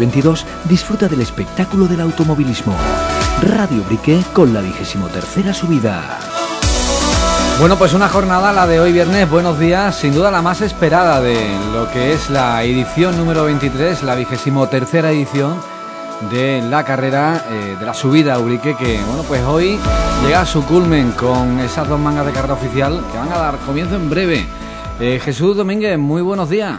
2022 disfruta del espectáculo del automovilismo. Radio Brique con la vigésimo tercera subida. Bueno, pues una jornada, la de hoy viernes, buenos días, sin duda la más esperada de lo que es la edición número 23, la vigésimo tercera edición de la carrera eh, de la subida Ubrique, que bueno, pues hoy llega a su culmen con esas dos mangas de carrera oficial que van a dar comienzo en breve. Eh, Jesús Domínguez, muy buenos días.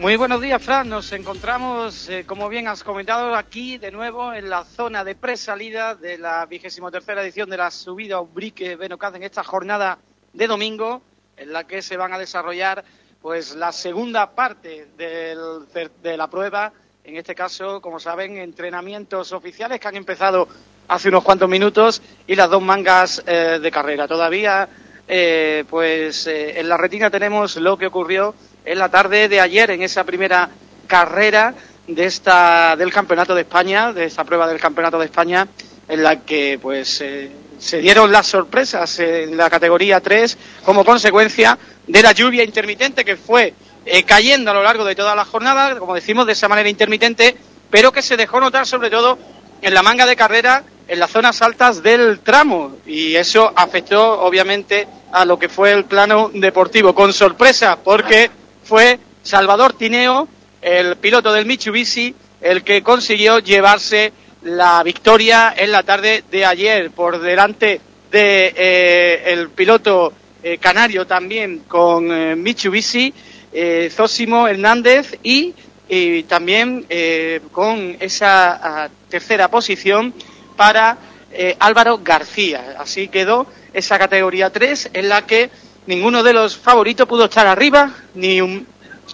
Muy buenos días, Fran. Nos encontramos, eh, como bien has comentado, aquí de nuevo en la zona de presalida de la vigésimo tercera edición de la subida Ubrique Benocaz en esta jornada de domingo, en la que se van a desarrollar pues la segunda parte de la prueba. En este caso, como saben, entrenamientos oficiales que han empezado hace unos cuantos minutos y las dos mangas eh, de carrera. Todavía, eh, pues en la retina tenemos lo que ocurrió en la tarde de ayer en esa primera carrera de esta del Campeonato de España, de esta prueba del Campeonato de España, en la que pues eh, se dieron las sorpresas en la categoría 3 como consecuencia de la lluvia intermitente que fue eh, cayendo a lo largo de toda la jornada, como decimos, de esa manera intermitente, pero que se dejó notar sobre todo en la manga de carrera en las zonas altas del tramo. Y eso afectó obviamente a lo que fue el plano deportivo. Con sorpresa porque fue Salvador Tineo, el piloto del Mitsubishi, el que consiguió llevarse la victoria en la tarde de ayer por delante de eh, el piloto eh, canario también con eh, Mitsubishi, Zosimo Hernández y, y también con esa ah, tercera posición para Álvaro García. Así quedó esa categoría 3 en la que ninguno de los favoritos pudo estar arriba, ni un,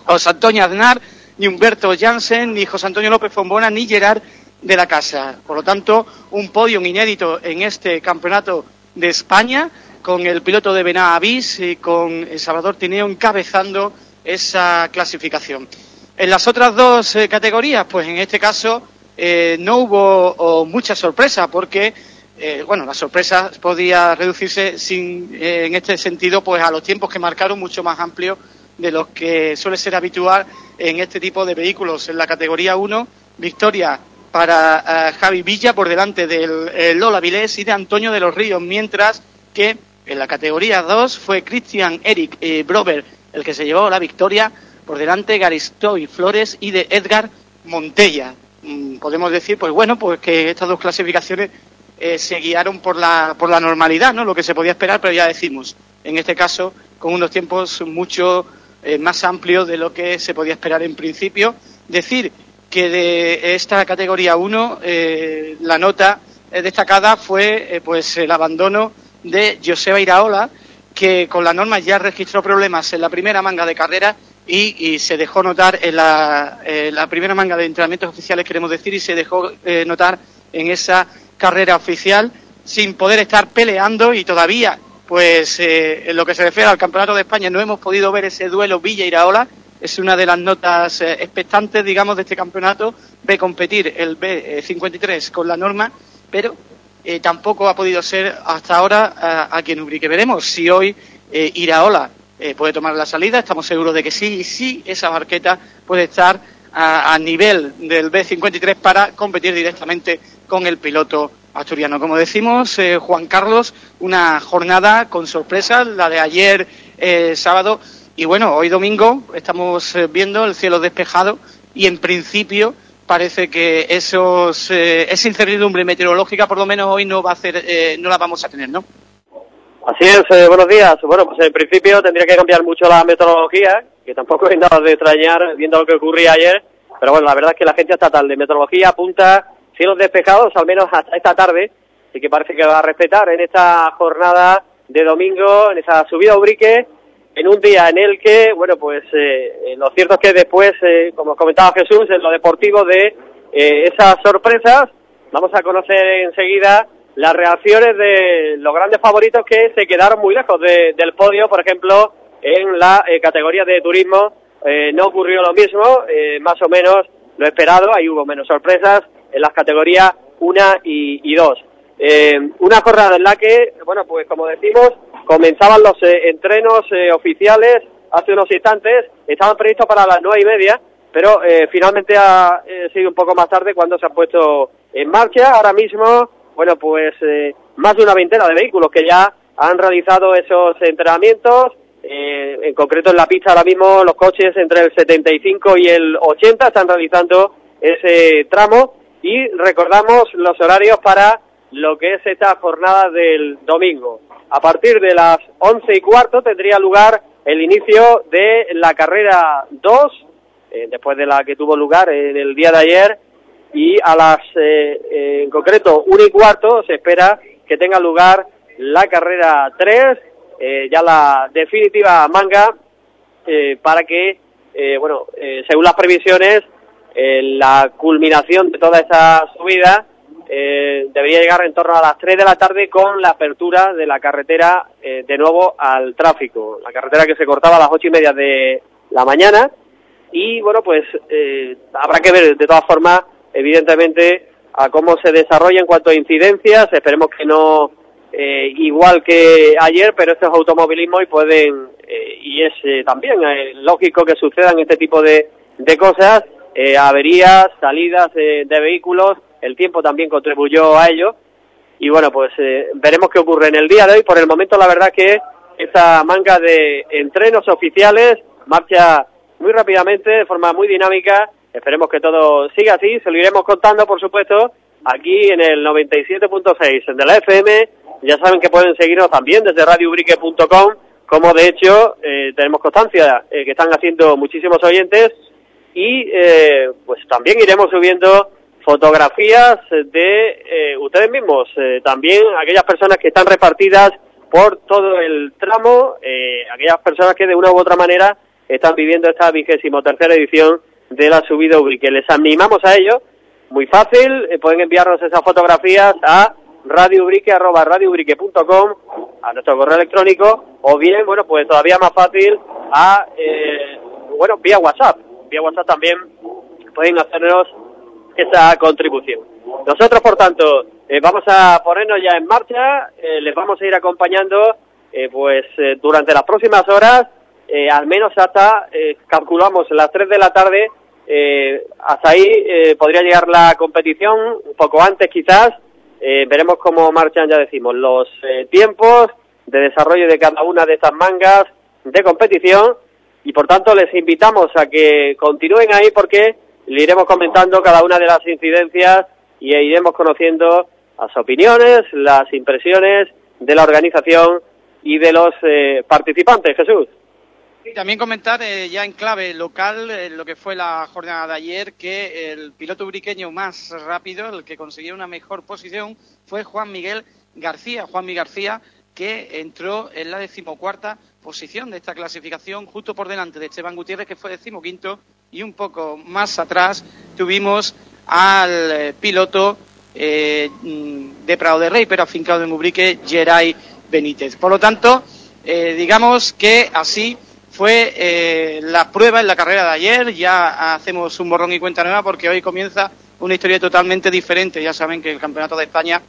José Antonio Aznar, ni Humberto Jansen, ni José Antonio López Fombona, ni Gerard de la Casa. Por lo tanto, un podio inédito en este campeonato de España, con el piloto de Benavis y con Salvador Tineo encabezando esa clasificación. En las otras dos eh, categorías, pues en este caso eh, no hubo mucha sorpresa porque eh, bueno, la sorpresa podía reducirse sin, eh, en este sentido pues a los tiempos que marcaron mucho más amplios de los que suele ser habitual en este tipo de vehículos. En la categoría 1, victoria para eh, Javi Villa por delante del Lola Vilés y de Antonio de los Ríos, mientras que en la categoría 2 fue Christian Eric Brover el que se llevó la victoria por delante de Garistoy Flores y de Edgar Montella. Mm, podemos decir, pues bueno, pues que estas dos clasificaciones eh, se guiaron por la, por la normalidad, ¿no? Lo que se podía esperar, pero ya decimos, en este caso, con unos tiempos mucho eh, más amplios de lo que se podía esperar en principio. Decir que de esta categoría 1 eh, la nota destacada fue pues el abandono de Joseba Iraola, que con la norma ya registró problemas en la primera manga de carrera y, se dejó notar en la, primera manga de entrenamientos oficiales, queremos decir, y se dejó notar en esa carrera oficial sin poder estar peleando y todavía, pues eh, en lo que se refiere al Campeonato de España, no hemos podido ver ese duelo Villa-Iraola. Es una de las notas eh, expectantes, digamos, de este campeonato, de competir el B53 con la norma, pero eh, tampoco ha podido ser hasta ahora aquí en Ubrique. Veremos si hoy Iraola puede tomar la salida, estamos seguros de que sí, y sí esa barqueta puede estar a, nivel del B53 para competir directamente con el piloto asturiano. Como decimos, eh, Juan Carlos, una jornada con sorpresas, la de ayer eh, sábado y bueno, hoy domingo estamos eh, viendo el cielo despejado y en principio parece que esos, esa incertidumbre meteorológica por lo menos hoy no va a hacer, no la vamos a tener, ¿no? Así es, buenos días. Bueno, pues en principio tendría que cambiar mucho la meteorología, que tampoco hay nada de extrañar viendo lo que ocurría ayer, pero bueno, la verdad es que la gente estatal de meteorología apunta cielos despejados, al menos hasta esta tarde, así que parece que va a respetar en esta jornada de domingo, en esa subida a Ubrique, en un día en el que, bueno, pues eh, lo cierto es que después, eh, como comentaba Jesús, en lo deportivo de eh, esas sorpresas, vamos a conocer enseguida las reacciones de los grandes favoritos que se quedaron muy lejos del podio, por ejemplo, en la categoría de turismo no ocurrió lo mismo, más o menos lo esperado, ahí hubo menos sorpresas, en las categorías 1 y 2. Eh, una jornada en la que, bueno, pues como decimos, comenzaban los eh, entrenos eh, oficiales hace unos instantes, estaban previstos para las nueve y media, pero eh, finalmente ha eh, sido un poco más tarde cuando se ha puesto en marcha. Ahora mismo, bueno, pues eh, más de una veintena de vehículos que ya han realizado esos entrenamientos. en concreto en la pista ahora mismo los coches entre el 75 y el 80 están realizando ese tramo y recordamos los horarios para lo que es esta jornada del domingo. A partir de las once y cuarto tendría lugar el inicio de la carrera 2 eh, después de la que tuvo lugar en el día de ayer y a las, eh, eh, en concreto, 1 y cuarto se espera que tenga lugar la carrera 3, ya la definitiva manga, para que, bueno, según las previsiones, la culminación de toda esta subida debería llegar en torno a las 3 de la tarde con la apertura de la carretera de nuevo al tráfico. La carretera que se cortaba a las ocho y media de la mañana y bueno, pues eh, habrá que ver de todas formas, evidentemente, a cómo se desarrolla en cuanto a incidencias. Esperemos que no eh, igual que ayer, pero esto es automovilismo y pueden, eh, y es también lógico que sucedan este tipo de, de cosas, averías, salidas de vehículos, el tiempo también contribuyó a ello. Y bueno, pues veremos qué ocurre en el día de hoy. Por el momento, la verdad que esta manga de entrenos oficiales marcha muy rápidamente, de forma muy dinámica. Esperemos que todo siga así. Se lo iremos contando, por supuesto, aquí en el 97.6 de la FM. Ya saben que pueden seguirnos también desde radiobrique.com, como de hecho eh, tenemos constancia eh, que están haciendo muchísimos oyentes. Y eh, pues también iremos subiendo fotografías de ustedes mismos, también aquellas personas que están repartidas por todo el tramo, aquellas personas que de una u otra manera están viviendo esta vigésimo tercera edición de la subida Ubrique. Les animamos a ello, muy fácil, eh, pueden enviarnos esas fotografías a radioubrique.com, a nuestro correo electrónico, o bien, bueno, pues todavía más fácil, a, eh, bueno, vía WhatsApp. Vía WhatsApp también pueden hacernos esa contribución. Nosotros, por tanto, eh, vamos a ponernos ya en marcha, les vamos a ir acompañando, pues, durante las próximas horas, eh, al menos hasta, eh, calculamos, las 3 de la tarde, eh, hasta ahí podría llegar la competición, un poco antes quizás, veremos cómo marchan, ya decimos, los tiempos de desarrollo de cada una de estas mangas de competición y por tanto les invitamos a que continúen ahí porque le iremos comentando cada una de las incidencias y iremos conociendo las opiniones, las impresiones de la organización y de los participantes. Jesús. También comentar eh, ya en clave local eh, lo que fue la jornada de ayer, que el piloto briqueño más rápido, el que consiguió una mejor posición, fue Juan Miguel García. Juan Miguel García, que entró en la decimocuarta posición de esta clasificación, justo por delante de Esteban Gutiérrez, que fue decimoquinto, y un poco más atrás tuvimos al eh, piloto de Prado de Rey, pero afincado en Ubrique, Geray Benítez. Por lo tanto, digamos que así fue eh, la prueba en la carrera de ayer. Ya hacemos un borrón y cuenta nueva porque hoy comienza una historia totalmente diferente. Ya saben que el Campeonato de España,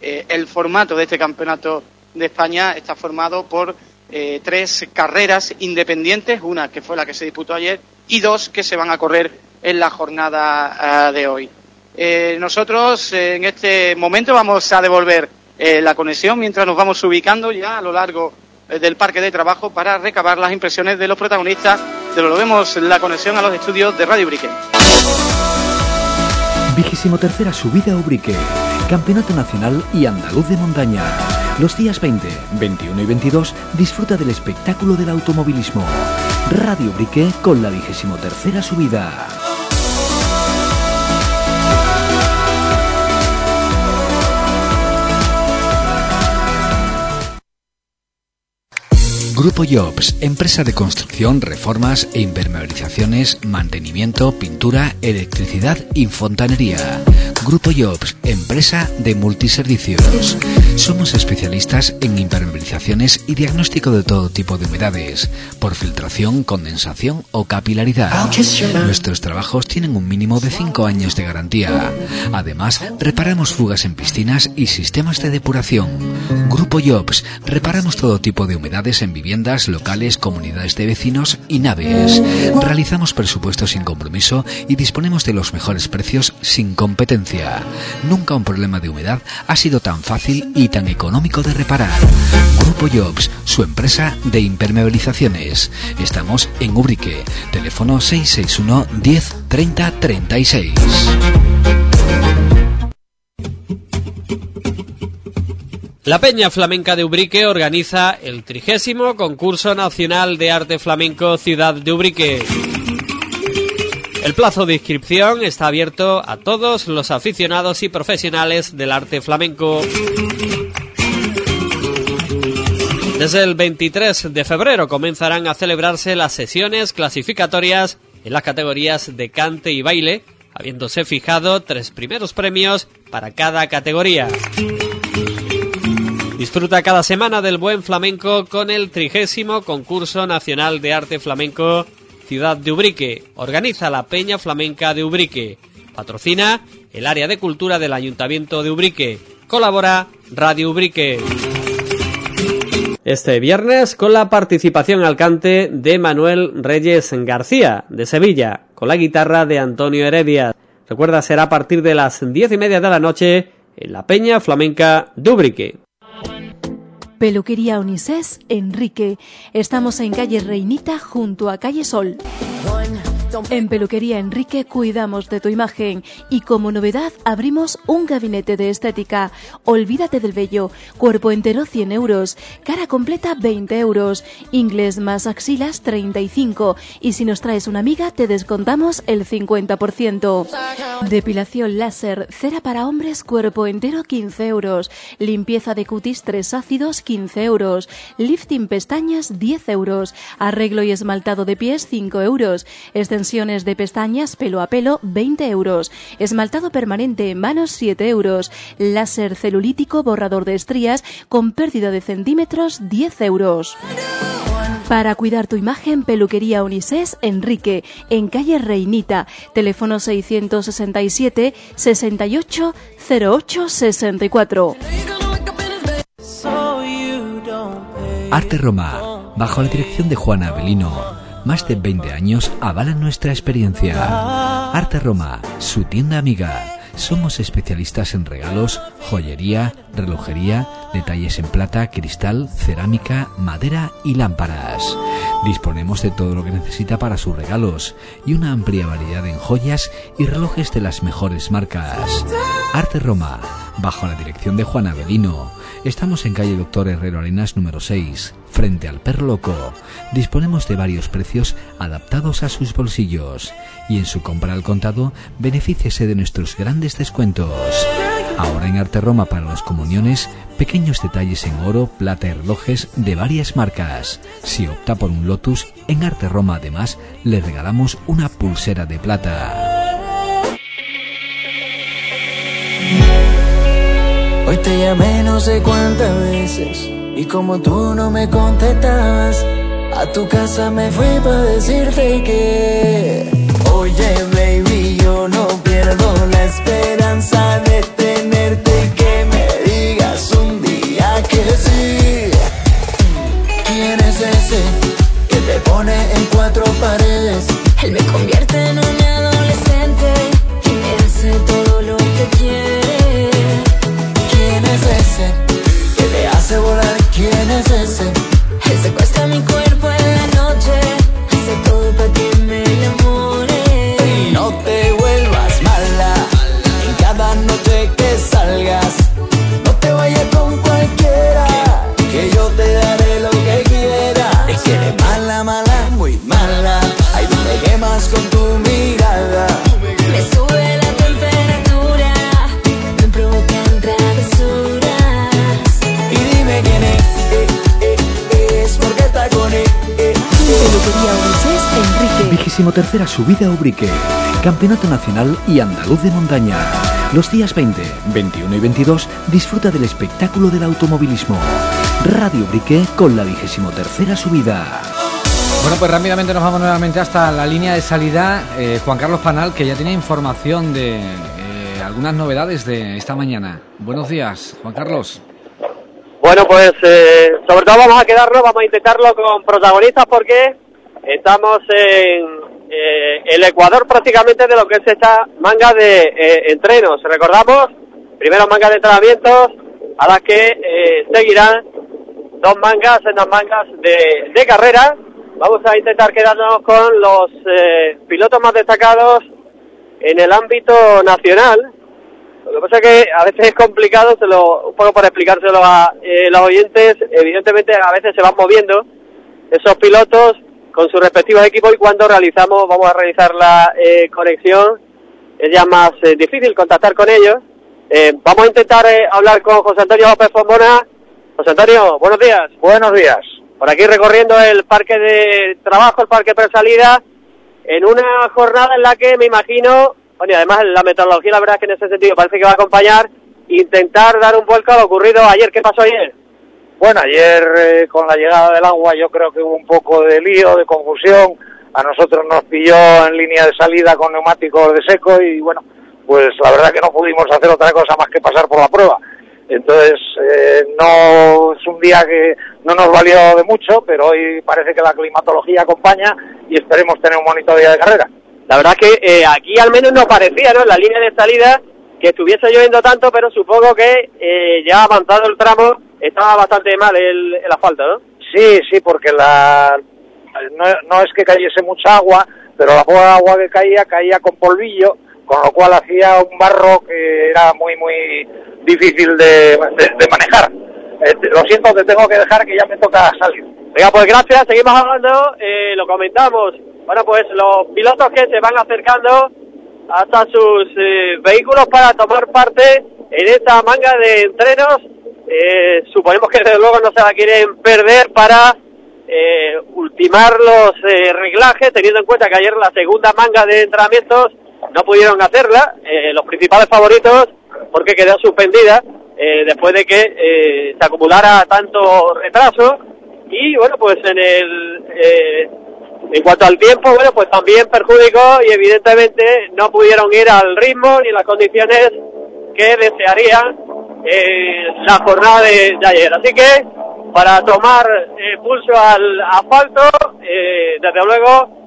eh, el formato de este Campeonato de España está formado por eh, tres carreras independientes, una que fue la que se disputó ayer y dos que se van a correr en la jornada de hoy. nosotros en este momento vamos a devolver la conexión mientras nos vamos ubicando ya a lo largo del parque de trabajo para recabar las impresiones de los protagonistas de lo que vemos la conexión a los estudios de Radio Ubrique. Vigésimo tercera subida Ubrique, Campeonato Nacional y Andaluz de Montaña. Los días 20, 21 y 22 disfruta del espectáculo del automovilismo. Radio Ubrique con la vigésimo tercera subida. Grupo Jobs, empresa de construcción, reformas e impermeabilizaciones, mantenimiento, pintura, electricidad y fontanería Grupo Jobs, empresa de multiservicios. Somos especialistas en impermeabilizaciones y diagnóstico de todo tipo de humedades, por filtración, condensación o capilaridad. Nuestros trabajos tienen un mínimo de 5 años de garantía. Además, reparamos fugas en piscinas y sistemas de depuración. Grupo Jobs, reparamos todo tipo de humedades en viviendas, locales, comunidades de vecinos y naves. Realizamos presupuestos sin compromiso y disponemos de los mejores precios sin competencia. Nunca un problema de humedad ha sido tan fácil y tan económico de reparar. Grupo Jobs, su empresa de impermeabilizaciones. Estamos en Ubrique. Teléfono 661 10 30 36. La Peña Flamenca de Ubrique organiza el trigésimo concurso nacional de arte flamenco Ciudad de Ubrique. El plazo de inscripción está abierto a todos los aficionados y profesionales del arte flamenco. Desde el 23 de febrero comenzarán a celebrarse las sesiones clasificatorias en las categorías de cante y baile, habiéndose fijado tres primeros premios para cada categoría. Disfruta cada semana del buen flamenco con el trigésimo concurso nacional de arte flamenco Ciudad de Ubrique. Organiza la Peña Flamenca de Ubrique. Patrocina el área de cultura del Ayuntamiento de Ubrique. Colabora Radio Ubrique. Este viernes con la participación al cante de Manuel Reyes García de Sevilla, con la guitarra de Antonio Heredia. Recuerda, será a partir de las diez y media de la noche en la Peña Flamenca de Ubrique. Peluquería Unisés Enrique. Estamos en calle Reinita junto a calle Sol. En Peluquería Enrique cuidamos de tu imagen y como novedad abrimos un gabinete de estética. Olvídate del vello. Cuerpo entero 100 euros. Cara completa 20 euros. Inglés más axilas 35. Y si nos traes una amiga te descontamos el 50%. Depilación láser. Cera para hombres cuerpo entero 15 euros. Limpieza de cutis 3 ácidos 15 euros. Lifting pestañas 10 euros. Arreglo y esmaltado de pies 5 euros. De pestañas pelo a pelo 20 euros. Esmaltado permanente en manos 7 euros. Láser celulítico borrador de estrías con pérdida de centímetros 10 euros. Para cuidar tu imagen, peluquería Unisés Enrique, en calle Reinita, teléfono 667 68 08 64. Arte Roma, bajo la dirección de Juana Avelino más de 20 años avalan nuestra experiencia. Arte Roma, su tienda amiga. Somos especialistas en regalos, joyería, relojería, detalles en plata, cristal, cerámica, madera y lámparas. Disponemos de todo lo que necesita para sus regalos y una amplia variedad en joyas y relojes de las mejores marcas. Arte Roma, bajo la dirección de Juan Avelino. Estamos en calle Doctor Herrero Arenas número 6, frente al Perro Loco. Disponemos de varios precios adaptados a sus bolsillos y en su compra al contado benefíciese de nuestros grandes descuentos. Ahora en Arte Roma para las comuniones, pequeños detalles en oro, plata y relojes de varias marcas. Si opta por un Lotus, en Arte Roma además le regalamos una pulsera de plata. Hoy te llamé no sé cuántas veces y como tú no me contestabas, a tu casa me fui para decirte que Oye baby, yo no pierdo la esperanza de tenerte y que me digas un día que sí. ¿Quién es ese que te pone en cuatro paredes? Él me convierte Él secuestra mi cuerpo en la noche, hace todo para que me enamore. No te vuelvas mala en cada noche que salgas. Peluquería Enrique. Vigésimo tercera subida a Ubrique, Campeonato Nacional y Andaluz de Montaña. Los días 20, 21 y 22 disfruta del espectáculo del automovilismo. Radio Brique con la vigésimo tercera subida. Bueno, pues rápidamente nos vamos nuevamente hasta la línea de salida. Eh, Juan Carlos Panal, que ya tiene información de eh, algunas novedades de esta mañana. Buenos días, Juan Carlos. Bueno, pues eh, sobre todo vamos a quedarnos, vamos a intentarlo con protagonistas porque estamos en el Ecuador prácticamente de lo que es esta manga de entrenos. Recordamos, primero manga de entrenamientos, a las que seguirán dos mangas, en dos mangas de, de carrera Vamos a intentar quedarnos con los eh, pilotos más destacados en el ámbito nacional. Lo que pasa es que a veces es complicado, se lo, un poco por explicárselo a eh, los oyentes, evidentemente a veces se van moviendo esos pilotos con sus respectivos equipos y cuando realizamos, vamos a realizar la eh, conexión, es ya más difícil contactar con ellos. vamos a intentar hablar con José Antonio López Fombona. José Antonio, buenos días. Buenos días por aquí recorriendo el parque de trabajo, el parque presalida, en una jornada en la que me imagino, bueno, y además la meteorología, la verdad es que en ese sentido parece que va a acompañar, intentar dar un vuelco a lo ocurrido ayer. ¿Qué pasó ayer? Bueno, ayer eh, con la llegada del agua yo creo que hubo un poco de lío, de confusión. A nosotros nos pilló en línea de salida con neumáticos de seco y bueno, pues la verdad que no pudimos hacer otra cosa más que pasar por la prueba. Entonces, eh, no es un día que no nos valió de mucho, pero hoy parece que la climatología acompaña y esperemos tener un bonito día de carrera. La verdad que eh, aquí al menos no parecía, ¿no? En la línea de salida que estuviese lloviendo tanto, pero supongo que eh, ya avanzado el tramo estaba bastante mal el, el asfalto, ¿no? Sí, sí, porque la no, no es que cayese mucha agua, pero la poca agua que caía caía con polvillo con lo cual hacía un barro que era muy, muy difícil de, manejar. Eh, lo siento, te tengo que dejar que ya me toca salir. Venga, pues gracias, seguimos hablando, eh, lo comentamos. Bueno, pues los pilotos que se van acercando hasta sus eh, vehículos para tomar parte en esta manga de entrenos, suponemos que desde luego no se la quieren perder para ultimar los reglajes, teniendo en cuenta que ayer la segunda manga de entrenamientos no pudieron hacerla, eh, los principales favoritos, porque quedó suspendida eh, después de que eh, se acumulara tanto retraso. Y bueno, pues en el. en cuanto al tiempo, bueno, pues también perjudicó y evidentemente no pudieron ir al ritmo ni las condiciones que desearían la jornada de, de, ayer. Así que para tomar pulso al asfalto, desde luego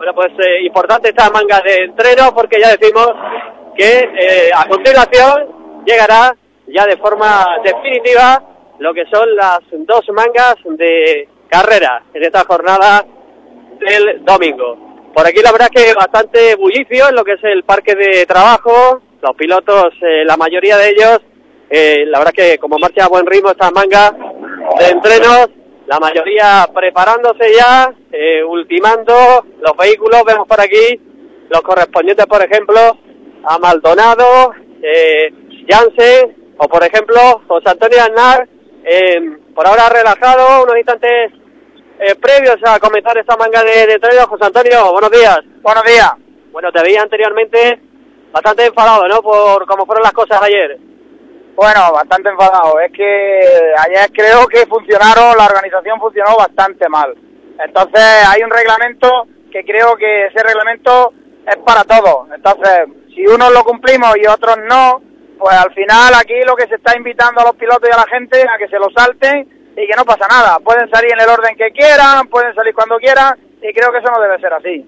bueno, pues eh, importante esta manga de entreno porque ya decimos que eh, a continuación llegará ya de forma definitiva lo que son las dos mangas de carrera en esta jornada del domingo. Por aquí la verdad que bastante bullicio en lo que es el parque de trabajo, los pilotos, eh, la mayoría de ellos, la verdad que como marcha a buen ritmo esta manga de entrenos, la mayoría preparándose ya, eh, ultimando los vehículos, vemos por aquí los correspondientes, por ejemplo, a Maldonado, eh, Jansen, o por ejemplo, José Antonio Aznar, eh, por ahora relajado, unos instantes eh, previos a comenzar esta manga de, de José Antonio, buenos días. Buenos días. Bueno, te veía anteriormente bastante enfadado, ¿no? Por cómo fueron las cosas ayer. Bueno, bastante enfadado. Es que ayer creo que funcionaron, la organización funcionó bastante mal. Entonces hay un reglamento que creo que ese reglamento es para todos. Entonces, si unos lo cumplimos y otros no, pues al final aquí lo que se está invitando a los pilotos y a la gente a que se lo salten y que no pasa nada. Pueden salir en el orden que quieran, pueden salir cuando quieran y creo que eso no debe ser así.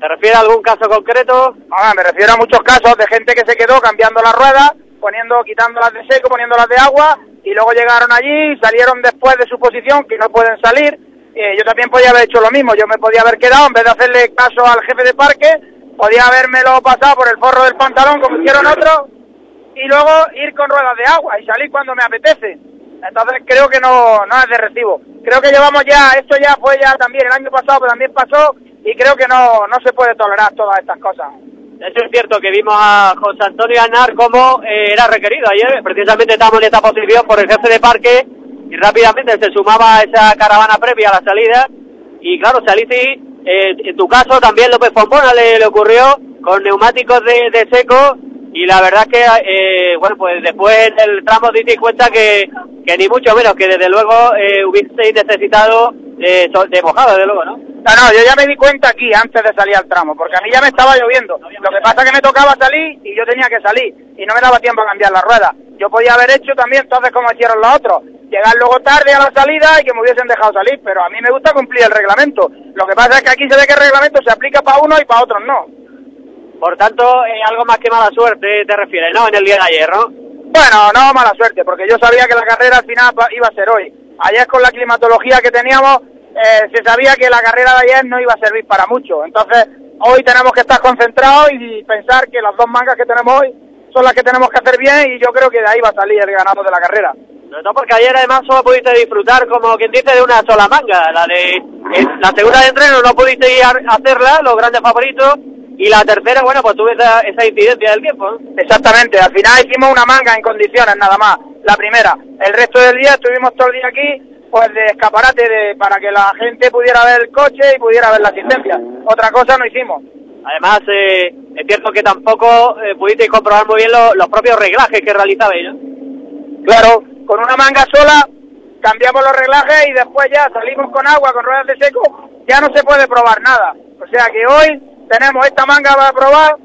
¿Te refieres a algún caso concreto? Ah, me refiero a muchos casos de gente que se quedó cambiando las ruedas poniendo, quitándolas de seco, poniéndolas de agua, y luego llegaron allí, salieron después de su posición, que no pueden salir. Eh, yo también podía haber hecho lo mismo, yo me podía haber quedado, en vez de hacerle caso al jefe de parque, podía habérmelo pasado por el forro del pantalón, como hicieron otros, y luego ir con ruedas de agua y salir cuando me apetece. Entonces creo que no, no es de recibo. Creo que llevamos ya, esto ya fue ya también el año pasado, pero también pasó, y creo que no, no se puede tolerar todas estas cosas. Eso es cierto que vimos a José Antonio Anar como eh, era requerido ayer. Precisamente estamos en esta posición por el jefe de parque y rápidamente se sumaba a esa caravana previa a la salida. Y claro, saliste, eh, en tu caso también López Fombona le, le ocurrió con neumáticos de, seco y la verdad que, eh, bueno, pues después del tramo te di cuenta que, que ni mucho menos, que desde luego eh, hubieseis necesitado eh, de mojado, desde luego, ¿no? No, no, yo ya me di cuenta aquí antes de salir al tramo, porque a mí ya me estaba lloviendo. Lo que pasa es que me tocaba salir y yo tenía que salir y no me daba tiempo a cambiar la rueda. Yo podía haber hecho también entonces como hicieron los otros, llegar luego tarde a la salida y que me hubiesen dejado salir, pero a mí me gusta cumplir el reglamento. Lo que pasa es que aquí se ve que el reglamento se aplica para uno y para otros no. Por tanto, eh, algo más que mala suerte te refieres, ¿no? En el día de ayer, ¿no? Bueno, no mala suerte, porque yo sabía que la carrera al final iba a ser hoy. Ayer con la climatología que teníamos, eh, se sabía que la carrera de ayer no iba a servir para mucho. Entonces, hoy tenemos que estar concentrados y pensar que las dos mangas que tenemos hoy son las que tenemos que hacer bien y yo creo que de ahí va a salir el ganador de la carrera. No, porque ayer además solo pudiste disfrutar, como quien dice, de una sola manga. La de la segunda de entreno no pudiste ir a hacerla, los grandes favoritos, y la tercera, bueno, pues tuve esa, esa incidencia del tiempo. Exactamente, al final hicimos una manga en condiciones nada más, la primera. El resto del día estuvimos todo el día aquí, pues de escaparate de, para que la gente pudiera ver el coche y pudiera ver la asistencia. Otra cosa no hicimos. Además, eh, es cierto que tampoco eh, pudisteis comprobar muy bien los propios reglajes que realizabais, ¿no? Claro, con una manga sola cambiamos los reglajes y después ya salimos con agua, con ruedas de seco, ya no se puede probar nada. O sea que hoy tenemos esta manga para probar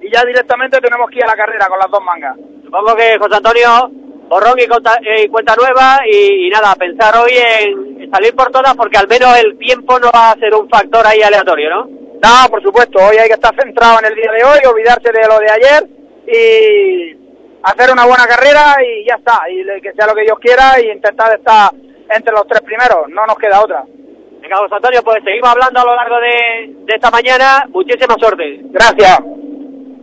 y ya directamente tenemos que ir a la carrera con las dos mangas. Supongo que José Antonio, borrón y, eh, cuenta nueva y, nada, pensar hoy en salir por todas porque al menos el tiempo no va a ser un factor ahí aleatorio, ¿no? No, por supuesto, hoy hay que estar centrado en el día de hoy, olvidarse de lo de ayer y hacer una buena carrera y ya está, y que sea lo que Dios quiera y intentar estar entre los tres primeros, no nos queda otra. Venga, Antonio, pues seguimos hablando a lo largo de, esta mañana. Muchísima suerte. Gracias.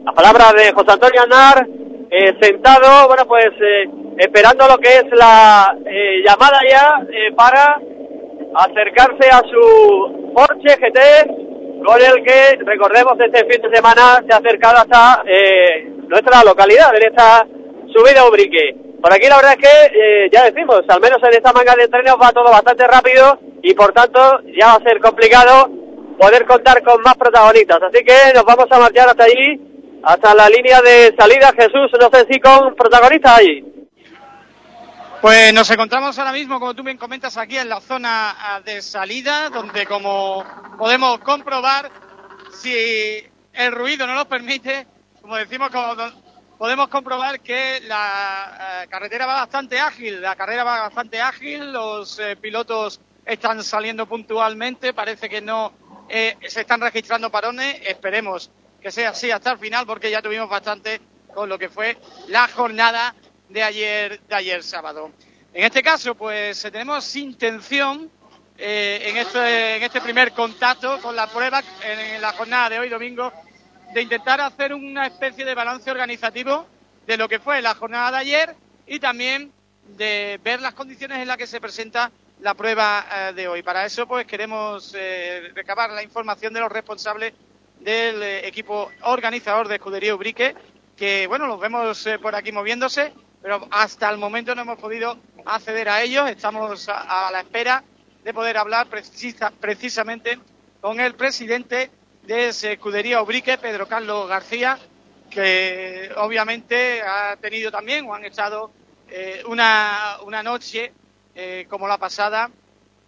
La palabra de José Antonio Andar, eh, sentado, bueno, pues eh, esperando lo que es la eh, llamada ya para acercarse a su Porsche GT, con el que, recordemos, este fin de semana se ha acercado hasta nuestra localidad, en esta subida Ubrique. Por aquí la verdad es que, ya decimos, al menos en esta manga de entrenos va todo bastante rápido y por tanto ya va a ser complicado poder contar con más protagonistas. Así que nos vamos a marchar hasta allí, hasta la línea de salida. Jesús, no sé si con protagonistas allí. Pues nos encontramos ahora mismo, como tú bien comentas, aquí en la zona ah, de salida, donde como podemos comprobar, si el ruido no nos permite, como decimos, podemos comprobar que la ah, carretera va bastante ágil, la carrera va bastante ágil, los eh, pilotos están saliendo puntualmente, parece que no eh, se están registrando parones, esperemos que sea así hasta el final porque ya tuvimos bastante con lo que fue la jornada de ayer, de ayer sábado. En este caso, pues tenemos intención eh, en, este, en este primer contacto con la prueba en la jornada de hoy domingo de intentar hacer una especie de balance organizativo de lo que fue la jornada de ayer y también de ver las condiciones en las que se presenta la prueba eh, de hoy. Para eso, pues queremos eh, recabar la información de los responsables del eh, equipo organizador de Escudería Ubrique, que, bueno, los vemos por aquí moviéndose, pero hasta el momento no hemos podido acceder a ellos. Estamos a, la espera de poder hablar precisamente con el presidente de Escudería Ubrique, Pedro Carlos García, que obviamente ha tenido también o han estado una, una noche eh, como la pasada,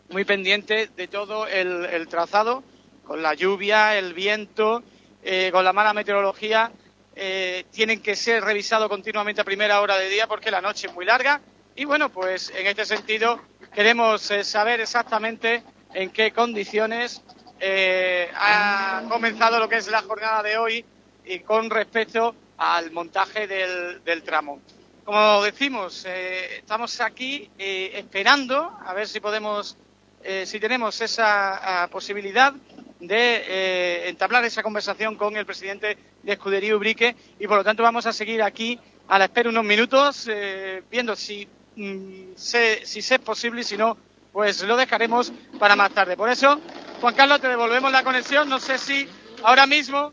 muy pendiente de todo el, trazado, con la lluvia, el viento, eh, con la mala meteorología. Eh, tienen que ser revisados continuamente a primera hora de día porque la noche es muy larga. Y bueno, pues en este sentido queremos saber exactamente en qué condiciones ha comenzado lo que es la jornada de hoy y con respecto al montaje del tramo. Como decimos, eh, estamos aquí eh, esperando a ver si podemos, eh, si tenemos esa posibilidad de entablar esa conversación con el presidente de Escudería Ubrique y por lo tanto vamos a seguir aquí a la espera unos minutos viendo si, mm, si es posible y si no, pues lo dejaremos para más tarde. Por eso, Juan Carlos, te devolvemos la conexión. No sé si ahora mismo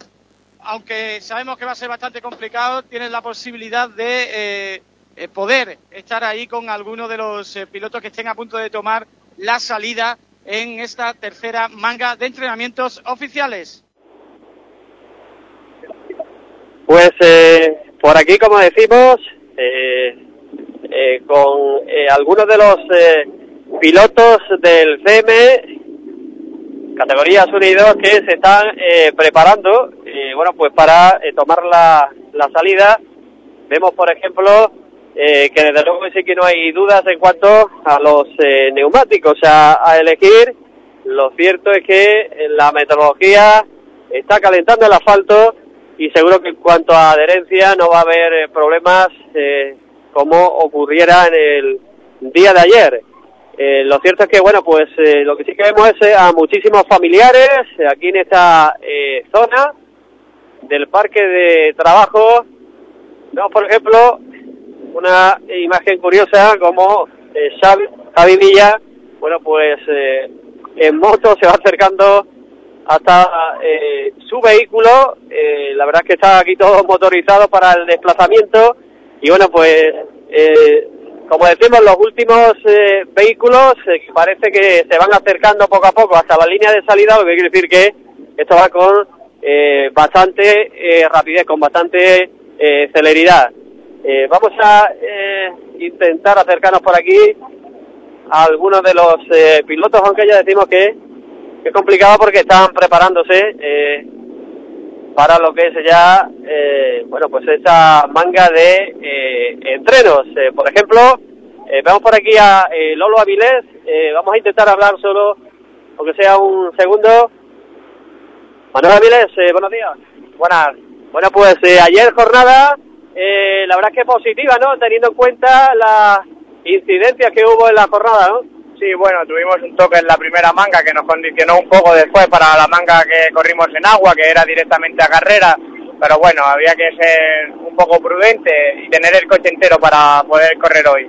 aunque sabemos que va a ser bastante complicado, tienes la posibilidad de eh, eh, poder estar ahí con alguno de los eh, pilotos que estén a punto de tomar la salida en esta tercera manga de entrenamientos oficiales. Pues por aquí, como decimos, eh, eh, con eh, algunos de los eh, pilotos del CM, categorías 1 y 2, que se están eh, preparando, eh, bueno, pues para eh, tomar la, la salida. Vemos, por ejemplo, eh, que desde luego sí que no hay dudas en cuanto a los eh, neumáticos a, a elegir. Lo cierto es que la meteorología está calentando el asfalto y seguro que en cuanto a adherencia no va a haber eh, problemas eh, como ocurriera en el día de ayer. Eh, lo cierto es que, bueno, pues eh, lo que sí que vemos es eh, a muchísimos familiares eh, aquí en esta eh, zona del parque de trabajo. Vemos, por ejemplo, una imagen curiosa como Xavi, Javi Villa, bueno, pues en moto se va acercando hasta su vehículo. Eh, la verdad es que está aquí todo motorizado para el desplazamiento. Y bueno, pues como decimos, los últimos eh, vehículos eh, parece que se van acercando poco a poco hasta la línea de salida, lo que quiere decir que esto va con eh, bastante eh, rapidez, con bastante eh, celeridad. Vamos a intentar acercarnos por aquí a algunos de los pilotos, aunque ya decimos que es complicado porque están preparándose para lo que es ya, eh, bueno, pues esa manga de eh, entrenos. Eh, por ejemplo, eh, vemos por aquí a eh, Lolo Avilés, eh, vamos a intentar hablar solo, aunque sea un segundo. Manuel Avilés, eh, buenos días. Buenas. Bueno, pues eh, ayer jornada, eh, la verdad es que positiva, ¿no? Teniendo en cuenta las incidencias que hubo en la jornada, ¿no? Sí, bueno, tuvimos un toque en la primera manga que nos condicionó un poco después para la manga que corrimos en agua, que era directamente a carrera, pero bueno, había que ser un poco prudente y tener el coche entero para poder correr hoy.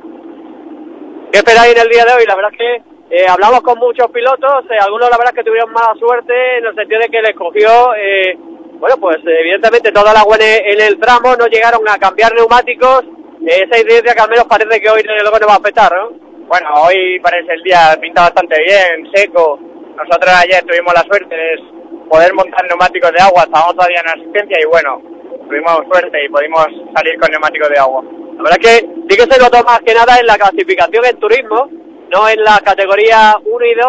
¿Qué esperáis en el día de hoy? La verdad es que eh, hablamos con muchos pilotos, eh, algunos la verdad es que tuvieron mala suerte en el sentido de que les cogió, eh, bueno, pues evidentemente toda el agua en el, tramo, no llegaron a cambiar neumáticos, eh, esa incidencia que al menos parece que hoy luego nos va a afectar, ¿no? Bueno, hoy parece el día pinta bastante bien, seco. Nosotros ayer tuvimos la suerte de poder montar neumáticos de agua, estábamos todavía en asistencia y bueno, tuvimos suerte y pudimos salir con neumáticos de agua. La verdad es que sí que se notó más que nada en la clasificación en turismo, no en la categoría 1 y 2,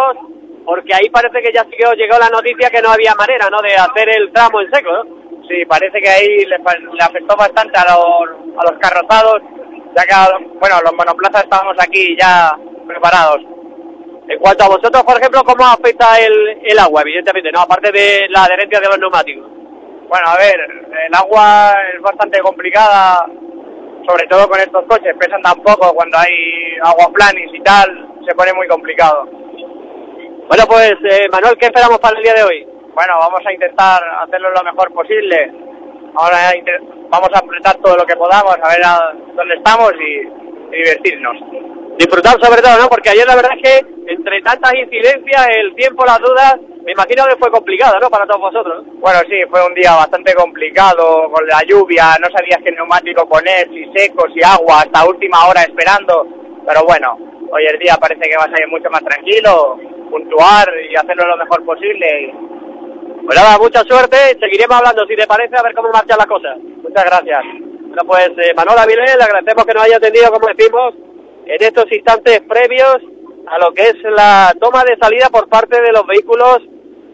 porque ahí parece que ya sí que llegó la noticia que no había manera, ¿no?, de hacer el tramo en seco, ¿no? Sí, parece que ahí le, le afectó bastante a los, a los carrozados, ya que, bueno, los monoplazas estábamos aquí ya preparados. En cuanto a vosotros, por ejemplo, ¿cómo afecta el, el agua? Evidentemente, ¿no? Aparte de la adherencia de los neumáticos. Bueno, a ver, el agua es bastante complicada, sobre todo con estos coches, pesan tan poco, cuando hay agua planis y tal, se pone muy complicado. Bueno, pues, eh, Manuel, ¿qué esperamos para el día de hoy? Bueno, vamos a intentar hacerlo lo mejor posible. Ahora vamos a apretar todo lo que podamos, a ver a dónde estamos y, divertirnos. Disfrutar sobre todo, ¿no? Porque ayer la verdad es que entre tantas incidencias, el tiempo, las dudas, me imagino que fue complicado, ¿no? Para todos vosotros. Bueno, sí, fue un día bastante complicado con la lluvia, no sabías qué neumático poner, si secos, si agua, hasta última hora esperando. Pero bueno, hoy el día parece que va a ser mucho más tranquilo, puntuar y hacerlo lo mejor posible. Pues mucha suerte, seguiremos hablando, si te parece, a ver cómo marchan las cosas. Muchas gracias. Bueno, pues eh, Manuel Avilés, le agradecemos que nos haya atendido, como decimos, en estos instantes previos a lo que es la toma de salida por parte de los vehículos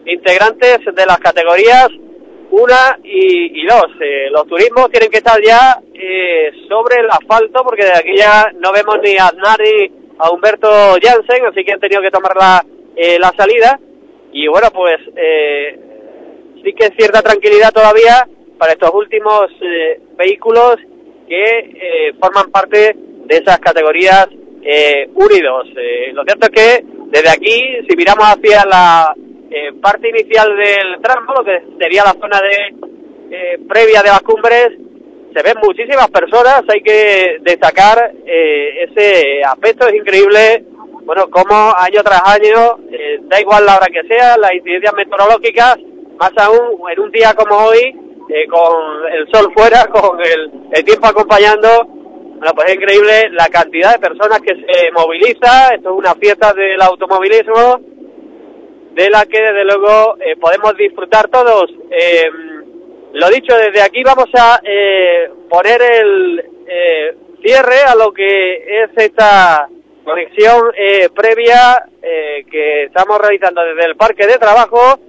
integrantes de las categorías 1 y 2. los turismos tienen que estar ya eh, sobre el asfalto porque de aquí ya no vemos ni a Aznar ni a Humberto Jansen, así que han tenido que tomar la, eh, la salida. Y bueno, pues eh, sí que cierta tranquilidad todavía para estos últimos eh, vehículos que eh, forman parte de esas categorías eh, 1 y 2. Eh, lo cierto es que desde aquí, si miramos hacia la eh, parte inicial del tramo, lo que sería la zona de eh, previa de las cumbres, se ven muchísimas personas, hay que destacar ese aspecto, es increíble, bueno, como año tras año, da igual la hora que sea, las incidencias meteorológicas, más aún en un día como hoy, eh, con el sol fuera, con el, el tiempo acompañando, bueno, pues es increíble la cantidad de personas que se moviliza, esto es una fiesta del automovilismo, de la que desde luego eh, podemos disfrutar todos. Eh, lo dicho, desde aquí vamos a eh, poner el cierre a lo que es esta conexión eh, previa eh, que estamos realizando desde el parque de trabajo,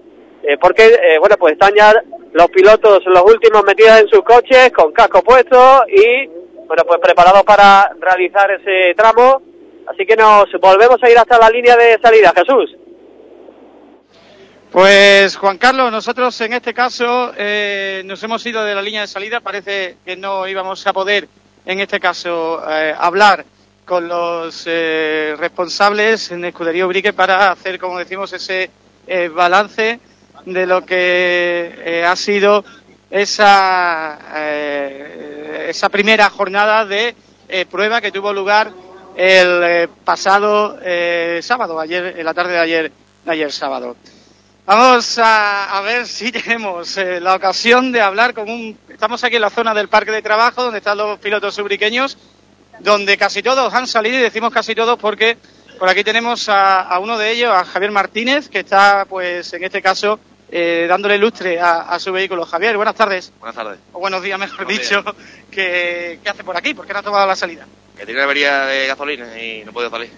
eh, porque, eh, bueno, pues están ya los pilotos, los últimos metidos en sus coches, con casco puesto y, bueno, pues preparados para realizar ese tramo. Así que nos volvemos a ir hasta la línea de salida, Jesús. Pues Juan Carlos, nosotros en este caso eh, nos hemos ido de la línea de salida. Parece que no íbamos a poder, en este caso, eh, hablar con los eh, responsables en Escudería Ubrique para hacer, como decimos, ese balance de lo que eh, ha sido esa, eh, esa primera jornada de eh, prueba que tuvo lugar el pasado sábado, ayer, en la tarde de ayer, de ayer sábado. Vamos a, a ver si tenemos la ocasión de hablar con un... Estamos aquí en la zona del parque de trabajo donde están los pilotos ubriqueños, donde casi todos han salido y decimos casi todos porque por aquí tenemos a, a uno de ellos, a Javier Martínez, que está, pues, en este caso, eh, dándole lustre a, a su vehículo. Javier, buenas tardes. Buenas tardes. O buenos días, mejor Buenos dicho. ¿Qué, ¿Qué hace por aquí? ¿Por qué no ha tomado la salida? Que tiene una avería de gasolina y no puedo salir.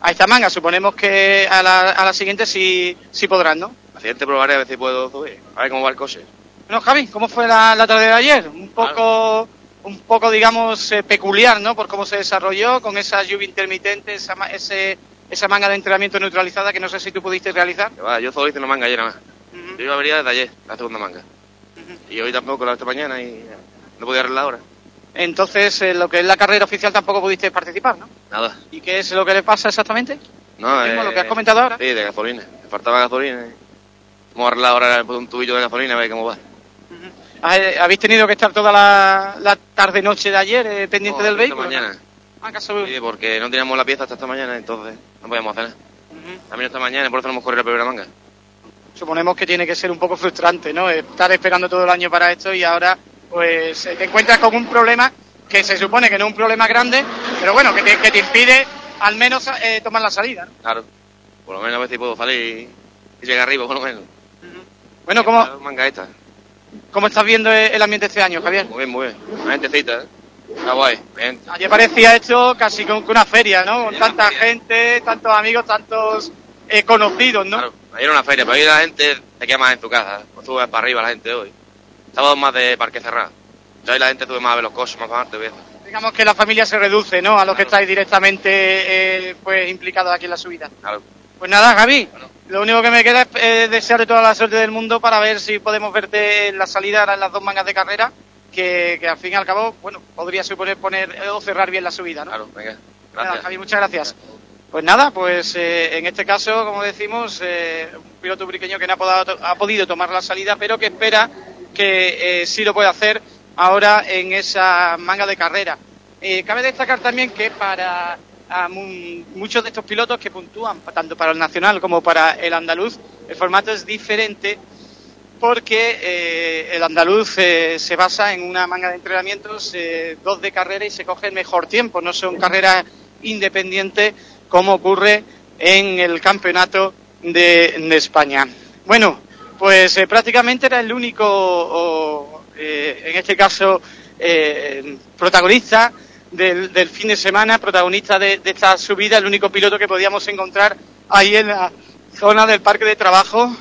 A esta manga, suponemos que a la, a la siguiente sí, sí podrán, ¿no? La siguiente probaré a ver si puedo subir. A ver cómo va el coche. Bueno, Javi, ¿cómo fue la, la tarde de ayer? Un poco, un poco, digamos, eh, peculiar, ¿no? Por cómo se desarrolló, con esa lluvia intermitente, esa, ese, esa manga de entrenamiento neutralizada que no sé si tú pudiste realizar. Yo solo hice una manga ayer nada más. Yo iba a avería desde ayer, la segunda manga. Y hoy tampoco la de esta mañana y no podía arreglar ahora. Entonces, en lo que es la carrera oficial tampoco pudiste participar, ¿no? Nada. ¿Y qué es lo que le pasa exactamente? No, eh, lo que has comentado ahora. Sí, de gasolina. Me faltaba gasolina. y Vamos a arreglar ahora un tubillo de gasolina a ver cómo va. Eh, ¿Habéis tenido que estar toda la, la tarde-noche de ayer eh, pendiente No, del vehículo? mañana. Ah, caso- Sí, porque no teníamos la pieza hasta esta mañana, entonces no podíamos hacer nada. También esta mañana, por eso no hemos corrido la primera manga. Suponemos que tiene que ser un poco frustrante, ¿no? Estar esperando todo el año para esto y ahora, pues, eh, te encuentras con un problema que se supone que no es un problema grande, pero bueno, que te, que te impide al menos eh, tomar la salida, ¿no? Claro. Por lo menos a ver si puedo salir y llegar arriba, por lo menos. Bueno, ¿cómo, La manga esta. ¿cómo estás viendo el ambiente este año, Javier? Muy bien, muy bien. Una gentecita, ¿eh? Está guay. Bien. Ayer parecía esto casi con con una feria, ¿no? Con tanta gente, tantos amigos, tantos eh, conocidos, ¿no? Ayer era una feria, pero hoy la gente se queda más en tu casa. No sube para arriba la gente hoy. Sábado más de parque cerrado. Ya hoy la gente sube más a ver los coches, más para adelante. Digamos que la familia se reduce, ¿no? A los que estáis directamente eh, pues implicados aquí en la subida. Claro. Pues nada, Javi, lo único que me queda es eh, desearte toda la suerte del mundo para ver si podemos verte en la salida ahora en las dos mangas de carrera, que, que al fin y al cabo, bueno, podría suponer poner o cerrar bien la subida, ¿no? Claro, venga. Nada, Gracias. Javi, muchas gracias. Pues nada, pues eh, en este caso, como decimos, eh, un piloto briqueño que no ha, podido tomar la salida, pero que espera que eh, sí lo puede hacer ahora en esa manga de carrera. Eh, cabe destacar también que para muchos de estos pilotos que puntúan, tanto para el nacional como para el andaluz, el formato es diferente porque el andaluz se basa en una manga de entrenamientos, dos de carrera y se coge el mejor tiempo, no son carreras independientes como ocurre en el campeonato de, de España. Bueno, pues eh, prácticamente era el único, o, eh, en este caso, eh, protagonista del, del fin de semana, protagonista de, de esta subida, el único piloto que podíamos encontrar ahí en la zona del parque de trabajo,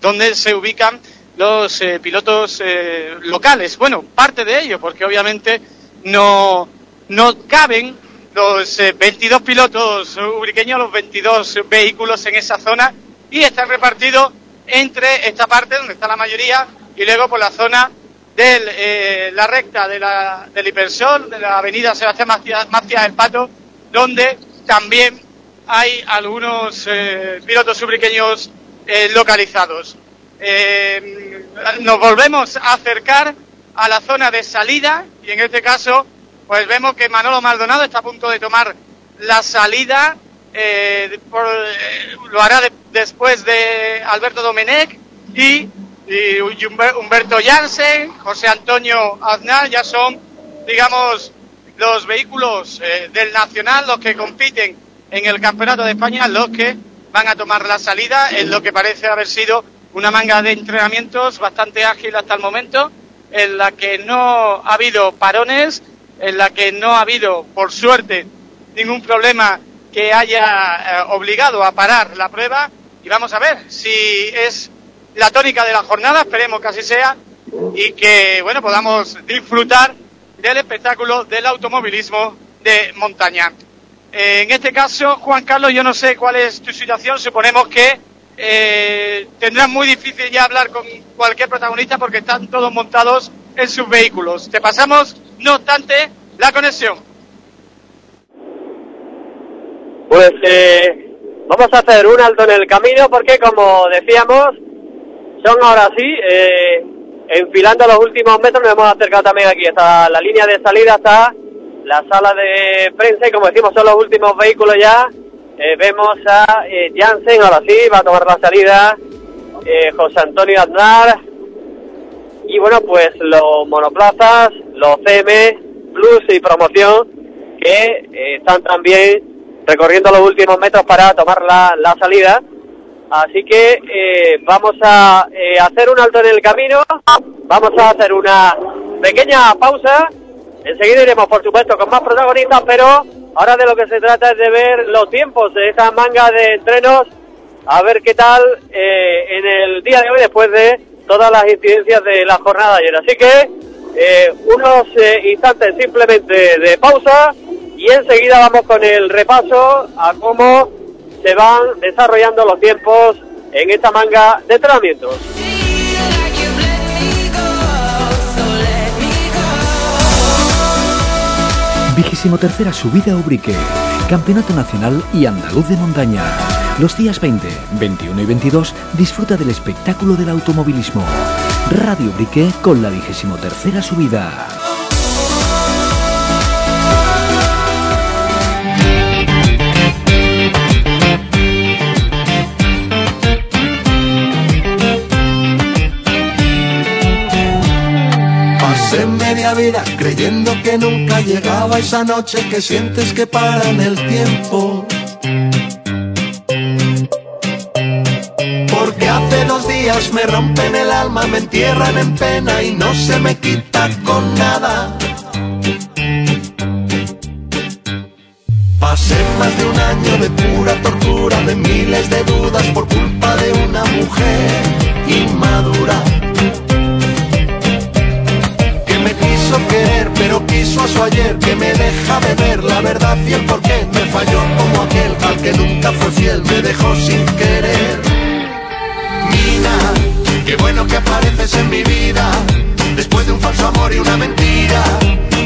donde se ubican los eh, pilotos eh, locales. Bueno, parte de ellos, porque obviamente no, no caben los eh, 22 pilotos ubriqueños, los 22 vehículos en esa zona, y están repartidos entre esta parte donde está la mayoría y luego por la zona de la recta de la, del Hipersol, de la avenida Sebastián Macías del Pato, donde también hay algunos eh, pilotos ubriqueños eh, localizados. Eh, nos volvemos a acercar a la zona de salida y en este caso pues vemos que Manolo Maldonado está a punto de tomar la salida eh, por- eh, lo hará de- después de Alberto Domenech y, y Humber- Humberto Jansen, José Antonio Aznar, ya son, digamos, los vehículos eh, del Nacional, los que compiten en el Campeonato de España, los que van a tomar la salida en lo que parece haber sido una manga de entrenamientos bastante ágil hasta el momento en la que no ha habido parones, en la que no ha habido, por suerte, ningún problema que haya eh, obligado a parar la prueba. Y vamos a ver si es la tónica de la jornada, esperemos que así sea, y que, bueno, podamos disfrutar del espectáculo del automovilismo de montaña. En este caso, Juan Carlos, yo no sé cuál es tu situación, suponemos que eh, tendrás muy difícil ya hablar con cualquier protagonista porque están todos montados en sus vehículos. Te pasamos, no obstante, la conexión. Pues eh, vamos a hacer un alto en el camino porque, como decíamos, son ahora sí, eh, enfilando los últimos metros, nos hemos acercado también aquí hasta la línea de salida, hasta la sala de prensa y como decimos son los últimos vehículos ya. Eh, vemos a eh, Jansen, ahora sí, va a tomar la salida. José Antonio Aznar. Y bueno, pues los monoplazas, los CM, Plus y Promoción, que eh, están también recorriendo los últimos metros para tomar la, la salida. Así que eh, vamos a eh, hacer un alto en el camino, vamos a hacer una pequeña pausa, enseguida iremos por supuesto con más protagonistas, pero ahora de lo que se trata es de ver los tiempos de esta manga de entrenos, a ver qué tal en el día de hoy después de todas las incidencias de la jornada ayer. Así que eh, unos eh, instantes simplemente de pausa y enseguida vamos con el repaso a cómo se van desarrollando los tiempos en esta manga de entrenamientos. Vigésimo tercera subida Ubrique, Campeonato Nacional y Andaluz de Montaña. Los días 20, 21 y 22 disfruta del espectáculo del automovilismo. Radio Ubrique con la vigésimo tercera subida. Pasé media vida creyendo que nunca llegaba esa noche que sientes que para en el tiempo. Hace dos días me rompen el alma, me entierran en pena y no se me quita con nada. Pasé más de un año de pura tortura, de miles de dudas por culpa de una mujer inmadura. Que me quiso querer, pero quiso a su ayer, que me deja de ver la verdad y el porqué. Me falló como aquel al que nunca fue fiel, me dejó sin querer. Mina, qué bueno que apareces en mi vida, después de un falso amor y una mentira,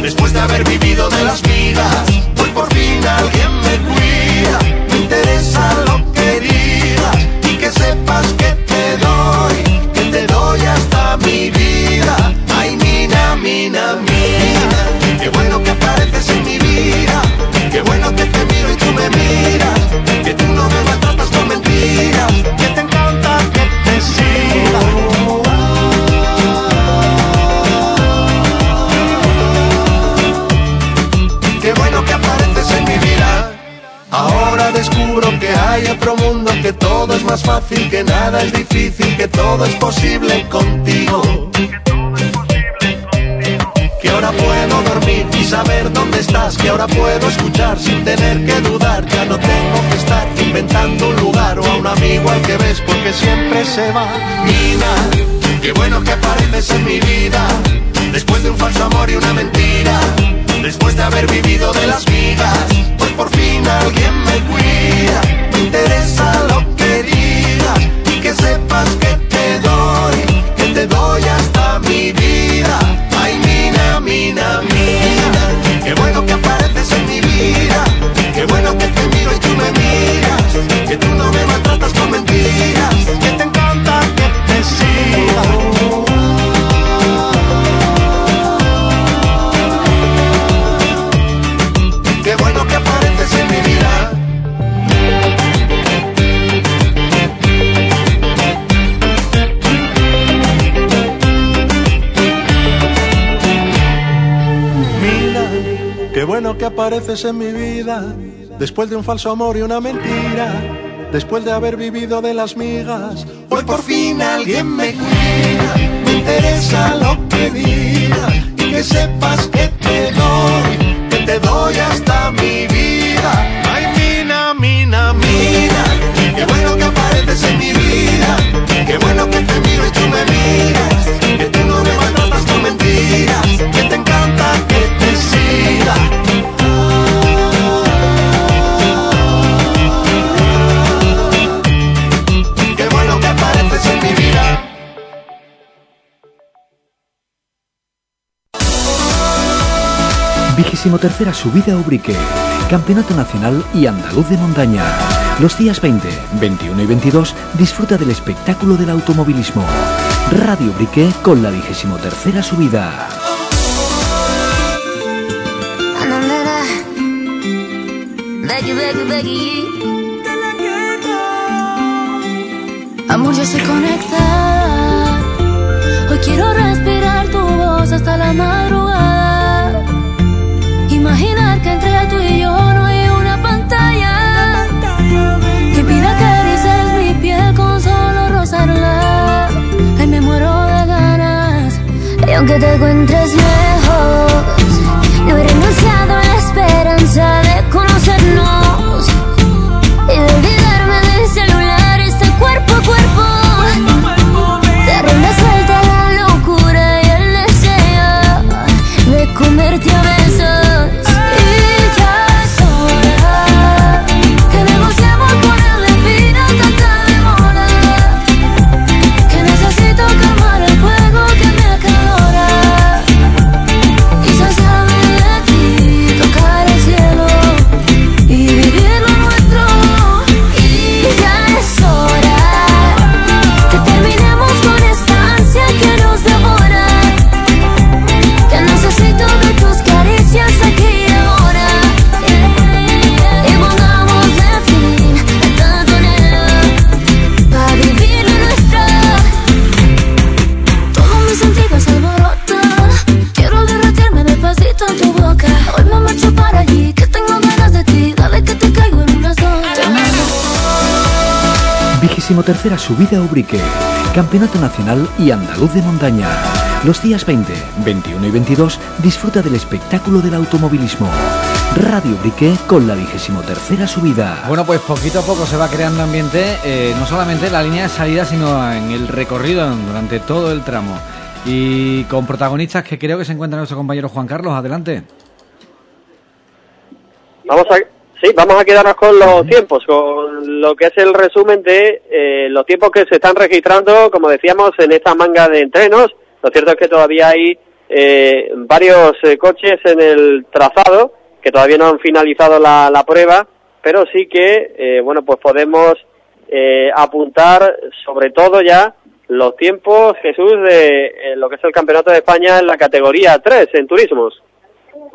después de haber vivido de las migas, hoy por fin alguien me cuida, me interesa lo que digas y que sepas que te doy, que te doy hasta mi vida, ay mina, mina, descubro que hay otro mundo, que todo es más fácil, que nada es difícil, que todo es posible contigo. Que ahora puedo dormir y saber dónde estás, que ahora puedo escuchar sin tener que dudar, ya no tengo que estar inventando un lugar o a un amigo al que ves porque siempre se va. Nina, qué bueno que apareces en mi vida, después de un falso amor y una mentira, después de haber vivido de las migas, por fin alguien me cuida, me interesa lo que digas y que sepas que te doy, que te doy hasta mi vida. Bueno que apareces en mi vida. Después de un falso amor y una mentira. Después de haber vivido de las migas. Hoy por fin alguien me cuida. Me interesa lo que diga y que sepas que te doy, que te doy hasta mi vida. Ay, mina, mina, mina, qué bueno que apareces en mi vida, qué bueno que te miro y tú me miras, que tú no me maltratas con mentiras, que te encanta que te siga. Vigésimo tercera subida Ubrique, Campeonato Nacional y Andaluz de Montaña. Los días 20, 21 y 22 disfruta del espectáculo del automovilismo. Radio Ubrique con la vigésimo tercera subida. Amor ya se conecta. Hoy quiero respirar tu voz hasta la madrugada. Imaginar que entre tú y yo no hay una pantalla. Que pida caricias mi piel con solo rozarla. Ay, me muero de ganas. Y aunque te encuentres lejos, Vigésimo tercera subida a Ubrique, Campeonato Nacional y Andaluz de Montaña. Los días 20, 21 y 22 disfruta del espectáculo del automovilismo. Radio Ubrique con la vigésimo tercera subida. Bueno, pues poquito a poco se va creando ambiente, eh, no solamente en la línea de salida, sino en el recorrido durante todo el tramo. Y con protagonistas que creo que se encuentra nuestro compañero Juan Carlos. Adelante. Vamos a, sí, vamos a quedarnos con los tiempos, con lo que es el resumen de eh, los tiempos que se están registrando, como decíamos, en esta manga de entrenos. Lo cierto es que todavía hay eh, varios eh, coches en el trazado que todavía no han finalizado la, la prueba, pero sí que, eh, bueno, pues podemos eh, apuntar sobre todo ya los tiempos, Jesús, de lo que es el Campeonato de España en la categoría 3 en turismos.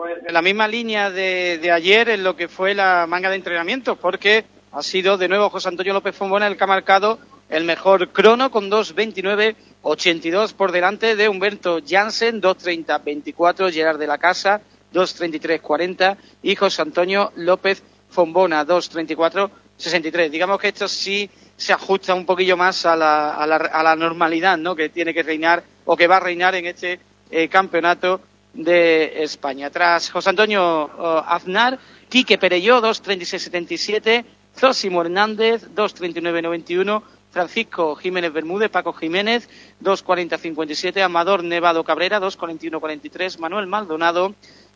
Pues en la misma línea de, de ayer en lo que fue la manga de entrenamiento, porque ha sido de nuevo José Antonio López Fombona el que ha marcado el mejor crono con 2.29.82 por delante de Humberto Jansen, 2.30.24 Gerard de la Casa, 2.33.40 y José Antonio López Fombona, 2.34.63. Digamos que esto sí se ajusta un poquillo más a la, a la, a la normalidad ¿no? que tiene que reinar o que va a reinar en este eh, campeonato de España. Tras José Antonio eh, Aznar, Quique Perelló, 2.36.77, Zósimo Hernández, 2.39.91, Francisco Jiménez Bermúdez, Paco Jiménez, 2.40.57, Amador Nevado Cabrera, 2.41.43, Manuel Maldonado,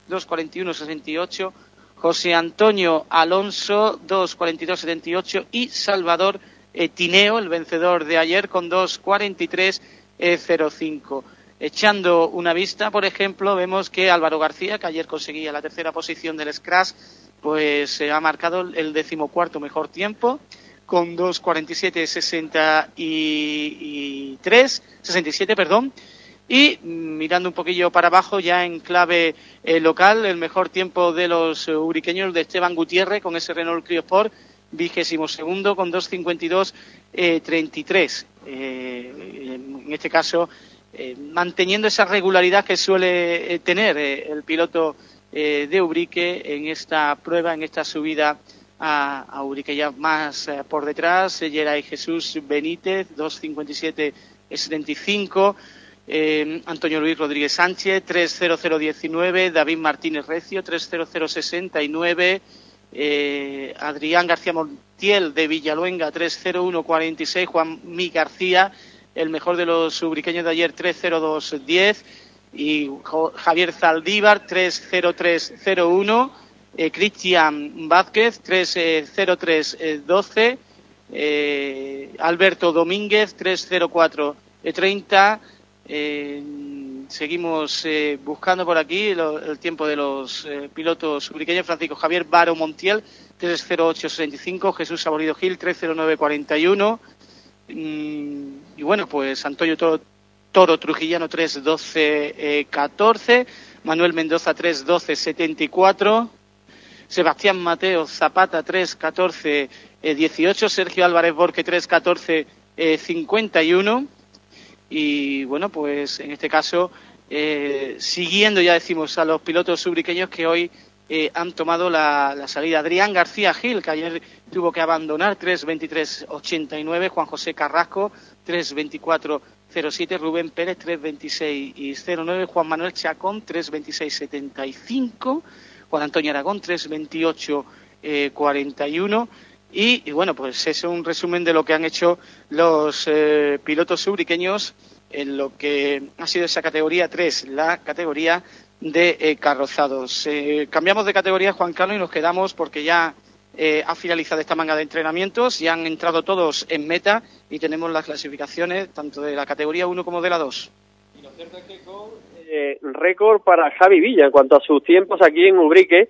2.41.68, José Antonio Alonso, 2.42.78 y Salvador Tineo, el vencedor de ayer, con 2.43.05. Echando una vista, por ejemplo, vemos que Álvaro García, que ayer conseguía la tercera posición del Scratch, pues se ha marcado el decimocuarto mejor tiempo con 2.47.63, 67, perdón. Y mm, mirando un poquillo para abajo, ya en clave eh, local, el mejor tiempo de los eh, uriqueños de Esteban Gutiérrez con ese Renault Clio Sport, vigésimo segundo con 2.52.33. Eh, en este caso, eh, manteniendo esa regularidad que suele eh, tener eh, el piloto de Ubrique en esta prueba, en esta subida a, Ubrique. Ya más por detrás, Geray Jesús Benítez, 2.57.75. eh, Antonio Luis Rodríguez Sánchez, 30019, David Martínez Recio, 30069, eh, Adrián García Montiel de Villaluenga, 30146, Juan Mi García, el mejor de los subriqueños de ayer, 30210, y Javier Zaldívar, 30301, eh, Cristian Vázquez, 30312, eh, Alberto Domínguez, 30430, eh, seguimos eh, buscando por aquí el tiempo de los eh, pilotos ubriqueños. Francisco Javier Baro Montiel, 30865. Jesús Saborido Gil, 30941. Mm, y bueno, pues Antonio Toro, Trujillano, 31214. Manuel Mendoza, 31274. Sebastián Mateo Zapata, 31418. Sergio Álvarez Borque, 31451 y bueno, pues en este caso, eh, siguiendo ya decimos a los pilotos subriqueños que hoy eh, han tomado la, salida. Adrián García Gil, que ayer tuvo que abandonar 3.23.89, Juan José Carrasco 3.24.07, Rubén Pérez 3.26.09, Juan Manuel Chacón 3.26.75, Juan Antonio Aragón 3.28.41 y, bueno, pues es un resumen de lo que han hecho los eh, pilotos subriqueños en lo que ha sido esa categoría 3, la categoría de eh, carrozados. Eh, cambiamos de categoría, Juan Carlos, y nos quedamos porque ya ha finalizado esta manga de entrenamientos, ya han entrado todos en meta y tenemos las clasificaciones tanto de la categoría 1 como de la 2. Y lo cierto es que récord para Javi Villa en cuanto a sus tiempos aquí en Ubrique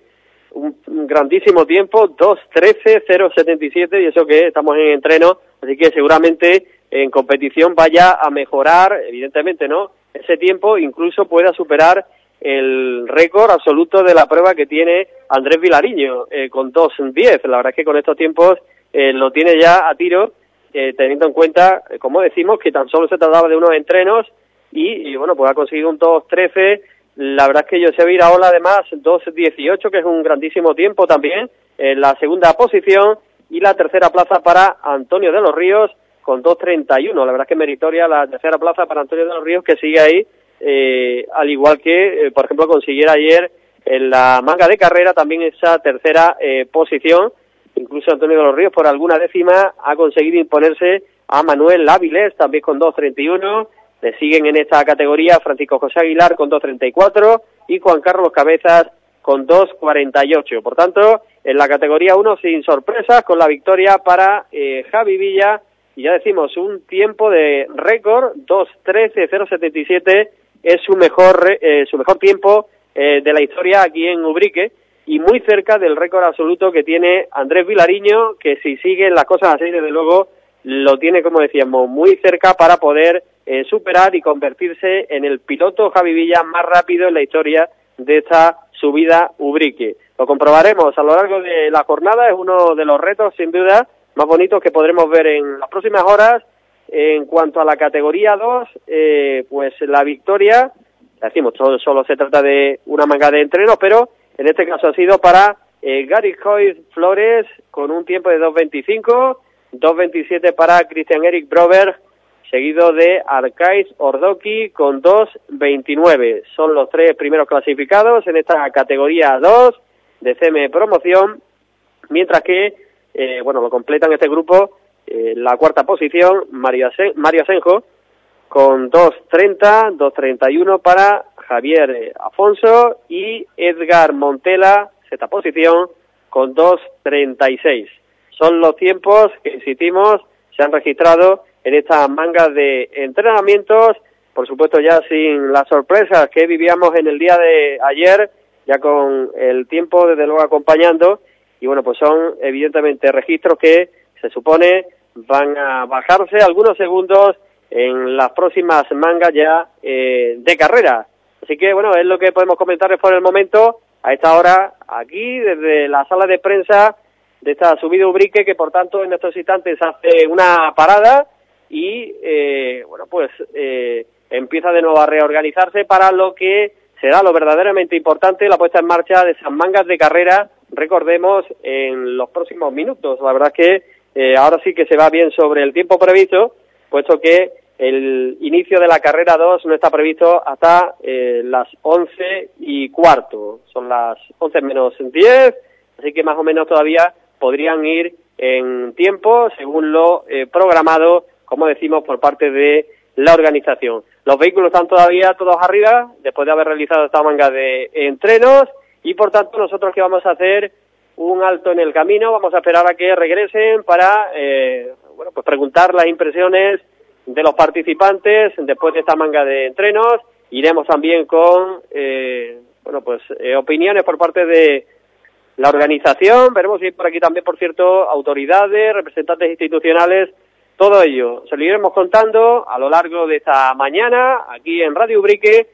un, grandísimo tiempo, 2.13.077 y eso que estamos en entreno, así que seguramente en competición vaya a mejorar, evidentemente, ¿no? Ese tiempo incluso pueda superar el récord absoluto de la prueba que tiene Andrés Vilariño eh, con 2.10. La verdad es que con estos tiempos eh, lo tiene ya a tiro, eh, teniendo en cuenta, como decimos, que tan solo se trataba de unos entrenos y, y bueno, pues ha conseguido un 2.13 la verdad es que José Viraola, además, 2.18, que es un grandísimo tiempo también, en la segunda posición, y la tercera plaza para Antonio de los Ríos, con 2.31. La verdad es que meritoria la tercera plaza para Antonio de los Ríos, que sigue ahí, eh, al igual que, eh, por ejemplo, consiguiera ayer en la manga de carrera también esa tercera eh, posición. Incluso Antonio de los Ríos, por alguna décima, ha conseguido imponerse a Manuel Áviles, también con 2.31 le siguen en esta categoría Francisco José Aguilar con 2.34 y Juan Carlos Cabezas con 2.48. Por tanto, en la categoría 1 sin sorpresas con la victoria para eh, Javi Villa y ya decimos un tiempo de récord 2.13.077 es su mejor eh, su mejor tiempo eh, de la historia aquí en Ubrique y muy cerca del récord absoluto que tiene Andrés Vilariño que si siguen las cosas así desde luego lo tiene como decíamos muy cerca para poder eh, superar y convertirse en el piloto Javi Villa más rápido en la historia de esta subida Ubrique. Lo comprobaremos a lo largo de la jornada, es uno de los retos sin duda más bonitos que podremos ver en las próximas horas. En cuanto a la categoría 2, eh, pues la victoria, decimos, solo, solo se trata de una manga de entreno, pero en este caso ha sido para eh, Gary Coy Flores con un tiempo de 2.25, 2.27 para Christian Eric Brover seguido de Arcais Ordoki con 2.29. Son los tres primeros clasificados en esta categoría 2 de CM Promoción, mientras que, eh, bueno, lo completan este grupo eh, la cuarta posición, Mario, Mario Asenjo, con 2.30, 2.31 para Javier eh, Afonso y Edgar Montela, sexta posición, con 2.36. Son los tiempos que, insistimos, se han registrado en estas mangas de entrenamientos, por supuesto ya sin las sorpresas que vivíamos en el día de ayer, ya con el tiempo desde luego acompañando, y bueno, pues son evidentemente registros que se supone van a bajarse algunos segundos en las próximas mangas ya eh, de carrera. Así que bueno, es lo que podemos comentarles por el momento a esta hora aquí desde la sala de prensa de esta subida Ubrique que por tanto en estos instantes hace una parada y eh, bueno pues eh, empieza de nuevo a reorganizarse para lo que será lo verdaderamente importante la puesta en marcha de esas mangas de carrera recordemos en los próximos minutos la verdad que eh, ahora sí que se va bien sobre el tiempo previsto puesto que el inicio de la carrera 2 no está previsto hasta eh, las 11 y cuarto. Son las 11 menos 10, así que más o menos todavía podrían ir en tiempo según lo eh, programado, como decimos, por parte de la organización. Los vehículos están todavía todos arriba, después de haber realizado esta manga de entrenos, y por tanto nosotros que vamos a hacer un alto en el camino, vamos a esperar a que regresen para eh, bueno, pues preguntar las impresiones de los participantes después de esta manga de entrenos. Iremos también con eh, bueno pues eh, opiniones por parte de la organización. Veremos si por aquí también, por cierto, autoridades, representantes institucionales. Todo ello se lo iremos contando a lo largo de esta mañana aquí en Radio Ubrique.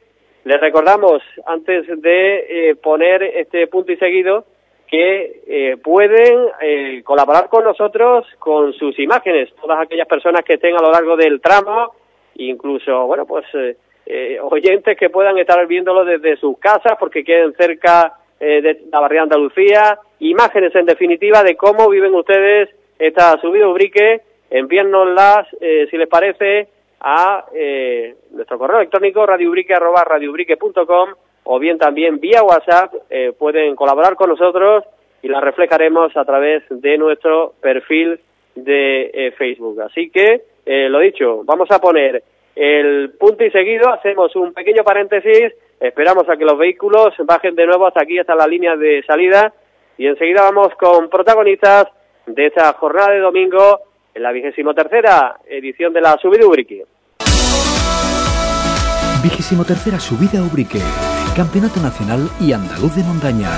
Les recordamos, antes de eh, poner este punto y seguido, que eh, pueden eh, colaborar con nosotros con sus imágenes, todas aquellas personas que estén a lo largo del tramo, incluso, bueno, pues eh, oyentes que puedan estar viéndolo desde sus casas porque queden cerca de la barriada Andalucía, imágenes en definitiva de cómo viven ustedes esta subida ubrique, envíennoslas, si les parece, a nuestro correo electrónico radioubrique.com o bien también vía WhatsApp eh, pueden colaborar con nosotros y la reflejaremos a través de nuestro perfil de eh, Facebook. Así que, eh, lo dicho, vamos a poner el punto y seguido, hacemos un pequeño paréntesis, esperamos a que los vehículos bajen de nuevo hasta aquí, hasta la línea de salida, y enseguida vamos con protagonistas de esta jornada de domingo en la vigésimo tercera edición de la Subida Ubrique. Vigésimo subida Ubrique, Campeonato Nacional y Andaluz de Montaña.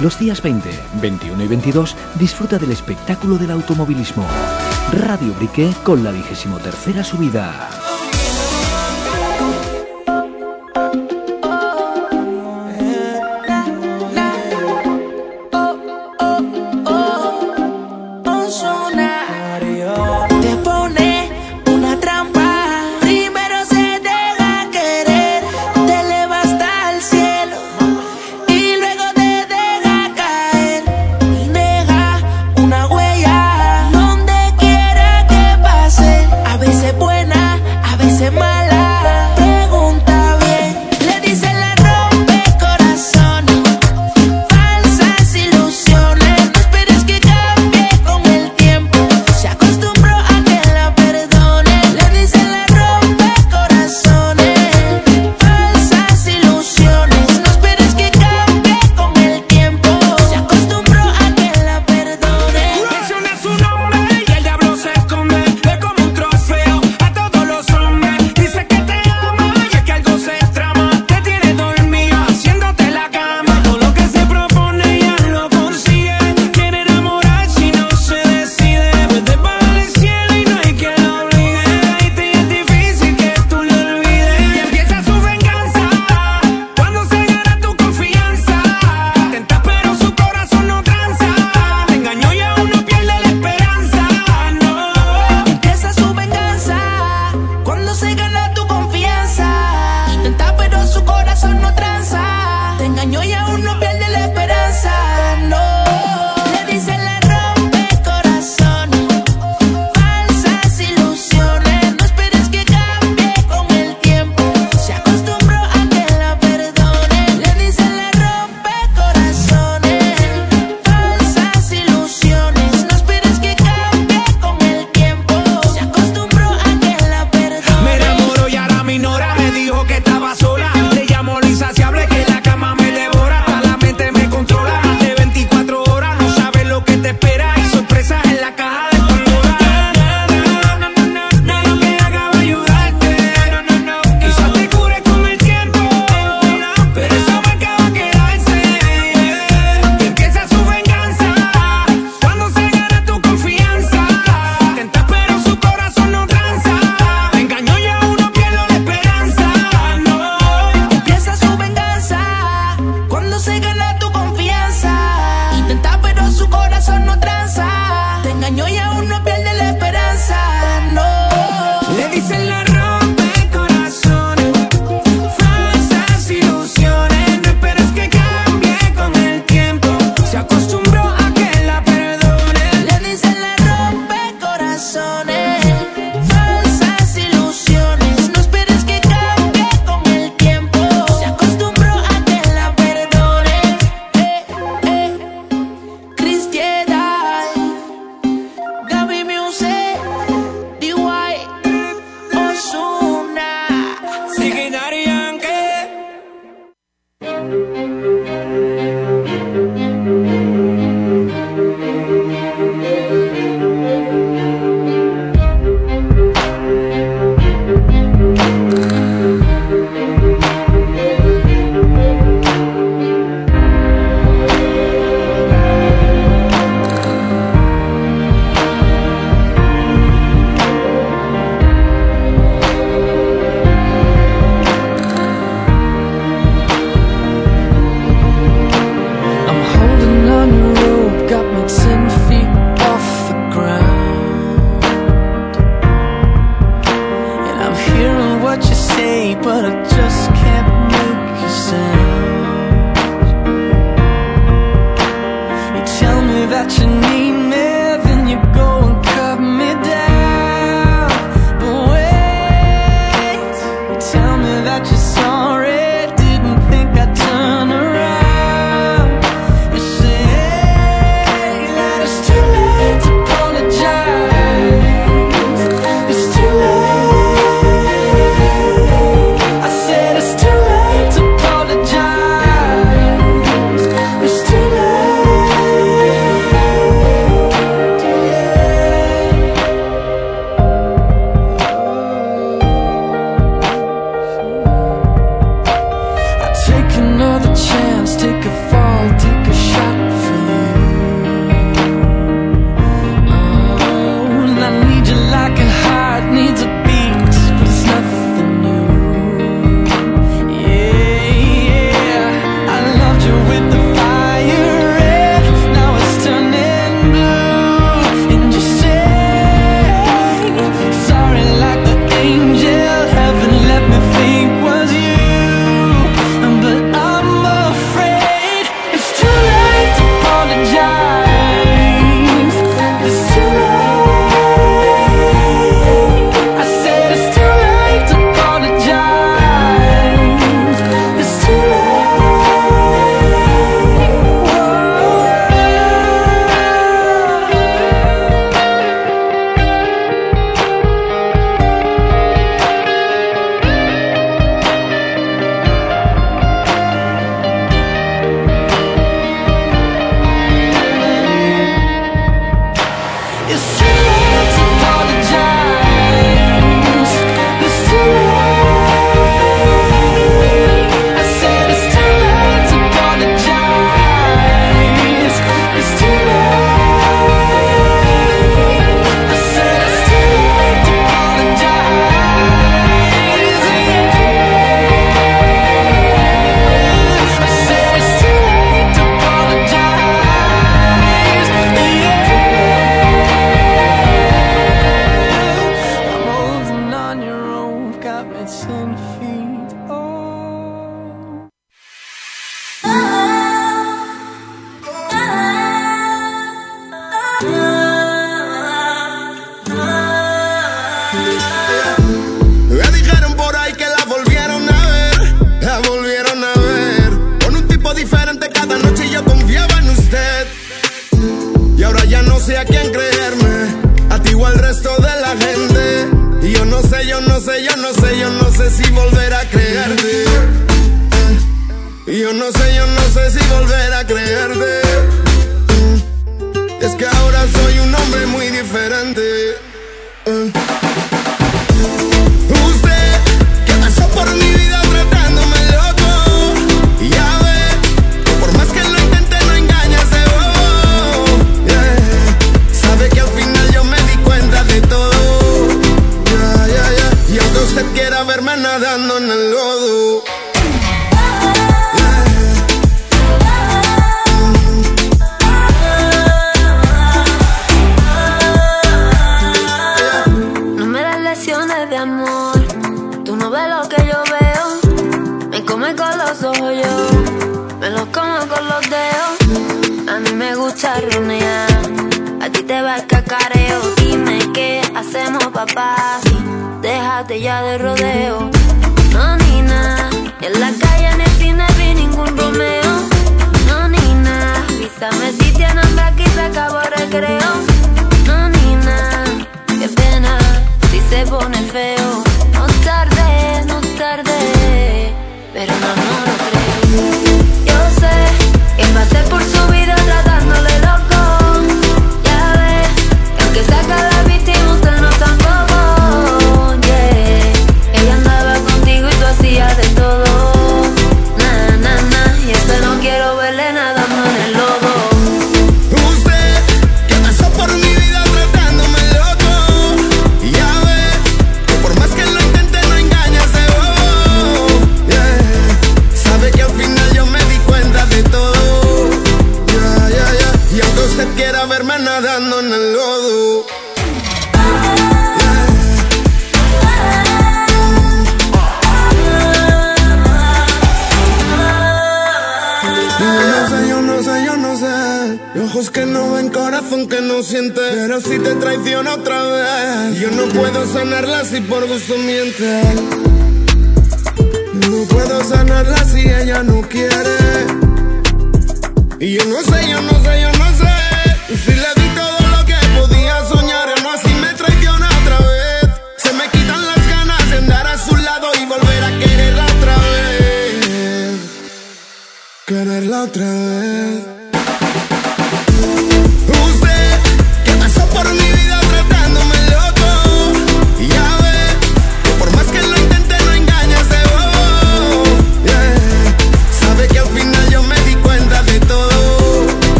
Los días 20, 21 y 22 disfruta del espectáculo del automovilismo. Radio Ubrique con la vigésimo tercera subida.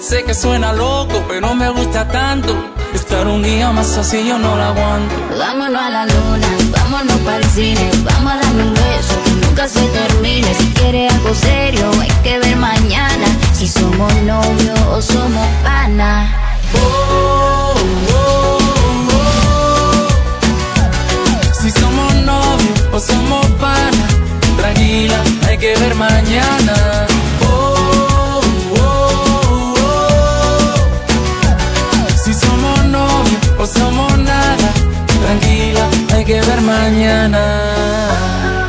Sé que suena loco, pero me gusta tanto. Estar un día más así yo no la aguanto. Vámonos a la luna, vámonos para el cine, vamos a darme un beso que nunca se termine. Si quieres algo serio, hay que ver mañana si somos novios o somos pana. Oh, oh, oh, si somos novios o somos pana, tranquila, hay que ver mañana. somos nada. Tranquila, hay que ver mañana.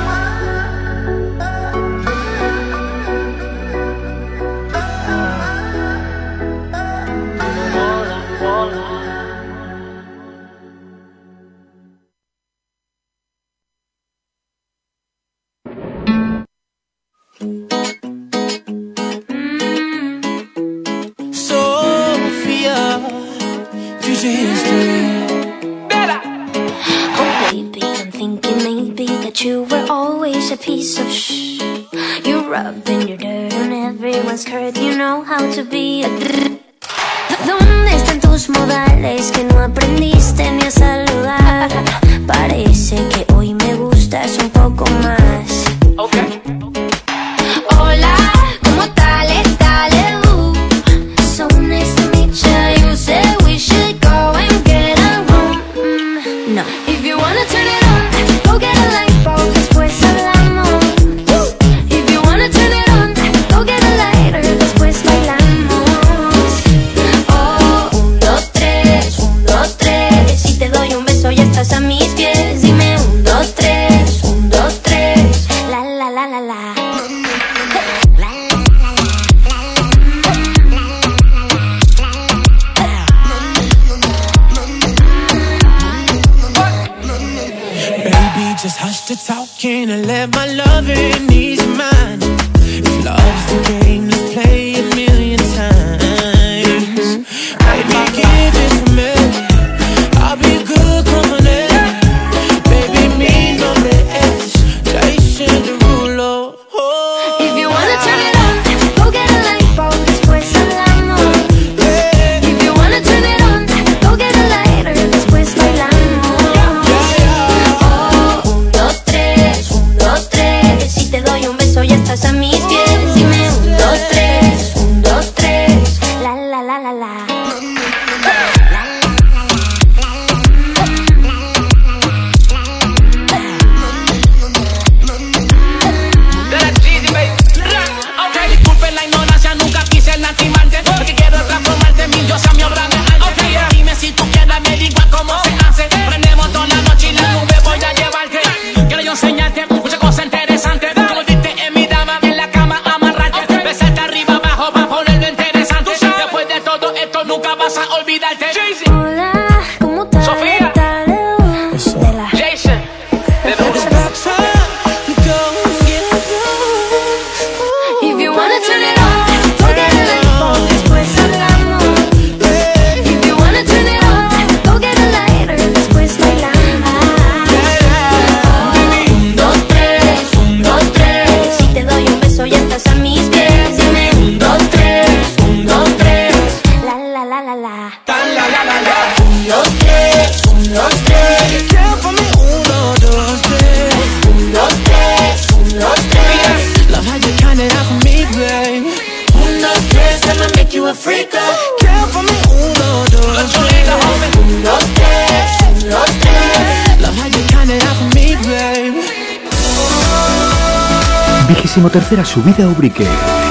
Subida a Ubrique,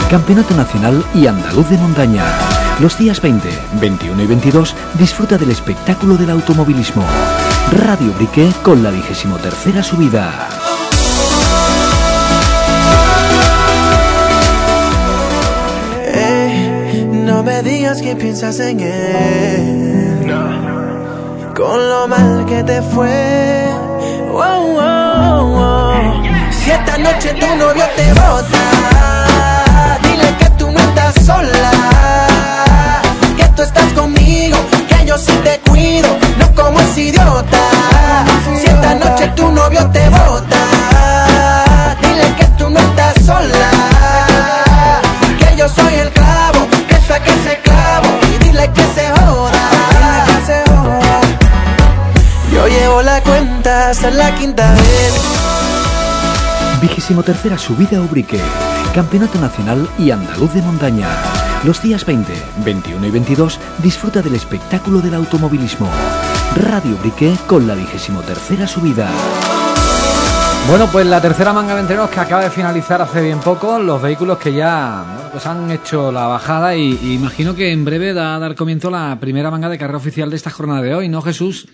Campeonato Nacional y Andaluz de Montaña. Los días 20, 21 y 22 disfruta del espectáculo del automovilismo. Radio Ubrique con la vigésimo tercera subida. Eh, no me digas que piensas en él. Con lo mal que te fue. Wow, wow. Si esta noche tu novio te bota, Que tú estás conmigo, que yo sí te cuido, no como ese idiota. Si esta noche tu novio te bota, dile que tú no estás sola. Que yo soy el clavo, que saque ese clavo y dile que se joda. Yo llevo la cuenta hasta la quinta vez. Vigésimo tercera subida Ubrique, Campeonato Nacional y Andaluz de Montaña. Los días 20, 21 y 22 disfruta del espectáculo del automovilismo. Radio Ubrique con la vigésimo tercera subida. Bueno, pues la tercera manga de entrenos que acaba de finalizar hace bien poco, los vehículos que ya pues han hecho la bajada y, imagino que en breve da dar comienzo la primera manga de carrera oficial de esta jornada de hoy, ¿no, Jesús?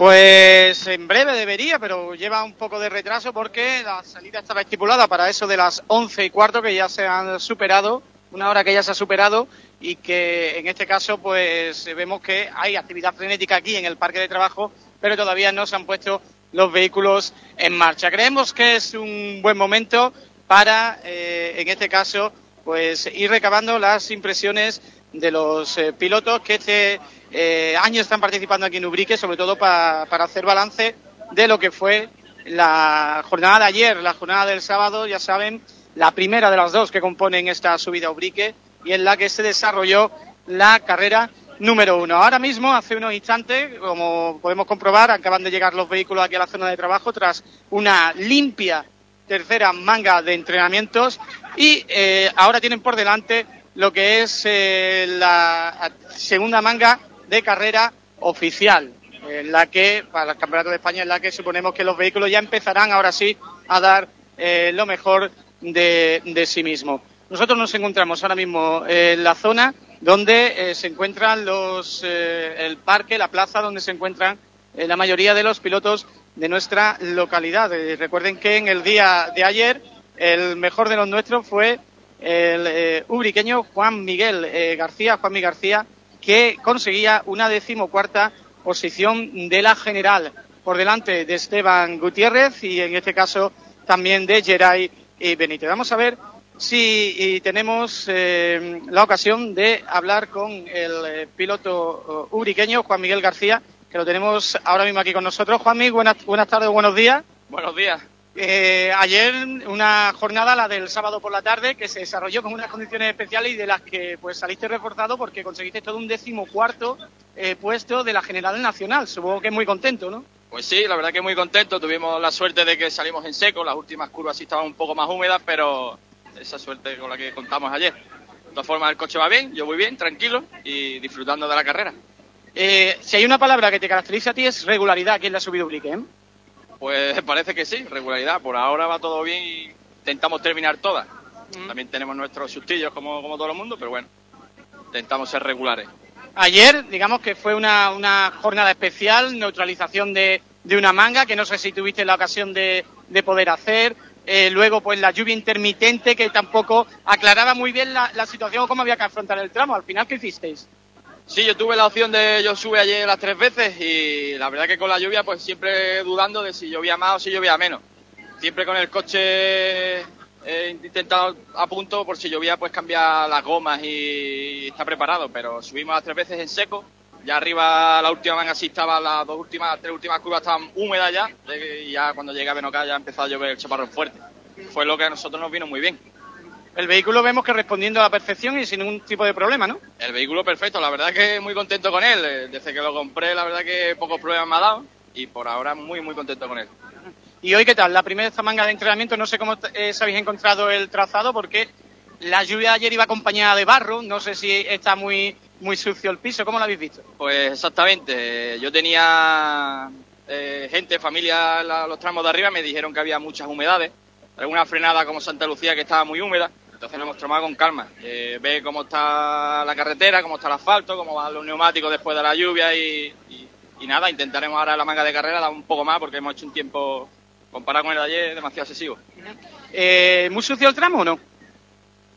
Pues en breve debería, pero lleva un poco de retraso porque la salida estaba estipulada para eso de las once y cuarto que ya se han superado, una hora que ya se ha superado y que en este caso pues vemos que hay actividad frenética aquí en el parque de trabajo, pero todavía no se han puesto los vehículos en marcha. Creemos que es un buen momento para, eh, en este caso, pues ir recabando las impresiones de los eh, pilotos que este eh, año están participando aquí en Ubrique, sobre todo pa- para hacer balance de lo que fue la jornada de ayer, la jornada del sábado, ya saben, la primera de las dos que componen esta subida a Ubrique y en la que se desarrolló la carrera número uno. Ahora mismo, hace unos instantes, como podemos comprobar, acaban de llegar los vehículos aquí a la zona de trabajo tras una limpia tercera manga de entrenamientos y eh, ahora tienen por delante lo que es eh, la segunda manga de carrera oficial, en la que, para el Campeonato de España, en la que suponemos que los vehículos ya empezarán ahora sí a dar eh, lo mejor de, de sí mismos. Nosotros nos encontramos ahora mismo en la zona donde eh, se encuentran los, eh, el parque, la plaza donde se encuentran la mayoría de los pilotos de nuestra localidad. Recuerden que en el día de ayer el mejor de los nuestros fue el ubriqueño Juan Miguel García, Juan Miguel García, que conseguía una decimocuarta posición de la general. por delante de Esteban Gutiérrez y en este caso también de Geray Benítez. Vamos a ver si y tenemos eh, la ocasión de hablar con el eh, piloto uh, ubriqueño Juan Miguel García, que lo tenemos ahora mismo aquí con nosotros. Juan Miguel, buenas, buenas tardes, buenos días. Buenos días. Eh, ayer una jornada, la del sábado por la tarde, que se desarrolló con unas condiciones especiales y de las que pues saliste reforzado porque conseguiste todo un décimo cuarto eh, puesto de la General Nacional. Supongo que muy contento, ¿no? Pues sí, la verdad que muy contento. Tuvimos la suerte de que salimos en seco. Las últimas curvas sí estaban un poco más húmedas, pero esa suerte con la que contamos ayer. De todas formas, el coche va bien, yo voy bien, tranquilo y disfrutando de la carrera. Eh, si hay una palabra que te caracteriza a ti es regularidad aquí en la subida ubrique, ¿eh? Pues parece que sí, regularidad. Por ahora va todo bien y intentamos terminar todas. También tenemos nuestros sustillos como, como todo el mundo, pero bueno, intentamos ser regulares. Ayer, digamos que fue una, una jornada especial, neutralización de, de una manga, que no sé si tuviste la ocasión de, de poder hacer. Eh, luego, pues la lluvia intermitente, que tampoco aclaraba muy bien la, la situación o cómo había que afrontar el tramo. Al final, ¿qué hicisteis? Sí, yo tuve la opción de yo sube ayer las tres veces y la verdad que con la lluvia pues siempre dudando de si llovía más o si llovía menos. Siempre con el coche he intentado a punto por si llovía pues cambiar las gomas y está preparado, pero subimos las tres veces en seco. Ya arriba la última manga sí estaba, las dos últimas, tres últimas curvas estaban húmedas ya y ya cuando llegué a Benocá ya empezó a llover el chaparrón fuerte. Fue lo que a nosotros nos vino muy bien. El vehículo vemos que respondiendo a la perfección y sin ningún tipo de problema, ¿no? El vehículo perfecto, la verdad que muy contento con él. Eh, Desde que lo compré, la verdad que pocos problemas me ha dado y por ahora muy, muy contento con él. ¿Y hoy qué tal? La primera manga de entrenamiento, no sé cómo eh, se habéis encontrado el trazado porque la lluvia ayer iba acompañada de barro, no sé si está muy, muy sucio el piso, ¿cómo lo habéis visto? Pues exactamente, yo tenía eh, gente, familia la- los tramos de arriba, me dijeron que había muchas humedades, alguna frenada como Santa Lucía que estaba muy húmeda, entonces lo hemos tomado con calma. Eh, ve cómo está la carretera, cómo está el asfalto, cómo van los neumáticos después de la lluvia y, y- y nada, intentaremos ahora la manga de carrera dar un poco más porque hemos hecho un tiempo, comparado con el de ayer, demasiado excesivo. Eh, ¿Muy sucio el tramo o no?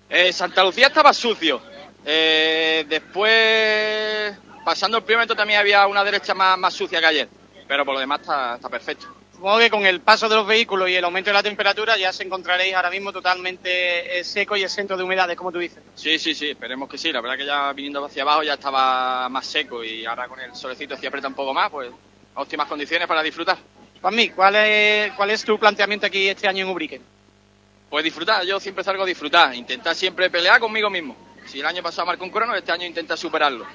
Eh, Santa Lucía estaba sucio. Eh, después, pasando el primer también había una derecha más, más sucia que ayer. Pero por lo demás está, está perfecto. Supongo que con el paso de los vehículos y el aumento de la temperatura ya se encontraréis ahora mismo totalmente eh, seco y exento de humedades, como tú dices. Sí, sí, sí, esperemos que sí. La verdad que ya viniendo hacia abajo ya estaba más seco y ahora con el solecito si aprieta un poco más, pues óptimas condiciones para disfrutar. Juanmi, ¿cuál es, ¿cuál es tu planteamiento aquí este año en Ubrique? Pues disfrutar, yo siempre salgo a disfrutar, intentar siempre pelear conmigo mismo. Si el año pasado marcó un crono, este año intenta superarlo.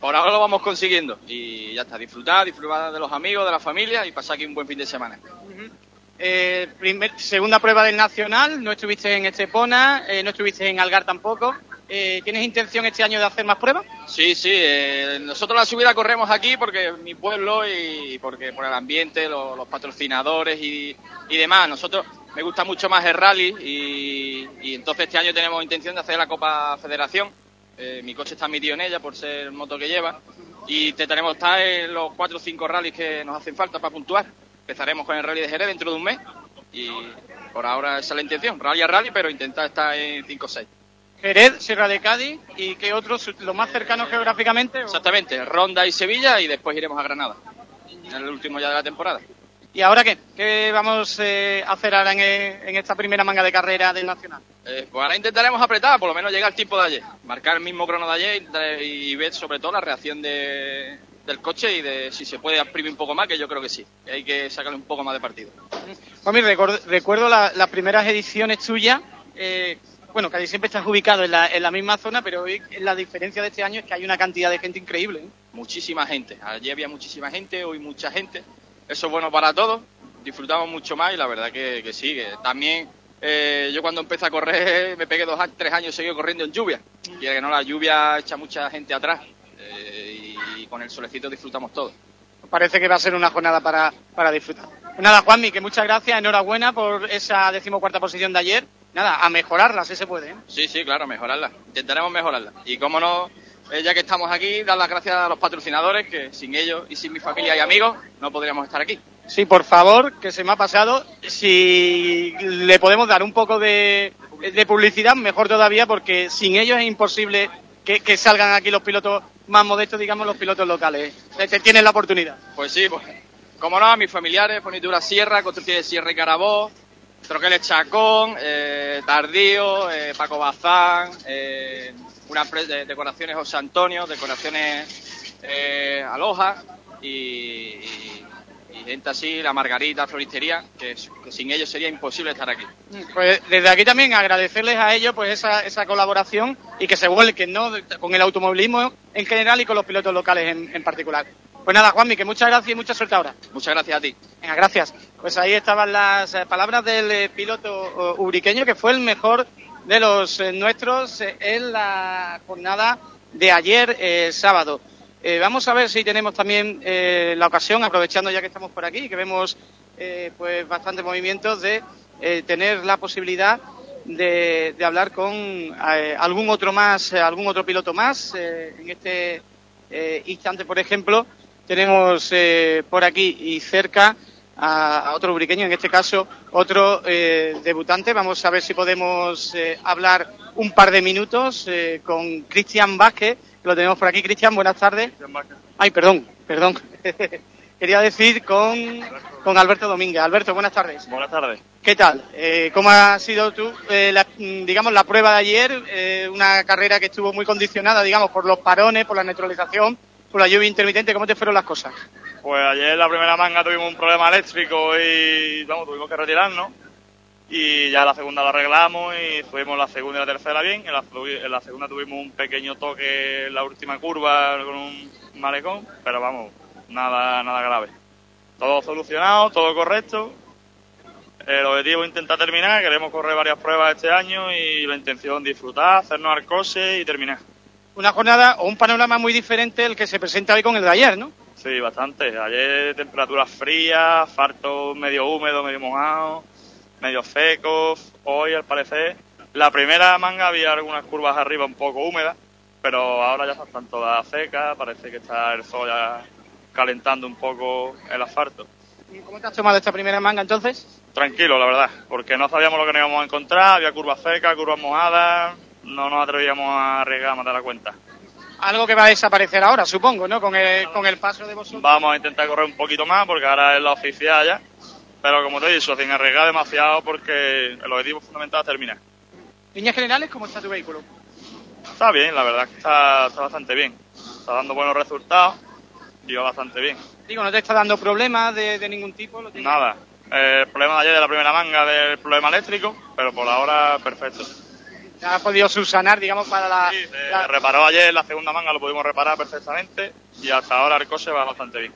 Por ahora lo vamos consiguiendo y ya está, disfrutar, disfrutar de los amigos, de la familia y pasar aquí un buen fin de semana. Eh, primer- segunda prueba del Nacional, no estuviste en Estepona, eh, no estuviste en Algar tampoco. Eh, ¿Tienes intención este año de hacer más pruebas? Sí, sí, eh, nosotros la subida corremos aquí porque mi pueblo y porque por el ambiente, lo- los, patrocinadores y, y demás. Nosotros me gusta mucho más el rally y, y entonces este año tenemos intención de hacer la Copa Federación. Eh, mi coche está metido en ella por ser el moto que lleva y intentaremos estar en los cuatro o cinco rallies que nos hacen falta para puntuar. Empezaremos con el rally de Jerez dentro de un mes y por ahora esa es la intención, rally a rally, pero intentar estar en cinco o seis. Jerez, Sierra de Cádiz y qué otros, los más cercanos geográficamente. o- Exactamente, Ronda y Sevilla y después iremos a Granada, en el último ya de la temporada. ¿Y ahora qué? ¿Qué vamos eh, a hacer ahora en, eh, en esta primera manga de carrera del Nacional? Eh, pues ahora intentaremos apretar, por lo menos llegar al tiempo de ayer, marcar el mismo crono de ayer y, ver sobre todo la reacción de- del coche y de si se puede exprimir un poco más, que yo creo que sí, que hay que sacarle un poco más de partido. Juanmi, recor- recuerdo la- las primeras ediciones tuyas. eh, bueno, casi siempre estás ubicado en la, en la misma zona, pero hoy la diferencia de este año es que hay una cantidad de gente increíble. ¿eh? Muchísima gente, ayer había muchísima gente, hoy mucha gente, eso es bueno para todos, disfrutamos mucho más y la verdad que, que sí, que también eh, yo cuando empecé a correr me pegué dos, tres años seguido corriendo en lluvia, y que no, la lluvia echa mucha gente atrás eh, y con el solecito disfrutamos todos. Parece que va a ser una jornada para, para disfrutar. Pues nada, Juanmi, que muchas gracias, enhorabuena por esa decimocuarta posición de ayer. Nada, a mejorarla, si se puede. ¿eh? Sí, sí, claro, mejorarla. Intentaremos mejorarla. Y como no, eh, ya que estamos aquí, dar las gracias a los patrocinadores, que sin ellos y sin mi familia y amigos no podríamos estar aquí. Sí, por favor, que se me ha pasado. Si le podemos dar un poco de, de publicidad, mejor todavía, porque sin ellos es imposible que, que salgan aquí los pilotos más modestos, digamos, los pilotos locales. Te- Tienen la oportunidad. Pues sí, pues como no, a mis familiares, Fornitura Sierra, Construcción de Sierra y Carabó, Troqueles Chacón, eh, Tardío, eh, Paco Bazán, eh, una de decoraciones José Antonio, decoraciones eh, Aloha y, y- y gente así, la Margarita, Floristería, que, sin ellos sería imposible estar aquí. Pues desde aquí también agradecerles a ellos pues esa, esa colaboración y que se vuelquen ¿no? con el automovilismo en general y con los pilotos locales en, en particular. Pues nada, Juanmi, que muchas gracias y mucha suerte ahora. Muchas gracias a ti. Venga, gracias. Pues ahí estaban las eh, palabras del eh, piloto ubriqueño, que fue el mejor de los eh, nuestros eh, en la jornada de ayer eh, sábado. Eh, vamos a ver si tenemos también eh, la ocasión, aprovechando ya que estamos por aquí, que vemos pues bastantes movimientos, de tener la posibilidad de, de hablar con algún otro más, algún otro piloto más. En este instante, por ejemplo, tenemos por aquí y cerca a, a otro ubriqueño, en este caso otro eh, debutante. Vamos a ver si podemos eh, hablar un par de minutos eh, con Cristian Vázquez, que lo tenemos por aquí. Cristian, buenas tardes. Ay, perdón, perdón. Quería decir con, con Alberto Domínguez. Alberto, buenas tardes. Buenas tardes. ¿Qué tal? Eh, ¿Cómo ha sido tú, eh, la- digamos, la prueba de ayer? Una carrera que estuvo muy condicionada, digamos, por los parones, por la neutralización, por la lluvia intermitente. ¿Cómo te fueron las cosas? Pues ayer en la primera manga tuvimos un problema eléctrico y vamos, tuvimos que retirarnos. Y ya la segunda la arreglamos y fuimos la segunda y la tercera bien. En la, segunda tuvimos un pequeño toque en la última curva con un malecón, pero vamos, nada, nada grave. Todo solucionado, todo correcto. El objetivo es intentar terminar, queremos correr varias pruebas este año y la intención disfrutar, hacernos arcose y terminar. Una jornada o un panorama muy diferente el que se presenta hoy con el de ayer, ¿no? Sí, bastante. Ayer temperaturas frías, asfalto medio húmedo, medio mojado, medio seco. Hoy, al parecer, la primera manga había algunas curvas arriba un poco húmedas, pero ahora ya están todas secas. Parece que está el sol ya calentando un poco el asfalto. ¿Cómo te has tomado esta primera manga entonces? Tranquilo, la verdad, porque no sabíamos lo que nos íbamos a encontrar. Había curvas secas, curvas mojadas. No nos atrevíamos a arriesgar más de la cuenta. Algo que va a desaparecer ahora, supongo, ¿no? Con el, con el paso de vosotros. Vamos a intentar correr un poquito más porque ahora es la oficial ya. Pero como te he dicho, sin arriesgar demasiado porque el objetivo fundamental es terminar. Líneas generales, ¿cómo está tu vehículo? Está bien, la verdad que está, está bastante bien. Está dando buenos resultados y va bastante bien. Digo, no te está dando problemas de, de ningún tipo. Lo Nada. Eh, el problema de ayer de la primera manga del problema eléctrico, pero por ahora perfecto. Has podido subsanar, digamos, para la... Se reparó ayer la segunda manga, lo pudimos reparar perfectamente y hasta ahora el coche va bastante bien.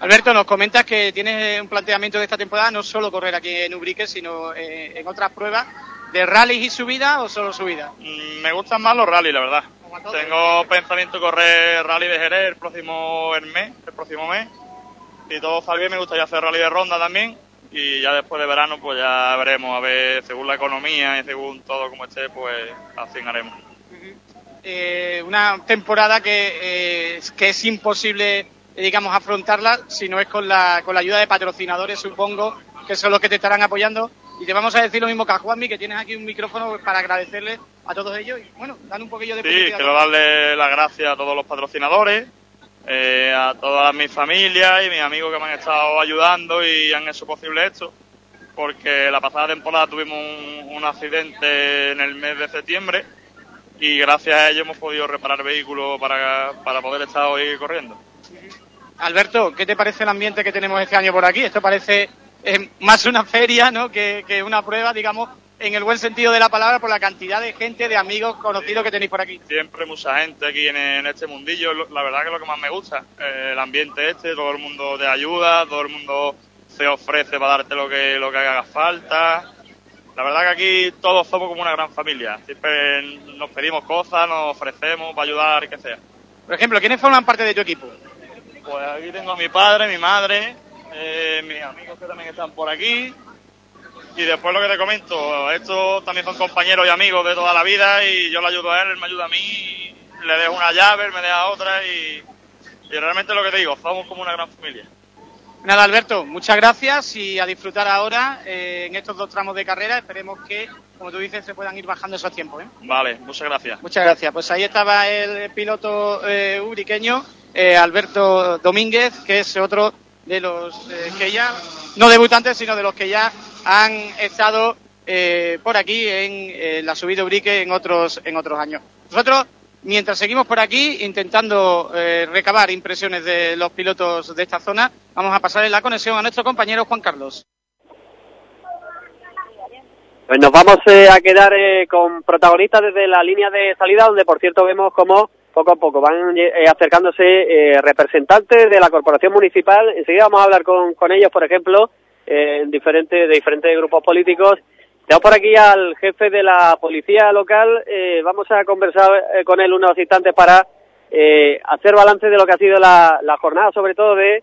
Alberto, nos comentas que tienes un planteamiento de esta temporada, no solo correr aquí en Ubrique, sino eh, en otras pruebas, de rallies y subida o solo subida. Mm, Me gustan más los rallies, la verdad. Tengo pensamiento correr rally de Jerez el próximo el mes, el próximo mes. Si todo sale bien, me gustaría hacer rally de ronda también. Y ya después de verano, pues ya veremos, a ver, según la economía y según todo como esté, pues así haremos. Eh, una temporada que, eh, que es imposible, eh, digamos, afrontarla si no es con la, con la ayuda de patrocinadores, supongo, que son los que te estarán apoyando. Y te vamos a decir lo mismo que a Juanmi, que tienes aquí un micrófono para agradecerle a todos ellos. Y bueno, dan un poquillo de Sí, quiero darle las gracias a todos los patrocinadores, eh, a todas mis familias y mis amigos que me han estado ayudando y han hecho posible esto. Porque la pasada temporada tuvimos un, un accidente en el mes de septiembre y gracias a ello hemos podido reparar vehículos para, para poder estar hoy corriendo. Alberto, ¿qué te parece el ambiente que tenemos este año por aquí? Esto parece eh, más una feria ¿no? que, que una prueba, digamos, en el buen sentido de la palabra, por la cantidad de gente, de amigos conocidos que tenéis por aquí. Siempre mucha gente aquí en, en este mundillo, lo- la verdad que es lo que más me gusta, eh, el ambiente este, todo el mundo te ayuda, todo el mundo se ofrece para darte lo que, lo que haga falta. La verdad que aquí todos somos como una gran familia, siempre nos pedimos cosas, nos ofrecemos para ayudar, que sea. Por ejemplo, ¿quiénes forman parte de tu equipo? Pues aquí tengo a mi padre, mi madre, eh, mis amigos que también están por aquí. Y después lo que te comento, estos también son compañeros y amigos de toda la vida y yo le ayudo a él, él me ayuda a mí, le dejo una llave, él me deja otra y, y realmente lo que te digo, somos como una gran familia. Nada, Alberto, muchas gracias y a disfrutar ahora eh, en estos dos tramos de carrera. Esperemos que, como tú dices, se puedan ir bajando esos tiempos. ¿eh? Vale, muchas gracias. Muchas gracias. Pues ahí estaba el piloto eh, ubriqueño, eh, Alberto Domínguez, que es otro de los eh, que ya, no debutantes, sino de los que ya han estado eh, por aquí en eh, la subida Ubrique en otros, en otros años. Nosotros, mientras seguimos por aquí intentando eh, recabar impresiones de los pilotos de esta zona, vamos a pasarle la conexión a nuestro compañero Juan Carlos. Pues nos vamos eh, a quedar eh, con protagonistas desde la línea de salida, donde por cierto vemos cómo poco a poco van eh, acercándose eh, representantes de la corporación municipal. Enseguida vamos a hablar con, con ellos, por ejemplo, en diferentes, de diferentes grupos políticos. Tenemos por aquí al jefe de la policía local. eh, vamos a conversar eh, con él unos instantes para eh, hacer balance de lo que ha sido la, la jornada, sobre todo de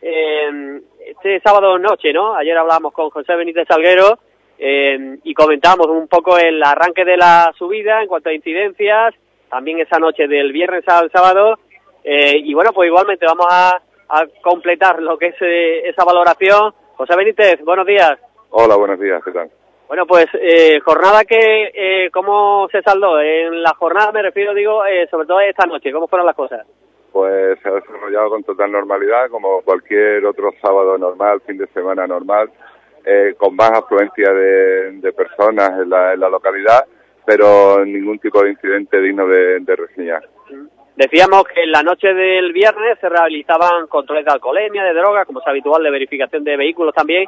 eh, este sábado noche, ¿no? Ayer hablábamos con José Benítez Salguero eh, y comentamos un poco el arranque de la subida en cuanto a incidencias, también esa noche del viernes al sábado, y bueno, pues igualmente vamos a, a completar lo que es esa valoración. José Benítez, buenos días. Hola, buenos días, ¿qué tal? Bueno, pues eh, jornada que, eh, ¿cómo se saldó? En la jornada me refiero, digo, eh, sobre todo esta noche, ¿cómo fueron las cosas? Pues se ha desarrollado con total normalidad, como cualquier otro sábado normal, fin de semana normal, eh, con más afluencia de, de personas en la, en la localidad, pero ningún tipo de incidente digno de, de reseñar. Decíamos que en la noche del viernes se realizaban controles de alcoholemia, de drogas, como es habitual, de verificación de vehículos también.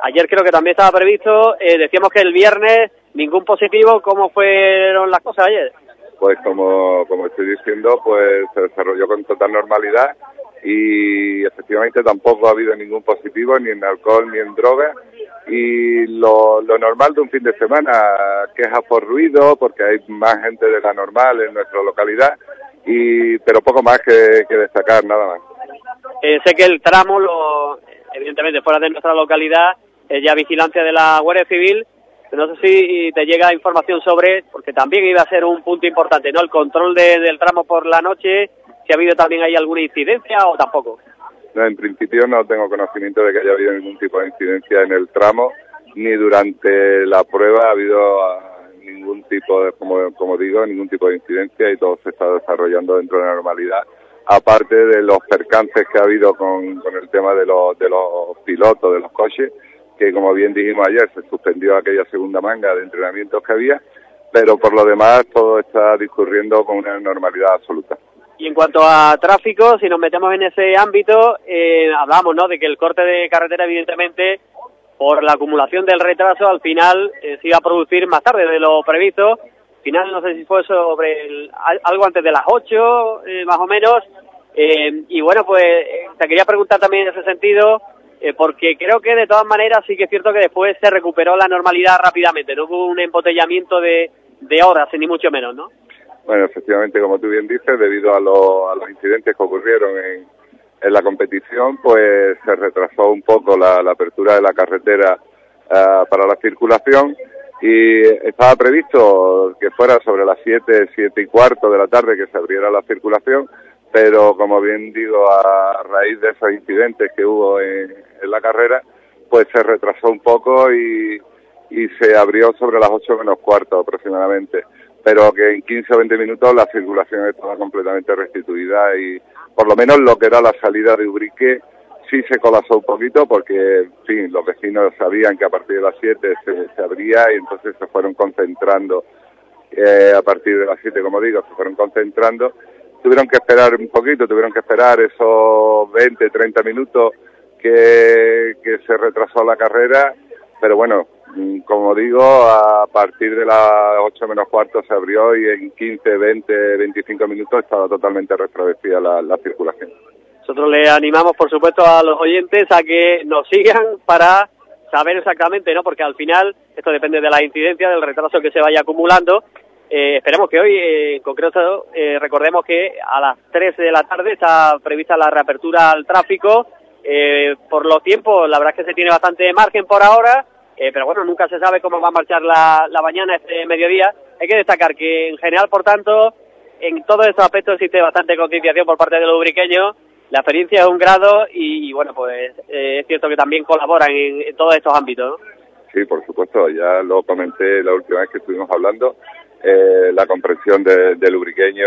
Ayer creo que también estaba previsto. Eh, decíamos que el viernes ningún positivo. ¿Cómo fueron las cosas ayer? Pues como, como estoy diciendo, pues se desarrolló con total normalidad y efectivamente tampoco ha habido ningún positivo ni en alcohol ni en drogas y lo, lo normal de un fin de semana, quejas por ruido, porque hay más gente de la normal en nuestra localidad, y pero poco más que, que destacar, nada más. Eh, sé que el tramo, lo, evidentemente fuera de nuestra localidad, es ya vigilancia de la Guardia Civil. No sé si te llega información sobre, porque también iba a ser un punto importante, ¿no? El control de- del tramo por la noche, si ha habido también ahí alguna incidencia o tampoco. No, en principio no tengo conocimiento de que haya habido ningún tipo de incidencia en el tramo, ni durante la prueba ha habido ningún tipo de, como, como digo, ningún tipo de incidencia y todo se está desarrollando dentro de la normalidad. Aparte de los percances que ha habido con, con el tema de los, de los pilotos, de los coches, que como bien dijimos ayer, se suspendió aquella segunda manga de entrenamientos que había, pero por lo demás todo está discurriendo con una normalidad absoluta. Y en cuanto a tráfico, si nos metemos en ese ámbito, eh, hablamos, ¿no? De que el corte de carretera, evidentemente, por la acumulación del retraso, al final eh, se iba a producir más tarde de lo previsto. Al final, no sé si fue sobre el- al- algo antes de las 8, eh, más o menos. Eh, y bueno, pues eh, te quería preguntar también en ese sentido, eh, porque creo que de todas maneras sí que es cierto que después se recuperó la normalidad rápidamente, no hubo un embotellamiento de, de horas, ni mucho menos, ¿no? Bueno, efectivamente, como tú bien dices, debido a, lo- a los incidentes que ocurrieron en, en la competición, pues se retrasó un poco la, apertura de la carretera ah, para la circulación y estaba previsto que fuera sobre las 7, 7 y cuarto de la tarde que se abriera la circulación, pero como bien digo, a raíz de esos incidentes que hubo en, en la carrera, pues se retrasó un poco y, y se abrió sobre las 8 menos cuarto aproximadamente. Pero que en 15 o 20 minutos la circulación estaba completamente restituida y por lo menos lo que era la salida de Ubrique sí se colapsó un poquito porque, en fin, los vecinos sabían que a partir de las 7 se, abría y entonces se fueron concentrando eh, a partir de las 7, como digo, se fueron concentrando. Tuvieron que esperar un poquito, tuvieron que esperar esos 20, 30 minutos que, se retrasó la carrera, pero bueno, como digo, a partir de las 8 menos cuarto se abrió y en 15, 20, 25 minutos estaba totalmente restablecida la, la circulación. Nosotros le animamos, por supuesto, a los oyentes a que nos sigan para saber exactamente, ¿no? Porque al final esto depende de la incidencia, del retraso que se vaya acumulando. Eh, esperemos que hoy, eh, en concreto, eh, recordemos que a las 3 de la tarde está prevista la reapertura al tráfico. Eh, por los tiempos, la verdad es que se tiene bastante margen por ahora, eh, pero bueno, nunca se sabe cómo va a marchar la, la mañana este mediodía. Hay que destacar que, en general, por tanto, en todos estos aspectos existe bastante concienciación por parte de los ubriqueños. La experiencia es un grado y, bueno, pues eh, es cierto que también colaboran en, todos estos ámbitos, ¿no? Sí, por supuesto, ya lo comenté la última vez que estuvimos hablando, eh, la comprensión de- del ubriqueño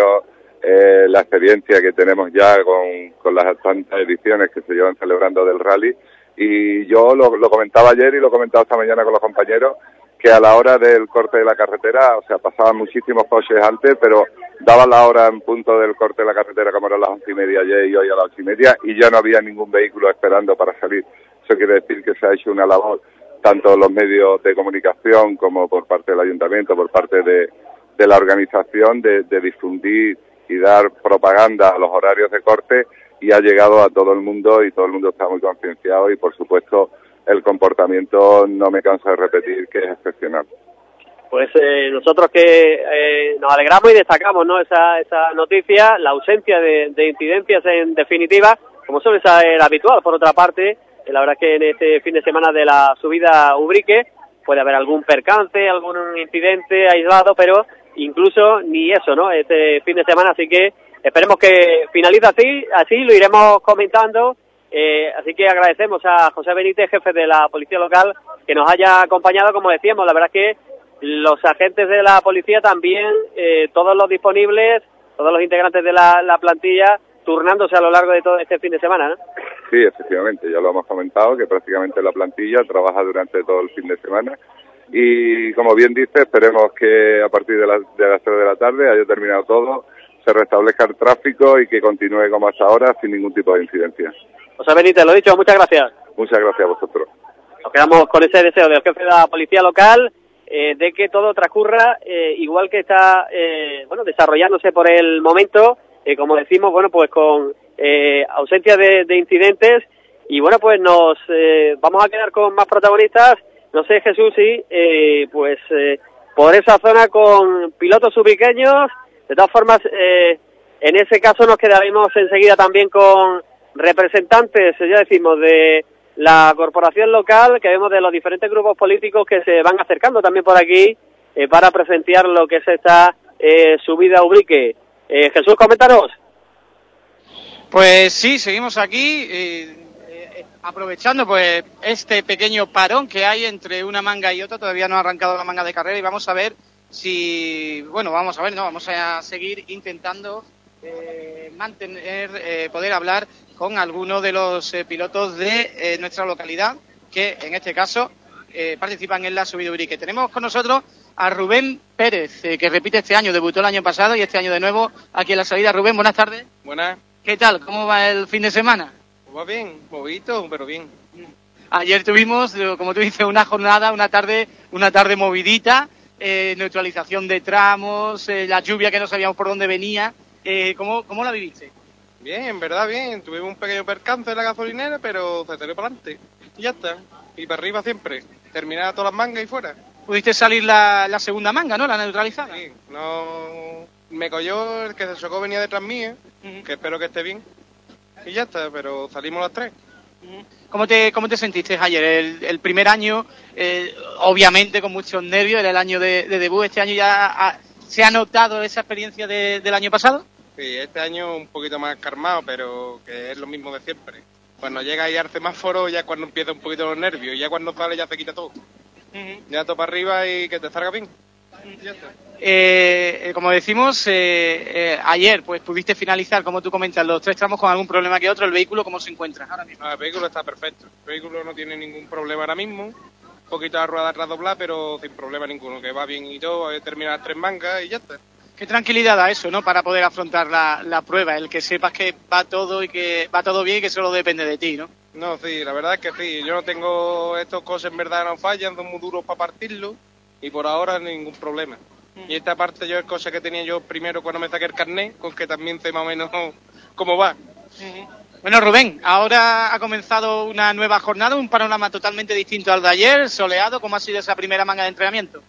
eh, la experiencia que tenemos ya con, con las tantas ediciones que se llevan celebrando del rally. Y yo lo, lo comentaba ayer y lo he comentado esta mañana con los compañeros, que a la hora del corte de la carretera, o sea, pasaban muchísimos coches antes, pero daba la hora en punto del corte de la carretera como eran las once y media ayer y hoy a las once y media, y ya no había ningún vehículo esperando para salir. Eso quiere decir que se ha hecho una labor, tanto los medios de comunicación como por parte del ayuntamiento, por parte de, de la organización, de, de difundir y dar propaganda a los horarios de corte, y ha llegado a todo el mundo y todo el mundo está muy concienciado y, por supuesto, el comportamiento, no me canso de repetir, que es excepcional. Pues eh, nosotros que eh, nos alegramos y destacamos ¿no? esa, esa noticia, la ausencia de, de incidencias en definitiva, como suele ser habitual. Por otra parte, eh, la verdad es que en este fin de semana de la subida Ubrique puede haber algún percance, algún incidente aislado, pero incluso ni eso, ¿no? Este fin de semana, así que esperemos que finalice así, así lo iremos comentando. Eh, así que agradecemos a José Benítez, jefe de la Policía Local, que nos haya acompañado, como decíamos, la verdad es que los agentes de la policía también, eh, todos los disponibles, todos los integrantes de la, la plantilla, turnándose a lo largo de todo este fin de semana, ¿no? Sí, efectivamente, ya lo hemos comentado, que prácticamente la plantilla trabaja durante todo el fin de semana. Y como bien dice, esperemos que a partir de, las de las 3 de la tarde haya terminado todo, se restablezca el tráfico y que continúe como hasta ahora sin ningún tipo de incidencia. José Benítez, lo dicho, muchas gracias. Muchas gracias a vosotros. Nos quedamos con ese deseo del jefe de la policía local eh, de que todo transcurra eh, igual que está eh, bueno desarrollándose por el momento, eh, como decimos, bueno pues con eh, ausencia de, de incidentes y bueno pues nos eh, vamos a quedar con más protagonistas. No sé Jesús eh, pues eh, por esa zona con pilotos ubiqueños. De todas formas, eh, en ese caso nos quedaremos enseguida también con representantes, ya decimos, de la corporación local, que vemos de los diferentes grupos políticos que se van acercando también por aquí eh, para presenciar lo que es esta eh, subida Ubrique. Eh, Jesús, coméntanos. Pues sí, seguimos aquí eh, eh, aprovechando pues este pequeño parón que hay entre una manga y otra. Todavía no ha arrancado la manga de carrera y vamos a ver si, bueno, vamos a ver, no, vamos a seguir intentando eh, mantener, eh, poder hablar con algunos de los eh, pilotos de eh, nuestra localidad que en este caso eh, participan en la subida Urique. Tenemos con nosotros a Rubén Pérez, que repite este año, debutó el año pasado y este año de nuevo aquí en la salida. Rubén, buenas tardes. Buenas. ¿Qué tal? ¿Cómo va el fin de semana? Pues va bien, movidito, pero bien. Ayer tuvimos, como tú dices, una jornada, una tarde, una tarde movidita, eh, neutralización de tramos, eh, la lluvia que no sabíamos por dónde venía. Eh, ¿cómo, ¿Cómo la viviste? Bien, en verdad bien. Tuvimos un pequeño percance en la gasolinera, pero se salió para adelante. Y ya está. Y para arriba siempre. Terminar todas las mangas y fuera. Pudiste salir la, la segunda manga, ¿no? La neutralizada. Sí, no... Me cogió el que se chocó venía detrás mía, que espero que esté bien. Y ya está, pero salimos las tres. ¿Cómo te, cómo te sentiste ayer? El, el primer año, eh, obviamente con muchos nervios, era el año de, de debut. ¿Este año ya ha- se ha notado esa experiencia de- del año pasado? Sí, este año un poquito más calmado, pero que es lo mismo de siempre. Cuando llega ahí al semáforo ya es cuando empieza un poquito los nervios, ya cuando sale ya se quita todo. Ya todo para arriba y que te salga bien. Eh, eh, como decimos, eh, eh, ayer pues pudiste finalizar, como tú comentas, los tres tramos con algún problema que otro. ¿El vehículo cómo se encuentra ahora mismo? Ah, el vehículo está perfecto. El vehículo no tiene ningún problema ahora mismo. Un poquito de rueda atrás doblada, pero sin problema ninguno. Que va bien y todo. He terminado las tres mangas y ya está. Qué tranquilidad da eso, ¿no? Para poder afrontar la, la prueba, el que sepas que va todo y que va todo bien y que solo depende de ti, ¿no? No, sí, la verdad es que sí. Yo no tengo estos cosas en verdad no fallan, son muy duros para partirlo y por ahora ningún problema. Y esta parte yo es cosa que tenía yo primero cuando me saqué el carnet, con que también sé más o menos cómo va. Bueno, Rubén, ahora ha comenzado una nueva jornada, un panorama totalmente distinto al de ayer, soleado. ¿Cómo ha sido esa primera manga de entrenamiento?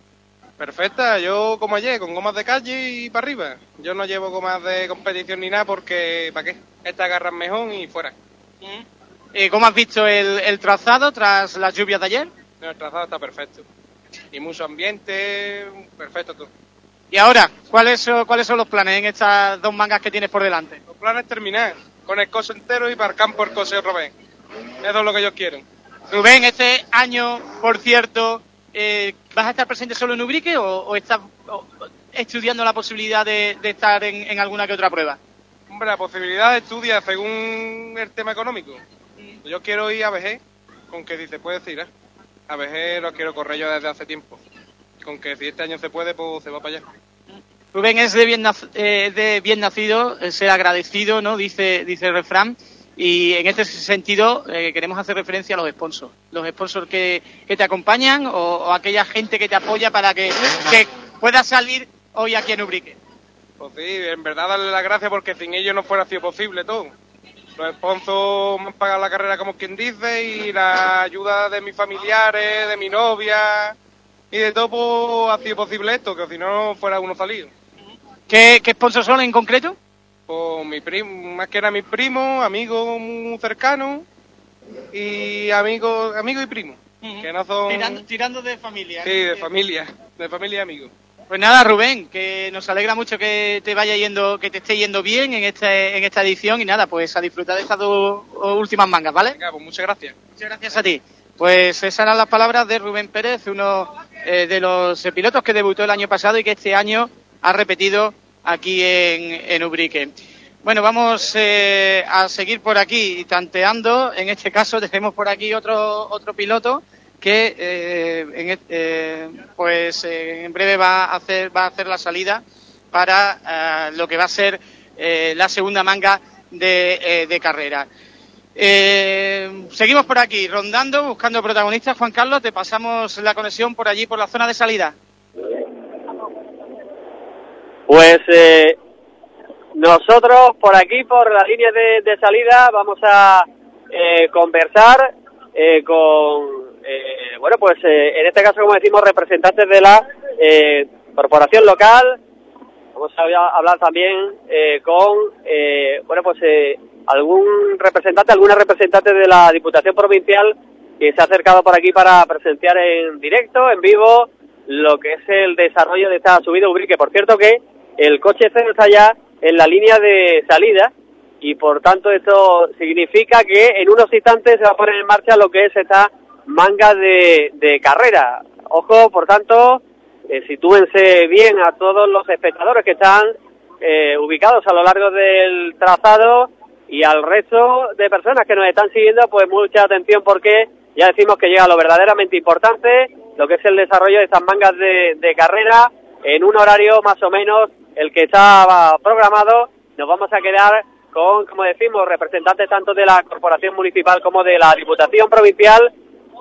Perfecta, yo como ayer, con gomas de calle y para arriba. Yo no llevo gomas de competición ni nada porque, ¿para qué? Estas agarran mejor y fuera. Eh, ¿Cómo has visto el, el trazado tras las lluvias de ayer? No, el trazado está perfecto. Y mucho ambiente, perfecto todo. Y ahora, ¿cuáles son, ¿cuáles son los planes en estas dos mangas que tienes por delante? Los planes terminar con el coso entero y para el campo el coso vez. Eso es lo que ellos quieren. Rubén, este año, por cierto, eh, ¿vas a estar presente solo en Ubrique o, o estás, o- estudiando la posibilidad de, de estar en, en alguna que otra prueba? Hombre, la posibilidad estudia según el tema económico. Yo quiero ir a VG, con que si se puede decir, ¿eh? A VG lo quiero correr yo desde hace tiempo. Con que si este año se puede, pues se va para allá. Rubén es de bien, eh, de bien nacido, ser agradecido, ¿no? Dice, dice el refrán. Y en este sentido eh, queremos hacer referencia a los sponsors. Los sponsors que, que te acompañan o, o aquella gente que te apoya para que, que puedas salir hoy aquí en Ubrique. Pues sí, en verdad darle las gracias porque sin ellos no fuera sido posible todo. Los sponsors me han pagado la carrera como quien dice y la ayuda de mis familiares, de mi novia y de todo pues, ha sido posible esto, que si no fuera uno salido. ¿Qué, qué sponsors son en concreto? Pues mi primo, más que era mi primo, amigo muy cercano y amigo, amigo y primo, que no son... Tirando, tirando de familia. Sí, de familia, de familia y amigos. Pues nada, Rubén, que nos alegra mucho que te vaya yendo, que te esté yendo bien en este, en esta edición y nada, pues a disfrutar de estas dos últimas mangas, ¿vale? Venga, pues muchas gracias. Muchas gracias a ti. Pues esas eran las palabras de Rubén Pérez, uno eh, de los pilotos que debutó el año pasado y que este año ha repetido aquí en, en Ubrique. Bueno, vamos eh, a seguir por aquí tanteando. En este caso tenemos por aquí otro otro piloto que eh, en et- eh, pues eh, en breve va a hacer va a hacer la salida para eh, lo que va a ser la segunda manga de, de carrera. Eh, seguimos por aquí, rondando, buscando protagonistas. Juan Carlos, te pasamos la conexión por allí, por la zona de salida. Pues eh, nosotros por aquí, por la línea de, de salida, vamos a eh, conversar con, eh, bueno, pues eh, en este caso, como decimos, representantes de la eh, corporación local. Vamos a hablar- también eh, con, eh, bueno, pues eh, algún representante, alguna representante de la Diputación Provincial que se ha acercado por aquí para presenciar en directo, en vivo, lo que es el desarrollo de esta subida Ubrique. Por cierto que el coche cero está ya en la línea de salida y por tanto esto significa que en unos instantes se va a poner en marcha lo que es esta manga de, de carrera. Ojo, por tanto, eh, sitúense bien a todos los espectadores que están eh, ubicados a lo largo del trazado y al resto de personas que nos están siguiendo, pues mucha atención porque ya decimos que llega lo verdaderamente importante, lo que es el desarrollo de estas mangas de, de carrera en un horario más o menos el que estaba programado. Nos vamos a quedar con, como decimos, representantes tanto de la Corporación Municipal como de la Diputación Provincial.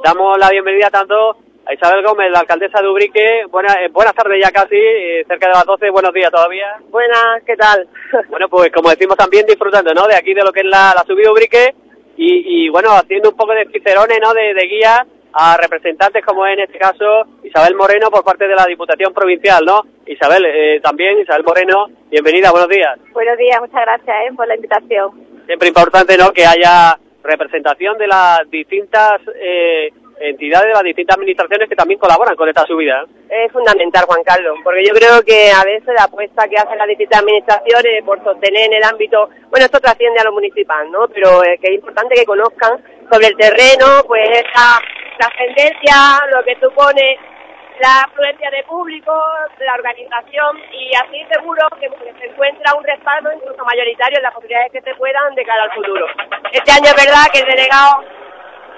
Damos la bienvenida tanto a Isabel Gómez, la alcaldesa de Ubrique. Buena, eh, buenas tardes ya casi, eh, cerca de las 12. Buenos días todavía. Buenas, ¿qué tal? Bueno, pues como decimos también disfrutando, ¿no? De aquí de lo que es la, la subida Ubrique y, y bueno, haciendo un poco de cicerones, ¿no? De, de guía a representantes como en este caso Isabel Moreno por parte de la Diputación Provincial, ¿no? Isabel, eh, también Isabel Moreno, bienvenida, buenos días. Buenos días, muchas gracias ¿eh? por la invitación. Siempre importante, ¿no? Que haya representación de las distintas eh, entidades, de las distintas administraciones que también colaboran con esta subida. ¿eh? Es fundamental, Juan Carlos, porque yo creo que a veces la apuesta que hacen las distintas administraciones por sostener en el ámbito, bueno, esto trasciende a lo municipal, ¿no? Pero eh, que es importante que conozcan sobre el terreno, pues esa trascendencia, lo que supone la afluencia de público, la organización y así seguro que se encuentra un respaldo incluso mayoritario en las posibilidades que se puedan de cara al futuro. Este año es verdad que el delegado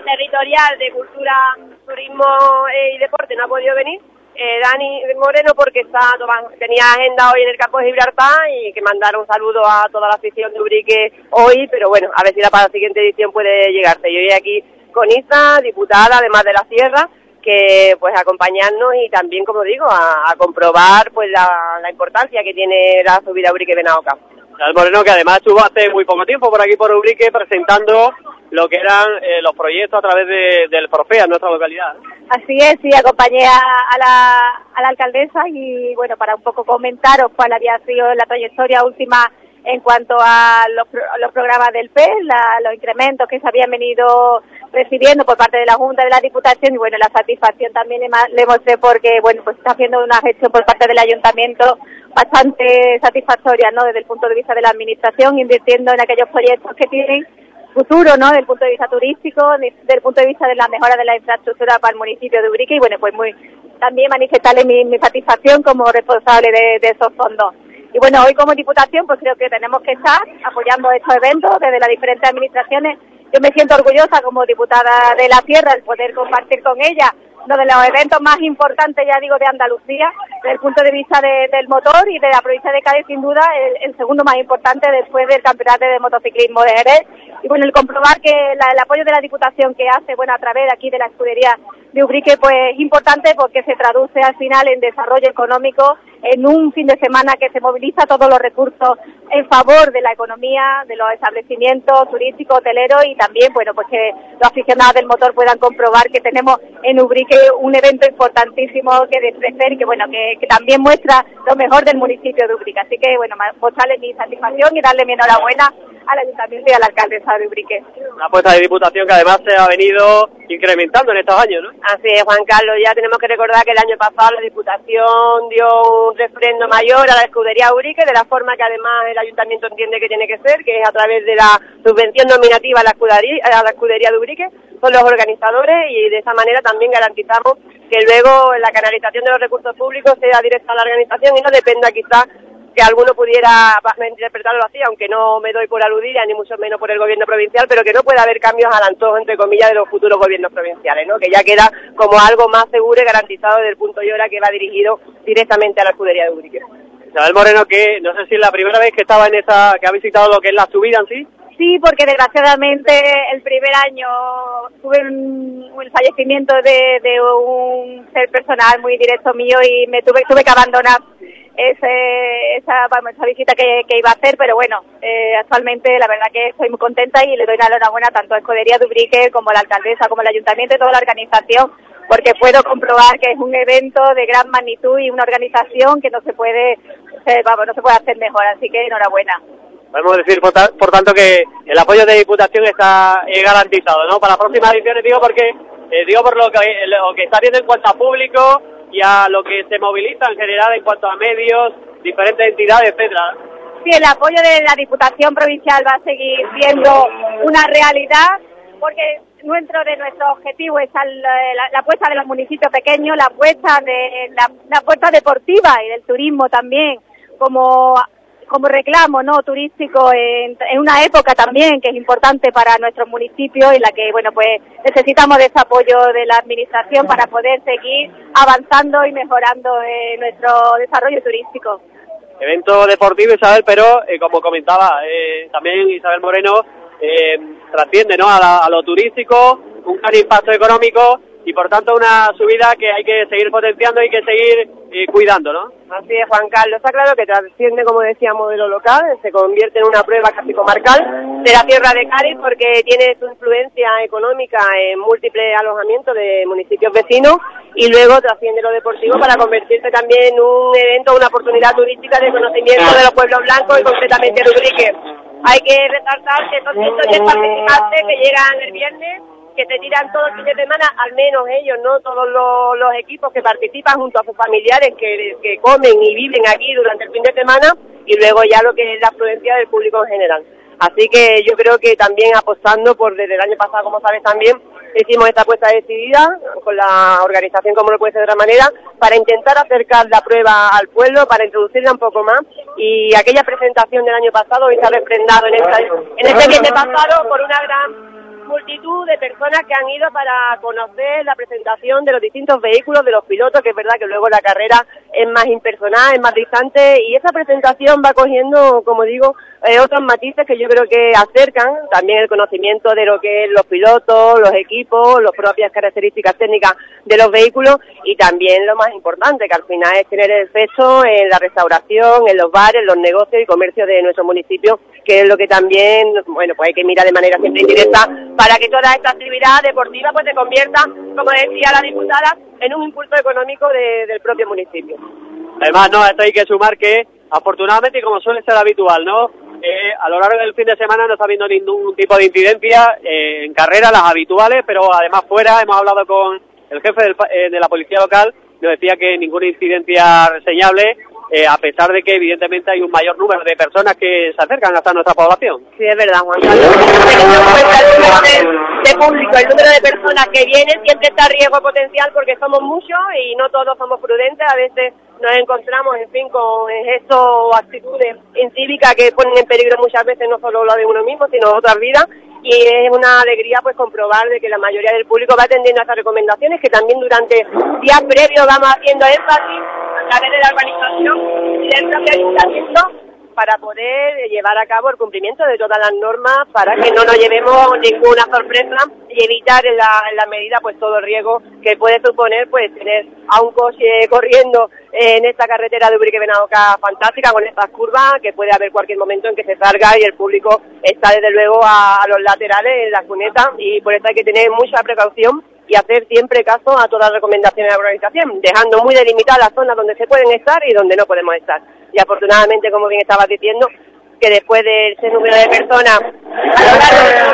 territorial de Cultura, Turismo eh, y Deporte no ha podido venir, eh, Dani Moreno, porque está tenía agenda hoy en el campo de Gibraltar y que mandar un saludo a toda la afición de Ubrique hoy, pero bueno, a ver si la para la siguiente edición puede llegarse. Yo voy aquí con Isa, diputada, además de la Sierra, que pues acompañarnos y también, como digo, a, a comprobar pues la, la importancia que tiene la subida Ubrique Benaoca. Isabel Moreno, que además estuvo hace muy poco tiempo por aquí por Ubrique presentando lo que eran eh, los proyectos a través de, del Profea en nuestra localidad. Así es, sí, acompañé a, a la, a la alcaldesa y bueno, para un poco comentaros cuál había sido la trayectoria última en cuanto a los, pro- los programas del PES, la- los incrementos que se habían venido recibiendo por parte de la Junta de la Diputación y bueno, la satisfacción también le, mostré porque bueno, pues está haciendo una gestión por parte del Ayuntamiento bastante satisfactoria, ¿no? Desde el punto de vista de la Administración, invirtiendo en aquellos proyectos que tienen futuro, ¿no? Del punto de vista turístico, de- del punto de vista de la mejora de la infraestructura para el municipio de Ubrique y bueno, pues muy también manifestarle mi, satisfacción como responsable de esos fondos. Y bueno, hoy como diputación pues creo que tenemos que estar apoyando estos eventos desde las diferentes administraciones. Yo me siento orgullosa como diputada de la tierra el poder compartir con ella uno de los eventos más importantes, ya digo, de Andalucía, desde el punto de vista de- del motor y de la provincia de Cádiz, sin duda, el, el segundo más importante después del campeonato de motociclismo de Jerez. Y bueno, el comprobar que la- el apoyo de la Diputación que hace, bueno, a través de aquí de la escudería de Ubrique, pues es importante porque se traduce al final en desarrollo económico, en un fin de semana que se moviliza todos los recursos en favor de la economía, de los establecimientos turísticos, hoteleros y también, bueno, pues que los aficionados del motor puedan comprobar que tenemos en Ubrique un evento importantísimo que ofrecer y que, bueno, que, que también muestra lo mejor del municipio de Ubrique. Así que, bueno, ma- mostrarle mi satisfacción y darle mi enhorabuena al ayuntamiento y a la alcaldesa de Ubrique. Una apuesta de diputación que además se ha venido incrementando en estos años, ¿no? Así es, Juan Carlos. Ya tenemos que recordar que el año pasado la Diputación dio un refrendo mayor a la escudería Urique, de la forma que además el Ayuntamiento entiende que tiene que ser, que es a través de la subvención nominativa a la escudería, a la escudería de Urique. Son los organizadores y de esa manera también garantizamos que luego la canalización de los recursos públicos sea directa a la organización y no dependa quizás que alguno pudiera interpretarlo así, aunque no me doy por aludida, ni mucho menos por el gobierno provincial, pero que no puede haber cambios al antojo, entre comillas, de los futuros gobiernos provinciales, ¿no? Que ya queda como algo más seguro y garantizado desde el punto y hora que va dirigido directamente a la escudería de Urique. Isabel Moreno, que no sé si es la primera vez que estaba en esa, que ha visitado lo que es la subida en sí. Sí, porque desgraciadamente el primer año tuve un, un fallecimiento de, de un ser personal muy directo mío y me tuve, tuve que abandonar ese, esa, vamos, esa visita que, iba a hacer, pero bueno, eh, actualmente la verdad que estoy muy contenta y le doy la enhorabuena tanto a Escudería de Ubrique como a la alcaldesa, como al ayuntamiento y toda la organización, porque puedo comprobar que es un evento de gran magnitud y una organización que no se puede, eh, no se puede hacer mejor, así que enhorabuena. Podemos decir, por, ta- por tanto, que el apoyo de Diputación está eh, garantizado, ¿no? Para las próximas ediciones, digo, porque eh, digo por lo que, lo que está viendo en cuanto a público y a lo que se moviliza en general en cuanto a medios, diferentes entidades, etcétera. Sí, el apoyo de la Diputación Provincial va a seguir siendo una realidad porque dentro de nuestro objetivo el- la, la apuesta de los municipios pequeños, la apuesta de la, la apuesta deportiva y del turismo también como como reclamo no turístico en, una época también que es importante para nuestros municipios en la que bueno pues necesitamos de ese apoyo de la administración para poder seguir avanzando y mejorando eh, nuestro desarrollo turístico. Evento deportivo, Isabel, pero eh, como comentaba eh, también Isabel Moreno, eh, trasciende ¿no? a, la- a lo turístico, un gran impacto económico y por tanto una subida que hay que seguir potenciando y que seguir eh, cuidando, ¿no? Así es, Juan Carlos. Está claro que trasciende, como decíamos, de lo local, se convierte en una prueba casi comarcal de la tierra de Cádiz porque tiene su influencia económica en múltiples alojamientos de municipios vecinos y luego trasciende lo deportivo para convertirse también en un evento, una oportunidad turística de conocimiento de los pueblos blancos y concretamente de Ubrique. Hay que resaltar que son 110 participantes que llegan el viernes que se tiran todo el fin de semana, al menos ellos, no todos los, equipos que participan junto a sus familiares que, que comen y viven aquí durante el fin de semana y luego ya lo que es la afluencia del público en general. Así que yo creo que también apostando por desde el año pasado, como sabes también, hicimos esta apuesta decidida con la organización como no puede ser de otra manera, para intentar acercar la prueba al pueblo, para introducirla un poco más y aquella presentación del año pasado hoy se ha refrendado en, esta, en este viernes pasado por una gran multitud de personas que han ido para conocer la presentación de los distintos vehículos de los pilotos, que es verdad que luego la carrera es más impersonal, es más distante, y esa presentación va cogiendo, como digo, eh, otros matices que yo creo que acercan también el conocimiento de lo que es los pilotos, los equipos, las propias características técnicas de los vehículos y también lo más importante, que al final es tener efecto en la restauración, en los bares, los negocios y comercios de nuestro municipio, que es lo que también, bueno, pues hay que mirar de manera siempre indirecta para que toda esta actividad deportiva pues se convierta, como decía la diputada, en un impulso económico de- del propio municipio. Además, no, esto hay que sumar que, afortunadamente, y como suele ser habitual, ¿no? Eh, a lo largo del fin de semana no está habiendo ningún tipo de incidencia eh, en carrera, las habituales, pero además fuera hemos hablado con el jefe del eh, de la policía local, nos decía que ninguna incidencia reseñable eh, a pesar de que evidentemente hay un mayor número de personas que se acercan hasta nuestra población. Sí, es verdad, Juan Carlos. El número de, público, el número de personas que vienen, siempre está riesgo potencial porque somos muchos y no todos somos prudentes. A veces nos encontramos, en fin, con gestos actitudes incívicas que ponen en peligro muchas veces no solo lo de uno mismo, sino otras vidas. Y es una alegría pues comprobar de que la mayoría del público va atendiendo a estas recomendaciones que también durante días previos vamos haciendo énfasis a través de la organización y del propio ayuntamiento para poder llevar a cabo el cumplimiento de todas las normas para que no nos llevemos ninguna sorpresa y evitar en la, en la medida pues todo riesgo que puede suponer pues tener a un coche corriendo en esta carretera de Ubrique Benadoca fantástica con estas curvas que puede haber cualquier momento en que se salga y el público está desde luego a, a los laterales en la cuneta y por eso hay que tener mucha precaución y hacer siempre caso a todas las recomendaciones de la organización, dejando muy delimitada las zonas donde se pueden estar y donde no podemos estar. Y afortunadamente, como bien estabas diciendo, que después de ese número de personas a lo largo de los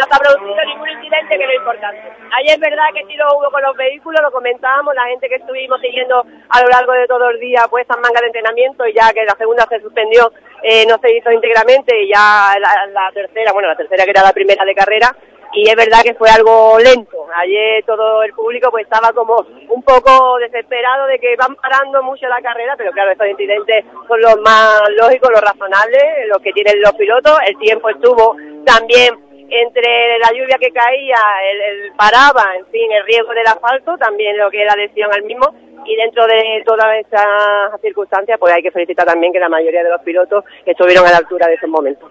no se ha producido ningún incidente que es lo importante. Ayer es verdad que tiro hubo con los vehículos, lo comentábamos, la gente que estuvimos siguiendo a lo largo de todo el día pues esas mangas de entrenamiento y ya que la segunda se suspendió, eh, no se hizo íntegramente y ya la, la tercera, bueno, la tercera que era la primera de carrera, y es verdad que fue algo lento. Ayer todo el público pues estaba como un poco desesperado de que van parando mucho la carrera, pero claro, estos incidentes son los más lógicos, los razonables, los que tienen los pilotos. El tiempo estuvo también entre la lluvia que caía, el, el paraba, en fin, el riesgo del asfalto, también lo que es la lesión al mismo. Y dentro de todas estas circunstancias, pues hay que felicitar también que la mayoría de los pilotos estuvieron a la altura de esos momentos.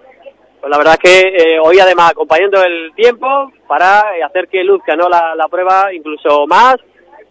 Pues la verdad es que eh, hoy además acompañando el tiempo para eh, hacer que luzca ¿no? la, la prueba incluso más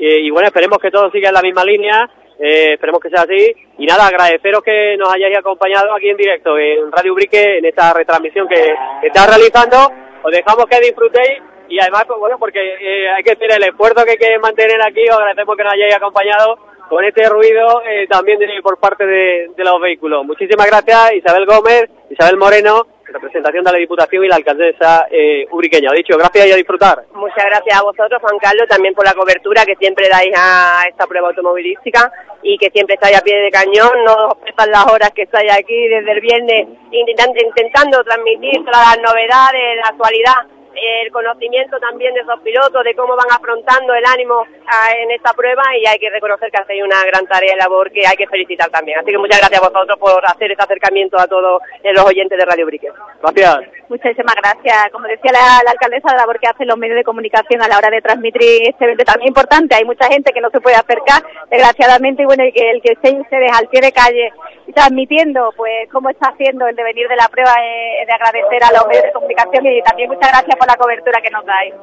Eh, y bueno, esperemos que todo siga en la misma línea, eh, esperemos que sea así y nada, agradeceros que nos hayáis acompañado aquí en directo en Radio Ubrique en esta retransmisión que, que está realizando, os dejamos que disfrutéis y además, pues, bueno, porque eh, hay que decir el esfuerzo que hay que mantener aquí, os agradecemos que nos hayáis acompañado con este ruido eh, también por parte de, de los vehículos. Muchísimas gracias Isabel Gómez, Isabel Moreno, en representación de la Diputación y la alcaldesa eh. Dicho, gracias y disfrutar. Muchas gracias a vosotros, Juan Carlos, también por la cobertura que siempre dais a esta prueba automovilística y que siempre estáis a pie de cañón, no os pesan las horas que estáis aquí desde el viernes intentando, intentando transmitir todas las novedades, la actualidad, el conocimiento también de esos pilotos, de cómo van afrontando el ánimo ah, en esta prueba y hay que reconocer que hacéis una gran tarea y labor que hay que felicitar también. Así que muchas gracias a vosotros por hacer este acercamiento a todos los oyentes de Radio Brique. Gracias. Muchísimas gracias. Como decía la, la alcaldesa, la labor que hacen los medios de comunicación a la hora de transmitir este evento también importante. Hay mucha gente que no se puede acercar, desgraciadamente, y bueno, y que el que estén ustedes al pie de calle transmitiendo, pues, cómo está haciendo el devenir de la prueba, eh, de agradecer a los medios de comunicación y también muchas gracias por la cobertura que nos dais.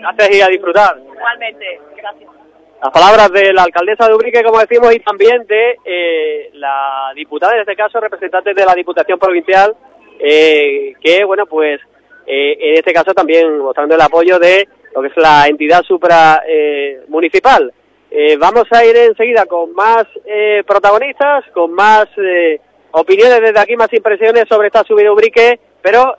Gracias y a disfrutar. Igualmente. Gracias. Las palabras de la alcaldesa de Ubrique, como decimos, y también de eh, la diputada, en este caso, representante de la Diputación Provincial, eh, que, bueno, pues, eh, en este caso también mostrando el apoyo de lo que es la entidad supra eh, municipal. Eh, vamos a ir enseguida con más eh, protagonistas, con más opiniones desde aquí, más impresiones sobre esta subida Ubrique, pero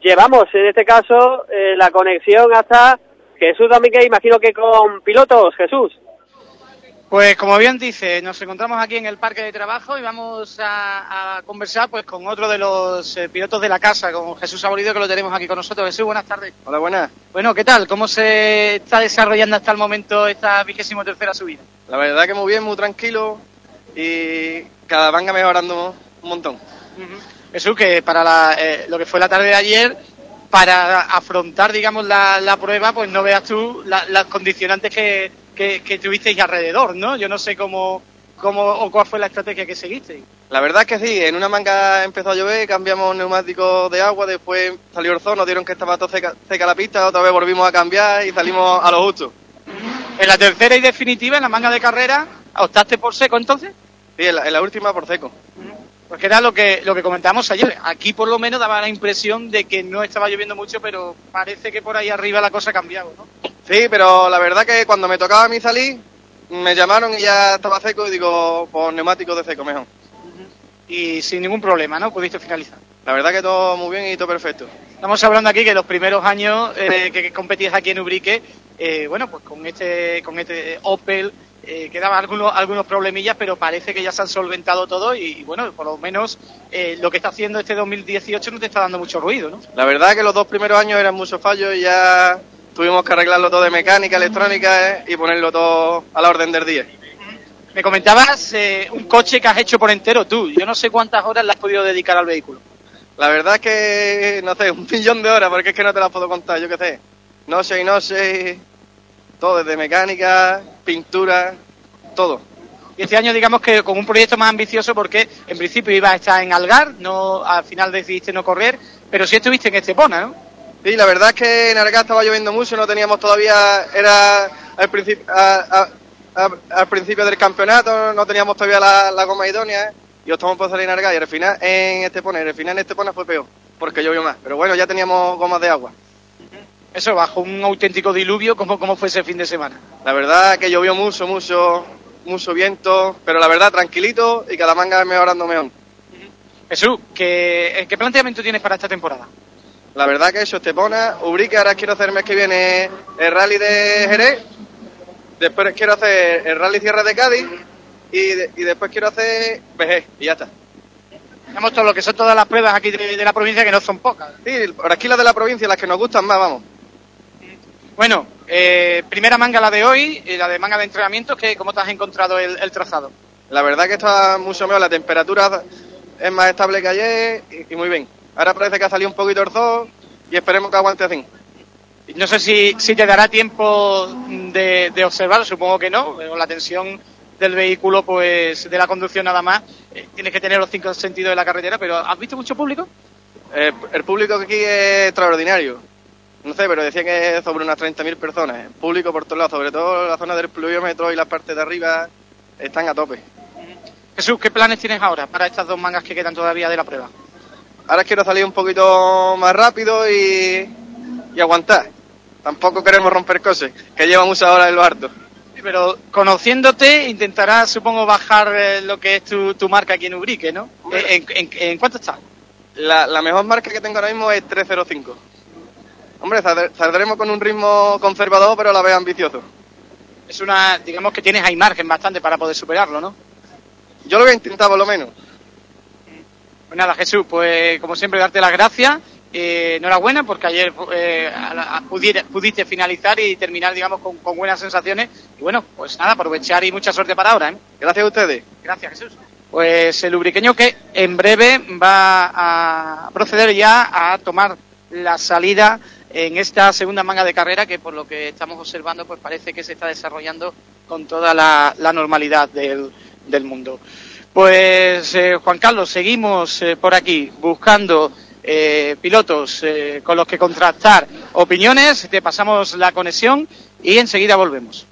llevamos en este caso la conexión hasta Jesús Domínguez, imagino que con pilotos, Jesús. Pues como bien dice, nos encontramos aquí en el parque de trabajo y vamos a, a conversar pues con otro de los eh, pilotos de la casa, con Jesús Aborido, que lo tenemos aquí con nosotros. Jesús, buenas tardes. Hola, buenas. Bueno, ¿qué tal? ¿Cómo se está desarrollando hasta el momento esta vigésimo tercera subida? La verdad que muy bien, muy tranquilo y cada manga mejorando un montón. Jesús, que para la, eh, lo que fue la tarde de ayer, para afrontar, digamos, la, la prueba, pues no veas tú la- las condicionantes que, que, que tuvisteis alrededor, ¿no? Yo no sé cómo, cómo o cuál fue la estrategia que seguisteis. La verdad es que sí, en una manga empezó a llover, cambiamos neumáticos de agua, después salió el zoo, nos dieron que estaba todo seca, seca la pista, otra vez volvimos a cambiar y salimos a lo justo. En la tercera y definitiva, en la manga de carrera, ¿optaste por seco entonces? Sí, en la, en la última por seco. Porque era lo que, lo que comentábamos ayer. Aquí por lo menos daba la impresión de que no estaba lloviendo mucho, pero parece que por ahí arriba la cosa ha cambiado, ¿no? Sí, pero la verdad que cuando me tocaba a mí salir, me llamaron y ya estaba seco y digo, pues neumáticos de seco mejor. Y sin ningún problema, ¿no? Pudiste finalizar. La verdad que todo muy bien y todo perfecto. Estamos hablando aquí que los primeros años eh, que, que competías aquí en Ubrique, eh, bueno, pues con este, con este Opel eh, quedaban algunos, algunos problemillas, pero parece que ya se han solventado todo y, y bueno, por lo menos eh, lo que está haciendo este 2018 no te está dando mucho ruido, ¿no? La verdad que los dos primeros años eran muchos fallos y ya tuvimos que arreglarlo todo de mecánica, electrónica eh, y ponerlo todo a la orden del día. Me comentabas eh, un coche que has hecho por entero tú. Yo no sé cuántas horas le has podido dedicar al vehículo. La verdad es que, no sé, un millón de horas, porque es que no te las puedo contar, yo qué sé. No sé y no sé, todo, desde mecánica, pintura, todo. Y este año, digamos que con un proyecto más ambicioso, porque en principio ibas a estar en Algar, no al final decidiste no correr, pero sí estuviste en Estepona, ¿no? Sí, la verdad es que en Aragá estaba lloviendo mucho, no teníamos todavía, era al principio, a- a- a- al principio del campeonato, no teníamos todavía la, la goma idónea y optamos por salir en Aragá y al final en Estepona, y al final en Estepona fue peor, porque llovió más. Pero bueno, ya teníamos gomas de agua. Eso, bajo un auténtico diluvio, ¿cómo, cómo fue ese fin de semana? La verdad que llovió mucho, mucho, mucho viento, pero la verdad tranquilito y cada manga mejorando mejor. Jesús, ¿qué, ¿qué planteamiento tienes para esta temporada? La verdad que hecho Estepona, Ubrique, ahora quiero hacer el mes que viene el rally de Jerez, después quiero hacer el rally Sierra de Cádiz y, de- y después quiero hacer BG y ya está. Tenemos todo lo que son todas las pruebas aquí de, de la provincia, que no son pocas. Sí, por aquí las de la provincia, las que nos gustan más, vamos. Bueno, eh, primera manga la de hoy, y la de manga de entrenamiento, que ¿cómo te has encontrado el, el trazado? La verdad que está mucho mejor, la temperatura es más estable que ayer y, y muy bien. Ahora parece que ha salido un poquito el sol y esperemos que aguante así. No sé si, si te dará tiempo de, de observar, supongo que no, pero la tensión del vehículo, pues de la conducción nada más, eh, tienes que tener los cinco sentidos de la carretera, pero ¿has visto mucho público? Eh, el público aquí es extraordinario. No sé, pero decía que es sobre unas 30.000 personas. El público por todos lados, sobre todo la zona del pluviómetro y la parte de arriba, están a tope. Jesús, ¿qué planes tienes ahora para estas dos mangas que quedan todavía de la prueba? Ahora quiero salir un poquito más rápido y, y aguantar. Tampoco queremos romper cosas, que lleva muchas horas en lo harto. Pero conociéndote, intentarás, supongo, bajar eh, lo que es tu, tu marca aquí en Ubrique, ¿no? Eh, ¿En, en, en cuánto está? La, la mejor marca que tengo ahora mismo es 305. Hombre, saldr- saldremos con un ritmo conservador, pero a la vez ambicioso. Es una, digamos que tienes ahí margen bastante para poder superarlo, ¿no? Yo lo voy a intentar por lo menos. Pues nada, Jesús, pues como siempre darte las gracias. Eh, enhorabuena porque ayer eh, a la- a- pudiera- pudiste finalizar y terminar, digamos, con, con buenas sensaciones. Y bueno, pues nada, aprovechar y mucha suerte para ahora. ¿eh? Gracias a ustedes. Gracias, Jesús. Pues el lubriqueño que en breve va a proceder ya a tomar la salida en esta segunda manga de carrera que por lo que estamos observando pues parece que se está desarrollando con toda la, la normalidad del, del mundo. Pues eh, Juan Carlos, seguimos eh, por aquí buscando eh, pilotos eh, con los que contrastar opiniones, te pasamos la conexión y enseguida volvemos.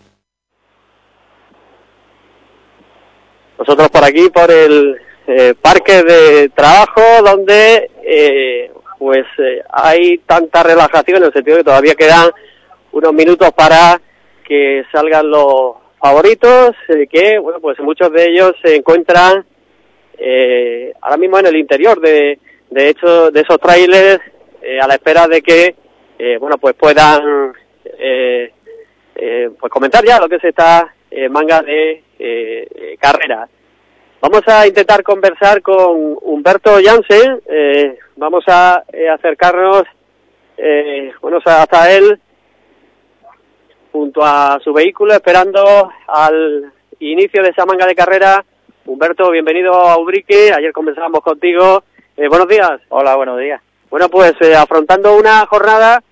Nosotros por aquí, por el parque de trabajo, donde pues hay tanta relajación en el sentido que todavía quedan unos minutos para que salgan los favoritos, eh, que bueno pues muchos de ellos se encuentran eh, ahora mismo en el interior de, de hecho de esos trailers eh, a la espera de que eh, bueno pues puedan pues comentar ya lo que es esta manga de carrera. Vamos a intentar conversar con Humberto Jansen, vamos a acercarnos bueno, hasta él junto a su vehículo esperando al inicio de esa manga de carrera. Humberto, bienvenido a Ubrique, ayer conversábamos contigo. Eh, buenos días. Hola, buenos días. Bueno, pues eh, afrontando una jornada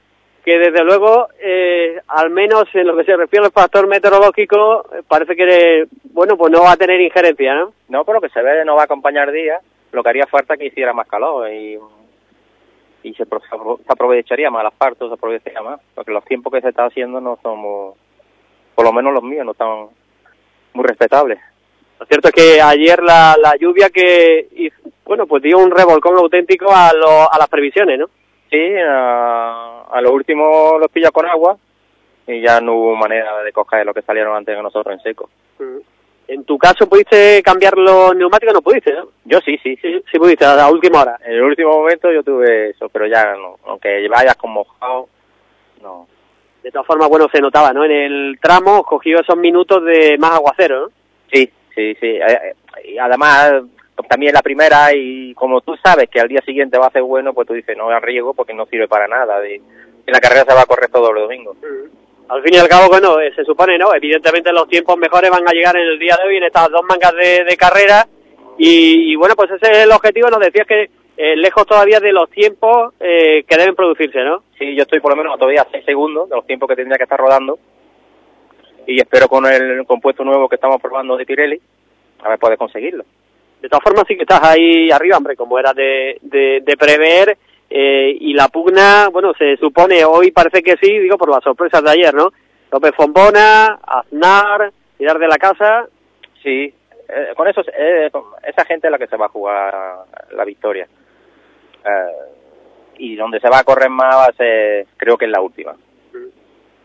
que desde luego, eh, al menos en lo que se refiere al factor meteorológico, parece que, bueno, pues no va a tener injerencia, ¿no? No, por lo que se ve no va a acompañar día, lo que haría falta que hiciera más calor y, y se, pro- se apro- se aprovecharía más, las partes se aprovecharía más, porque los tiempos que se está haciendo no son, muy- por lo menos los míos, no están muy respetables. Lo cierto es que ayer la, la lluvia que, hizo- bueno, pues dio un revolcón auténtico a, lo- a las previsiones, ¿no? Sí, a, a lo último los pilla con agua y ya no hubo manera de coger lo que salieron antes de nosotros en seco. En tu caso, ¿pudiste cambiar los neumáticos? No pudiste, ¿no? Yo sí, sí, sí. Sí pudiste, a la última hora. En el último momento yo tuve eso, pero ya no, aunque vayas con mojado, no. De todas formas, bueno, se notaba, ¿no? En el tramo cogió esos minutos de más aguacero, ¿no? Sí, sí, sí. Eh, eh, Y además, también la primera, y como tú sabes que al día siguiente va a ser bueno, pues tú dices, no arriesgo porque no sirve para nada. Y la carrera se va a correr todos los domingos. Al fin y al cabo, bueno, eh, se supone, ¿no? Evidentemente los tiempos mejores van a llegar en el día de hoy en estas dos mangas de, de carrera y, y, bueno, pues ese es el objetivo. Nos decías que eh, lejos todavía de los tiempos eh, que deben producirse, ¿no? Sí, yo estoy por lo menos todavía a 6 segundos de los tiempos que tendría que estar rodando y espero con el compuesto nuevo que estamos probando de Pirelli a ver poder conseguirlo. De todas formas, sí que estás ahí arriba, hombre, como era de, de, de prever. Eh, y la pugna, bueno, se supone, hoy parece que sí, digo, por las sorpresas de ayer, ¿no? López Fombona, Aznar, tirar de la casa. Sí, eh, con eso, eh, con esa gente es la que se va a jugar la victoria. Eh, y donde se va a correr más va a ser, creo que es la última.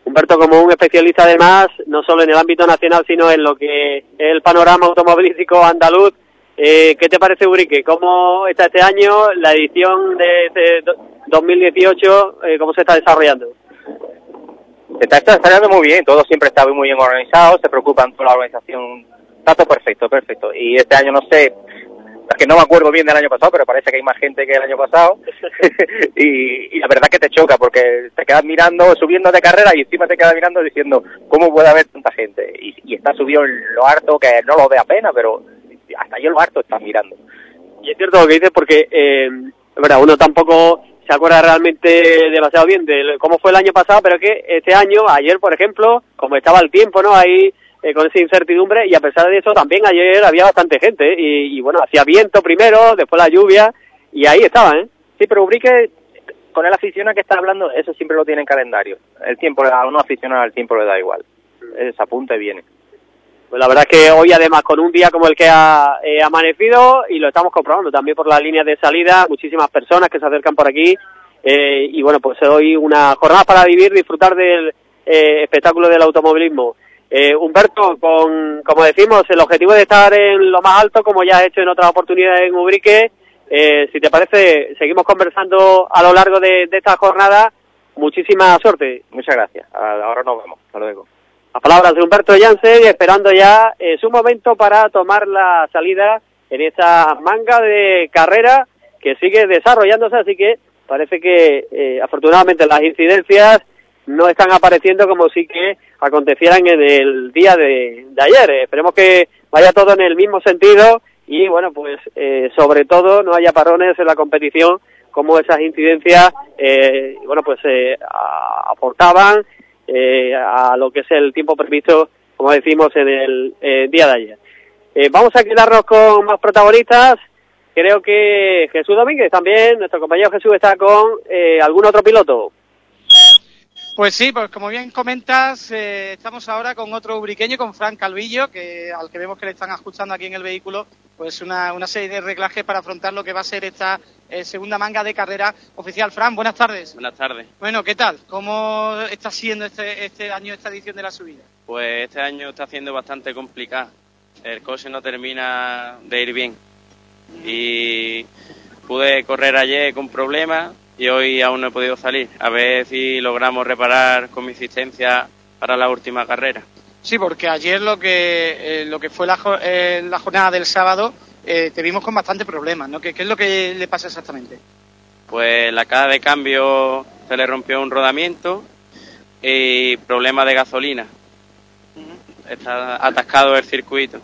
Humberto, como un especialista además, no solo en el ámbito nacional, sino en lo que es el panorama automovilístico andaluz, eh, ¿qué te parece, Urique? ¿Cómo está este año, la edición de este do- 2018, eh, cómo se está desarrollando? Se está desarrollando muy bien, todo siempre está muy bien organizado, se preocupan por la organización, está todo perfecto, perfecto. Y este año no sé, es que no me acuerdo bien del año pasado, pero parece que hay más gente que el año pasado. y, y la verdad que te choca porque te quedas mirando, subiendo de carrera y encima te quedas mirando diciendo, ¿cómo puede haber tanta gente? Y, y está subido en lo harto, que no lo ve apenas, pero hasta yo lo harto estás mirando. Y es cierto lo que dices porque, eh, es verdad, uno tampoco se acuerda realmente demasiado bien de cómo fue el año pasado, pero que este año, ayer por ejemplo, como estaba el tiempo, ¿no? Ahí eh, con esa incertidumbre y a pesar de eso también ayer había bastante gente ¿eh? y, y bueno, hacía viento primero, después la lluvia y ahí estaban, ¿eh? Sí, pero Ubrique, con el aficionado que está hablando, eso siempre lo tiene en calendario. El tiempo, a uno aficionado al tiempo le da igual. Se apunta y viene. Pues la verdad es que hoy además con un día como el que ha eh, amanecido y lo estamos comprobando también por las líneas de salida, muchísimas personas que se acercan por aquí eh, y bueno, pues hoy una jornada para vivir, disfrutar del eh, espectáculo del automovilismo. Eh, Humberto, con, como decimos, el objetivo de estar en lo más alto, como ya has hecho en otras oportunidades en Ubrique, si te parece, seguimos conversando a lo largo de, de esta jornada. Muchísima suerte. Muchas gracias. Ahora nos vemos. Hasta luego. Las palabras de Humberto Janssen esperando ya eh, su momento para tomar la salida en esta manga de carrera que sigue desarrollándose, así que parece que eh, afortunadamente las incidencias no están apareciendo como sí que acontecieran en el día de, ayer. Esperemos que vaya todo en el mismo sentido y bueno, pues eh, sobre todo no haya parones en la competición como esas incidencias, eh, bueno, pues eh, aportaban eh, a lo que es el tiempo previsto, como decimos, en el eh, día de ayer. Eh, vamos a quedarnos con más protagonistas. Creo que Jesús Domínguez también, nuestro compañero Jesús, está con eh, algún otro piloto. Pues sí, pues como bien comentas, eh, estamos ahora con otro ubriqueño, con Fran Calvillo, que al que vemos que le están ajustando aquí en el vehículo, pues una, una serie de reglajes para afrontar lo que va a ser esta eh, segunda manga de carrera oficial. Fran, buenas tardes. Buenas tardes. Bueno, ¿qué tal? ¿Cómo está siendo este, este año esta edición de la subida? Pues este año está siendo bastante complicado. El coche no termina de ir bien. Y pude correr ayer con problemas y hoy aún no he podido salir. A ver si logramos reparar con mi asistencia para la última carrera. Sí, porque ayer lo que eh, lo que fue la, eh, la jornada del sábado eh, te vimos con bastante problemas, ¿no? ¿Qué, qué es lo que le pasa exactamente? Pues la caja de cambio se le rompió un rodamiento y problema de gasolina. Está atascado el circuito.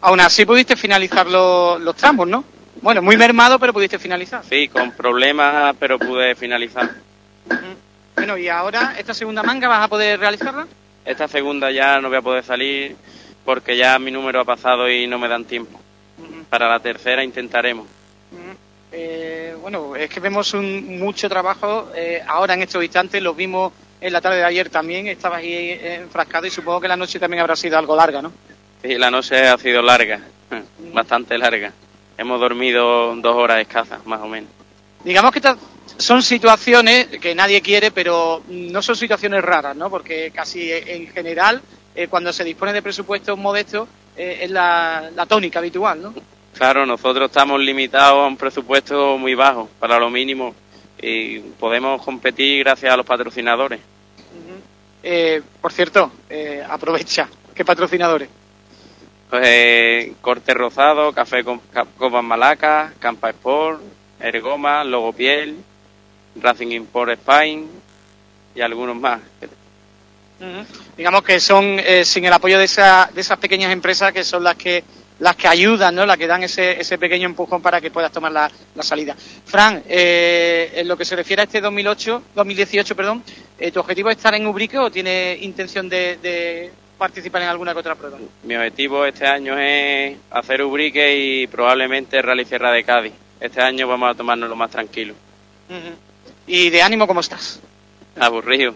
Aún así pudiste finalizar lo- los tramos, ¿no? Bueno, muy mermado, pero pudiste finalizar. Sí, con problemas, pero pude finalizar. Bueno, y ahora, esta segunda manga, ¿vas a poder realizarla? Esta segunda ya no voy a poder salir porque ya mi número ha pasado y no me dan tiempo. Para la tercera intentaremos. Eh, bueno, es que vemos un, mucho trabajo eh, ahora en estos instantes, lo vimos en la tarde de ayer también, estabas ahí eh, enfrascado y supongo que la noche también habrá sido algo larga, ¿no? Sí, la noche ha sido larga, bastante larga. Hemos dormido dos horas escasas, más o menos. Digamos que estas son situaciones que nadie quiere, pero no son situaciones raras, ¿no? Porque casi en general, eh, cuando se dispone de presupuestos modestos, eh, es la, la tónica habitual, ¿no? Claro, nosotros estamos limitados a un presupuesto muy bajo, para lo mínimo, y podemos competir gracias a los patrocinadores. Eh, por cierto, eh, aprovecha. ¿Qué patrocinadores? Eh, Corte Rozado, Café con Copas Malacas, Campa Sport, Ergoma, Logo Piel, Racing Import Spain y algunos más. Digamos que son eh, sin el apoyo de, esa, de esas pequeñas empresas que son las que las que ayudan, ¿no? Las que dan ese, ese pequeño empujón para que puedas tomar la, la salida. Fran, eh, en lo que se refiere a este 2008, 2018, perdón, eh, ¿tu objetivo es estar en Ubrique o tienes intención de, de participar en alguna que otra prueba? Mi objetivo este año es hacer Ubrique y probablemente Rally Sierra de Cádiz. Este año vamos a tomárnoslo más tranquilo. Ujú. ¿Y de ánimo cómo estás? Aburrido.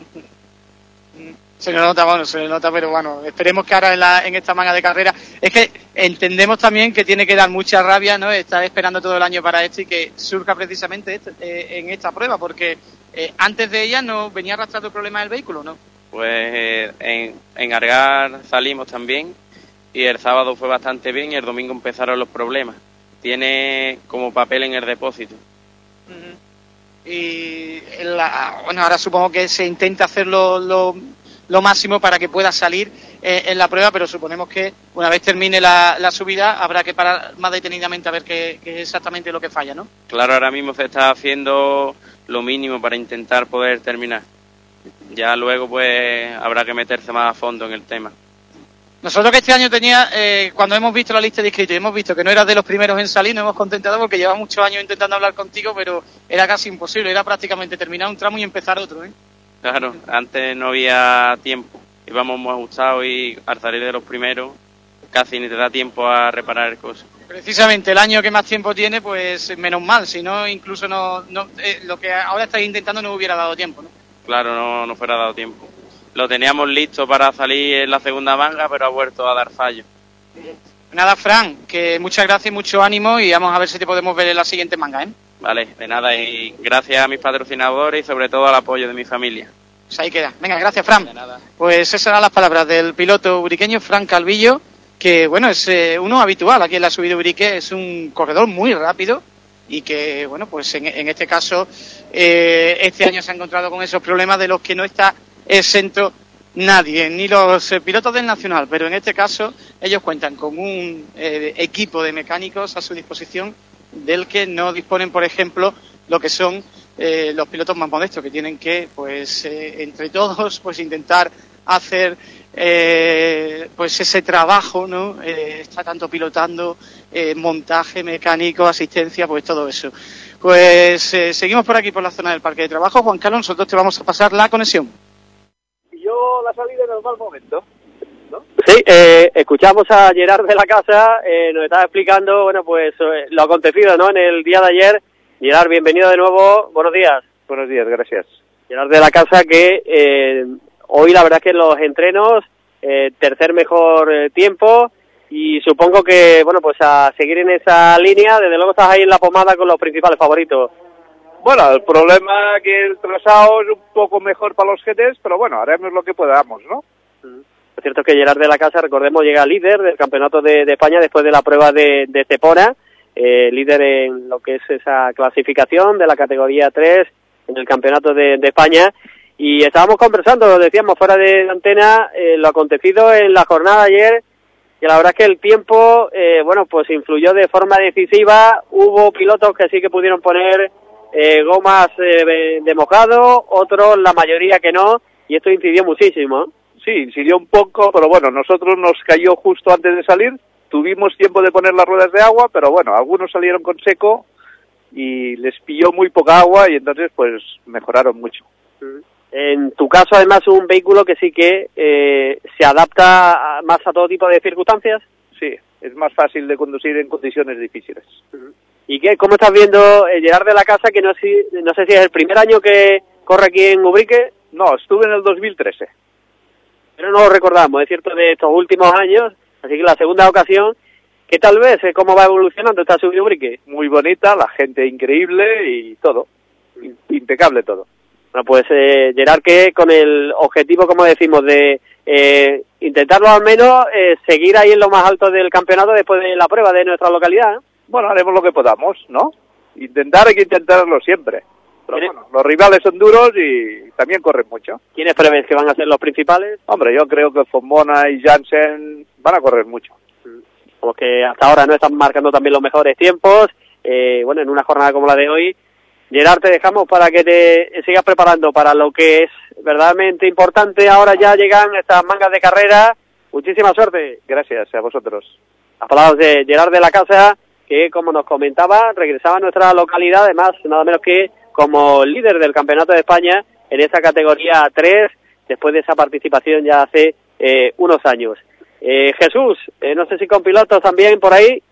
Se le nota, bueno, se le nota, pero bueno, esperemos que ahora en, la, en esta manga de carrera. Es que entendemos también que tiene que dar mucha rabia, ¿no? Estar esperando todo el año para esto y que surja precisamente este- eh, en esta prueba, porque eh, antes de ella no venía arrastrando el problema del vehículo, ¿no? Pues eh, en, en Argar salimos también y el sábado fue bastante bien y el domingo empezaron los problemas. Tiene como papel en el depósito. Y la- bueno, ahora supongo que se intenta hacer lo, lo, lo máximo para que pueda salir eh, en la prueba, pero suponemos que una vez termine la, la subida habrá que parar más detenidamente a ver qué, qué es exactamente lo que falla, ¿no? Claro, ahora mismo se está haciendo lo mínimo para intentar poder terminar. Ya luego pues habrá que meterse más a fondo en el tema. Nosotros que este año tenía, eh, cuando hemos visto la lista de inscritos y hemos visto que no eras de los primeros en salir, nos hemos contentado porque lleva muchos años intentando hablar contigo, pero era casi imposible, era prácticamente terminar un tramo y empezar otro, ¿eh? Claro, antes no había tiempo. Íbamos muy ajustados y al salir de los primeros casi ni te da tiempo a reparar coche. Precisamente el año que más tiempo tiene, pues menos mal, si no, incluso no, no eh, lo que ahora estáis intentando no hubiera dado tiempo, ¿no? Claro, no, no fuera dado tiempo. Lo teníamos listo para salir en la segunda manga, pero ha vuelto a dar fallo. Nada, Fran, que muchas gracias, mucho ánimo y vamos a ver si te podemos ver en la siguiente manga, ¿eh? Vale, de nada y gracias a mis patrocinadores y sobre todo al apoyo de mi familia. Pues ahí queda. Venga, gracias, Fran. Pues esas eran las palabras del piloto uriqueño Fran Calvillo, que bueno, es eh, uno habitual aquí en la subida Urique, es un corredor muy rápido y que bueno, pues en, en este caso eh, este año se ha encontrado con esos problemas de los que no está exento nadie, ni los eh, pilotos del Nacional, pero en este caso ellos cuentan con un eh, equipo de mecánicos a su disposición del que no disponen, por ejemplo, lo que son eh, los pilotos más modestos, que tienen que, pues, eh, entre todos, pues, intentar hacer, eh, pues, ese trabajo, ¿no? Está tanto pilotando, montaje mecánico, asistencia, pues, todo eso. Pues, eh, seguimos por aquí, por la zona del parque de trabajo. Juan Carlos, nosotros te vamos a pasar la conexión. yo la salida en el mal momento. Sí, eh, escuchamos a Gerard de la Casa, eh, nos estaba explicando, bueno, pues eh, lo acontecido, ¿no? En el día de ayer. Gerard, bienvenido de nuevo, buenos días. Buenos días, gracias. Gerard de la Casa, que eh, hoy la verdad es que en los entrenos, eh, tercer mejor tiempo y supongo que, bueno, pues a seguir en esa línea, desde luego estás ahí en la pomada con los principales favoritos. Bueno, el problema es que el trazado es un poco mejor para los GTs, pero bueno, haremos lo que podamos, ¿no? Lo cierto es que Gerard de la Casa, recordemos, llega líder del Campeonato de, de España después de la prueba de, de eh, líder en lo que es esa clasificación de la categoría 3 en el Campeonato de, de España. Y estábamos conversando, lo decíamos fuera de antena, eh, lo acontecido en la jornada ayer, que la verdad es que el tiempo, eh, bueno, pues influyó de forma decisiva. Hubo pilotos que sí que pudieron poner eh, gomas eh, de mojado, otros, la mayoría que no, y esto incidió muchísimo. Sí, incidió un poco, pero bueno, nosotros nos cayó justo antes de salir. Tuvimos tiempo de poner las ruedas de agua, pero bueno, algunos salieron con seco y les pilló muy poca agua y entonces pues mejoraron mucho. En tu caso, además, un vehículo que sí que eh, se adapta a- más a todo tipo de circunstancias. Sí, es más fácil de conducir en condiciones difíciles. ¿Y qué? ¿Cómo estás viendo Gerard de la Casa, que no, sé- no sé si es el primer año que corre aquí en Ubrique? No, estuve en el 2013. Pero no lo recordamos, es cierto, de estos últimos años, así que la segunda ocasión, ¿qué tal vez? eh, ¿Cómo va evolucionando esta subida Ubrique? Muy bonita, la gente increíble y todo. Impecable todo. Bueno, pues eh, Gerard, que con el objetivo, como decimos, de eh, intentarlo al menos eh, seguir ahí en lo más alto del campeonato después de la prueba de nuestra localidad. ¿eh? Bueno, haremos lo que podamos, ¿no? Intentar hay que intentarlo siempre. Pero bueno, los rivales son duros y también corren mucho. ¿Quiénes prevés que van a ser los principales? Hombre, yo creo que Fombona y Jansen van a correr mucho. Como que hasta ahora no están marcando también los mejores tiempos. Eh, bueno, en una jornada como la de hoy, Gerard, te dejamos para que te sigas preparando para lo que es verdaderamente importante. Ahora ya llegan estas mangas de carrera. Muchísima suerte. Gracias a vosotros. Las palabras de Gerard de la Casa, que como nos comentaba, regresaba a nuestra localidad, además, nada menos que como líder del Campeonato de España en esa categoría 3, después de esa participación ya hace eh, unos años. Eh, Jesús, eh, no sé si con pilotos también por ahí.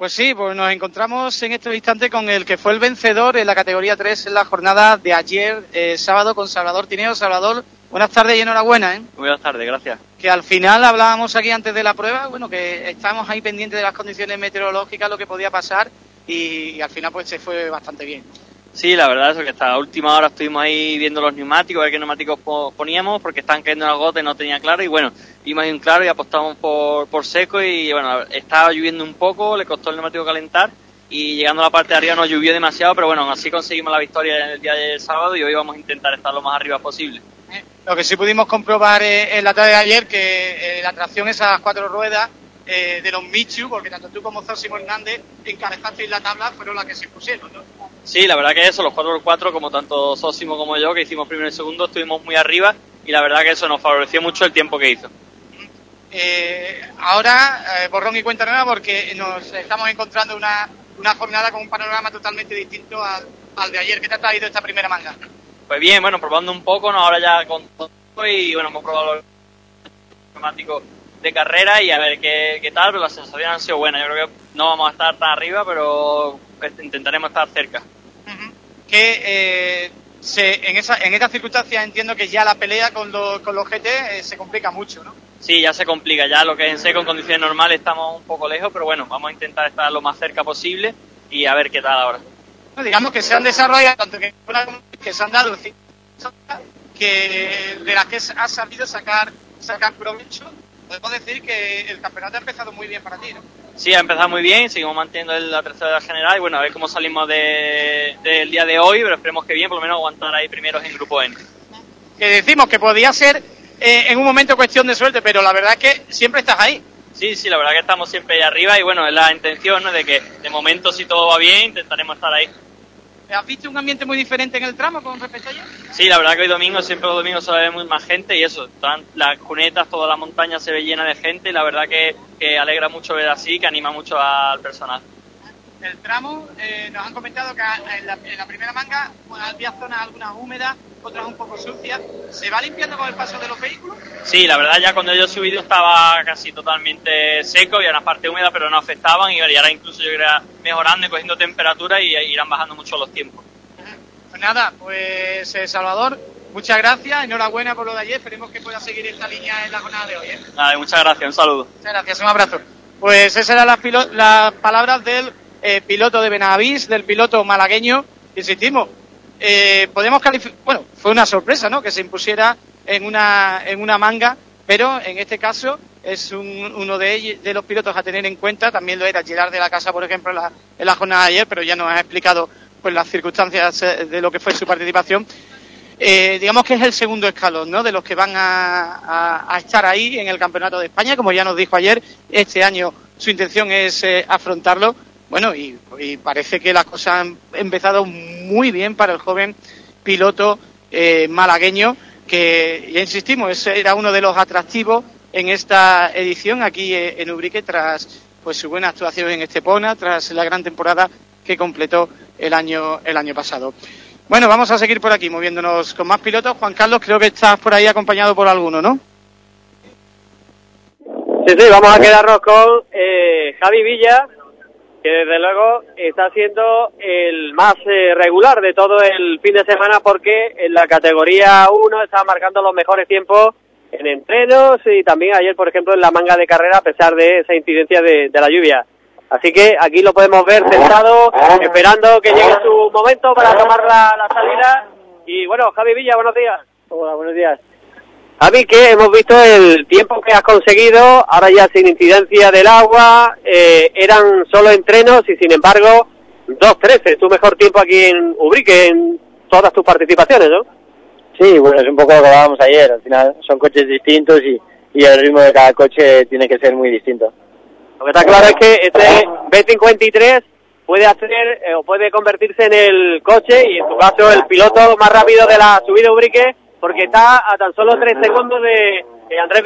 Pues sí, pues nos encontramos en este instante con el que fue el vencedor en la categoría 3 en la jornada de ayer, eh, sábado, con Salvador Tineo. Salvador, buenas tardes y enhorabuena, ¿eh? Buenas tardes, gracias. Que al final hablábamos aquí antes de la prueba, bueno, que estábamos ahí pendientes de las condiciones meteorológicas, lo que podía pasar, y, y al final pues se fue bastante bien. Sí, la verdad es que hasta última hora estuvimos ahí viendo los neumáticos, a ver qué neumáticos po- poníamos, porque estaban cayendo en la gota y no tenía claro, y bueno, vimos ahí un claro y apostamos por, por seco, y bueno, estaba lloviendo un poco, le costó el neumático calentar, y llegando a la parte de arriba no llovió demasiado, pero bueno, así conseguimos la victoria en el día del sábado, y hoy vamos a intentar estar lo más arriba posible. Lo que sí pudimos comprobar eh, en la tarde de ayer, que eh, la tracción esas cuatro ruedas eh, de los Michu, porque tanto tú como Zosimo Hernández encabezasteis la tabla, fueron las que se pusieron, ¿no? Sí, la verdad que eso, los 4x4, como tanto Sosimo como yo, que hicimos primero y segundo, estuvimos muy arriba, y la verdad que eso nos favoreció mucho el tiempo que hizo. Eh, ahora, eh, borrón y cuenta nueva, porque nos estamos encontrando una, una jornada con un panorama totalmente distinto al, al de ayer. ¿Qué te ha traído esta primera manga? Pues bien, bueno, probando un poco, ¿no? ahora ya con todo y bueno, hemos probado los neumáticos de carrera y a ver qué, qué tal, pero las sensaciones han sido buenas. Yo creo que no vamos a estar tan arriba, pero intentaremos estar cerca. Que eh, se, en, esa, en estas circunstancias entiendo que ya la pelea con, los con los GT eh, se complica mucho, ¿no? Sí, ya se complica, ya lo que es en seco en condiciones normales estamos un poco lejos, pero bueno, vamos a intentar estar lo más cerca posible y a ver qué tal ahora. No, digamos que se han desarrollado tanto que, que se han dado que de las que has sabido sacar sacar provecho podemos decir que el campeonato ha empezado muy bien para ti ¿no? Sí, ha empezado muy bien, seguimos manteniendo la tercera general y bueno, a ver cómo salimos de- del día de hoy, pero esperemos que bien, por lo menos aguantar ahí primeros en grupo N. que decimos que podía ser eh, en un momento cuestión de suerte pero la verdad es que siempre estás ahí Sí, sí, la verdad que estamos siempre ahí arriba y bueno, es la intención ¿no? de que de momento si todo va bien intentaremos estar ahí. ¿Has visto un ambiente muy diferente en el tramo con respecto a ayer? Sí, la verdad que hoy domingo, siempre los domingos suele haber muy más gente y eso, las cunetas, toda la montaña se ve llena de gente y la verdad que, que alegra mucho ver así, que anima mucho al personal. El tramo eh, nos han comentado que en la, en la primera manga bueno, había zonas algunas húmedas otras un poco sucias ¿se va limpiando con el paso de los vehículos? Sí, la verdad ya cuando yo he subido estaba casi totalmente seco, había una parte húmeda pero no afectaban y ahora incluso yo creo mejorando y cogiendo temperatura y irán bajando mucho los tiempos. Pues nada, pues eh, Salvador, muchas gracias, enhorabuena por lo de ayer, esperemos que pueda seguir esta línea en la jornada de hoy. ¿eh? Nada, muchas gracias, un saludo. Muchas gracias, un abrazo. Pues esas eran las, las palabras del eh, piloto de Benavís, del piloto malagueño, insistimos, eh, podemos calificar, bueno, fue una sorpresa, ¿no? Que se impusiera en una, en una manga, pero en este caso es un- uno de, de los pilotos a tener en cuenta, también lo era Gerard de la Casa, por ejemplo, en la, en la jornada de ayer, pero ya nos ha explicado pues las circunstancias eh, de lo que fue su participación. Eh, digamos que es el segundo escalón, ¿no? De los que van a, a- a estar ahí en el Campeonato de España, como ya nos dijo ayer, este año su intención es eh, afrontarlo. Bueno, y, parece que las cosas han empezado muy bien para el joven piloto eh, malagueño, que ya insistimos, ese era uno de los atractivos en esta edición aquí eh, en Ubrique tras pues su buena actuación en Estepona, tras la gran temporada que completó el año el año pasado. Bueno, vamos a seguir por aquí moviéndonos con más pilotos. Juan Carlos, creo que estás por ahí acompañado por alguno, ¿no? Sí, sí, vamos a quedarnos con eh, Javi Villa, que desde luego está siendo el más eh, regular de todo el fin de semana porque en la categoría 1 está marcando los mejores tiempos en entrenos y también ayer, por ejemplo, en la manga de carrera a pesar de esa incidencia de, la lluvia. Así que aquí lo podemos ver sentado, esperando que llegue su momento para tomar la, la salida. Y bueno, Javi Villa, buenos días. Hola, buenos días. Javi, que hemos visto el tiempo que has conseguido, ahora ya sin incidencia del agua, eh, eran solo entrenos y sin embargo 2.13, tu mejor tiempo aquí en Ubrique en todas tus participaciones, ¿no? Sí, bueno, es un poco lo que hablábamos ayer. Al final son coches distintos y, y el ritmo de cada coche tiene que ser muy distinto. Lo que está claro es que este B53 puede hacer eh, o puede convertirse en el coche y en tu caso el piloto más rápido de la subida Ubrique porque está a tan solo 3 segundos de, Andrés.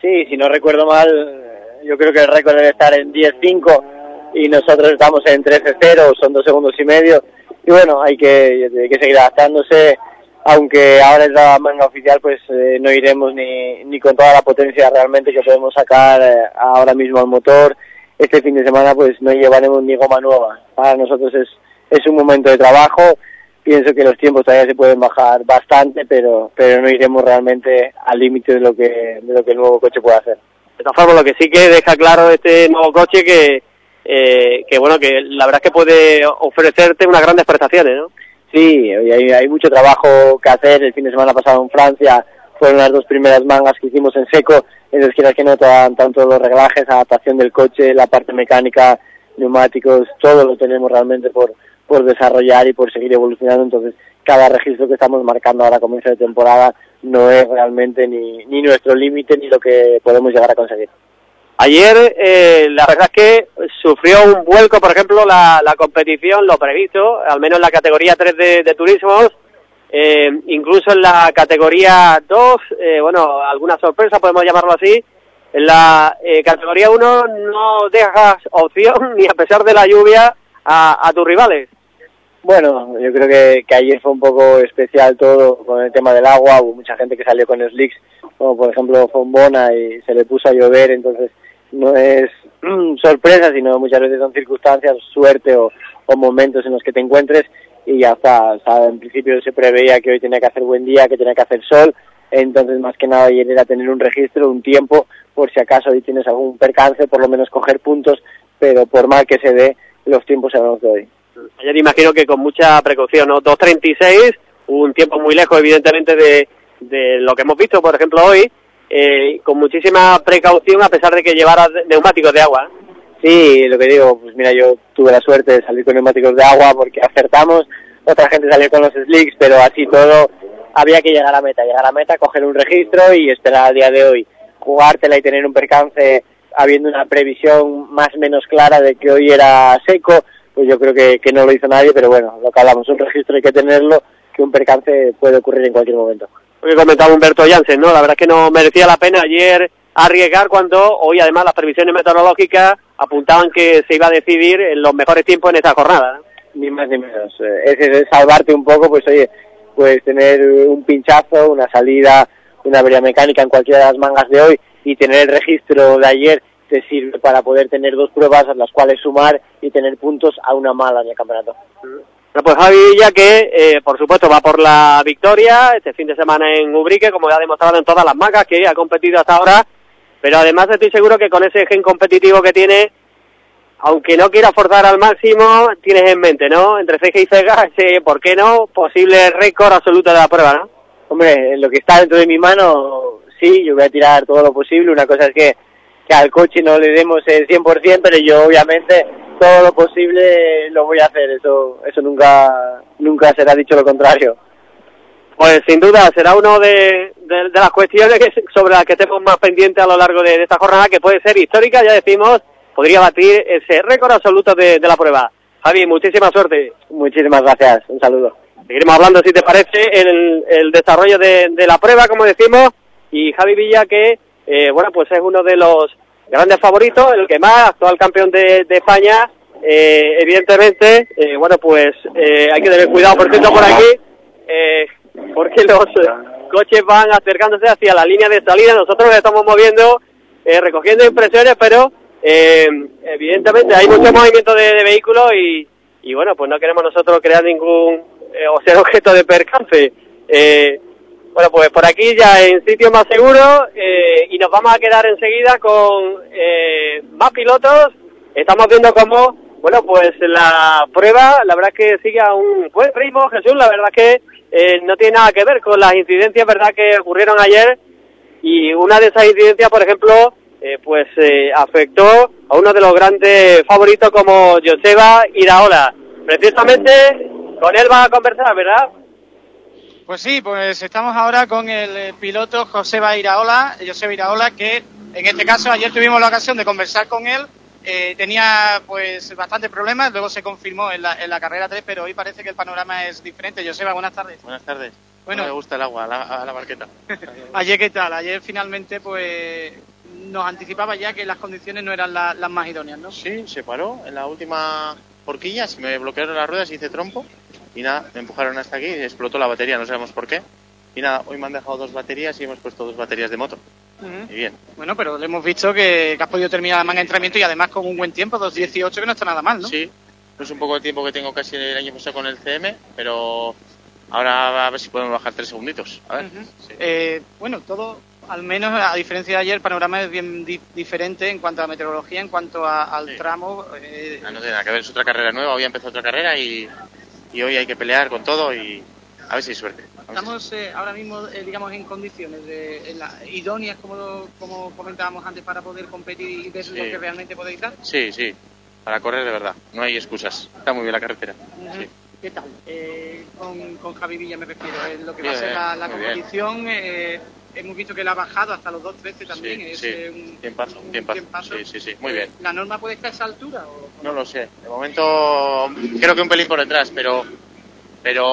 Sí, si no recuerdo mal, eh, yo creo que el récord debe estar en 10.5 y nosotros estamos en 13.0, son dos segundos y medio. Y bueno, hay que, hay que seguir adaptándose, aunque ahora es la manga oficial, pues eh, no iremos ni, ni con toda la potencia realmente que podemos sacar eh, ahora mismo al motor. Este fin de semana pues no llevaremos ni goma nueva. Para nosotros es, es un momento de trabajo. Pienso que los tiempos todavía se pueden bajar bastante, pero, pero no iremos realmente al límite de lo que, de lo que el nuevo coche puede hacer. De todas formas, lo que sí que deja claro este nuevo coche que, eh, que bueno, que la verdad es que puede ofrecerte unas grandes prestaciones, ¿no? Sí, hay, hay mucho trabajo que hacer. El fin de semana pasado en Francia fueron las dos primeras mangas que hicimos en seco, en las que no tocan tanto los reglajes, adaptación del coche, la parte mecánica, neumáticos, todo lo tenemos realmente por, por desarrollar y por seguir evolucionando. Entonces, cada registro que estamos marcando ahora a comienzo de temporada no es realmente ni, ni nuestro límite ni lo que podemos llegar a conseguir. Ayer, eh, la verdad es que sufrió un vuelco, por ejemplo, la, la competición, lo previsto, al menos en la categoría 3 de, de turismos, eh, incluso en la categoría 2, eh, bueno, alguna sorpresa, podemos llamarlo así. En la eh, categoría 1 no dejas opción, ni a pesar de la lluvia, a, a tus rivales. Bueno, yo creo que, que ayer fue un poco especial todo con el tema del agua. Hubo mucha gente que salió con slicks, como por ejemplo Fombona, y se le puso a llover. Entonces, no es sorpresa, sino muchas veces son circunstancias, suerte o, o momentos en los que te encuentres. Y ya está. O sea, en principio se preveía que hoy tenía que hacer buen día, que tenía que hacer sol. Entonces, más que nada, ayer era tener un registro, un tiempo, por si acaso hoy tienes algún percance, por lo menos coger puntos. Pero por mal que se dé, los tiempos los de hoy. Ayer imagino que con mucha precaución, ¿no? 2.36, un tiempo muy lejos, evidentemente, de, de lo que hemos visto, por ejemplo, hoy, eh, con muchísima precaución, a pesar de que llevara neumáticos de agua. Sí, lo que digo, pues mira, yo tuve la suerte de salir con neumáticos de agua porque acertamos, otra gente salió con los slicks, pero así todo había que llegar a meta, llegar a meta, coger un registro y esperar al día de hoy, jugártela y tener un percance habiendo una previsión más o menos clara de que hoy era seco, pues yo creo que, que no lo hizo nadie, pero bueno, lo que hablamos, un registro hay que tenerlo, que un percance puede ocurrir en cualquier momento. Lo que comentaba Humberto Jansen, ¿no? La verdad es que no merecía la pena ayer arriesgar cuando hoy además las previsiones meteorológicas apuntaban que se iba a decidir en los mejores tiempos en esta jornada. ¿no? Ni más ni menos. Eh, Es, es salvarte un poco, pues oye, pues tener un pinchazo, una salida, una avería mecánica en cualquiera de las mangas de hoy y tener el registro de ayer te sirve para poder tener dos pruebas a las cuales sumar y tener puntos a una mala en el campeonato. Bueno, pues Javi Villa que, eh, por supuesto, va por la victoria este fin de semana en Ubrique, como ya ha demostrado en todas las mangas que ha competido hasta ahora, pero además estoy seguro que con ese gen competitivo que tiene, aunque no quiera forzar al máximo, tienes en mente, ¿no? Entre ceja y ceja, ese, ¿por qué no? Posible récord absoluto de la prueba, ¿no? Hombre, lo que está dentro de mi mano, sí, yo voy a tirar todo lo posible. Una cosa es que, que al coche no le demos el 100%, pero yo obviamente todo lo posible lo voy a hacer. Eso eso nunca nunca será dicho lo contrario. Pues sin duda será uno de, de, de las cuestiones que, sobre las que estemos más pendientes a lo largo de, de esta jornada, que puede ser histórica, ya decimos, podría batir ese récord absoluto de, de la prueba. Javi, muchísima suerte. Muchísimas gracias. Un saludo. Seguiremos hablando, si te parece, en el, el desarrollo de, de la prueba, como decimos, y Javi Villa que, eh, bueno, pues es uno de los grandes favoritos, el que más, actual campeón de, de España, eh, evidentemente, eh, bueno, pues eh, hay que tener cuidado, por cierto, por aquí, eh, porque los coches van acercándose hacia la línea de salida, nosotros nos estamos moviendo, recogiendo impresiones, pero evidentemente hay mucho movimiento de, vehículos y, y bueno, pues no queremos nosotros crear ningún o ser objeto de percance. Eh, bueno, pues por aquí ya en sitio más seguro eh, y nos vamos a quedar enseguida con eh, más pilotos. Estamos viendo cómo, bueno, pues la prueba, la verdad que sigue a un buen ritmo, Jesús, la verdad que eh, no tiene nada que ver con las incidencias, verdad, que ocurrieron ayer y una de esas incidencias, por ejemplo, eh, pues eh, afectó a uno de los grandes favoritos como Joseba Iraola. Precisamente con él va a conversar, ¿verdad? Pues sí, pues estamos ahora con el eh, piloto Joseba Iraola, Joseba Iraola, que en este caso ayer tuvimos la ocasión de conversar con él. Eh, tenía pues bastantes problemas, luego se confirmó en la, en la carrera 3, pero hoy parece que el panorama es diferente. Joseba, buenas tardes. Buenas tardes. Bueno. No me gusta el agua, a la, a la barqueta. Ayer, ¿qué tal? Ayer finalmente pues nos anticipaba ya que las condiciones no eran la- las más idóneas, ¿no? Sí, se paró en la última horquilla, se me bloquearon las ruedas, hice trompo y nada, me empujaron hasta aquí y explotó la batería, no sabemos por qué. Y nada, hoy me han dejado dos baterías y hemos puesto dos baterías de moto. Ujú. Y bien. Bueno, pero le hemos visto que, que has podido terminar manga de entrenamiento y además con un buen tiempo, 2.18, que no está nada mal, ¿no? Sí, no es un poco el tiempo que tengo casi el año pasado con el CM, pero ahora a ver si podemos bajar tres segunditos. A ver. Eh, bueno, todo, al menos a diferencia de ayer, el panorama es bien di- diferente en cuanto a meteorología, en cuanto a- al tramo. eh, Ah, no tiene nada que ver, es otra carrera nueva, hoy empezado otra carrera y, y hoy hay que pelear con todo y a ver si hay suerte. Estamos eh, ahora mismo, eh, digamos, en condiciones de, en la- idóneas, como, como comentábamos antes, para poder competir y ver Sí. lo que realmente podéis dar. Sí, sí, para correr de verdad, no hay excusas. Está muy bien la carretera. Sí. ¿Qué tal? Eh, con, con Javi Villa me refiero, en lo que va a ser la, la muy bien. competición. Hemos visto que la ha bajado hasta los 2.13 también. Sí, es sí, un, tiempazo, un tiempazo. tiempazo. Sí, sí, sí, muy bien. ¿La norma puede estar a esa altura? O... No lo sé, de momento creo que un pelín por detrás, pero pero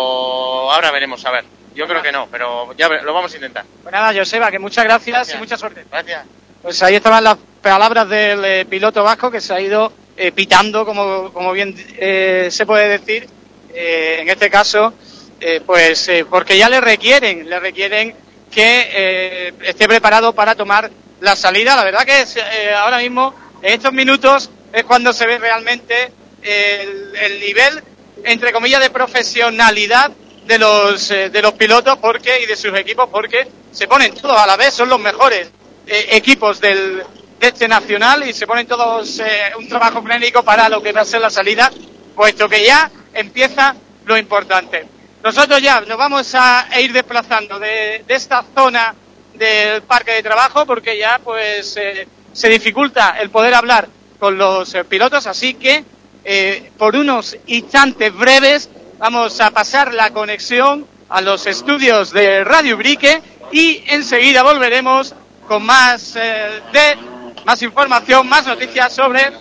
ahora veremos, a ver. Yo creo que no, pero ya lo vamos a intentar. Pues nada, Joseba, que muchas gracias, Gracias. y mucha suerte. Gracias. Pues ahí estaban las palabras del eh, piloto vasco que se ha ido eh, pitando, como, como bien eh, se puede decir, eh, en este caso, eh, pues porque ya le requieren, le requieren que eh, esté preparado para tomar la salida. La verdad que es, eh, ahora mismo, en estos minutos, es cuando se ve realmente el, el nivel, entre comillas, de profesionalidad de los, eh, de los pilotos porque y de sus equipos porque se ponen todos a la vez, son los mejores eh, equipos del, de este nacional y se ponen todos eh, un trabajo clínico para lo que va a ser la salida, puesto que ya empieza lo importante. Nosotros ya nos vamos a ir desplazando de, esta zona del parque de trabajo porque ya pues eh, se dificulta el poder hablar con los eh, pilotos, así que eh, por unos instantes breves vamos a pasar la conexión a los estudios de Radio Brique y enseguida volveremos con más de más información, más noticias sobre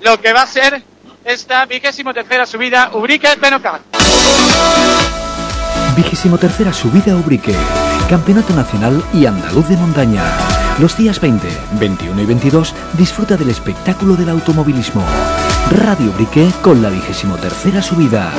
lo que va a ser esta vigésimo tercera subida Ubrique Benocat. Vigésimo subida a Ubrique, Campeonato Nacional y Andaluz de Montaña. Los días 20, 21 y 22 disfruta del espectáculo del automovilismo. Radio Ubrique con la vigésimo subida.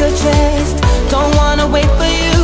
you're chased. Don't wanna wait for you.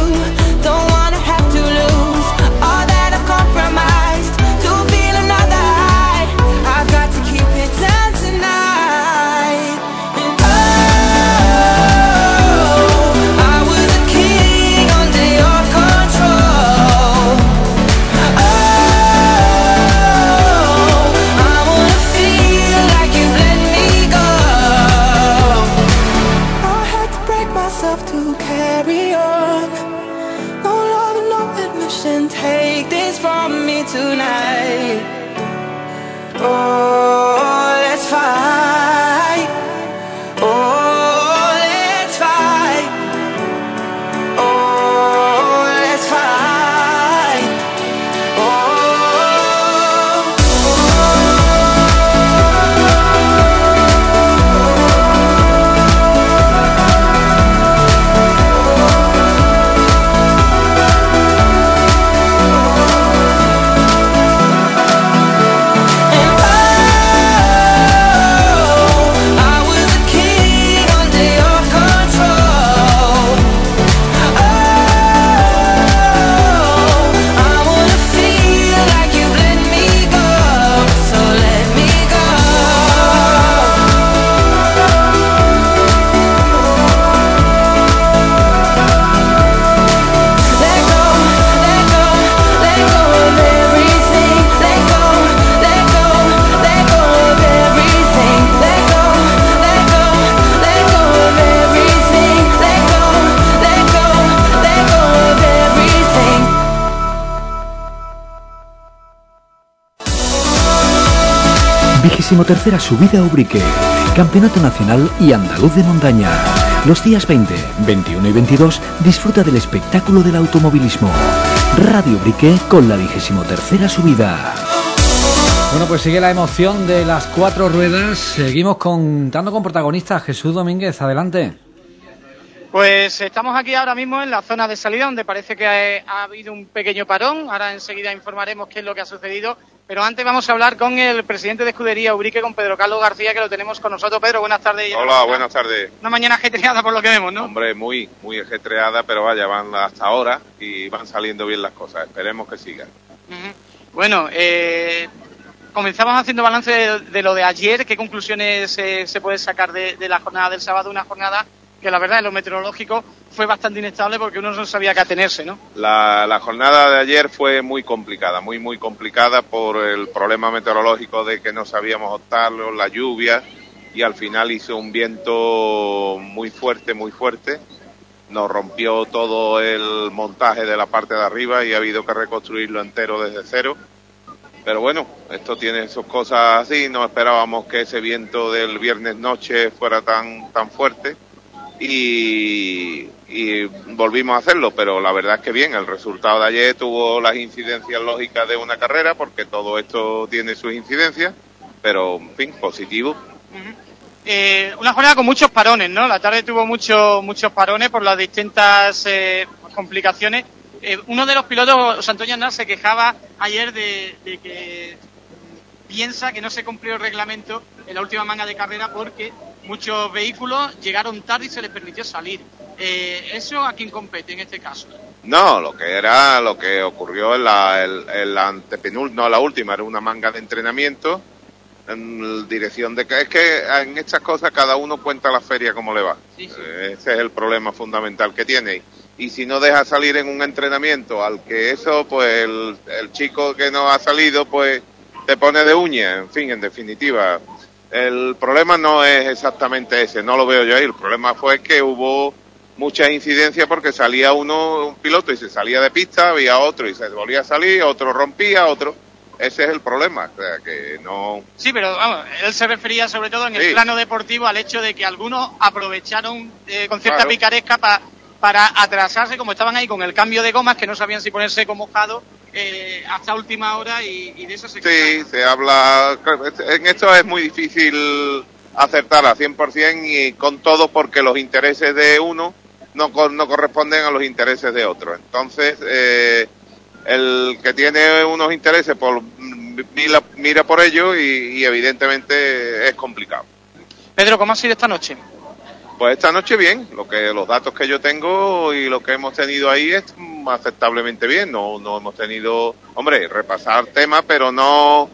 Tercera subida a Ubrique, Campeonato Nacional y Andaluz de Montaña. Los días 20, 21 y 22 disfruta del espectáculo del automovilismo. Radio Ubrique con la vigésimo tercera subida. Bueno, pues sigue la emoción de las cuatro ruedas. Seguimos contando con protagonistas. Jesús Domínguez, adelante. Pues estamos aquí ahora mismo en la zona de salida donde parece que ha, ha habido un pequeño parón. Ahora enseguida informaremos qué es lo que ha sucedido. Pero antes vamos a hablar con el presidente de Escudería Ubrique, con Pedro Carlos García, que lo tenemos con nosotros. Pedro, buenas tardes. Hola, buenas tardes. Una mañana ajetreada por lo que vemos, ¿no? Hombre, muy, muy ajetreada, pero vaya, van hasta ahora y van saliendo bien las cosas. Esperemos que sigan. Bueno, eh, comenzamos haciendo balance de, de lo de ayer. ¿Qué conclusiones eh, se puede sacar de, de la jornada del sábado? Una jornada que la verdad en lo meteorológico fue bastante inestable porque uno no sabía qué atenerse, ¿no? La, la jornada de ayer fue muy complicada, muy, muy complicada por el problema meteorológico de que no sabíamos optarlo, la lluvia, y al final hizo un viento muy fuerte, muy fuerte. Nos rompió todo el montaje de la parte de arriba y ha habido que reconstruirlo entero desde cero. Pero bueno, esto tiene sus cosas así, no esperábamos que ese viento del viernes noche fuera tan, tan fuerte y, volvimos a hacerlo, pero la verdad es que bien, el resultado de ayer tuvo las incidencias lógicas de una carrera, porque todo esto tiene sus incidencias, pero en fin, positivo. Eh, una jornada con muchos parones, ¿no? La tarde tuvo muchos muchos parones por las distintas eh, complicaciones. Eh, uno de los pilotos, José Antonio Aznar, se quejaba ayer de que piensa que no se cumplió el reglamento en la última manga de carrera porque muchos vehículos llegaron tarde y se les permitió salir. Eh, ¿Eso a quién compete en este caso? No, lo que era, lo que ocurrió en la, el, el antepenul, no la última, era una manga de entrenamiento en dirección de que es que en estas cosas cada uno cuenta la feria como le va. Eh, Ese es el problema fundamental que tiene. Y si no deja salir en un entrenamiento al que eso, pues el, el chico que no ha salido, pues te pone de uña. En fin, en definitiva, el problema no es exactamente ese, no lo veo yo ahí. El problema fue que hubo muchas incidencias porque salía uno, un piloto, y se salía de pista, había otro y se volvía a salir, otro rompía, otro. Ese es el problema, o sea, que no... Sí, pero vamos, él se refería sobre todo en el plano deportivo al hecho de que algunos aprovecharon eh, con cierta Claro. picaresca pa- para atrasarse, como estaban ahí con el cambio de gomas, que no sabían si ponerse con mojado eh, hasta última hora y, y de eso se Sí, se habla. En esto es muy difícil acertar al 100% y con todo porque los intereses de uno no, no corresponden a los intereses de otro. Entonces, eh, el que tiene unos intereses por, mira, mira por ello y, y evidentemente es complicado. Pedro, ¿cómo ha sido esta noche? Pues esta noche bien, lo que los datos que yo tengo y lo que hemos tenido ahí es aceptablemente bien. No, no hemos tenido, hombre, repasar temas, pero no,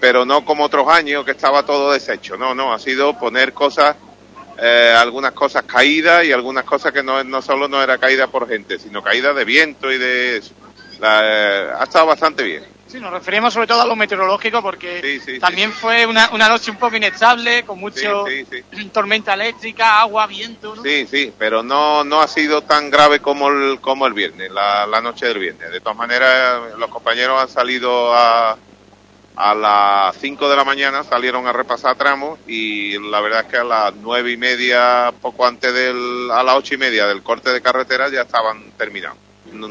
pero no como otros años que estaba todo deshecho. No, no, ha sido poner cosas, eh, algunas cosas caídas y algunas cosas que no, no solo no era caída por gente, sino caída de viento y de eso. La, eh, ha estado bastante bien. Sí, nos referimos sobre todo a lo meteorológico porque Sí, sí, también fue una, una noche un poco inestable, con mucho tormenta eléctrica, agua, viento. ¿no? Sí, sí, pero no, no ha sido tan grave como el, como el viernes, la, la noche del viernes. De todas maneras, los compañeros han salido a, a las 5 de la mañana, salieron a repasar tramos y la verdad es que a las nueve y media, poco antes del, a las ocho y media del corte de carretera ya estaban terminados.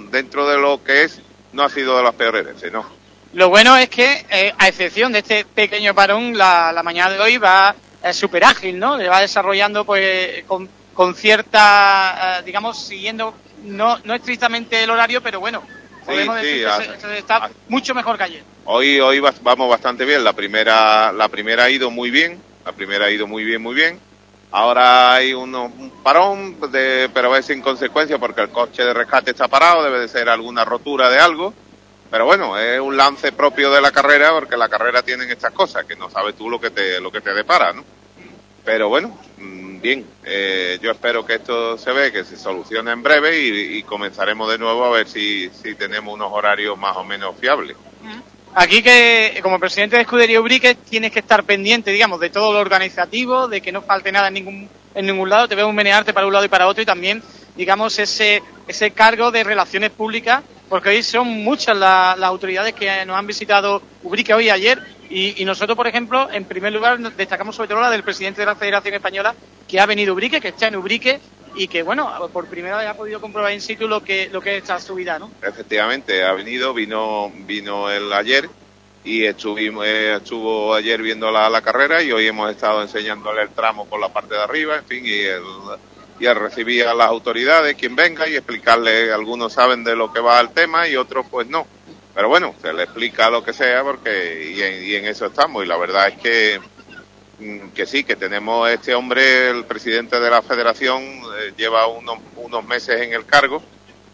Dentro de lo que es, no ha sido de las peores veces, ¿no? Lo bueno es que, eh, a excepción de este pequeño parón, la, la mañana de hoy va eh, súper ágil, ¿no? Le va desarrollando pues con, con cierta, eh, digamos, siguiendo, no, no estrictamente el horario, pero bueno, podemos sí, decir que se- se está mucho mejor que ayer. Hoy, hoy va- vamos bastante bien. La primera, la primera ha ido muy bien. La primera ha ido muy bien, muy bien. Ahora hay un parón, de, pero es sin consecuencia porque el coche de rescate está parado. Debe de ser alguna rotura de algo. Pero bueno, es un lance propio de la carrera porque la carrera tienen estas cosas que no sabes tú lo que te, lo que te depara, ¿no? Pero bueno, mm, bien. Eh, yo espero que esto se ve, que se solucione en breve y, y comenzaremos de nuevo a ver si, si tenemos unos horarios más o menos fiables. Aquí que, como presidente de Escudería Ubrique, tienes que estar pendiente, digamos, de todo lo organizativo, de que no falte nada en ningún, en ningún lado, te veo menearte para un lado y para otro y también, digamos, ese, ese cargo de relaciones públicas porque hoy son muchas la- las autoridades que nos han visitado Ubrique hoy y ayer, y, nosotros, por ejemplo, en primer lugar, destacamos sobre todo la del presidente de la Federación Española, que ha venido Ubrique, que está en Ubrique, y que, bueno, por primera vez ha podido comprobar in situ lo que, lo que es esta subida, ¿no? Efectivamente, ha venido, vino, vino él ayer y estuvimos, eh, estuvo ayer viendo la, la carrera y hoy hemos estado enseñándole el tramo por la parte de arriba, en fin, y él, y él recibía a las autoridades, quien venga, y explicarle, algunos saben de lo que va el tema y otros pues no. Pero bueno, se le explica lo que sea porque y en, y en eso estamos y la verdad es que mm, que sí, que tenemos este hombre, el presidente de la federación, eh, lleva unos, unos meses en el cargo,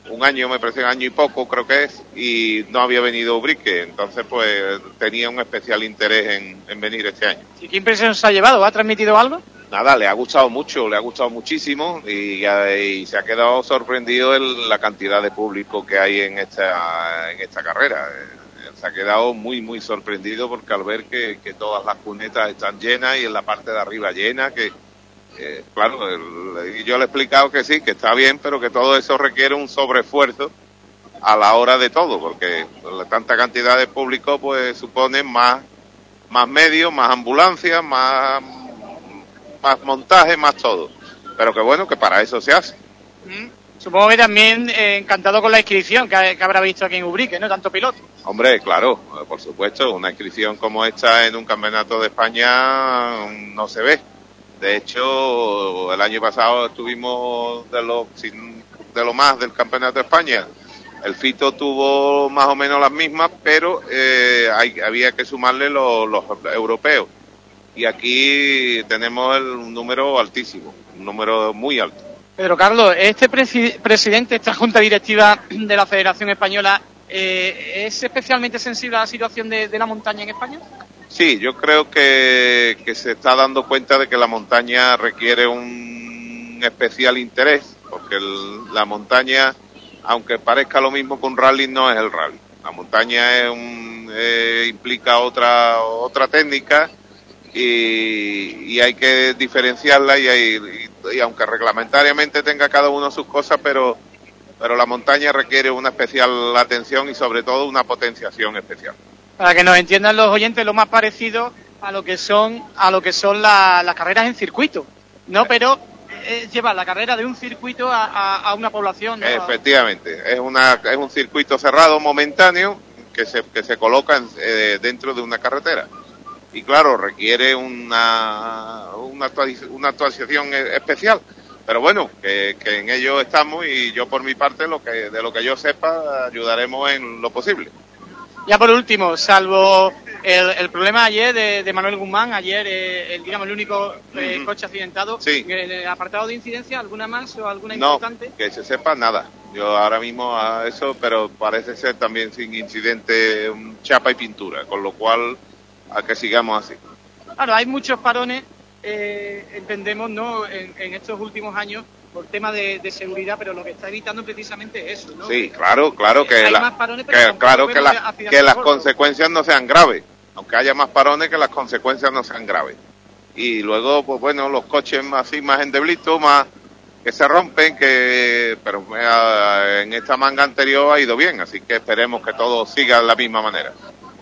un año, me parece un año y poco creo que es, y no había venido Ubrique, entonces pues tenía un especial interés en, en venir este año. ¿Y qué impresión se ha llevado? ¿Ha transmitido algo? Nada, le ha gustado mucho, le ha gustado muchísimo y, y se ha quedado sorprendido en la cantidad de público que hay en esta, en esta carrera. Eh, Se ha quedado muy, muy sorprendido porque al ver que, que todas las cunetas están llenas y en la parte de arriba llena, que eh, claro, el- yo le he explicado que sí, que está bien, pero que todo eso requiere un sobreesfuerzo a la hora de todo, porque tanta cantidad de público pues supone más, más medios, más ambulancias, más, más montaje, más todo. Pero que bueno, que para eso se hace. Supongo que también eh, encantado con la inscripción que, que habrá visto aquí en Ubrique, ¿no? Tanto piloto. Hombre, claro, eh, por supuesto, una inscripción como esta en un campeonato de España mm, no se ve. De hecho, el año pasado estuvimos de lo, sin- de lo más del campeonato de España. El Fito tuvo más o menos las mismas, pero eh, hay- había que sumarle los, los europeos. Y aquí tenemos el, un número altísimo, un número muy alto. Pedro Carlos, este presi- presidente, esta junta directiva de la Federación Española, eh, ¿es especialmente sensible a la situación de, de la montaña en España? Sí, yo creo que, que se está dando cuenta de que la montaña requiere un especial interés, porque el- la montaña, aunque parezca lo mismo que un rally, no es el rally. La montaña es un, eh, implica otra otra técnica y, y hay que diferenciarla y, hay- y- y aunque reglamentariamente tenga cada uno sus cosas, pero pero la montaña requiere una especial atención y sobre todo una potenciación especial. Para que nos entiendan los oyentes, lo más parecido a lo que son a lo que son la- las carreras en circuito, ¿no? Pero es llevar la carrera de un circuito a, a- a una población, ¿no? Efectivamente, es una es un circuito cerrado momentáneo que se que se coloca en- eh, dentro de una carretera y claro requiere una una, una actualización eh, especial, pero bueno que, que en ello estamos y yo por mi parte lo que de lo que yo sepa ayudaremos en lo posible. Ya por último, salvo el, el problema ayer de, de Manuel Guzmán, ayer eh, el, digamos el único eh, coche accidentado, Sí. en el apartado de incidencia, ¿alguna más o alguna No, importante? que se sepa nada. Yo ahora mismo a eso, pero parece ser también sin incidente, un chapa y pintura, con lo cual a que sigamos así. Claro, hay muchos parones, eh, entendemos, ¿no? En, en estos últimos años por tema de, de seguridad, pero lo que está evitando precisamente es eso, ¿no? Sí, claro, claro que, Hay la- más parones, pero claro que, la- que las consecuencias no sean graves, aunque haya más parones que las consecuencias no sean graves. Y luego, pues bueno, los coches así, más endeblitos, más que se rompen, que pero eh, en esta manga anterior ha ido bien, así que esperemos que todo siga de la misma manera.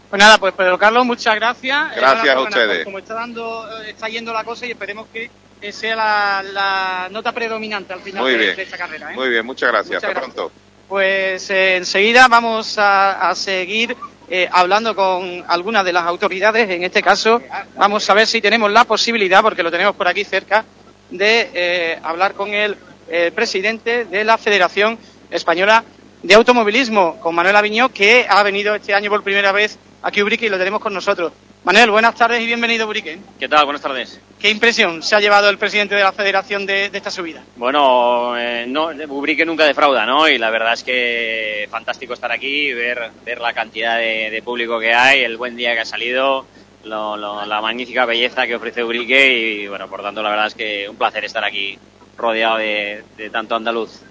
Pues nada, pues Pedro Carlos, muchas gracias. Gracias Eh, a ustedes. Como está dando, eh, está yendo la cosa y esperemos que sea la, la nota predominante al final de, esta carrera. ¿eh? muy bien, muchas gracias, Muchas hasta gracias. pronto. Pues eh, enseguida vamos a, a seguir eh, hablando con algunas de las autoridades. En este caso, vamos a ver si tenemos la posibilidad, porque lo tenemos por aquí cerca, de eh, hablar con el eh, presidente de la Federación Española de Automovilismo, con Manuel Aviñó, que ha venido este año por primera vez aquí Ubrique y lo tenemos con nosotros. Manuel, buenas tardes y bienvenido Ubrique. ¿Qué tal? Buenas tardes. ¿Qué impresión se ha llevado el presidente de la Federación de, de esta subida? Bueno, eh, no, Ubrique nunca defrauda, ¿no? Y la verdad es que fantástico estar aquí, ver, ver la cantidad de, de público que hay, el buen día que ha salido, lo- lo- la magnífica belleza que ofrece Ubrique y, bueno, por tanto, la verdad es que un placer estar aquí rodeado de, de tanto andaluz.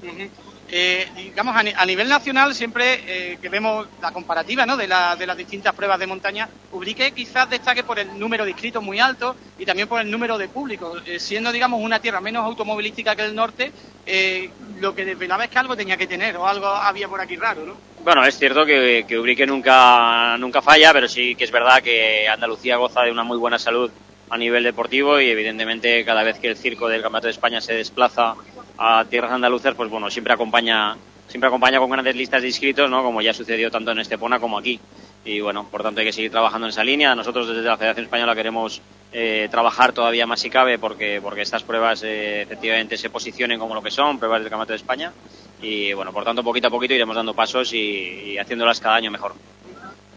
Eh, digamos, a, ni- a nivel nacional, siempre eh, que vemos la comparativa ¿no? de, la- de las distintas pruebas de montaña, Ubrique quizás destaque por el número de inscritos muy alto y también por el número de público. Eh, siendo, digamos, una tierra menos automovilística que el norte, eh, lo que desvelaba es que algo tenía que tener o algo había por aquí raro, ¿no? Bueno, es cierto que, que Ubrique nunca, nunca falla, pero sí que es verdad que Andalucía goza de una muy buena salud a nivel deportivo y evidentemente cada vez que el circo del Campeonato de España se desplaza a tierras andaluzas, pues bueno, siempre acompaña, siempre acompaña con grandes listas de inscritos, ¿no? Como ya sucedió tanto en Estepona como aquí. Y bueno, por tanto hay que seguir trabajando en esa línea. Nosotros desde la Federación Española queremos eh, trabajar todavía más si cabe porque, porque estas pruebas eh, efectivamente se posicionen como lo que son, pruebas del Campeonato de España. Y bueno, por tanto poquito a poquito iremos dando pasos y, y haciéndolas cada año mejor.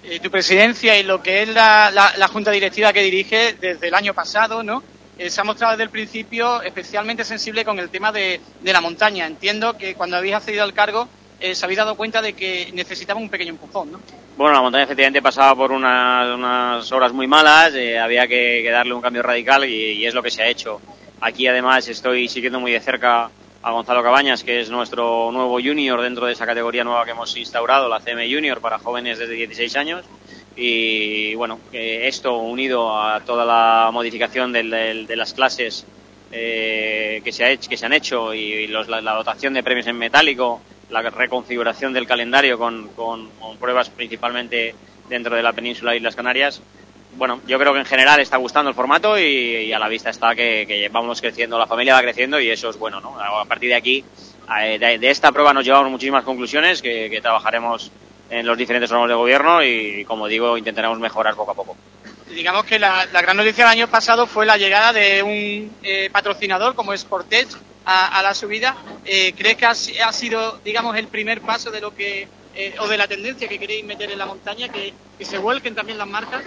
Eh, tu presidencia y lo que es la, la- la junta directiva que dirige desde el año pasado, ¿no? Eh, se ha mostrado desde el principio especialmente sensible con el tema de, la montaña. Entiendo que cuando habéis accedido al cargo eh, se habéis dado cuenta de que necesitaba un pequeño empujón, ¿no? Bueno, la montaña efectivamente pasaba por unas, unas horas muy malas, eh, había que, darle un cambio radical y es lo que se ha hecho. Aquí además estoy siguiendo muy de cerca a Gonzalo Cabañas, que es nuestro nuevo junior dentro de esa categoría nueva que hemos instaurado, la CM Junior, para jóvenes desde 16 años. Y bueno, esto unido a toda la modificación del- de las clases eh, que, se ha hecho, que se han hecho y los- la, dotación de premios en metálico, la reconfiguración del calendario con, con- pruebas principalmente dentro de la península e Islas Canarias. Bueno, yo creo que en general está gustando el formato y, a la vista está que, vamos creciendo, la familia va creciendo y eso es bueno, ¿no? A partir de aquí, eh, de, de esta prueba nos llevamos muchísimas conclusiones que, trabajaremos en los diferentes órganos de gobierno y, como digo, intentaremos mejorar poco a poco. Digamos que la, gran noticia del año pasado fue la llegada de un eh, patrocinador como Sportech a, a la subida. Eh, ¿Crees que ha sido, digamos, el primer paso de lo que eh, o de la tendencia que queréis meter en la montaña, que, que se vuelquen también las marcas?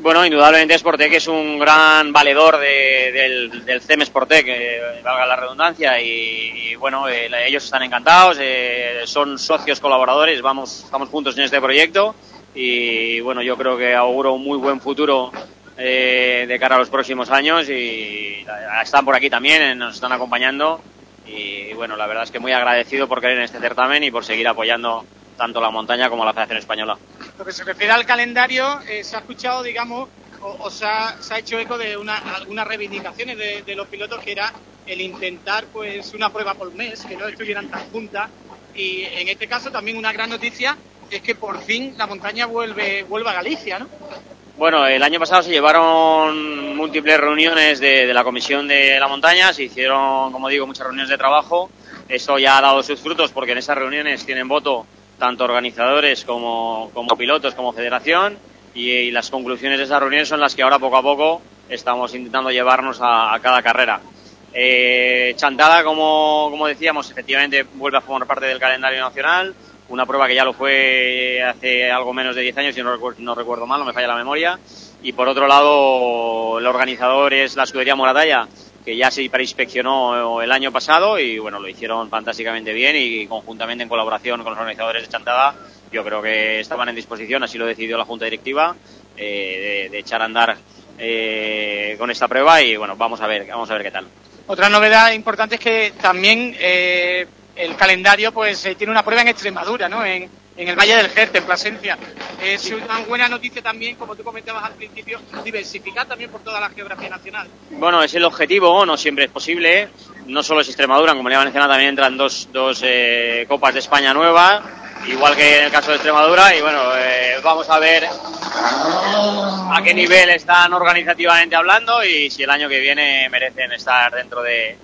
Bueno, indudablemente Sportec es un gran valedor de- del, del CEM Sportec, eh, valga la redundancia, y, bueno, eh, ellos están encantados, eh, son socios colaboradores, vamos, estamos juntos en este proyecto y bueno, yo creo que auguro un muy buen futuro eh, de cara a los próximos años y están por aquí también, eh, nos están acompañando y bueno, la verdad es que muy agradecido por querer en este certamen y por seguir apoyando tanto la montaña como la Federación Española. Lo que se refiere al calendario, eh, se ha escuchado, digamos, o, o se, ha, se ha hecho eco de una, algunas reivindicaciones de, de los pilotos que era el intentar pues una prueba por mes, que no estuvieran tan juntas. Y en este caso también una gran noticia es que por fin la montaña vuelve, vuelve a Galicia, ¿no? Bueno, el año pasado se llevaron múltiples reuniones de, de la Comisión de la Montaña, se hicieron, como digo, muchas reuniones de trabajo. Eso ya ha dado sus frutos porque en esas reuniones tienen voto tanto organizadores como, como pilotos, como federación, y, y las conclusiones de esas reuniones son las que ahora poco a poco estamos intentando llevarnos a, a cada carrera. Eh, Chantada, como, como decíamos, efectivamente vuelve a formar parte del calendario nacional, una prueba que ya lo fue hace algo menos de 10 años, si no recuerdo, no recuerdo mal, no me falla la memoria. Y por otro lado, el organizador es la escudería Moratalla, que ya se preinspeccionó el año pasado y bueno, lo hicieron fantásticamente bien y conjuntamente en colaboración con los organizadores de Chantada, yo creo que estaban en disposición, así lo decidió la Junta Directiva, eh, de, de echar a andar eh, con esta prueba y bueno, vamos a ver, vamos a ver qué tal. Otra novedad importante es que también eh, el calendario pues eh, tiene una prueba en Extremadura, ¿no? En, en el Valle del Jerte, en Plasencia. Es una buena noticia también, como tú comentabas al principio, diversificar también por toda la geografía nacional. Bueno, es el objetivo, no siempre es posible. No solo es Extremadura, como le he mencionado, también entran dos, dos eh, Copas de España nuevas, igual que en el caso de Extremadura. Y bueno, eh, vamos a ver a qué nivel están organizativamente hablando y si el año que viene merecen estar dentro de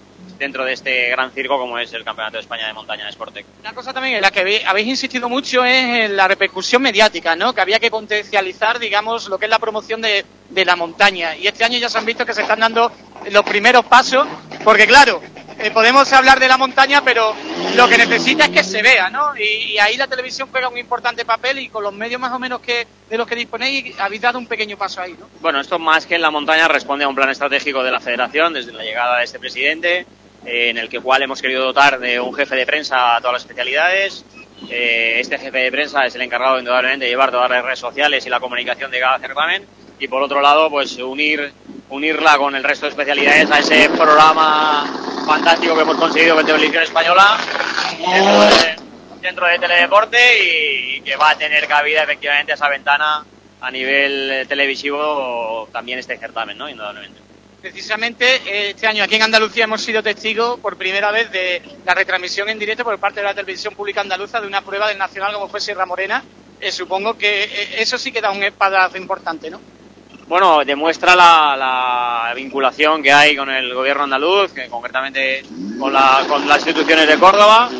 dentro de este gran circo como es el Campeonato de España de Montaña de Sportec. Una cosa también en la que habéis, insistido mucho es en la repercusión mediática, ¿no? Que había que potencializar, digamos, lo que es la promoción de, de la montaña. Y este año ya se han visto que se están dando los primeros pasos, porque claro, eh, podemos hablar de la montaña, pero lo que necesita es que se vea, ¿no? Y, y ahí la televisión juega un importante papel y con los medios más o menos que de los que disponéis habéis dado un pequeño paso ahí, ¿no? Bueno, esto más que en la montaña responde a un plan estratégico de la Federación desde la llegada de este presidente, eh, en el que cual hemos querido dotar de un jefe de prensa a todas las especialidades. Eh, este jefe de prensa es el encargado indudablemente de llevar todas las redes sociales y la comunicación de cada certamen y por otro lado pues unir unirla con el resto de especialidades a ese programa fantástico que hemos conseguido con Televisión Española dentro de, de Teledeporte y, que va a tener cabida efectivamente esa ventana a nivel televisivo también este certamen, ¿no? Indudablemente. Precisamente eh, este año aquí en Andalucía hemos sido testigos por primera vez de la retransmisión en directo por parte de la televisión pública andaluza de una prueba del Nacional como fue Sierra Morena. Eh, supongo que eh, eso sí que da un espadazo importante, ¿no? Bueno, demuestra la, la vinculación que hay con el gobierno andaluz, que concretamente con, la, con las instituciones de Córdoba.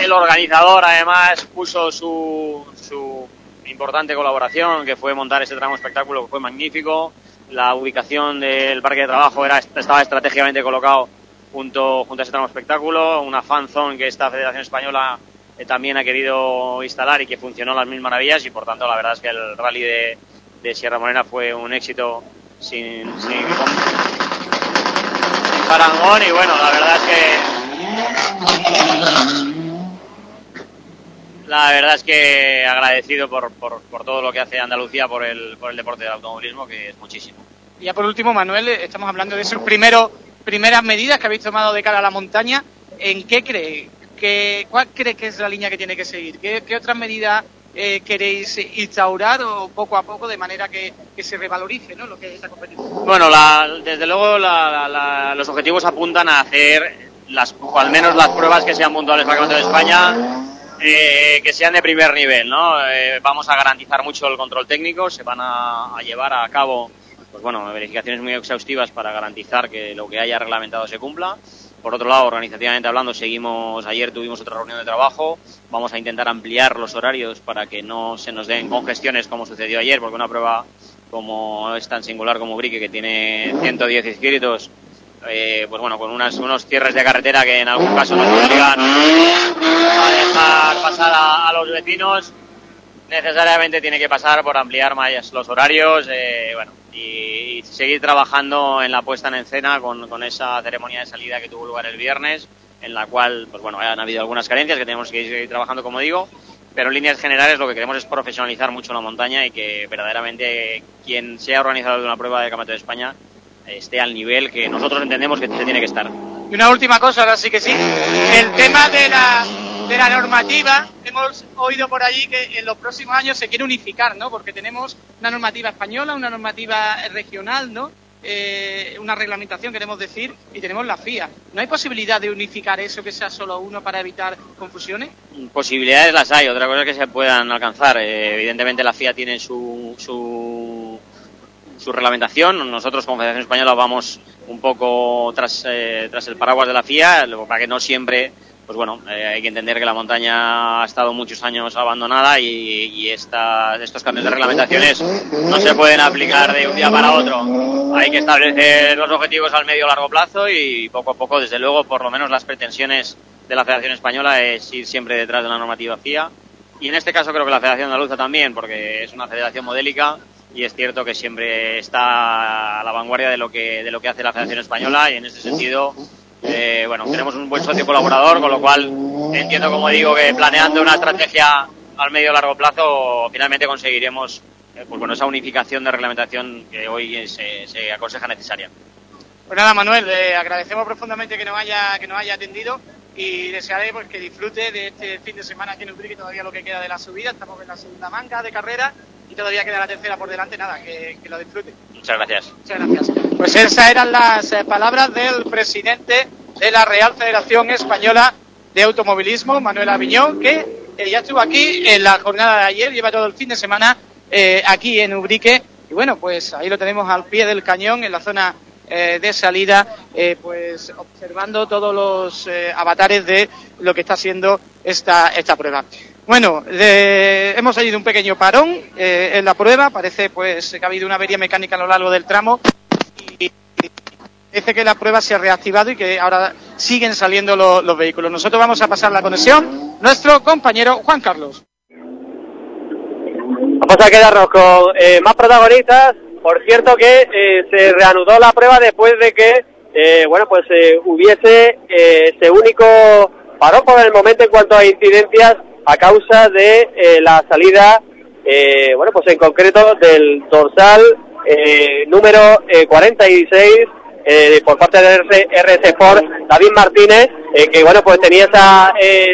El organizador además puso su, su importante colaboración, que fue montar ese tramo espectáculo que fue magnífico. La ubicación del parque de trabajo era, estaba estratégicamente colocado junto, junto a ese tramo espectáculo. Una fan zone que esta Federación Española eh, también ha querido instalar y que funcionó las mil maravillas y por tanto la verdad es que el rally de, de Sierra Morena fue un éxito sin, sin, sin parangón y bueno, la verdad es que la verdad es que agradecido por, por, por todo lo que hace Andalucía por el, por el deporte del automovilismo, que es muchísimo. Y ya por último, Manuel, eh, estamos hablando de esos primeros primeras medidas que habéis tomado de cara a la montaña. ¿En qué cree? que ¿Cuál cree que es la línea que tiene que seguir? ¿Qué, qué otras medidas eh, queréis instaurar o poco a poco de manera que, que se revalorice ¿no? lo que es esta competición? Bueno, la, desde luego la, la, la, los objetivos apuntan a hacer las, o al menos las pruebas que sean puntuales para el Campeonato de España eh, que sean de primer nivel, ¿no? Eh, vamos a garantizar mucho el control técnico, se van a, llevar a cabo, pues bueno, verificaciones muy exhaustivas para garantizar que lo que haya reglamentado se cumpla. Por otro lado, organizativamente hablando, seguimos, ayer tuvimos otra reunión de trabajo, vamos a intentar ampliar los horarios para que no se nos den congestiones como sucedió ayer, porque una prueba como es tan singular como Brique, que tiene 110 inscritos, eh, pues bueno, con unas, unos cierres de carretera que en algún caso nos obligan a dejar pasar a, a los vecinos, necesariamente tiene que pasar por ampliar más los horarios, eh, bueno, y, y, seguir trabajando en la puesta en escena con, con, esa ceremonia de salida que tuvo lugar el viernes, en la cual, pues bueno, han habido algunas carencias que tenemos que seguir trabajando, como digo, pero en líneas generales lo que queremos es profesionalizar mucho la montaña y que verdaderamente quien sea organizador de una prueba de Campeonato de España esté al nivel que nosotros entendemos que se tiene que estar. Y una última cosa, ahora sí que sí. El tema de la, de la normativa, hemos oído por allí que en los próximos años se quiere unificar, ¿no? Porque tenemos una normativa española, una normativa regional, ¿no? Eh, una reglamentación, queremos decir, y tenemos la FIA. ¿No hay posibilidad de unificar eso, que sea solo uno para evitar confusiones? Posibilidades las hay, otra cosa es que se puedan alcanzar. Eh, evidentemente la FIA tiene su, su su reglamentación. Nosotros como Federación Española vamos un poco tras, eh, tras el paraguas de la FIA, para que no siempre, pues bueno, eh, hay que entender que la montaña ha estado muchos años abandonada y, y esta, estos cambios de reglamentaciones no se pueden aplicar de un día para otro. Hay que establecer los objetivos al medio largo plazo y poco a poco, desde luego, por lo menos las pretensiones de la Federación Española es ir siempre detrás de la normativa FIA. Y en este caso creo que la Federación Andaluza también, porque es una federación modélica y es cierto que siempre está a la vanguardia de lo que de lo que hace la Federación Española y en ese sentido eh, bueno tenemos un buen socio colaborador con lo cual entiendo como digo que planeando una estrategia al medio largo plazo finalmente conseguiremos eh, pues bueno esa unificación de reglamentación que hoy se, se aconseja necesaria. Pues nada Manuel agradecemos profundamente que nos haya que nos haya atendido y desearé pues, que disfrute de este fin de semana aquí en Ubrique todavía lo que queda de la subida. Estamos en la segunda manga de carrera y todavía queda la tercera por delante, nada, que, que lo disfrute. Muchas gracias. Muchas gracias. Pues esas eran las eh, palabras del presidente de la Real Federación Española de Automovilismo, Manuel Aviñón, que eh, ya estuvo aquí en la jornada de ayer, lleva todo el fin de semana eh, aquí en Ubrique, y bueno, pues ahí lo tenemos al pie del cañón, en la zona eh, de salida, pues observando todos los avatares de lo que está haciendo esta, esta prueba. Bueno, hemos tenido un pequeño parón eh, en la prueba, parece pues que ha habido una avería mecánica a lo largo del tramo y parece que la prueba se ha reactivado y que ahora siguen saliendo lo, los vehículos. Nosotros vamos a pasar la conexión, nuestro compañero Juan Carlos. Vamos a quedarnos con eh, más protagonistas. Por cierto que eh, se reanudó la prueba después de que, eh, bueno, pues hubiese ese único parón por el momento en cuanto a incidencias a causa de eh, la salida, eh, bueno, pues en concreto del dorsal eh, número 46 eh, por parte de RS, Sport, David Martínez, que bueno, pues tenía esa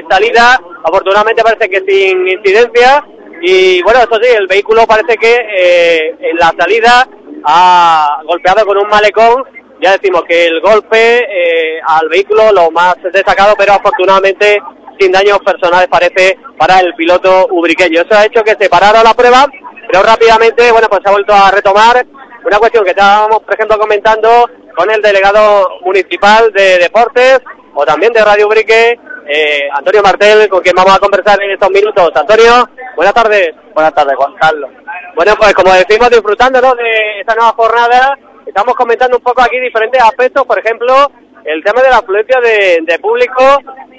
salida, afortunadamente parece que sin incidencia, y bueno, eso sí, el vehículo parece que en la salida ha golpeado con un malecón, ya decimos que el golpe eh, al vehículo lo más destacado, pero afortunadamente sin daños personales parece para el piloto ubriqueño. Eso ha hecho que se parara la prueba, pero rápidamente, bueno, pues se ha vuelto a retomar una cuestión que estábamos, por ejemplo, comentando con el delegado municipal de deportes o también de Radio Ubrique, eh, Antonio Martel, con quien vamos a conversar en estos minutos. Antonio, buenas tardes. Buenas tardes, Juan Carlos. Bueno, pues como decimos, disfrutando ¿no? de esta nueva jornada, estamos comentando un poco aquí diferentes aspectos, por ejemplo, el tema de la afluencia de, de público,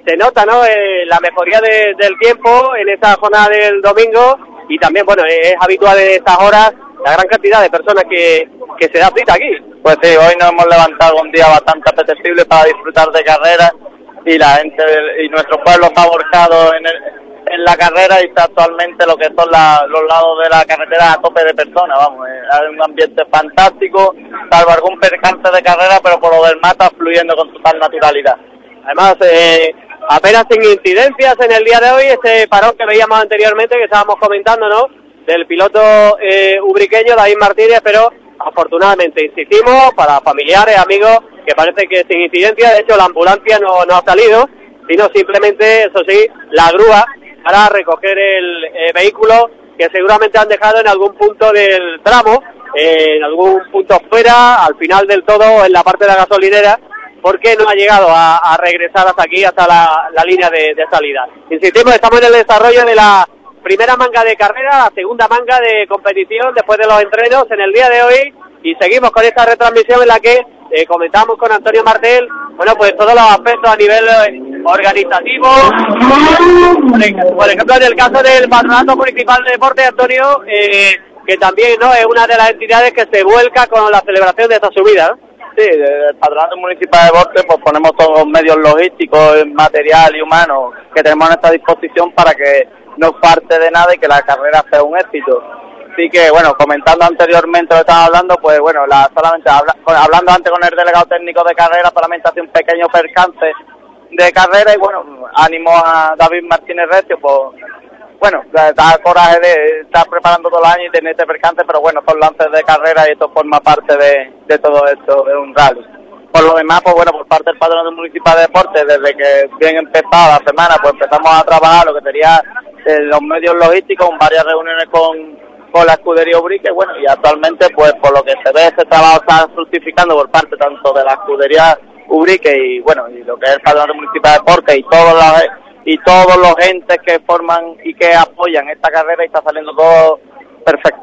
se nota ¿no? Eh, la mejoría de- del tiempo en esta jornada del domingo y también, bueno, es habitual en estas horas la gran cantidad de personas que, que se da cita aquí. Pues sí, hoy nos hemos levantado un día bastante apetecible para disfrutar de carreras y la gente y nuestro pueblo está volcado en, el- en la carrera y está actualmente lo que son la- los lados de la carretera a tope de personas, vamos, eh, hay un ambiente fantástico, salvo algún percance de carrera, pero por lo demás está fluyendo con total naturalidad. Además, eh, apenas sin incidencias en el día de hoy, este parón que veíamos anteriormente, que estábamos comentando, ¿no? Del piloto eh, ubriqueño David Martínez, pero afortunadamente, insistimos, para familiares, amigos, que parece que sin incidencia, de hecho la ambulancia no, no ha salido, sino simplemente, eso sí, la grúa para recoger el eh, vehículo que seguramente han dejado en algún punto del tramo, eh, en algún punto fuera, al final del todo, en la parte de la gasolinera, porque no ha llegado a, regresar hasta aquí, hasta la, la línea de, de salida. Insistimos, estamos en el desarrollo de la primera manga de carrera, la segunda manga de competición después de los entrenos en el día de hoy y seguimos con esta retransmisión en la que eh, comentamos con Antonio Martel, bueno, pues todos los aspectos a nivel eh, organizativo. Por, ej- por ejemplo, en el caso del Patronato Municipal de Deporte, Antonio, eh, que también no es una de las entidades que se vuelca con la celebración de esta subida. Sí, el Patronato Municipal de Borte pues ponemos todos los medios logísticos, material y humano que tenemos a nuestra disposición para que no parte de nada y que la carrera sea un éxito. Así que, bueno, comentando anteriormente lo que estaba hablando, pues bueno, la, solamente habla- hablando antes con el delegado técnico de carrera, solamente hace un pequeño percance de carrera y bueno, ánimo a David Martínez Recio, pues bueno, da coraje de estar preparando todo el año y tener este percance, pero bueno, son lances de carrera y esto forma parte de, de todo esto, de un rally. Por lo demás, pues bueno, por parte del Patronato Municipal de Deportes, desde que bien empezada la semana, pues empezamos a trabajar lo que sería eh, los medios logísticos, varias reuniones con, con la escudería Ubrique, bueno, y actualmente, pues por lo que se ve, ese trabajo está fructificando por parte tanto de la escudería Ubrique y bueno, y lo que es el Patronato Municipal de Deportes y todos los y todos los entes que forman y que apoyan esta carrera y está saliendo todo perfecto.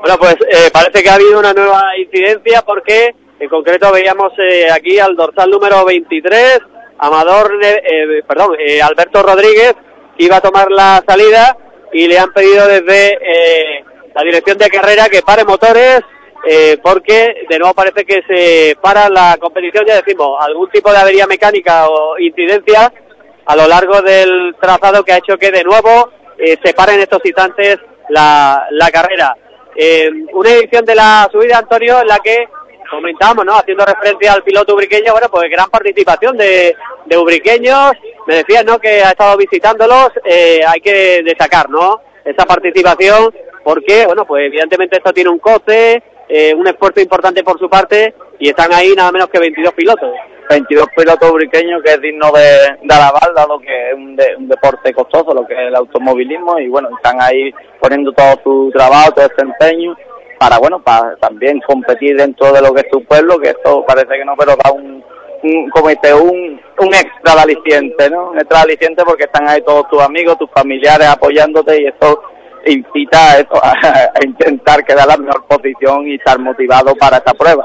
Bueno, pues eh, parece que ha habido una nueva incidencia porque en concreto veíamos eh, aquí al dorsal número 23, Amador, Ne- eh, perdón, eh, Alberto Rodríguez, que iba a tomar la salida y le han pedido desde eh, la dirección de carrera que pare motores eh, porque de nuevo parece que se para la competición, ya decimos, algún tipo de avería mecánica o incidencia a lo largo del trazado que ha hecho que de nuevo eh, se pare en estos instantes la, la carrera. Eh, una edición de la subida, Antonio, en la que comentamos, ¿no? Haciendo referencia al piloto ubriqueño, bueno, pues gran participación de, de ubriqueños. Me decías, ¿no? Que ha estado visitándolos. eh, hay que destacar, ¿no? Esa participación, porque, bueno, pues evidentemente esto tiene un coste, eh, un esfuerzo importante por su parte, y están ahí nada menos que 22 pilotos. 22 pilotos ubriqueños que es digno de, de alabar, dado que es un, de- un deporte costoso, lo que es el automovilismo, y bueno, están ahí poniendo todo su trabajo, todo ese empeño, para, bueno, para también competir dentro de lo que es su pueblo, que esto parece que no, pero da un, un un, un extra aliciente, ¿no? Un extra aliciente porque están ahí todos tus amigos, tus familiares apoyándote y esto incita a, eso, a, intentar quedar en la mejor posición y estar motivado para esta prueba.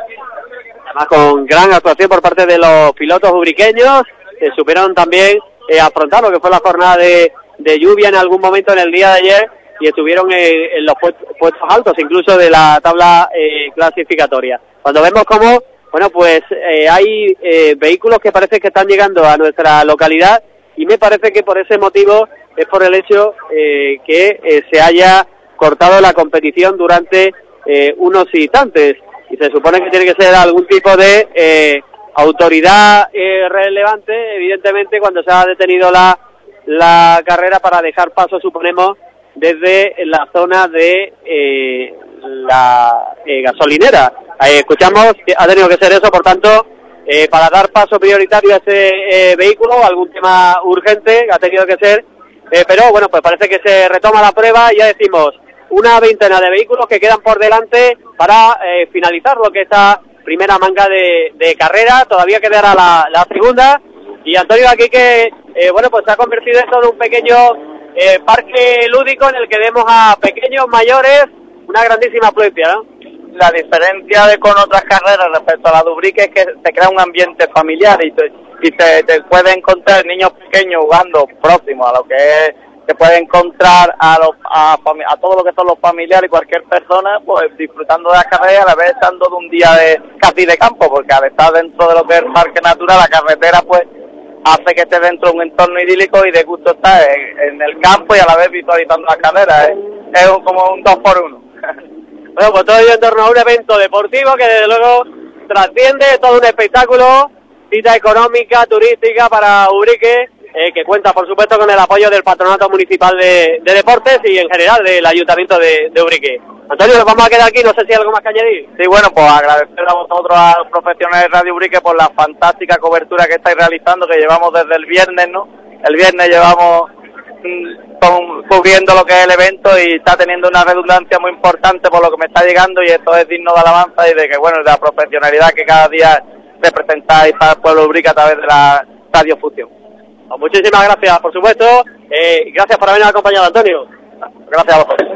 Además con gran actuación por parte de los pilotos ubriqueños, que supieron también eh, afrontar lo que fue la jornada de, lluvia en algún momento en el día de ayer y estuvieron en, los puestos, puestos altos incluso de la tabla eh, clasificatoria. Cuando vemos cómo, bueno, pues eh, hay eh, vehículos que parece que están llegando a nuestra localidad y me parece que por ese motivo es por el hecho eh, que eh, se haya cortado la competición durante eh, unos instantes. y se supone que tiene que ser algún tipo de eh, autoridad relevante, evidentemente, cuando se ha detenido la, la carrera para dejar paso, suponemos, desde la zona de la eh, gasolinera. Eh, escuchamos que ha tenido que ser eso, por tanto, eh, para dar paso prioritario a ese eh, vehículo, algún tema urgente ha tenido que ser, eh, pero bueno, pues parece que se retoma la prueba y ya decimos una veintena de vehículos que quedan por delante para eh, finalizar lo que es esta primera manga de, carrera, todavía quedará la, la segunda y Antonio aquí que, eh, bueno, pues se ha convertido esto en un pequeño eh, parque lúdico en el que vemos a pequeños, mayores, una grandísima afluencia, ¿no? la diferencia de con otras carreras respecto a la Dubrique es que se crea un ambiente familiar y te, y te, te puedes encontrar niños pequeños jugando próximos a lo que es se puede encontrar a, los, a, a todo lo que son los familiares y cualquier persona pues disfrutando de la carrera a la vez estando de un día de casi de campo porque al estar dentro de lo que es el parque natural la carretera pues hace que esté dentro de un entorno idílico y de gusto estar en, el campo y a la vez visualizando la carrera es un- como un dos por uno Bueno, pues todo ello en torno a un evento deportivo que desde luego trasciende todo un espectáculo, cita económica, turística para Ubrique, eh, que cuenta por supuesto con el apoyo del Patronato Municipal de, de Deportes y en general del Ayuntamiento de, de Ubrique. Antonio, nos vamos a quedar aquí, no sé si hay algo más que añadir. Sí, bueno, pues agradecer a vosotros, a los profesionales de Radio Ubrique, por la fantástica cobertura que estáis realizando, que llevamos desde el viernes, ¿no? El viernes llevamos mm, cubriendo lo que es el evento y está teniendo una redundancia muy importante por lo que me está llegando y esto es digno de alabanza y de que, bueno, de la profesionalidad que cada día representáis para el pueblo Ubrique a través de la Radio Fusión. Pues muchísimas gracias, por supuesto, eh, gracias por habernos acompañado, Antonio. Gracias a vosotros.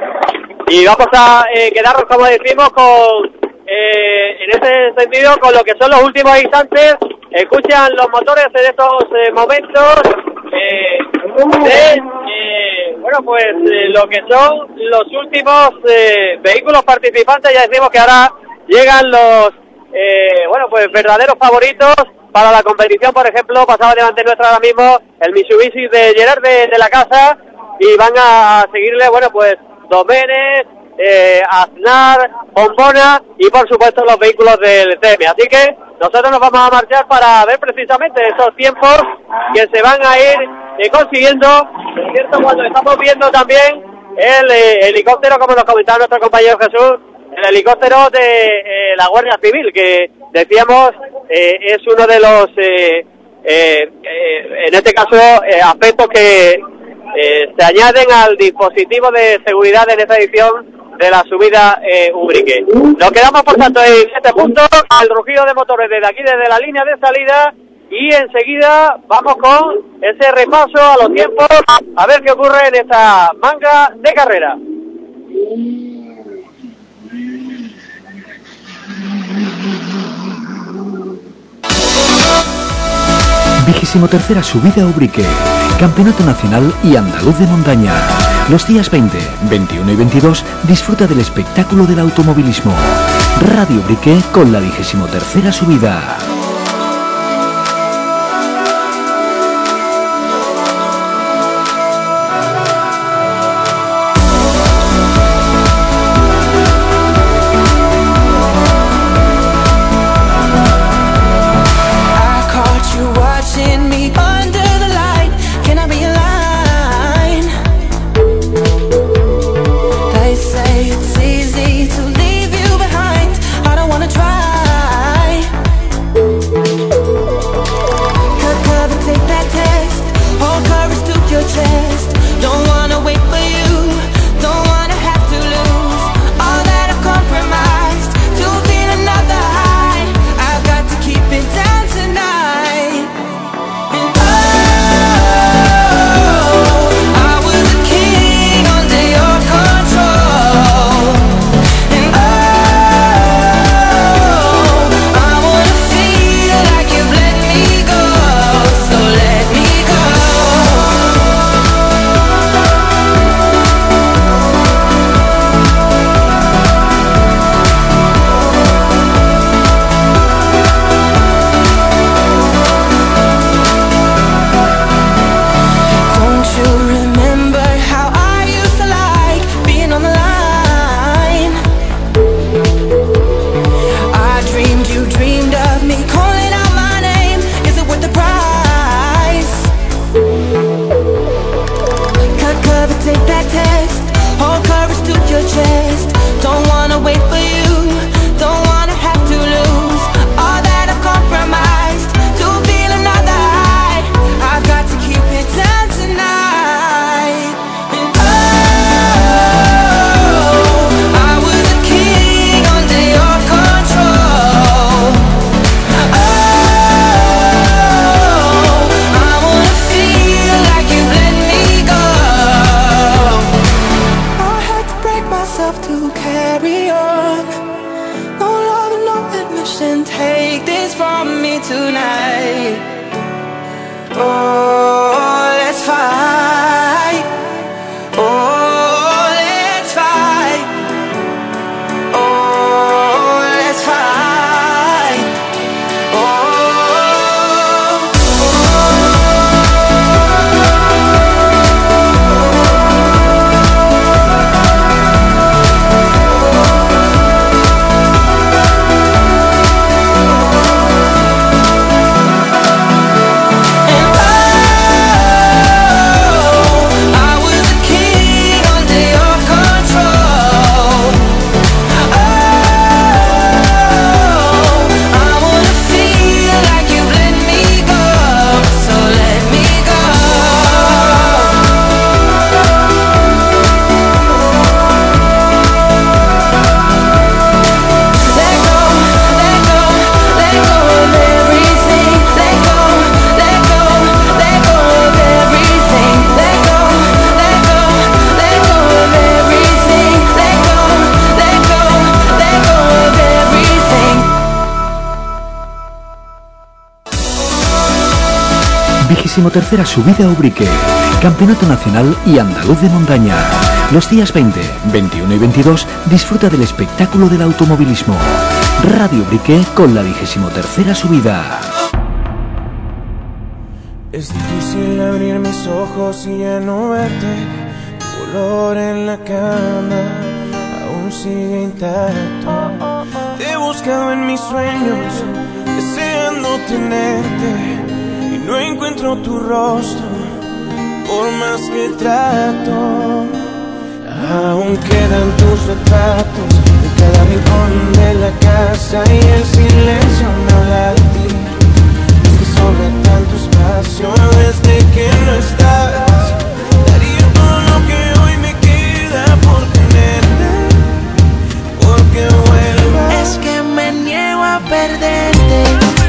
Y vamos a eh, quedarnos, como decimos, con, eh, en ese sentido, con lo que son los últimos instantes. Escuchan los motores en estos eh, momentos eh, de, bueno, pues eh, lo que son los últimos eh, vehículos participantes. Ya decimos que ahora llegan los, eh, bueno, pues verdaderos favoritos para la competición. Por ejemplo, pasaba delante nuestra ahora mismo el Mitsubishi de Gerard de, la casa y van a seguirle, bueno, pues Doménez, eh, Aznar, Bombona y por supuesto los vehículos del CM. Así que nosotros nos vamos a marchar para ver precisamente esos tiempos que se van a ir eh, consiguiendo. Es cierto, cuando estamos viendo también el eh, helicóptero, como nos comentaba nuestro compañero Jesús, el helicóptero de eh, la Guardia Civil, que decíamos eh, es uno de los, en este caso, aspectos que se añaden al dispositivo de seguridad en esta edición de la subida Ubrique. Nos quedamos por tanto en este punto al rugido de motores desde aquí, desde la línea de salida y enseguida vamos con ese repaso a los tiempos a ver qué ocurre en esta manga de carrera. Vigésimo tercera subida Ubrique, Campeonato Nacional y Andaluz de Montaña. Los días 20, 21 y 22 disfruta del espectáculo del automovilismo. Radio Ubrique con la vigésimo tercera subida. tercera subida a Ubrique, Campeonato Nacional y Andaluz de Montaña. Los días 20, 21 y 22 disfruta del espectáculo del automovilismo. Radio Ubrique con la vigésimo tercera subida. Es difícil abrir mis ojos y ya no verte. Tu color en la cama aún sigue intacto. Te he buscado en mis sueños, deseando tenerte no encuentro tu rostro, por más que trato. Aún quedan tus retratos en cada rincón de la casa y el silencio me habla de ti. Es que sobra tanto espacio desde que no estás. Daría todo lo que hoy me queda por tenerte, porque vuelvas. Es que me niego a perderte.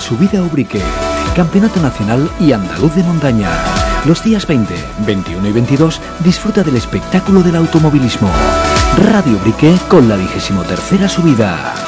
Subida Ubrique, Campeonato Nacional y Andaluz de Montaña. Los días 20, 21 y 22 disfruta del espectáculo del automovilismo. Radio Ubrique con la vigésimo tercera subida.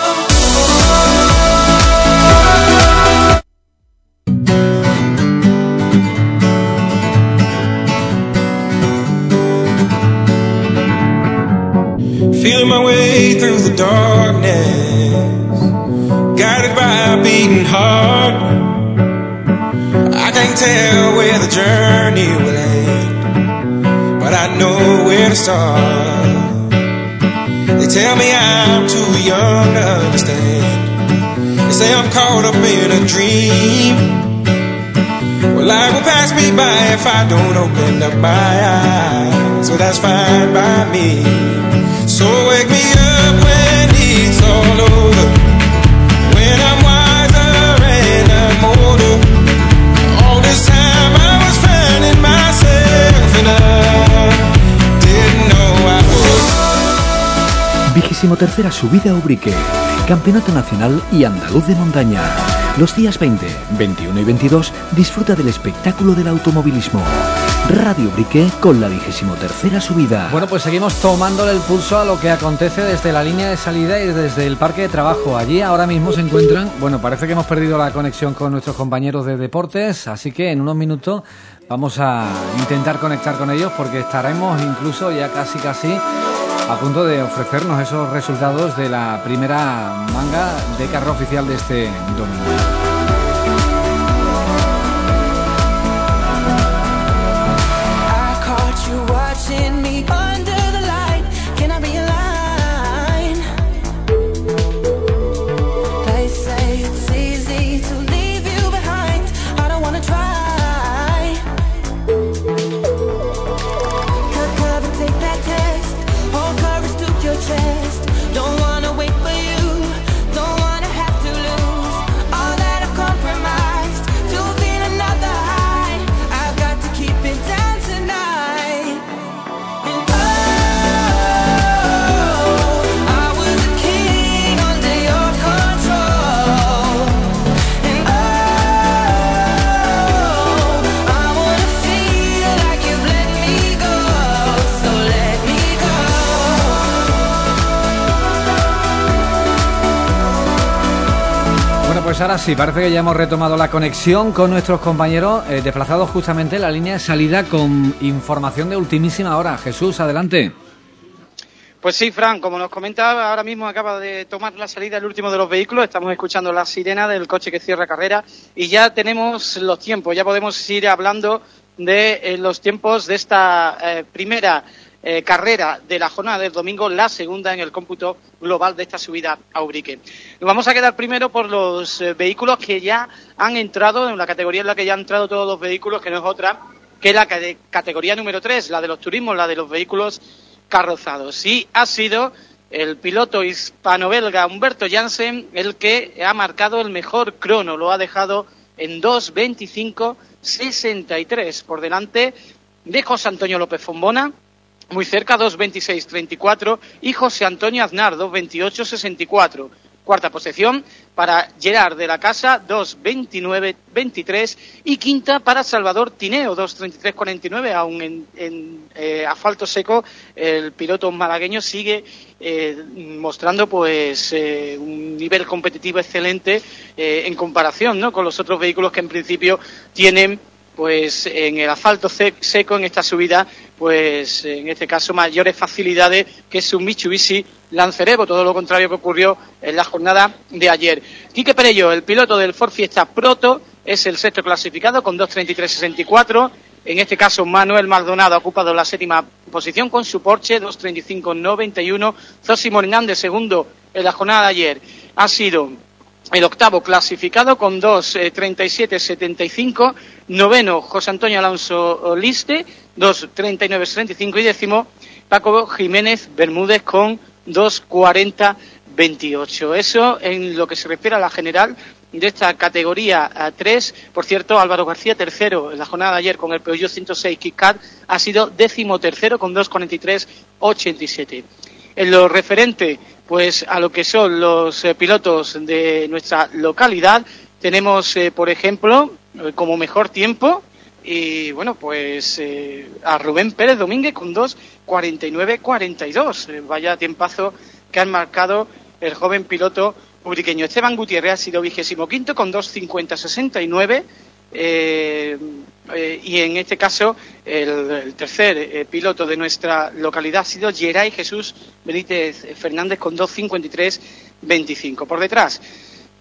So that's fine by me. So wake me up when it's all over. When I'm and I'm older. All this time I was myself. Vigésimo tercera subida Ubrique, Campeonato Nacional y Andaluz de Montaña. Los días 20, 21 y 22 disfruta del espectáculo del automovilismo. Radio Ubrique con la vigésimo tercera subida. Bueno, pues seguimos tomándole el pulso a lo que acontece desde la línea de salida y desde el parque de trabajo. Allí ahora mismo se encuentran, bueno, parece que hemos perdido la conexión con nuestros compañeros de deportes, así que en unos minutos vamos a intentar conectar con ellos porque estaremos incluso ya casi casi a punto de ofrecernos esos resultados de la primera manga de carro oficial de este domingo. Sí, parece que ya hemos retomado la conexión con nuestros compañeros eh, desplazados justamente en la línea de salida con información de ultimísima hora. Jesús, adelante. Pues sí, Fran, como nos comentaba, ahora mismo acaba de tomar la salida el último de los vehículos. Estamos escuchando la sirena del coche que cierra carrera y ya tenemos los tiempos, ya podemos ir hablando de eh, los tiempos de esta eh, primera eh, carrera de la jornada del domingo, la segunda en el cómputo global de esta subida a Ubrique. Nos vamos a quedar primero por los eh, vehículos que ya han entrado, en la categoría en la que ya han entrado todos los vehículos, que no es otra que la cate- categoría número 3, la de los turismos, la de los vehículos carrozados. Y ha sido el piloto hispano-belga Humberto Jansen el que ha marcado el mejor crono. Lo ha dejado en 2.25.63 por delante de José Antonio López Fombona, muy cerca 2.26.34 y José Antonio Aznar 2.28.64. Cuarta posición para Gerard de la Casa 2.29.23 y quinta para Salvador Tineo 2.33.49. Aún en, en eh, asfalto seco el piloto malagueño sigue eh, mostrando pues eh, un nivel competitivo excelente eh, en comparación ¿no? con los otros vehículos que en principio tienen pues en el asfalto seco en esta subida pues en este caso mayores facilidades que su Mitsubishi Lancerevo, todo lo contrario que ocurrió en la jornada de ayer. Quique Perello, el piloto del Ford Fiesta Proto, es el sexto clasificado con 2.33.64. En este caso, Manuel Maldonado ha ocupado la séptima posición con su Porsche 2.35.91. Zosimo Hernández, segundo en la jornada de ayer, ha sido el octavo clasificado con 2.37.75, noveno José Antonio Alonso Liste, 2.39.75 y décimo Paco Jiménez Bermúdez con 2.40.28. Eso en lo que se refiere a la general de esta categoría a 3. Por cierto, Álvaro García, tercero en la jornada de ayer con el Peugeot 106 KitKat, ha sido décimo tercero con 2.43.87. En lo referente pues a lo que son los eh, pilotos de nuestra localidad. Tenemos, eh, por ejemplo, eh, como mejor tiempo, y bueno, pues eh, a Rubén Pérez Domínguez con 2.49.42. Eh, vaya tiempazo que han marcado el joven piloto ubriqueño. Esteban Gutiérrez ha sido vigésimo quinto con 2.50.69. Eh, eh, y en este caso el, tercer eh, piloto de nuestra localidad ha sido Geray Jesús Benítez Fernández con 2.53.25. Por detrás,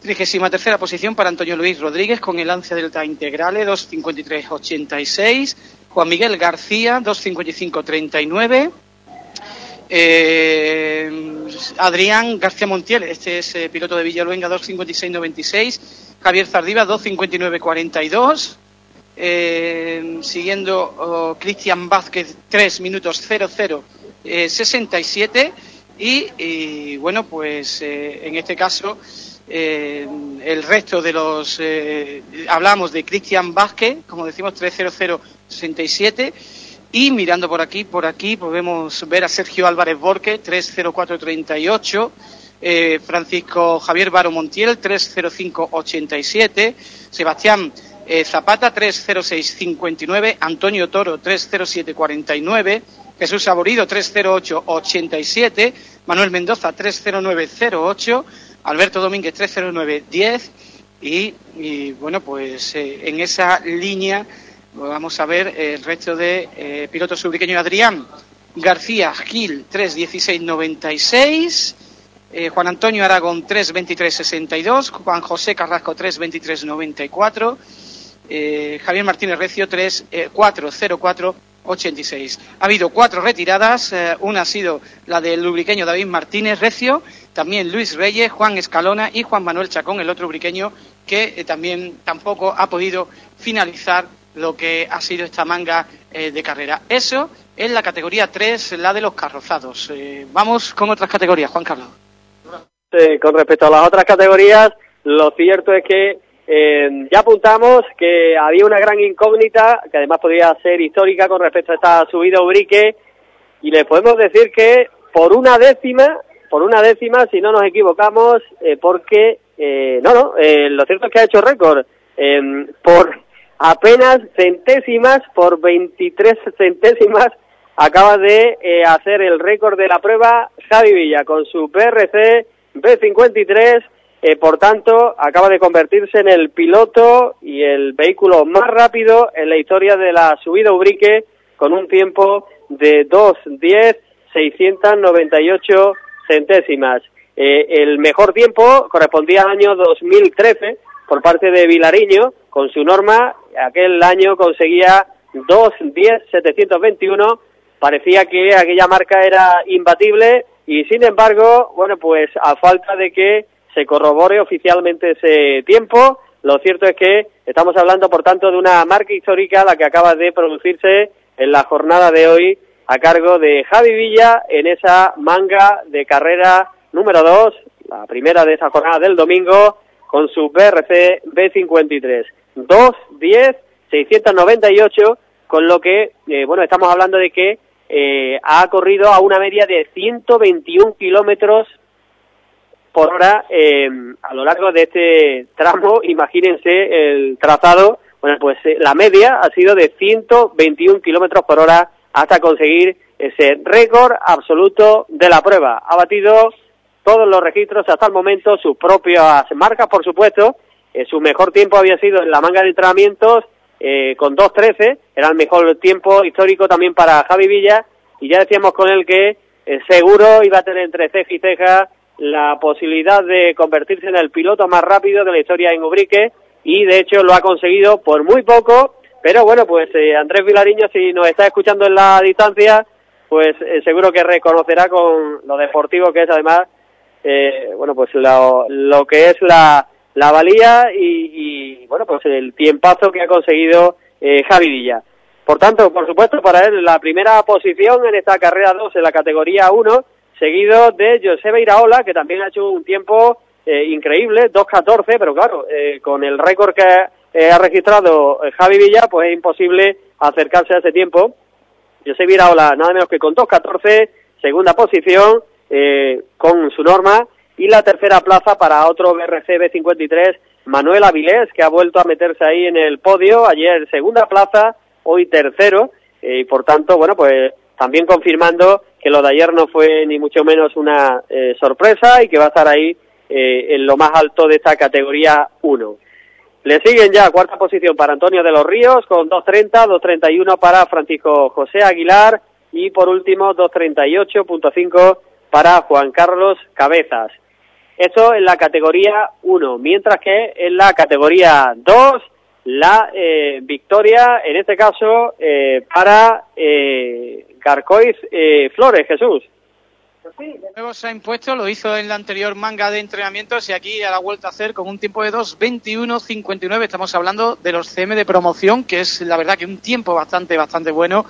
trigésima tercera posición para Antonio Luis Rodríguez con el Lancia Delta Integrale 2.53.86. Juan Miguel García 2.55.39. Eh, Adrián García Montiel, este es eh, piloto de Villaluenga 2.56.96. Javier Zardiva 2.59.42. Eh, siguiendo oh, Cristian Vázquez 3 minutos 00 eh, 67 y, y, bueno pues eh, en este caso eh, el resto de los eh, hablamos de Cristian Vázquez como decimos 30067 y mirando por aquí por aquí podemos ver a Sergio Álvarez Borque 30438 eh, Francisco Javier Baro Montiel 30587 Sebastián eh, Zapata 30659 Antonio Toro 30749 Jesús Saborido 30887 Manuel Mendoza 30908 Alberto Domínguez 30910 y, bueno pues eh, en esa línea vamos a ver el resto de eh, pilotos ubriqueños Adrián García Gil 31696 eh, Juan Antonio Aragón 32362 Juan José Carrasco 32394 eh, Javier Martínez Recio 3 eh, 404 86. Ha habido cuatro retiradas, eh, una ha sido la del lubriqueño David Martínez Recio, también Luis Reyes, Juan Escalona y Juan Manuel Chacón, el otro lubriqueño, que también tampoco ha podido finalizar lo que ha sido esta manga eh, de carrera. Eso es la categoría 3, la de los carrozados. Eh, vamos con otras categorías, Juan Carlos. Eh, con respecto a las otras categorías, lo cierto es que eh, ya apuntamos que había una gran incógnita, que además podría ser histórica con respecto a esta subida Ubrique, y le podemos decir que por una décima, por una décima, si no nos equivocamos, eh, porque, eh, no, no, lo cierto es que ha hecho récord, por apenas centésimas, por 23 centésimas, acaba de eh, hacer el récord de la prueba Javi Villa con su PRC B53, eh, por tanto, acaba de convertirse en el piloto y el vehículo más rápido en la historia de la subida Ubrique con un tiempo de 2.10.698 centésimas. Eh, el mejor tiempo correspondía al año 2013 por parte de Vilariño con su norma. Aquel año conseguía 2.10.721. Parecía que aquella marca era imbatible y sin embargo, bueno, pues a falta de que se corrobore oficialmente ese tiempo. Lo cierto es que estamos hablando, por tanto, de una marca histórica la que acaba de producirse en la jornada de hoy a cargo de Javi Villa en esa manga de carrera número 2, la primera de esa jornada del domingo, con su BRC B53. 2, 10, 698, con lo que, eh, bueno, estamos hablando de que eh, ha corrido a una media de 121 kilómetros por hora eh, a lo largo de este tramo. Imagínense el trazado. Bueno, pues eh, la media ha sido de 121 kilómetros por hora hasta conseguir ese récord absoluto de la prueba. Ha batido todos los registros hasta el momento, sus propias marcas, por supuesto. Eh, su mejor tiempo había sido en la manga de entrenamientos eh, con 2.13, era el mejor tiempo histórico también para Javi Villa. Y ya decíamos con él que eh, seguro iba a tener entre ceja y ceja la posibilidad de convertirse en el piloto más rápido de la historia en Ubrique y de hecho lo ha conseguido por muy poco, pero bueno, pues eh, Andrés Vilariño si nos está escuchando en la distancia, pues eh, seguro que reconocerá con lo deportivo que es además, eh, bueno, pues lo, lo que es la, la valía y, y, bueno, pues el tiempazo que ha conseguido eh, Javi Villa. Por tanto, por supuesto, para él la primera posición en esta carrera 2 en la categoría 1, seguido de Joseba Iraola, que también ha hecho un tiempo eh, increíble, 2.14, pero claro, eh, con el récord que eh, ha registrado eh, Javi Villa, pues es imposible acercarse a ese tiempo. Joseba Iraola, nada menos que con 2.14, segunda posición, eh, con su norma. Y la tercera plaza para otro BRC B53, Manuel Avilés, que ha vuelto a meterse ahí en el podio. Ayer segunda plaza, hoy tercero. eh, y por tanto, bueno, pues también confirmando que lo de ayer no fue ni mucho menos una eh, sorpresa y que va a estar ahí eh, en lo más alto de esta categoría 1. Le siguen ya cuarta posición para Antonio de los Ríos con 2.30, 2.31 para Francisco José Aguilar y por último 2.38.5 para Juan Carlos Cabezas. Esto en la categoría 1, mientras que en la categoría 2 la eh, victoria, en este caso, eh, para eh, Garcoiz eh, Flores, Jesús. Nuevo se ha impuesto, lo hizo en la anterior manga de entrenamientos y aquí a la vuelta a hacer con un tiempo de 2.21.59. Estamos hablando de los CM de promoción, que es la verdad que un tiempo bastante, bastante bueno,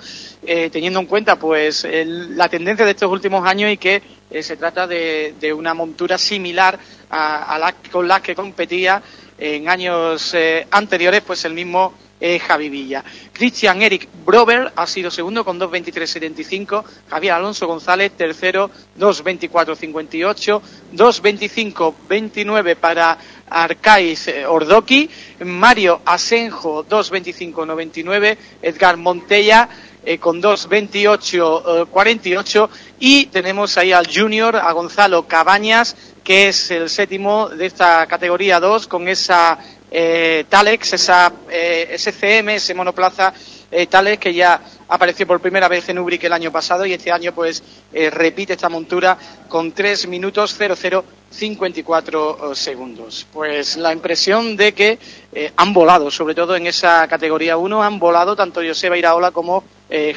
eh, teniendo en cuenta pues el- la tendencia de estos últimos años y que eh, se trata de, de una montura similar a, a la con la que competía en años eh, anteriores, pues el mismo eh, Javi Villa. Christian Eric Brover ha sido segundo con 2.23.75. Javier Alonso González, tercero, 2.24.58. 2.25.29 para Arcais eh, Ordoqui. Mario Asenjo, 2.25.99. Edgar Montella, eh, con 2.28.48. Y tenemos ahí al Junior, a Gonzalo Cabañas, que es el séptimo de esta categoría 2, con esa eh, Talex, esa eh, SCM, ese monoplaza eh, Talex que ya apareció por primera vez en Ubrique el año pasado y este año pues eh, repite esta montura con 3 minutos 0054 segundos. Pues la impresión de que eh, han volado, sobre todo en esa categoría 1, han volado tanto Joseba Iraola como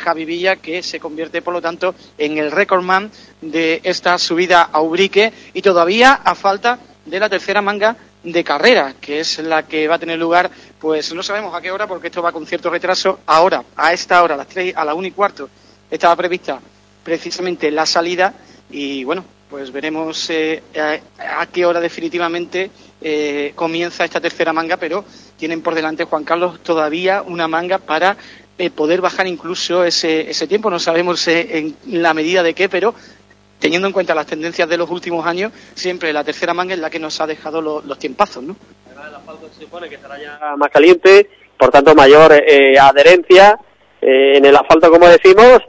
Javi Villa, que se convierte por lo tanto en el recordman de esta subida a Ubrique y todavía a falta de la tercera manga de carrera, que es la que va a tener lugar, pues no sabemos a qué hora, porque esto va con cierto retraso. Ahora, a esta hora, a las tres, a la una y cuarto, estaba prevista precisamente la salida y bueno, pues veremos eh, a, a qué hora definitivamente eh, comienza esta tercera manga, pero tienen por delante Juan Carlos todavía una manga para eh, poder bajar incluso ese, ese tiempo. No sabemos eh, en la medida de qué, pero teniendo en cuenta las tendencias de los últimos años, siempre la tercera manga es la que nos ha dejado lo- los tiempazos, ¿no? más caliente, por tanto mayor eh, adherencia eh, en el asfalto, como decimos,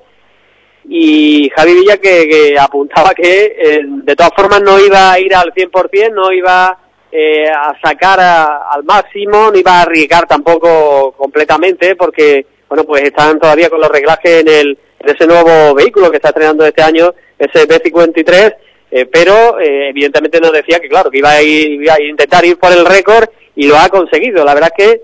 y Javi Villa que, que apuntaba que eh, de todas formas no iba a ir al 100%, no iba eh, a sacar al máximo, no iba a arriesgar tampoco completamente, porque bueno pues están todavía con los reglajes en, el, en ese nuevo vehículo que está estrenando este año, ese B53, eh, pero eh, evidentemente nos decía que claro, que iba a, ir, a intentar ir por el récord y lo ha conseguido. La verdad es que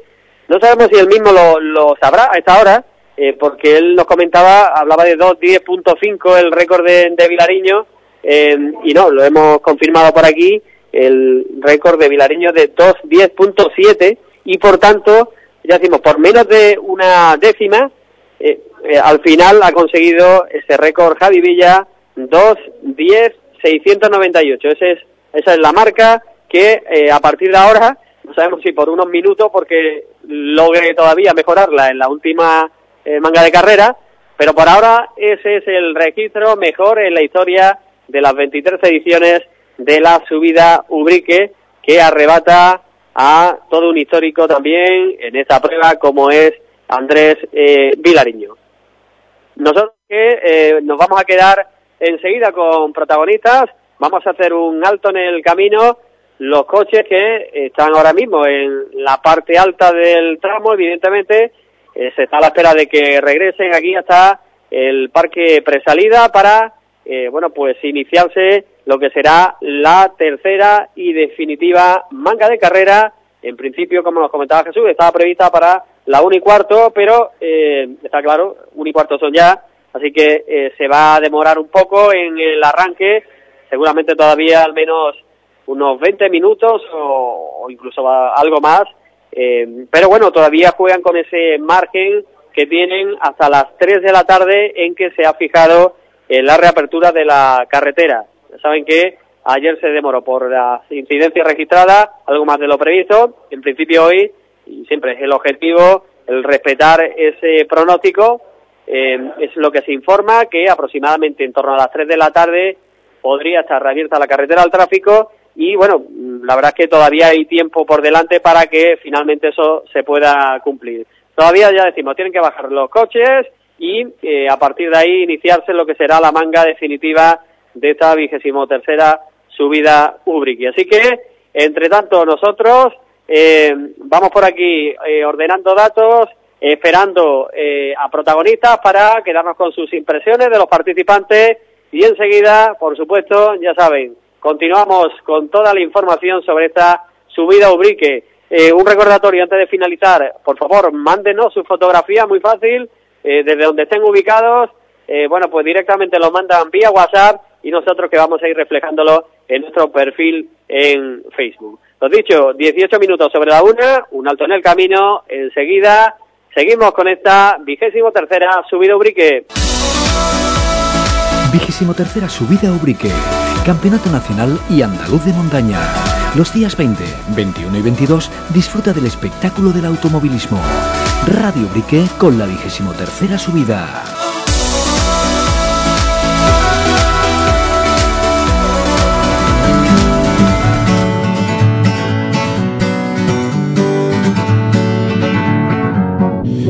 no sabemos si él mismo lo, sabrá a esta hora, eh, porque él nos comentaba, hablaba de 2.10.5 el récord de, de Vilariño, eh, y no, lo hemos confirmado por aquí, el récord de Vilariño de 2.10.7, y por tanto, ya decimos, por menos de una décima, eh, al final ha conseguido ese récord Javi Villa 2.10.698. Ese es, esa es la marca que eh, a partir de ahora, no sabemos si por unos minutos, porque logre todavía mejorarla en la última eh, manga de carrera, pero por ahora ese es el registro mejor en la historia de las 23 ediciones de la subida Ubrique, que arrebata a todo un histórico también en esta prueba como es Andrés eh, Vilariño. Nosotros que nos vamos a quedar enseguida con protagonistas, vamos a hacer un alto en el camino, los coches que están ahora mismo en la parte alta del tramo, evidentemente, eh, se está a la espera de que regresen aquí hasta el parque presalida para, eh, bueno, pues iniciarse lo que será la tercera y definitiva manga de carrera. En principio, como nos comentaba Jesús, estaba prevista para la una y cuarto, pero eh, está claro, una y cuarto son ya, así que eh, se va a demorar un poco en el arranque, seguramente todavía al menos unos 20 minutos o, o incluso algo más, eh, pero bueno, todavía juegan con ese margen que tienen hasta las 3 de la tarde en que se ha fijado eh, la reapertura de la carretera. Saben que ayer se demoró por las incidencias registradas, algo más de lo previsto. En principio hoy, y siempre es el objetivo, el respetar ese pronóstico, eh, es lo que se informa que aproximadamente en torno a las 3 de la tarde podría estar reabierta la carretera al tráfico y bueno, la verdad es que todavía hay tiempo por delante para que finalmente eso se pueda cumplir. Todavía ya decimos, tienen que bajar los coches y eh, a partir de ahí iniciarse lo que será la manga definitiva de esta vigésimo tercera subida Ubrique. Así que, entre tanto, nosotros eh, vamos por aquí eh, ordenando datos, esperando a protagonistas para quedarnos con sus impresiones de los participantes y enseguida, por supuesto, ya saben, continuamos con toda la información sobre esta subida Ubrique. un recordatorio antes de finalizar, por favor, mándenos su fotografía, muy fácil, eh, desde donde estén ubicados, eh, bueno, pues directamente lo mandan vía WhatsApp y nosotros que vamos a ir reflejándolo en nuestro perfil en Facebook. Lo dicho, 18 minutos sobre la una, un alto en el camino, enseguida seguimos con esta vigésimo tercera subida Ubrique. Vigésimo tercera subida Ubrique, Campeonato Nacional y Andaluz de Montaña. Los días 20, 21 y 22 disfruta del espectáculo del automovilismo. Radio Brique con la vigésimo tercera subida.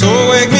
So wake me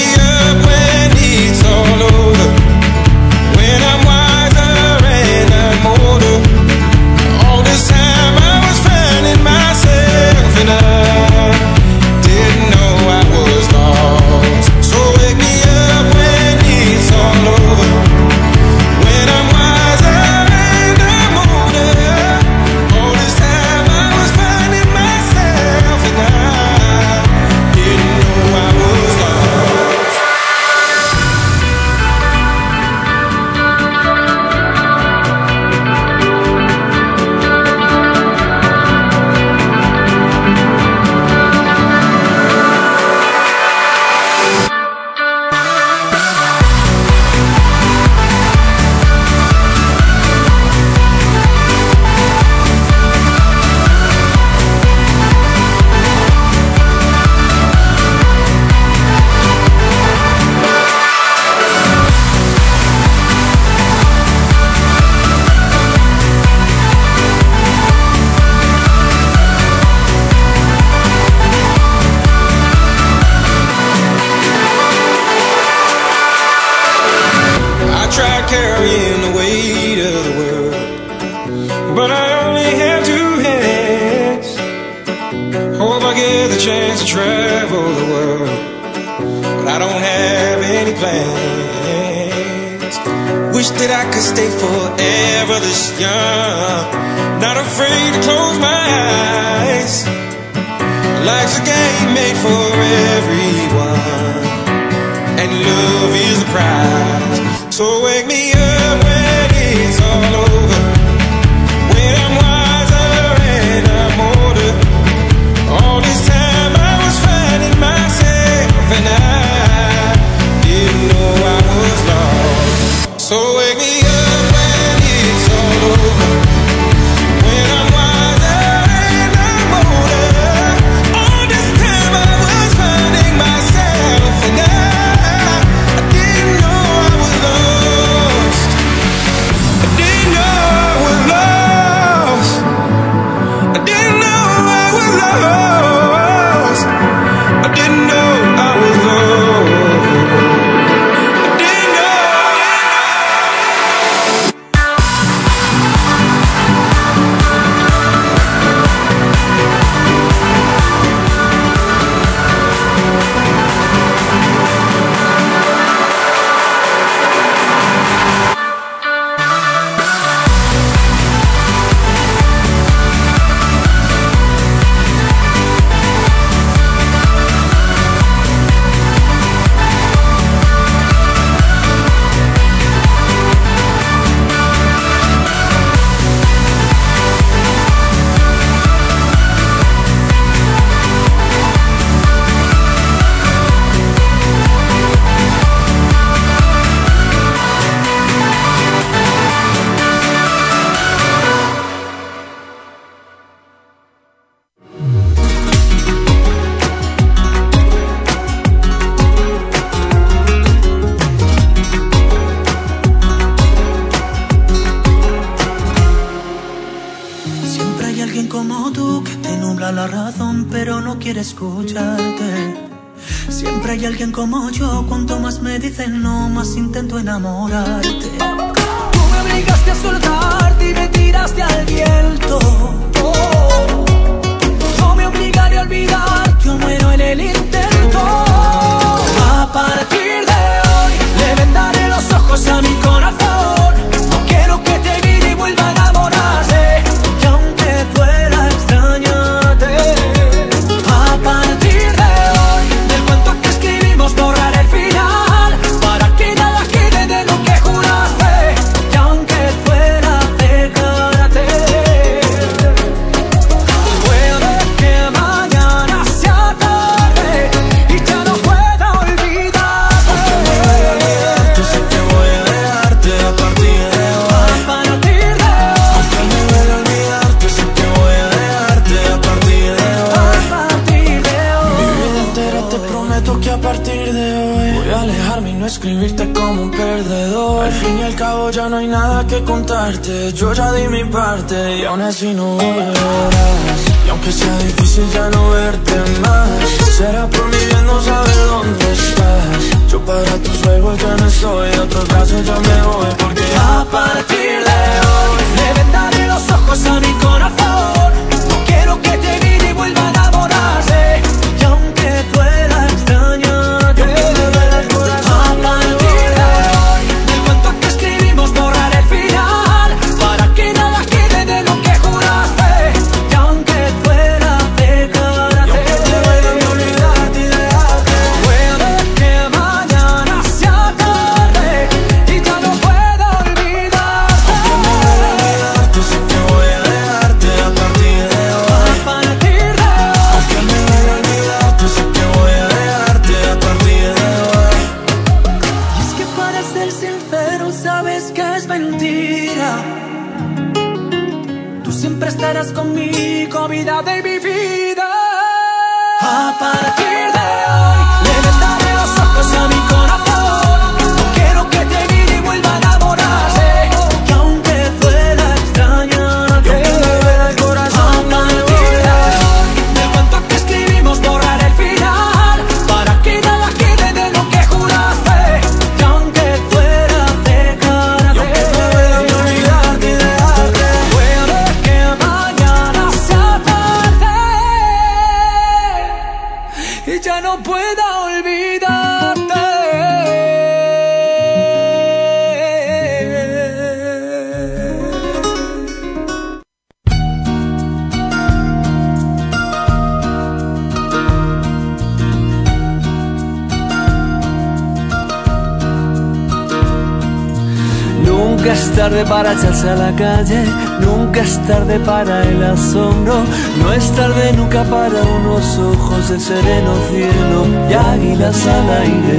Nunca es tarde para echarse a la calle, nunca es tarde para el asombro, no es tarde nunca para unos ojos de sereno cielo y águilas al aire.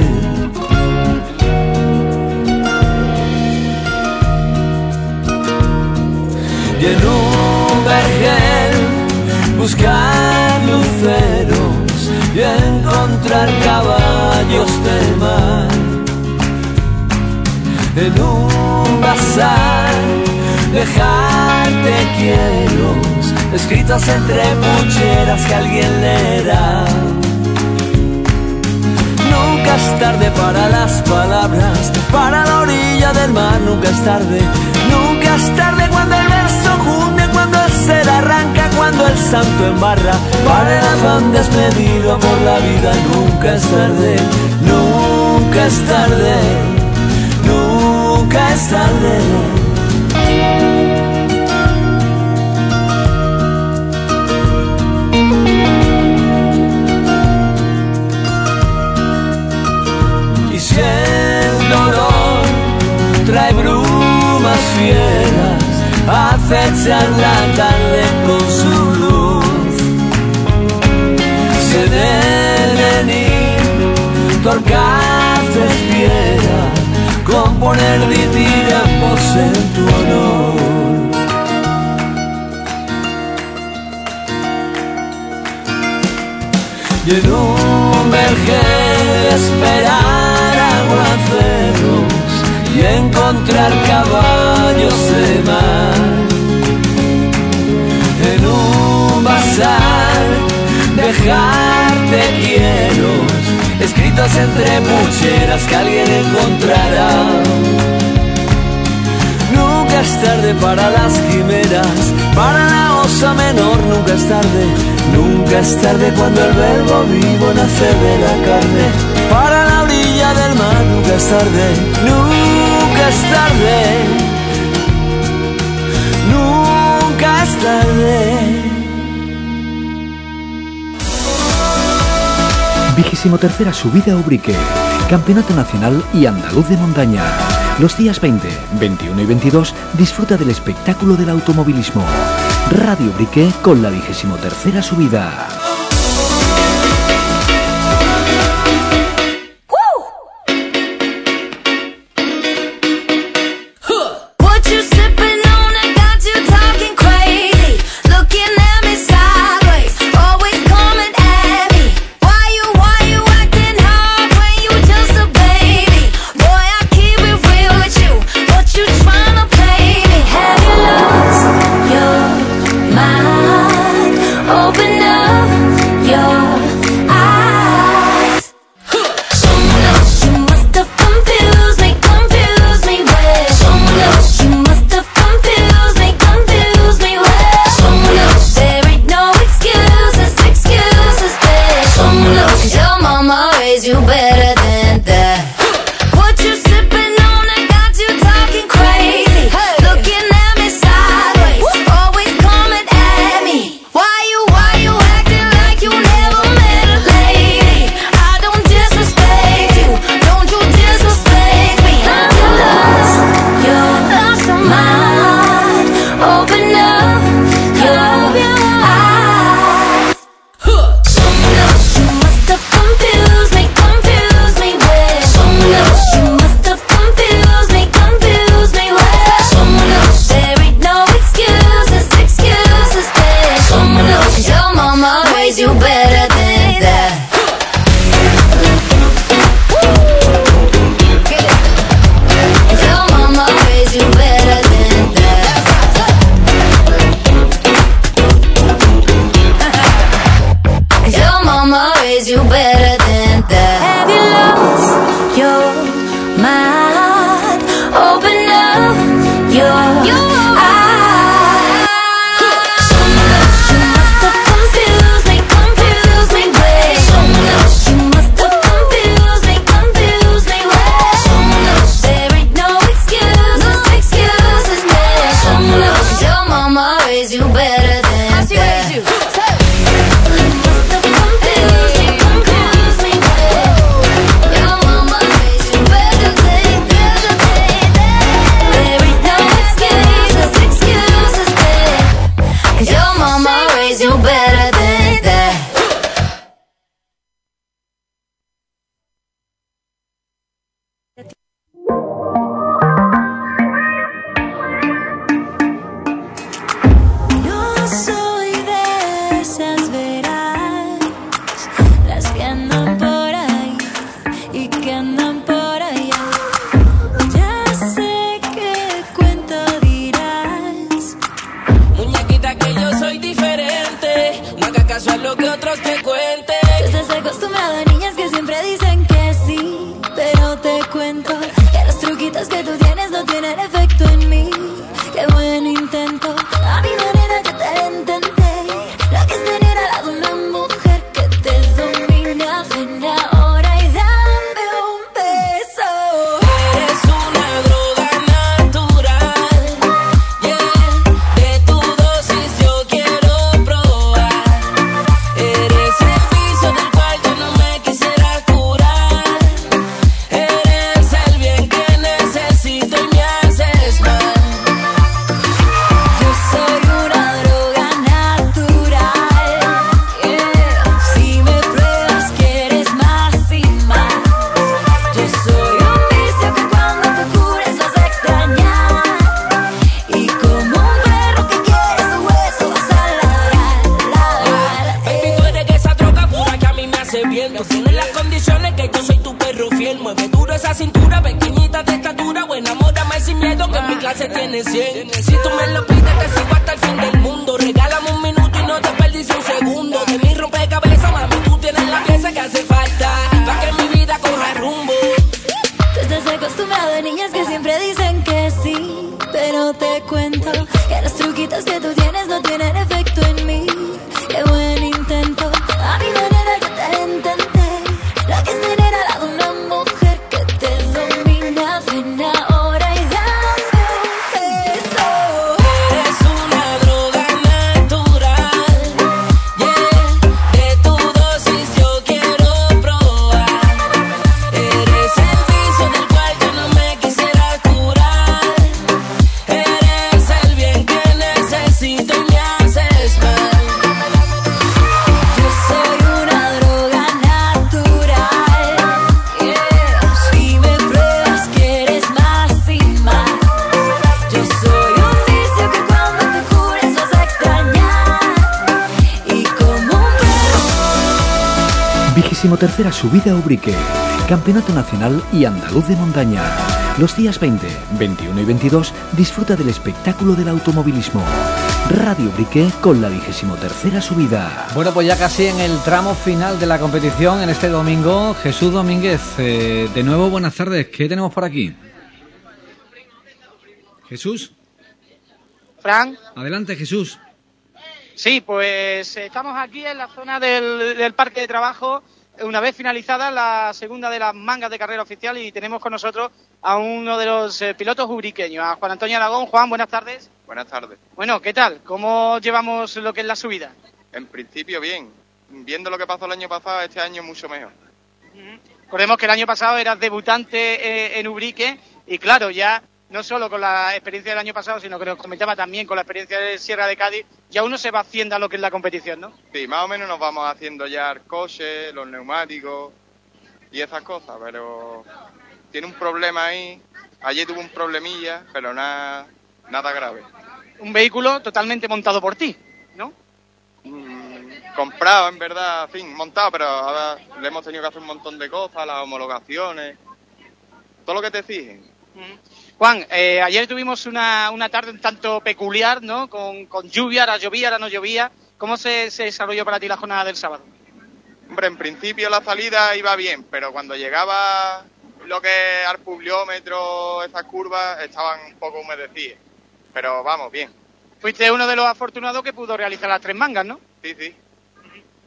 y en un vergel buscar luceros y encontrar caballos de mar en un bazar dejarte quiero escritas entre pucheras que alguien leerá nunca es tarde para las palabras para la orilla del mar nunca es tarde. Nunca es tarde cuando el verso junte cuando el ser arranca cuando el santo embarra. Para el afán despedido por la vida nunca es tarde nunca es tarde nunca es. Y si el dolor trae brumas fieras, acechan la tarde con su luz. Se deben ir torcaces pies poner ditirambos en tu honor. Y en un vergel esperar aguaceros y encontrar caballos de mar. En un bazar dejarte hielos entre pucheras que alguien encontrará. Nunca es tarde para las quimeras, para la osa menor nunca es tarde, nunca es tarde cuando el verbo vivo nace de la carne. Para la orilla del mar nunca es tarde, nunca es tarde, nunca es tarde. Vigésimo tercera subida Ubrique, Campeonato Nacional y Andaluz de Montaña. Los días 20, 21 y 22 disfruta del espectáculo del automovilismo. Radio Ubrique con la vigésimo tercera subida. Subida a Ubrique, Campeonato Nacional y Andaluz de Montaña. Los días 20, 21 y 22 disfruta del espectáculo del automovilismo. Radio Ubrique con la vigésimo tercera subida. Bueno, pues ya casi en el tramo final de la competición en este domingo, Jesús Domínguez, eh, de nuevo buenas tardes, ¿qué tenemos por aquí? Jesús, Fran. adelante Jesús. Sí, pues estamos aquí en la zona del, del parque de trabajo, una vez finalizada la segunda de las mangas de carrera oficial y tenemos con nosotros a uno de los eh, pilotos ubriqueños, a Juan Antonio Aragón. Juan, buenas tardes. Buenas tardes. Bueno, ¿qué tal? ¿Cómo llevamos lo que es la subida? En principio bien. Viendo lo que pasó el año pasado, este año mucho mejor. Recordemos que el año pasado eras debutante eh, en Ubrique y claro, ya no solo con la experiencia del año pasado, sino que nos comentaba también con la experiencia de Sierra de Cádiz, ya uno se va haciendo a lo que es la competición, ¿no? Sí, más o menos nos vamos haciendo ya el coche, los neumáticos y esas cosas, pero tiene un problema ahí. Ayer tuvo un problemilla, pero nada, nada grave. Un vehículo totalmente montado por ti, ¿no? Comprado, en verdad, en fin, montado, pero ahora le hemos tenido que hacer un montón de cosas, las homologaciones, todo lo que te exigen. Juan, eh, ayer tuvimos una, una tarde un tanto peculiar, ¿no? Con, con lluvia, ahora llovía, ahora no llovía. ¿Cómo se, se desarrolló para ti la jornada del sábado? Hombre, en principio la salida iba bien, pero cuando llegaba lo que al publiómetro, esas curvas, estaban un poco humedecidas. Pero vamos, bien. Fuiste uno de los afortunados que pudo realizar las tres mangas, ¿no? Sí, sí.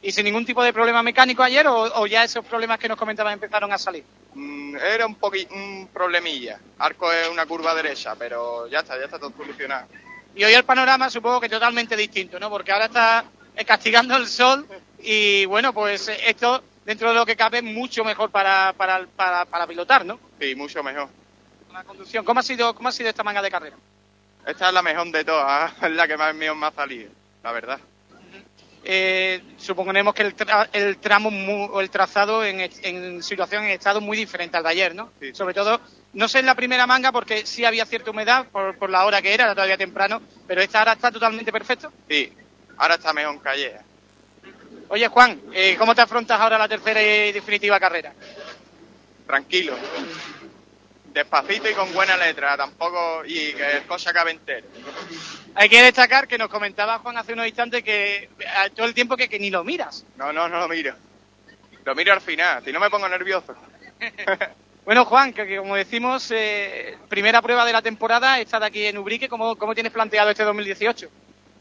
¿Y sin ningún tipo de problema mecánico ayer o, o ya esos problemas que nos comentaban empezaron a salir? Mm, Era un poqui un problemilla. Arco es una curva derecha, pero ya está, ya está todo solucionado. Y hoy el panorama supongo que totalmente distinto, ¿no? Porque ahora está eh, castigando el sol y bueno, pues eh, esto dentro de lo que cabe mucho mejor para, para, para, para pilotar, ¿no? Sí, mucho mejor. La conducción. ¿Cómo ha sido, cómo ha sido esta manga de carrera? Esta es la mejor de todas, es la que más mío me ha salido, la verdad. Eh, suponemos que el, tra- el tramo o el trazado en, en situación en estado muy diferente al de ayer, ¿no? Sobre todo, no sé en la primera manga porque sí había cierta humedad por, por la hora que era, era todavía temprano, pero esta ahora está totalmente perfecto. Sí, ahora está mejor que ayer. Oye, Juan, eh, ¿cómo te afrontas ahora la tercera y definitiva carrera? Tranquilo. Despacito y con buena letra, tampoco. y que el coche acabe entero. Hay que destacar que nos comentaba Juan hace unos instantes que todo el tiempo que, que ni lo miras. No, no, no lo miro. Lo miro al final, si no me pongo nervioso. Bueno, Juan, que, que como decimos, eh, primera prueba de la temporada, estás aquí en Ubrique, ¿cómo, ¿cómo tienes planteado este 2018?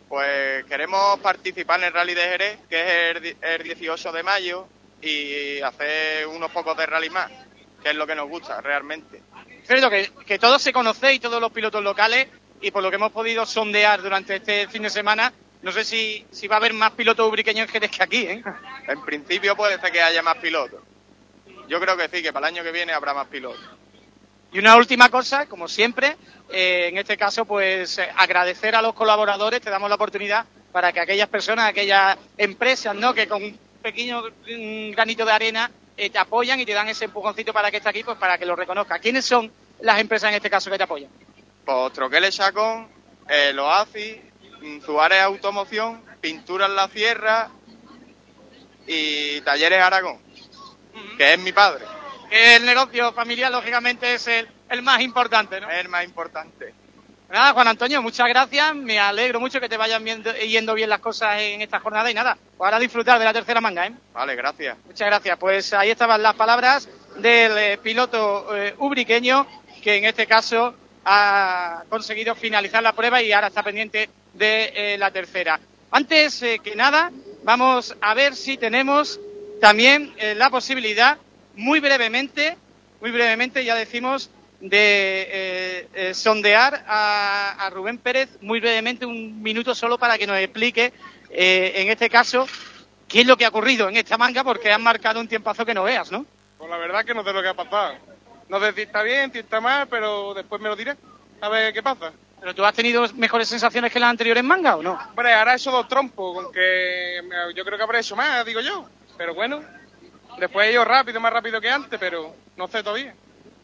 Pues queremos participar en el Rally de Jerez, que es el, el 18 de mayo, y hacer unos pocos de rally más, que es lo que nos gusta realmente. Cierto que, que todos se conocéis, todos los pilotos locales, y por lo que hemos podido sondear durante este fin de semana, no sé si, si va a haber más pilotos ubriqueños que aquí, ¿eh? En principio puede ser que haya más pilotos. Yo creo que sí, que para el año que viene habrá más pilotos. Y una última cosa, como siempre, eh, en este caso, pues eh, agradecer a los colaboradores, te damos la oportunidad para que aquellas personas, aquellas empresas, ¿no? Que con un pequeño granito de arena eh, te apoyan y te dan ese empujoncito para que estés aquí, pues para que lo reconozcas. ¿Quiénes son las empresas en este caso que te apoyan? Pues Troqueles Chacón, eh, los ACI, mm, Suárez Automoción, Pinturas La Sierra y Talleres Aragón, que es mi padre. El negocio familiar, lógicamente, es el, el más importante, ¿no? Es el más importante. Nada, Juan Antonio, muchas gracias. Me alegro mucho que te vayan viendo- yendo bien las cosas en esta jornada y nada, pues ahora disfrutar de la tercera manga, ¿eh? Vale, gracias. Muchas gracias. Pues ahí estaban las palabras del eh, piloto eh, ubriqueño que en este caso ha conseguido finalizar la prueba y ahora está pendiente de eh, la tercera. Antes eh, que nada, vamos a ver si tenemos también eh, la posibilidad, muy brevemente, muy brevemente, ya decimos, de eh, eh, sondear a, a Rubén Pérez muy brevemente, un minuto solo para que nos explique, eh, en este caso, qué es lo que ha ocurrido en esta manga, porque han marcado un tiempazo que no veas, ¿no? Pues la verdad que no sé lo que ha pasado. No sé si está bien, si está mal, pero después me lo diré. A ver qué pasa. ¿Pero tú has tenido mejores sensaciones que las anteriores mangas o no? Hombre, ahora eso dos trompos, con que yo creo que habré hecho más, digo yo. Pero bueno, después he ido rápido, más rápido que antes, pero no sé todavía.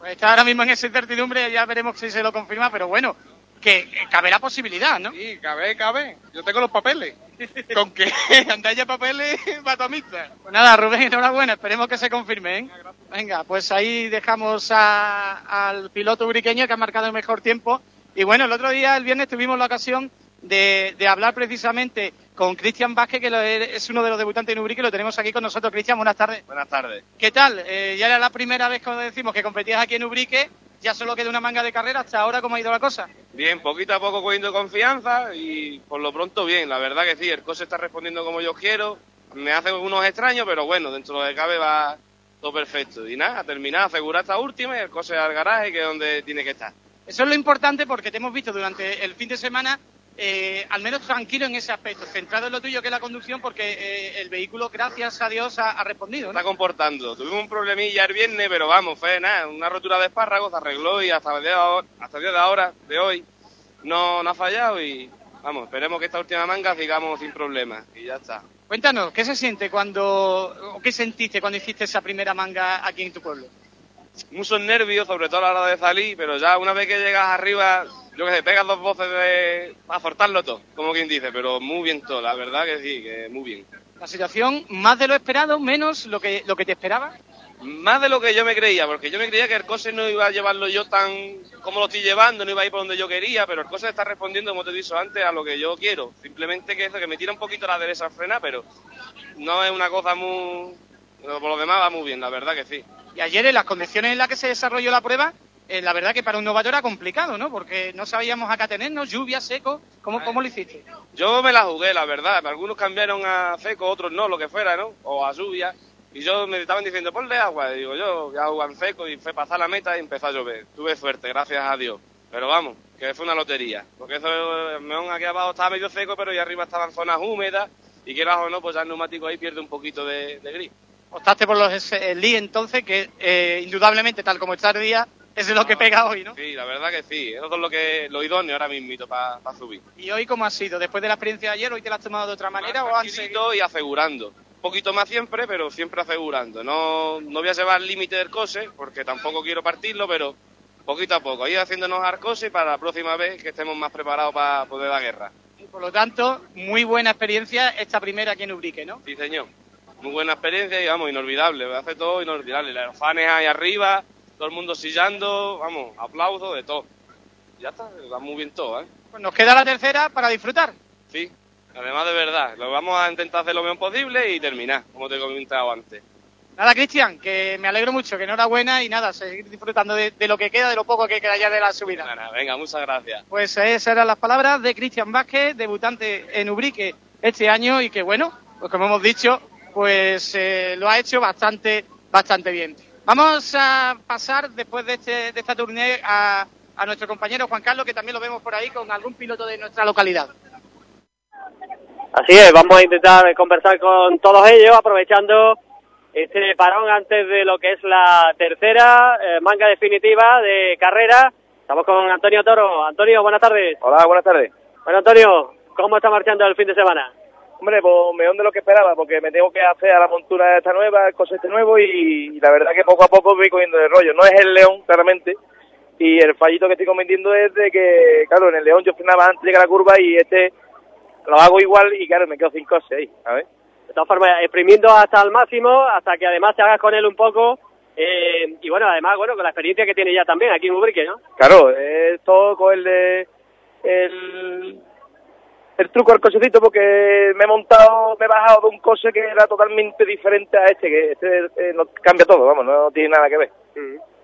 Pues está ahora mismo en esa incertidumbre, ya veremos si se lo confirma, pero bueno, que, cabe la posibilidad, ¿no? Sí, cabe, cabe. Yo tengo los papeles. Con que andáis ya papeles amistad. Pues nada, Rubén, enhorabuena, esperemos que se confirme, ¿eh? Venga, pues ahí dejamos a- al piloto uriqueño que ha marcado el mejor tiempo. Y bueno, el otro día, el viernes, tuvimos la ocasión de, de hablar precisamente con Cristian Vázquez, que lo- es uno de los debutantes en Ubrique, y lo tenemos aquí con nosotros. Cristian, buenas tardes. Buenas tardes. ¿Qué tal? Eh, ya era la primera vez que decimos que competías aquí en Ubrique, ya solo queda una manga de carrera. ¿Hasta ahora cómo ha ido la cosa? Bien, poquito a poco cogiendo confianza y por lo pronto bien. La verdad que sí, el coche está respondiendo como yo quiero. Me hace unos extraños, pero bueno, dentro de lo que cabe va todo perfecto. Y nada, a terminar, asegurar esta última y el coche al garaje, que es donde tiene que estar. Eso es lo importante porque te hemos visto durante el fin de semana eh, al menos tranquilo en ese aspecto, centrado en lo tuyo que es la conducción porque eh, el vehículo, gracias a Dios, ha, ha respondido. ¿no? Está comportando. Tuvimos un problemilla el viernes, pero vamos, fue nada, una rotura de espárragos, se arregló y hasta el día de ahora, hasta el día de ahora, de hoy, no, no ha fallado y vamos, esperemos que esta última manga sigamos sin problemas y ya está. Cuéntanos, ¿qué se siente cuando, o qué sentiste cuando hiciste esa primera manga aquí en tu pueblo? muchos nervios, sobre todo a la hora de salir, pero ya una vez que llegas arriba, yo que sé, pegas dos voces de... para soltarlo todo, como quien dice, pero muy bien todo, la verdad que sí, que muy bien. La situación, más de lo esperado, menos lo que, lo que te esperaba. Más de lo que yo me creía, porque yo me creía que el coche no iba a llevarlo yo tan como lo estoy llevando, no iba a ir por donde yo quería, pero el coche está respondiendo, como te he dicho antes, a lo que yo quiero. Simplemente que eso, que me tira un poquito la derecha al frenar, pero no es una cosa muy... Por lo demás va muy bien, la verdad que sí. Y ayer, en las condiciones en las que se desarrolló la prueba, eh, la verdad que para un novato era complicado, ¿no? Porque no sabíamos acá tenernos, lluvia, seco. ¿Cómo, cómo lo hiciste? Yo me la jugué, la verdad. Algunos cambiaron a seco, otros no, lo que fuera, ¿no? O a lluvia. Y yo me estaban diciendo, ponle agua. Y digo, yo, ya agua en seco y fue pasar la meta y empezó a llover. Tuve suerte, gracias a Dios. Pero vamos, que fue una lotería. Porque eso, el meón aquí abajo estaba medio seco, pero ahí arriba estaban zonas húmedas. Y quieras o no, pues ya el neumático ahí pierde un poquito de, de gris. Optaste por los Lee entonces, que eh, indudablemente, tal como está el día, es lo que pega hoy, ¿no? Sí, la verdad que sí. Eso es lo, que, lo idóneo ahora mismito para subir. ¿Y hoy cómo ha sido? Después de la experiencia de ayer, ¿hoy te la has tomado de otra manera o han seguido? Tranquilito y asegurando. Un poquito más siempre, pero siempre asegurando. No, no voy a llevar el límite del coche, porque tampoco quiero partirlo, pero poquito a poco. Ir haciéndonos arcose para la próxima vez que estemos más preparados para poder la guerra. Y por lo tanto, muy buena experiencia esta primera aquí en Ubrique, ¿no? Sí, señor. Muy buena experiencia y vamos, inolvidable. Hace todo inolvidable. Los fanes ahí arriba, todo el mundo sillando, vamos, aplausos, de todo. Ya está, va muy bien todo, ¿eh? Pues nos queda la tercera para disfrutar. Sí, además de verdad. Lo vamos a intentar hacer lo mejor posible y terminar, como te he comentado antes. Nada, Cristian, que me alegro mucho, que enhorabuena y nada, seguir disfrutando de, de lo que queda, de lo poco que queda ya de la subida. Nada, venga, muchas gracias. Pues esas eran las palabras de Cristian Vázquez, debutante en Ubrique este año y que bueno, pues como hemos dicho, pues eh, lo ha hecho bastante, bastante bien. Vamos a pasar después de, este, de esta tournée a, a nuestro compañero Juan Carlos, que también lo vemos por ahí con algún piloto de nuestra localidad. Así es, vamos a intentar conversar con todos ellos, aprovechando este parón antes de lo que es la tercera eh, manga definitiva de carrera. Estamos con Antonio Toro. Antonio, buenas tardes. Hola, buenas tardes. Bueno, Antonio, ¿cómo está marchando el fin de semana? Hombre, pues mejor de lo que esperaba, porque me tengo que hacer a la montura esta nueva, el coche este nuevo, y, y la verdad que poco a poco voy cogiendo el rollo. No es el León, claramente, y el fallito que estoy cometiendo es de que, claro, en el León yo frenaba antes de llegar a la curva y este lo hago igual y claro, me quedo coche ahí, a ver. De todas formas, exprimiendo hasta el máximo, hasta que además te hagas con él un poco. eh, y bueno, además, bueno, con la experiencia que tiene ya también aquí en Ubrique, ¿no? Claro, es todo cogerle el, el truco del cochecito porque me he montado, me he bajado de un coche que era totalmente diferente a este, que este eh, no, cambia todo, vamos, no tiene nada que ver.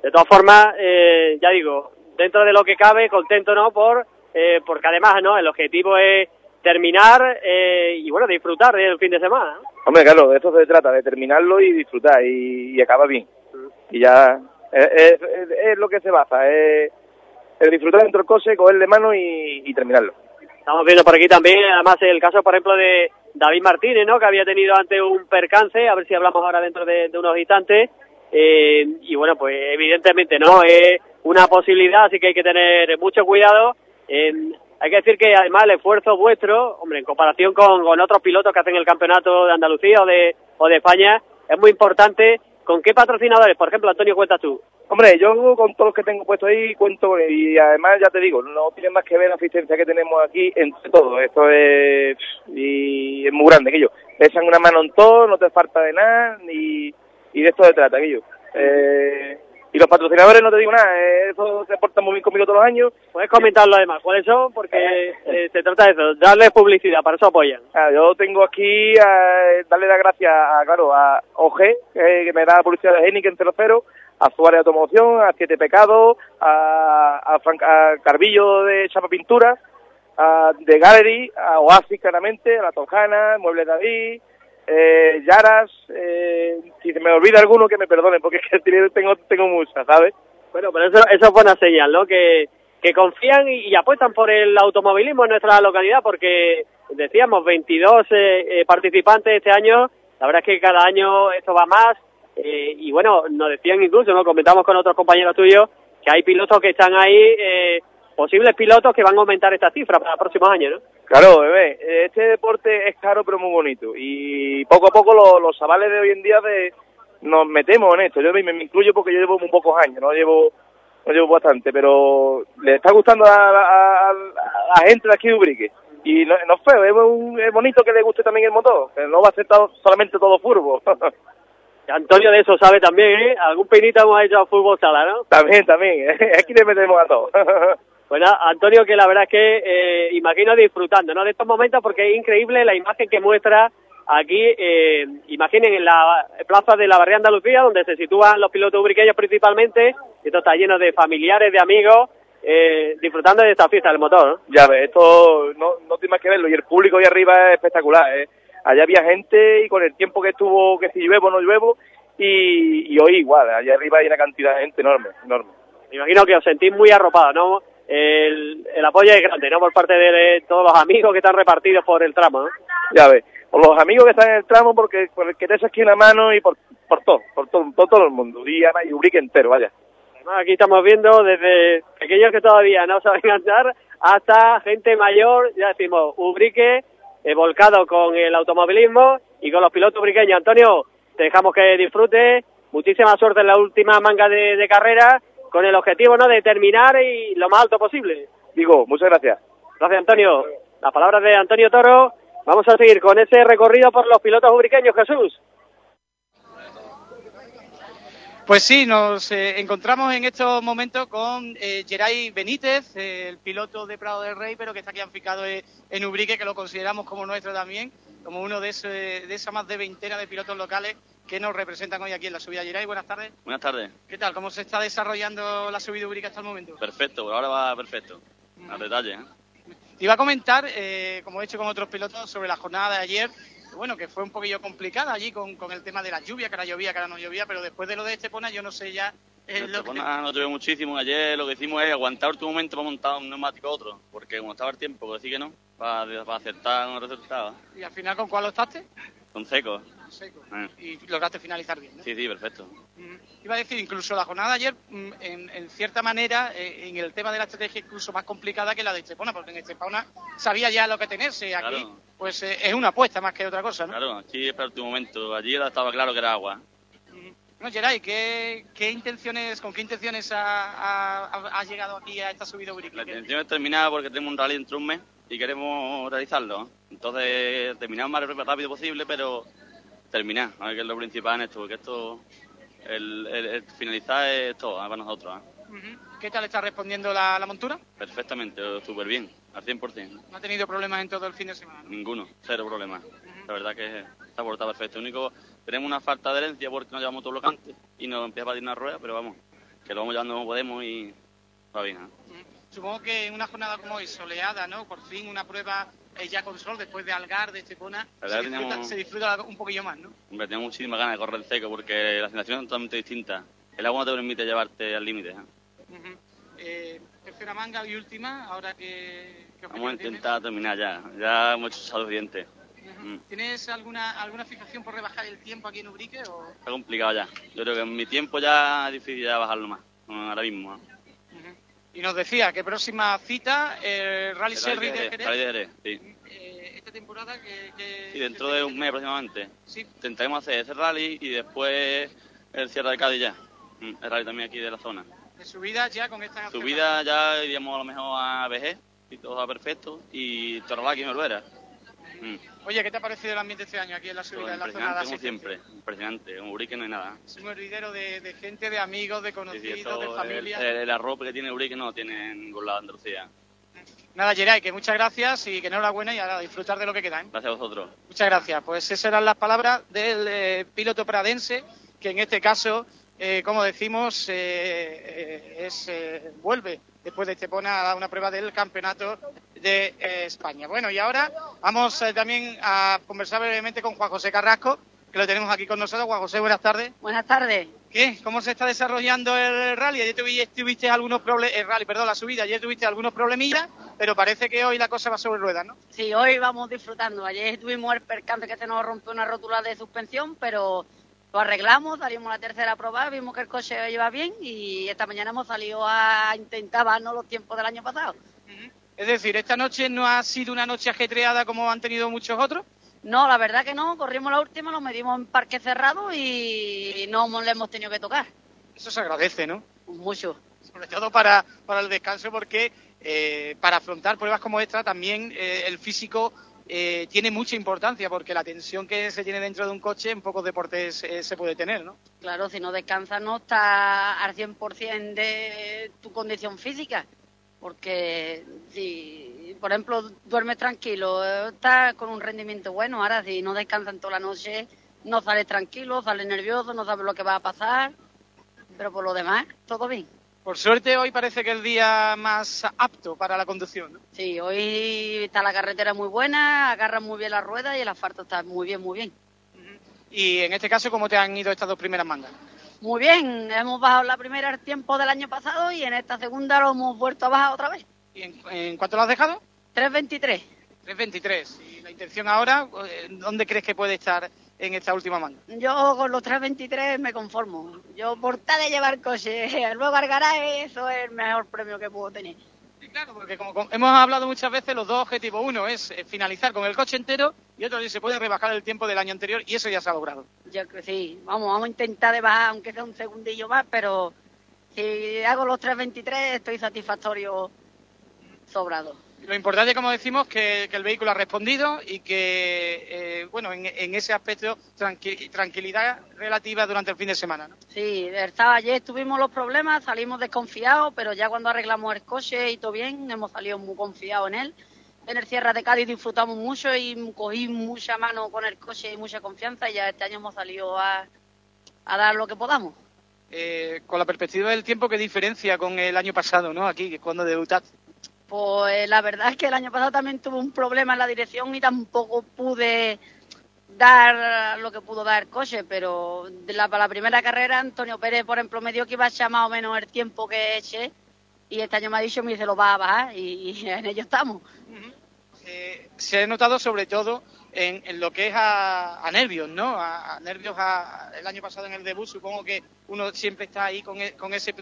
De todas formas, eh, ya digo, dentro de lo que cabe, contento, ¿no? Por, eh, porque además, ¿no? El objetivo es terminar eh, y, bueno, disfrutar del fin de semana, ¿no? Hombre, claro, de esto se trata, de terminarlo y disfrutar y, y acaba bien. Y ya es, es- es- es lo que se basa, es, es disfrutar dentro del coche, cogerle mano y, y terminarlo. Estamos viendo por aquí también, además, el caso, por ejemplo, de David Martínez, ¿no? Que había tenido antes un percance, a ver si hablamos ahora dentro de, unos instantes. Eh, y bueno, pues evidentemente, ¿no? Es una posibilidad, así que hay que tener mucho cuidado. Eh, hay que decir que además el esfuerzo vuestro, hombre, en comparación con, con otros pilotos que hacen el campeonato de Andalucía o de, o de España, es muy importante. ¿Con qué patrocinadores? Por ejemplo, Antonio, cuentas tú. Hombre, yo con todos los que tengo puesto ahí cuento y además ya te digo, no tiene más que ver la asistencia que tenemos aquí entre todos. Esto es y es muy grande, que yo. Me echan una mano en todo, no te falta de nada y, y de esto se trata, que yo. Eh, y los patrocinadores no te digo nada, eh, eso se porta muy bien conmigo todos los años. Puedes comentarlo además, ¿cuáles son? Porque eh, se trata de eso, darles publicidad, para eso apoyan. Ah, yo tengo aquí a darle las gracias a, claro, a OG, eh, que me da la publicidad de Heineken 00, a Suárez Automoción, a Siete Pecados, a, a, Fran- a Carbillo de Chapa Pintura, a The Gallery, a Oasis claramente, a La Tojana, Mueble David, eh, Yaras, eh, si se me olvida alguno que me perdonen, porque es que tengo, tengo muchas, ¿sabes? Bueno, pero eso, eso es buena señal, ¿no? Que, que confían y, y apuestan por el automovilismo en nuestra localidad, porque decíamos 22 eh, eh, participantes este año. La verdad es que cada año esto va más. Eh, y bueno, nos decían incluso, ¿no? Comentamos con otros compañeros tuyos que hay pilotos que están ahí, eh, posibles pilotos que van a aumentar esta cifra para el próximo año, ¿no? Claro, bebé, este deporte es caro pero muy bonito y poco a poco lo- los chavales de hoy en día de, nos metemos en esto. Yo me, me incluyo porque yo llevo muy pocos años, no llevo no llevo bastante, pero le está gustando a, a- gente de aquí de Ubrique. Y no, no es feo, es, un- es bonito que le guste también el motor, que no va a ser todo- solamente todo furbo. Antonio de eso sabe también, ¿eh? Algún pinito hemos hecho a fútbol sala, ¿no? también, también, aquí le metemos a todos. Bueno, Antonio, que la verdad es que eh, imagino disfrutando ¿no? de estos momentos porque es increíble la imagen que muestra aquí, eh, imaginen en la plaza de la Barría Andalucía, donde se sitúan los pilotos ubriqueños principalmente, y esto está lleno de familiares, de amigos, eh, disfrutando de esta fiesta del motor. ¿no? Ya ves, esto no, no tiene más que verlo. Y el público ahí arriba es espectacular. ¿eh? Allá había gente y con el tiempo que estuvo, que si lluevo o no lluevo, y, y hoy igual, allá arriba hay una cantidad de gente enorme, enorme. Me imagino que os sentís muy arropados, ¿no? El, el apoyo es grande, ¿no? Por parte de, de todos los amigos que están repartidos por el tramo, ¿no? Ya ves, por los amigos que están en el tramo, porque por el que te aquí una mano y por, por todo, por todo, por todo el mundo. Y y Ubrique entero, vaya. Además, aquí estamos viendo desde pequeños que todavía no saben andar hasta gente mayor, ya decimos, Ubrique, eh, volcado con el automovilismo y con los pilotos ubriqueños. Antonio, te dejamos que disfrutes, muchísima suerte en la última manga de, de carrera, con el objetivo ¿no? de terminar y lo más alto posible. Digo, muchas gracias. Gracias, Antonio. Las palabras de Antonio Toro. Vamos a seguir con ese recorrido por los pilotos ubriqueños, Jesús. Pues sí, nos eh, encontramos en estos momentos con eh, Geray Benítez, eh, el piloto de Prado del Rey, pero que está aquí aficado eh, en Ubrique, que lo consideramos como nuestro también, como uno de, ese, de esa más de veintena de pilotos locales que nos representan hoy aquí en la subida. Geray, buenas tardes. Buenas tardes. ¿Qué tal? ¿Cómo se está desarrollando la subida Ubrique hasta el momento? Perfecto, por ahora va perfecto. Al detalle, ¿eh? Te iba a comentar, eh, como he hecho con otros pilotos, sobre la jornada de ayer, bueno, que fue un poquillo complicada allí con, con el tema de la lluvia, que ahora llovía, que ahora no llovía, pero después de lo de Estepona yo no sé ya eh, lo que... Estepona no llovió muchísimo. Ayer lo que hicimos es aguantar último momento para montar un neumático a otro. Porque como estaba el tiempo, que decir que no, para, para acertar un resultado. ¿Y al final con cuál lo estaste? Con seco. Seco. Eh, Y lograste finalizar bien, ¿no? Sí, sí, perfecto. Iba a decir, incluso la jornada de ayer, mm, en, en cierta manera, eh, en el tema de la estrategia, incluso más complicada que la de Estepona, porque en Estepona sabía ya lo que tenerse. Aquí, Claro. pues eh, es una apuesta más que otra cosa, ¿no? Claro, aquí es para último momento. Allí estaba claro que era agua. No, Geray, ¿qué, qué intenciones, ¿con qué intenciones ha, ha- ha llegado aquí a esta subida Urique? La intención es terminar porque tenemos un rally dentro de un mes y queremos realizarlo. Entonces, terminar lo más rápido posible, pero terminar, a ver qué es lo principal en esto, porque esto, el, el- el finalizar es todo para nosotros. ¿eh? ¿Qué tal está respondiendo la, la montura? Perfectamente, súper bien, al 100%. ¿No ha tenido problemas en todo el fin de semana? Ninguno, cero problemas. La verdad que está portada perfecto. Único, tenemos una falta de herencia porque no llevamos todo blocante y nos empieza a partir una rueda, pero vamos, que lo vamos llevando como podemos y va bien. ¿eh? Supongo que en una jornada como hoy, soleada, ¿no? Por fin una prueba eh, ya con sol después de Algar, de Estepona, La se disfruta, se disfruta un poquillo más, ¿no? Hombre, tengo muchísimas ganas de correr seco porque las sensaciones son totalmente distintas. El agua no te permite llevarte al límite. ¿eh? Eh, tercera manga y última, ahora que... Vamos a intentar terminar ya. Ya hemos hecho salud dientes. ¿Tienes alguna alguna fijación por rebajar el tiempo aquí en Ubrique? O... Está complicado ya. Yo creo que en mi tiempo ya es difícil ya bajarlo más. Ahora mismo. Y nos decía que próxima cita, el Rally El Serri Rally de de Jerez, Rally de Jerez, sí. eh, esta temporada que... que- Sí, dentro de un mes aproximadamente. Sí. Intentaremos hacer ese rally y después el cierre de Cádiz ya. Mm, El rally también aquí de la zona. de subida ya con esta... Subida ya iríamos a lo mejor a BG y todo va perfecto. Y Torralaki y Noruega. Mm. Oye, ¿qué te ha parecido el ambiente este año aquí en la subida, en la zona de como siempre. Impresionante. En Urique no hay nada. Es un hervidero de, de gente, de amigos, de Sí, sí, conocidos, de el, familia. el, el arroz que tiene Urique no lo tiene en ningún lado de Andalucía. Nada, Geray, que muchas gracias y que enhorabuena y a disfrutar de lo que queda. ¿eh? Gracias a vosotros. Muchas gracias. Pues esas eran las palabras del eh, piloto pradense, que en este caso, eh, como decimos, eh, eh, es eh, vuelve después de Estepona a dar una prueba del campeonato de eh, España. Bueno, y ahora vamos eh, también a conversar brevemente con Juan José Carrasco, que lo tenemos aquí con nosotros. Juan José, buenas tardes. Buenas tardes. ¿Qué? ¿Cómo se está desarrollando el rally? Ayer tuvi- tuviste algunos problemas, el rally, perdón, la subida, ayer tuviste algunos problemillas, pero parece que hoy la cosa va sobre ruedas, ¿no? Sí, hoy vamos disfrutando. Ayer tuvimos el percance que se nos rompió una rótula de suspensión, pero lo arreglamos, salimos la tercera a probar, vimos que el coche iba bien y esta mañana hemos salido a intentar bajarnos los tiempos del año pasado. Es decir, esta noche no ha sido una noche ajetreada como han tenido muchos otros. No, la verdad que no, corrimos la última, lo medimos en parque cerrado y no le hemos tenido que tocar. Eso se agradece, ¿no? Mucho. Sobre todo para, para el descanso, porque eh, para afrontar pruebas como esta también eh, el físico eh, tiene mucha importancia, porque la tensión que se tiene dentro de un coche en pocos deportes eh, se puede tener, ¿no? Claro, si no descansas no estás al 100% de tu condición física. Porque si, por ejemplo, duermes tranquilo, estás con un rendimiento bueno. Ahora, si no descansas en toda la noche, no sales tranquilo, sales nervioso, no sabes lo que va a pasar. Pero por lo demás, todo bien. Por suerte, hoy parece que es el día más apto para la conducción, ¿no? Sí, hoy está la carretera muy buena, agarran muy bien las ruedas y el asfalto está muy bien, muy bien. Y en este caso, ¿cómo te han ido estas dos primeras mangas? Muy bien, hemos bajado la primera el tiempo del año pasado y en esta segunda lo hemos vuelto a bajar otra vez. ¿Y en, en cuánto lo has dejado? 3.23. 3.23. ¿Y la intención ahora, eh, dónde crees que puede estar en esta última manga? Yo con los 3.23 me conformo. Yo por tal de llevar coche, luego al garaje, eso es el mejor premio que puedo tener. Claro, porque como, hemos hablado muchas veces, los dos objetivos, uno es eh, finalizar con el coche entero y otro es se puede rebajar el tiempo del año anterior y eso ya se ha logrado. Yo creo que sí, vamos, vamos a intentar de bajar, aunque sea un segundillo más, pero si hago los 3.23 estoy satisfactorio sobrado. Lo importante, como decimos, que, que el vehículo ha respondido y que, eh, bueno, en, en ese aspecto, tranqui- tranquilidad relativa durante el fin de semana. ¿no? Sí, estaba ayer tuvimos los problemas, salimos desconfiados, pero ya cuando arreglamos el coche y todo bien, hemos salido muy confiados en él. En el Sierra de Cádiz disfrutamos mucho y cogí mucha mano con el coche y mucha confianza y ya este año hemos salido a, a dar lo que podamos. Eh, con la perspectiva del tiempo, ¿qué diferencia con el año pasado, no? Aquí, cuando debutaste. Pues la verdad es que el año pasado también tuve un problema en la dirección y tampoco pude dar lo que pudo dar el coche, pero la, para la primera carrera Antonio Pérez, por ejemplo, me dio que iba a echar más o menos el tiempo que eché y este año me ha dicho, me dice, lo va a bajar y, en ello estamos. Eh, se ha notado sobre todo en, lo que es a, a nervios, ¿no? A, nervios a- el año pasado en el debut, supongo que uno siempre está ahí con, e- con ese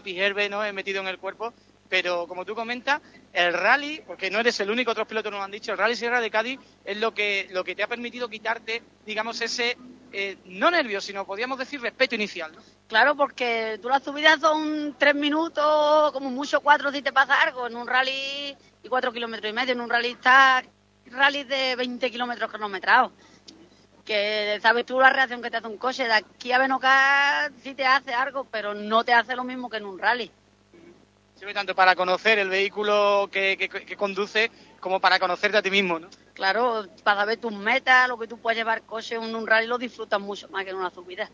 ¿no? Metido en el cuerpo, pero como tú comentas, el rally, porque no eres el único, otros pilotos nos han dicho, el rally Sierra de Cádiz es lo que, lo que te ha permitido quitarte, digamos, ese, eh, no nervios, sino podríamos decir respeto inicial, ¿no? Claro, porque tú las subidas son tres minutos, como mucho cuatro si te pasa algo, en un rally y cuatro kilómetros y medio, en un rally está rally de 20 kilómetros cronometrados. Que sabes tú la reacción que te hace un coche, de aquí a Benocá sí te hace algo, pero no te hace lo mismo que en un rally. Sirve tanto para conocer el vehículo que, que- que conduce como para conocerte a ti mismo, ¿no? Claro, para saber tus metas, lo que tú puedes llevar coche en un rally lo disfrutas mucho más que en una subida.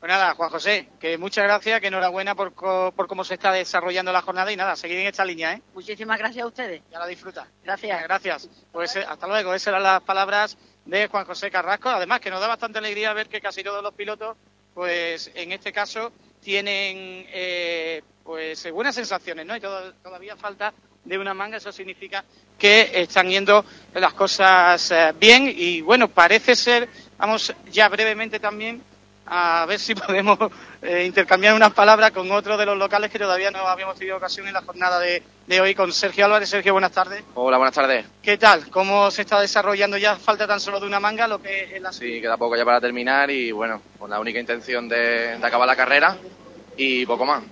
Pues nada, Juan José, que muchas gracias, que enhorabuena por, co- por cómo se está desarrollando la jornada y nada, seguir en esta línea, ¿eh? Muchísimas gracias a ustedes. Ya la disfruta. Gracias. Gracias. Pues eh, hasta luego. Esas eran las palabras de Juan José Carrasco. Además, que nos da bastante alegría ver que casi todos los pilotos, pues en este caso, tienen eh, pues eh, buenas sensaciones, ¿no? Y todavía falta de una manga. Eso significa que están yendo las cosas eh, bien. Y bueno, parece ser, vamos ya brevemente también a ver si podemos eh, intercambiar unas palabras con otro de los locales que todavía no habíamos tenido ocasión en la jornada de, de hoy con Sergio Álvarez. Sergio, buenas tardes. Hola, buenas tardes. ¿Qué tal? ¿Cómo se está desarrollando ya? Falta tan solo de una manga lo que es la Sí, queda poco ya para terminar y bueno, con la única intención de, de acabar la carrera y poco más.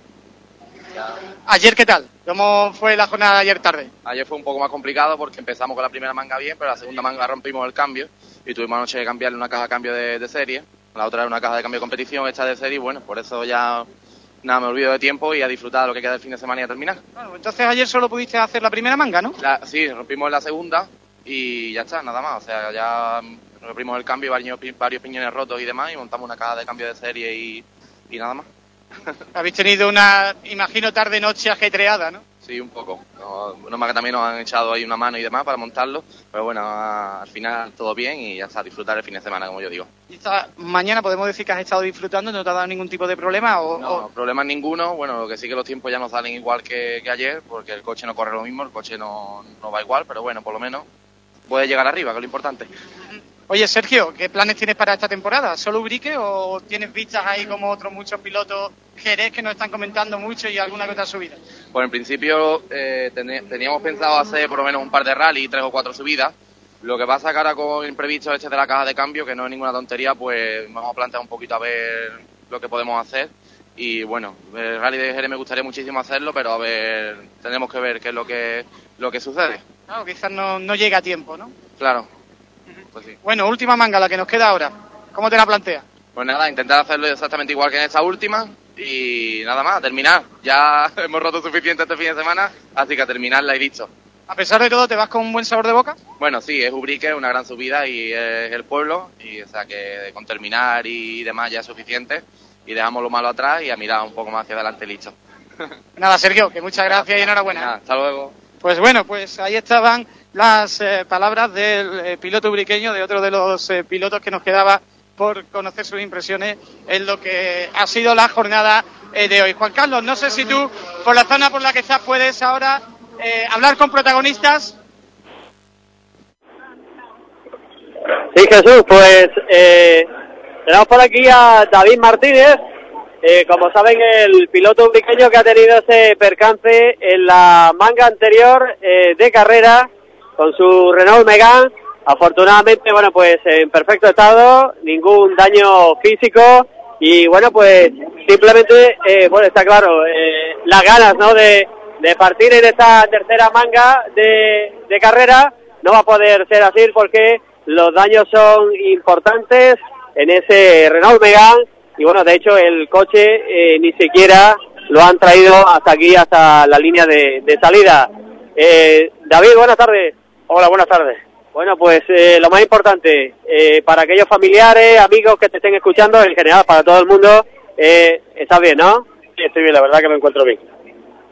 Ayer, ¿qué tal? ¿Cómo fue la jornada de ayer tarde? Ayer fue un poco más complicado porque empezamos con la primera manga bien, pero la segunda manga rompimos el cambio y tuvimos anoche que cambiarle una caja de cambio de, de serie. La otra era una caja de cambio de competición, esta de serie y bueno, por eso ya nada, me olvido de tiempo y a disfrutar lo que queda del fin de semana y a terminar. Bueno, entonces ayer solo pudiste hacer la primera manga, ¿no? La- sí, rompimos la segunda y ya está, nada más. O sea, ya rompimos el cambio, varios, varios piñones rotos y demás y montamos una caja de cambio de serie y, y nada más. Habéis tenido una, imagino, tarde-noche ajetreada, ¿no? Sí, un poco. No, no más que también nos han echado ahí una mano y demás para montarlo, pero bueno, al final todo bien y ya está, disfrutar el fin de semana, como yo digo. Y esta mañana podemos decir que has estado disfrutando, no te ha dado ningún tipo de problema o, No, o- problemas ninguno. Bueno, lo que sí que los tiempos ya no salen igual que, que ayer, porque el coche no corre lo mismo, el coche no, no va igual, pero bueno, por lo menos puede llegar arriba, que es lo importante. Oye, Sergio, ¿qué planes tienes para esta temporada? ¿Solo Ubrique o tienes vistas ahí como otros muchos pilotos Jerez que nos están comentando mucho y alguna que otra subida? Pues en principio eh, teníamos pensado hacer por lo menos un par de rally, tres o cuatro subidas. Lo que pasa que ahora con el imprevisto este de la caja de cambio, que no es ninguna tontería, pues vamos a plantear un poquito a ver lo que podemos hacer. Y bueno, el rally de Jerez me gustaría muchísimo hacerlo, pero a ver, tenemos que ver qué es lo que, lo que sucede. Claro, quizás no, no llega a tiempo, ¿no? Claro. Pues sí. Bueno, última manga, la que nos queda ahora. ¿Cómo te la planteas? Pues nada, intentar hacerlo exactamente igual que en esta última y nada más, terminar. Ya hemos roto suficiente este fin de semana, así que a terminarla y listo. A pesar de todo, ¿te vas con un buen sabor de boca? Bueno, sí, es Ubrique, una gran subida y es el pueblo, y o sea que con terminar y demás ya es suficiente y dejamos lo malo atrás y a mirar un poco más hacia adelante listo. Nada, Sergio, que muchas gracias y enhorabuena. Nada, hasta luego. Pues bueno, pues ahí estaban las eh, palabras del eh, piloto ubriqueño, de otro de los eh, pilotos que nos quedaba por conocer sus impresiones en lo que ha sido la jornada eh, de hoy. Juan Carlos, no sé si tú, por la zona por la que estás, puedes ahora hablar con protagonistas. Sí, Jesús, pues tenemos por aquí a David Martínez, eh, como saben, el piloto ubriqueño que ha tenido ese percance en la manga anterior eh, de carrera con su Renault Megane. Afortunadamente, bueno, pues en perfecto estado, ningún daño físico y bueno, pues simplemente, eh, bueno, está claro, eh, las ganas, ¿no? De, de partir en esta tercera manga de, de carrera no va a poder ser así porque los daños son importantes en ese Renault Megane y bueno, de hecho el coche eh, ni siquiera lo han traído hasta aquí, hasta la línea de, de salida. Eh, David, buenas tardes. Hola, buenas tardes. Bueno, pues eh, lo más importante, eh, para aquellos familiares, amigos que te estén escuchando, en general para todo el mundo, eh, ¿estás bien, no? Sí, estoy bien, la verdad que me encuentro bien.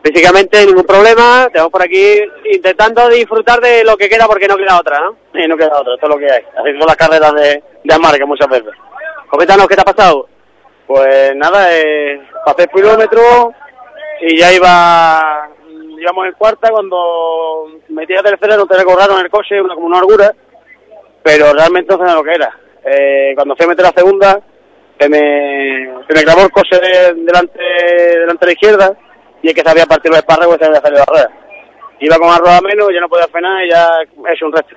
Físicamente ningún problema, estamos por aquí intentando disfrutar de lo que queda porque no queda otra, ¿no? Sí, no queda otra, esto es lo que hay. Son las carreras de, de Amarga muchas veces. Coméntanos qué te ha pasado. Pues nada, eh, pasé el kilómetro y ya iba, íbamos en cuarta cuando metí a tercera no tenía raro en el coche, una, como una holgura, pero realmente no sabía lo que era. Eh, cuando fui a meter la segunda, se me, se me clavó el coche de- delante, delante de la izquierda y es que se había partido el espárrago y se había salido la rueda. Iba con rueda menos, ya no podía frenar y ya he hecho un resto.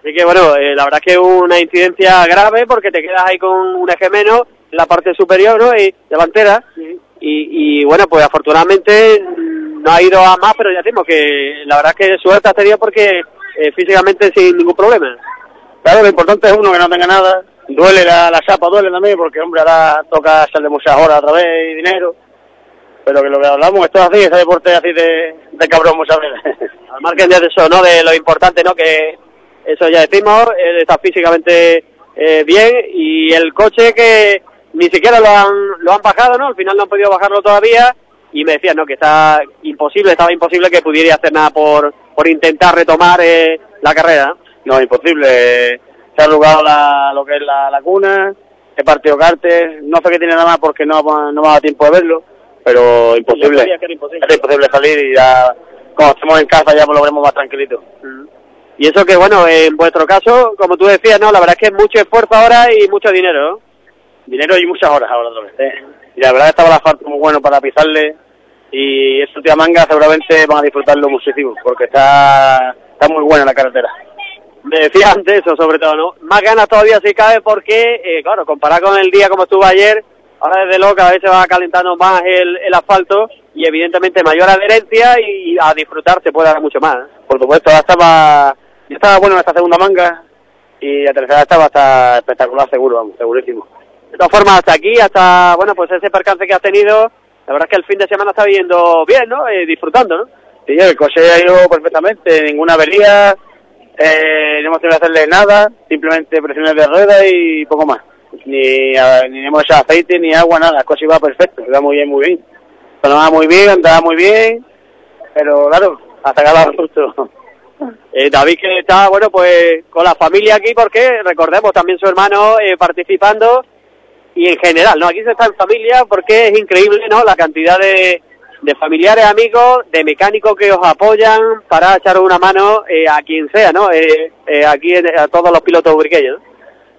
Así que bueno, eh, la verdad es que una incidencia grave porque te quedas ahí con un eje menos en la parte superior ¿no? y delantera. Y, y bueno, pues afortunadamente no ha ido a más, pero ya decimos que la verdad es que suerte has tenido porque eh, físicamente sin ningún problema. Claro, lo importante es uno que no tenga nada. Duele la, la chapa, duele también porque, hombre, ahora toca echarle muchas horas otra vez y dinero. Pero que lo que hablamos, esto es así, ese deporte es así de, de cabrón muchas veces. Al margen de eso, ¿no? De lo importante, ¿no? Que eso ya decimos, él está físicamente eh, bien y el coche que ni siquiera lo han, lo han bajado, ¿no? Al final no han podido bajarlo todavía y me decían, ¿no? Que está imposible, estaba imposible que pudiera hacer nada por, por intentar retomar eh, la carrera. No, imposible. Se ha arrugado la, lo que es la laguna, he partido cartes, no sé qué tiene nada más porque no, no me ha dado tiempo de verlo, pero imposible. que era imposible. Era imposible salir y ya, como estemos en casa, ya lo veremos más tranquilito. Y eso que, bueno, en vuestro caso, como tú decías, ¿no? La verdad es que es mucho esfuerzo ahora y mucho dinero, ¿no? Dinero y muchas horas ahora otra vez. ¿eh? Y la verdad estaba el asfalto muy bueno para pisarle y esta última manga seguramente van a disfrutarlo muchísimo porque está, está muy buena la carretera. Me decía antes eso, sobre todo, ¿no? Más ganas todavía si cabe porque, eh, claro, comparado con el día como estuvo ayer, ahora desde luego cada vez se va calentando más el, asfalto y evidentemente mayor adherencia y a disfrutar se puede dar mucho más. ¿eh? Por supuesto, ahora estaba, ya estaba bueno esta segunda manga y la tercera estaba hasta espectacular seguro, vamos, segurísimo. De todas formas, hasta aquí, hasta, bueno, pues ese percance que has tenido, la verdad es que el fin de semana está yendo bien, ¿no? Eh, disfrutando, ¿no? Sí, el coche ha ido perfectamente, ninguna avería, eh, no hemos tenido que hacerle nada, simplemente presiones de rueda y poco más. Ni, a- ni hemos echado aceite, ni agua, nada, el coche iba perfecto, iba muy bien, muy bien. Sonaba muy bien, andaba muy bien, pero claro, hasta que acaba justo. Eh, David que está, bueno, pues con la familia aquí porque recordemos también su hermano eh, participando y en general, ¿no? Aquí se está en familia porque es increíble, ¿no? La cantidad de, de familiares, amigos, de mecánicos que os apoyan para echar una mano eh, a quien sea, ¿no? Eh, eh, aquí a todos los pilotos ubriqueños. ¿no?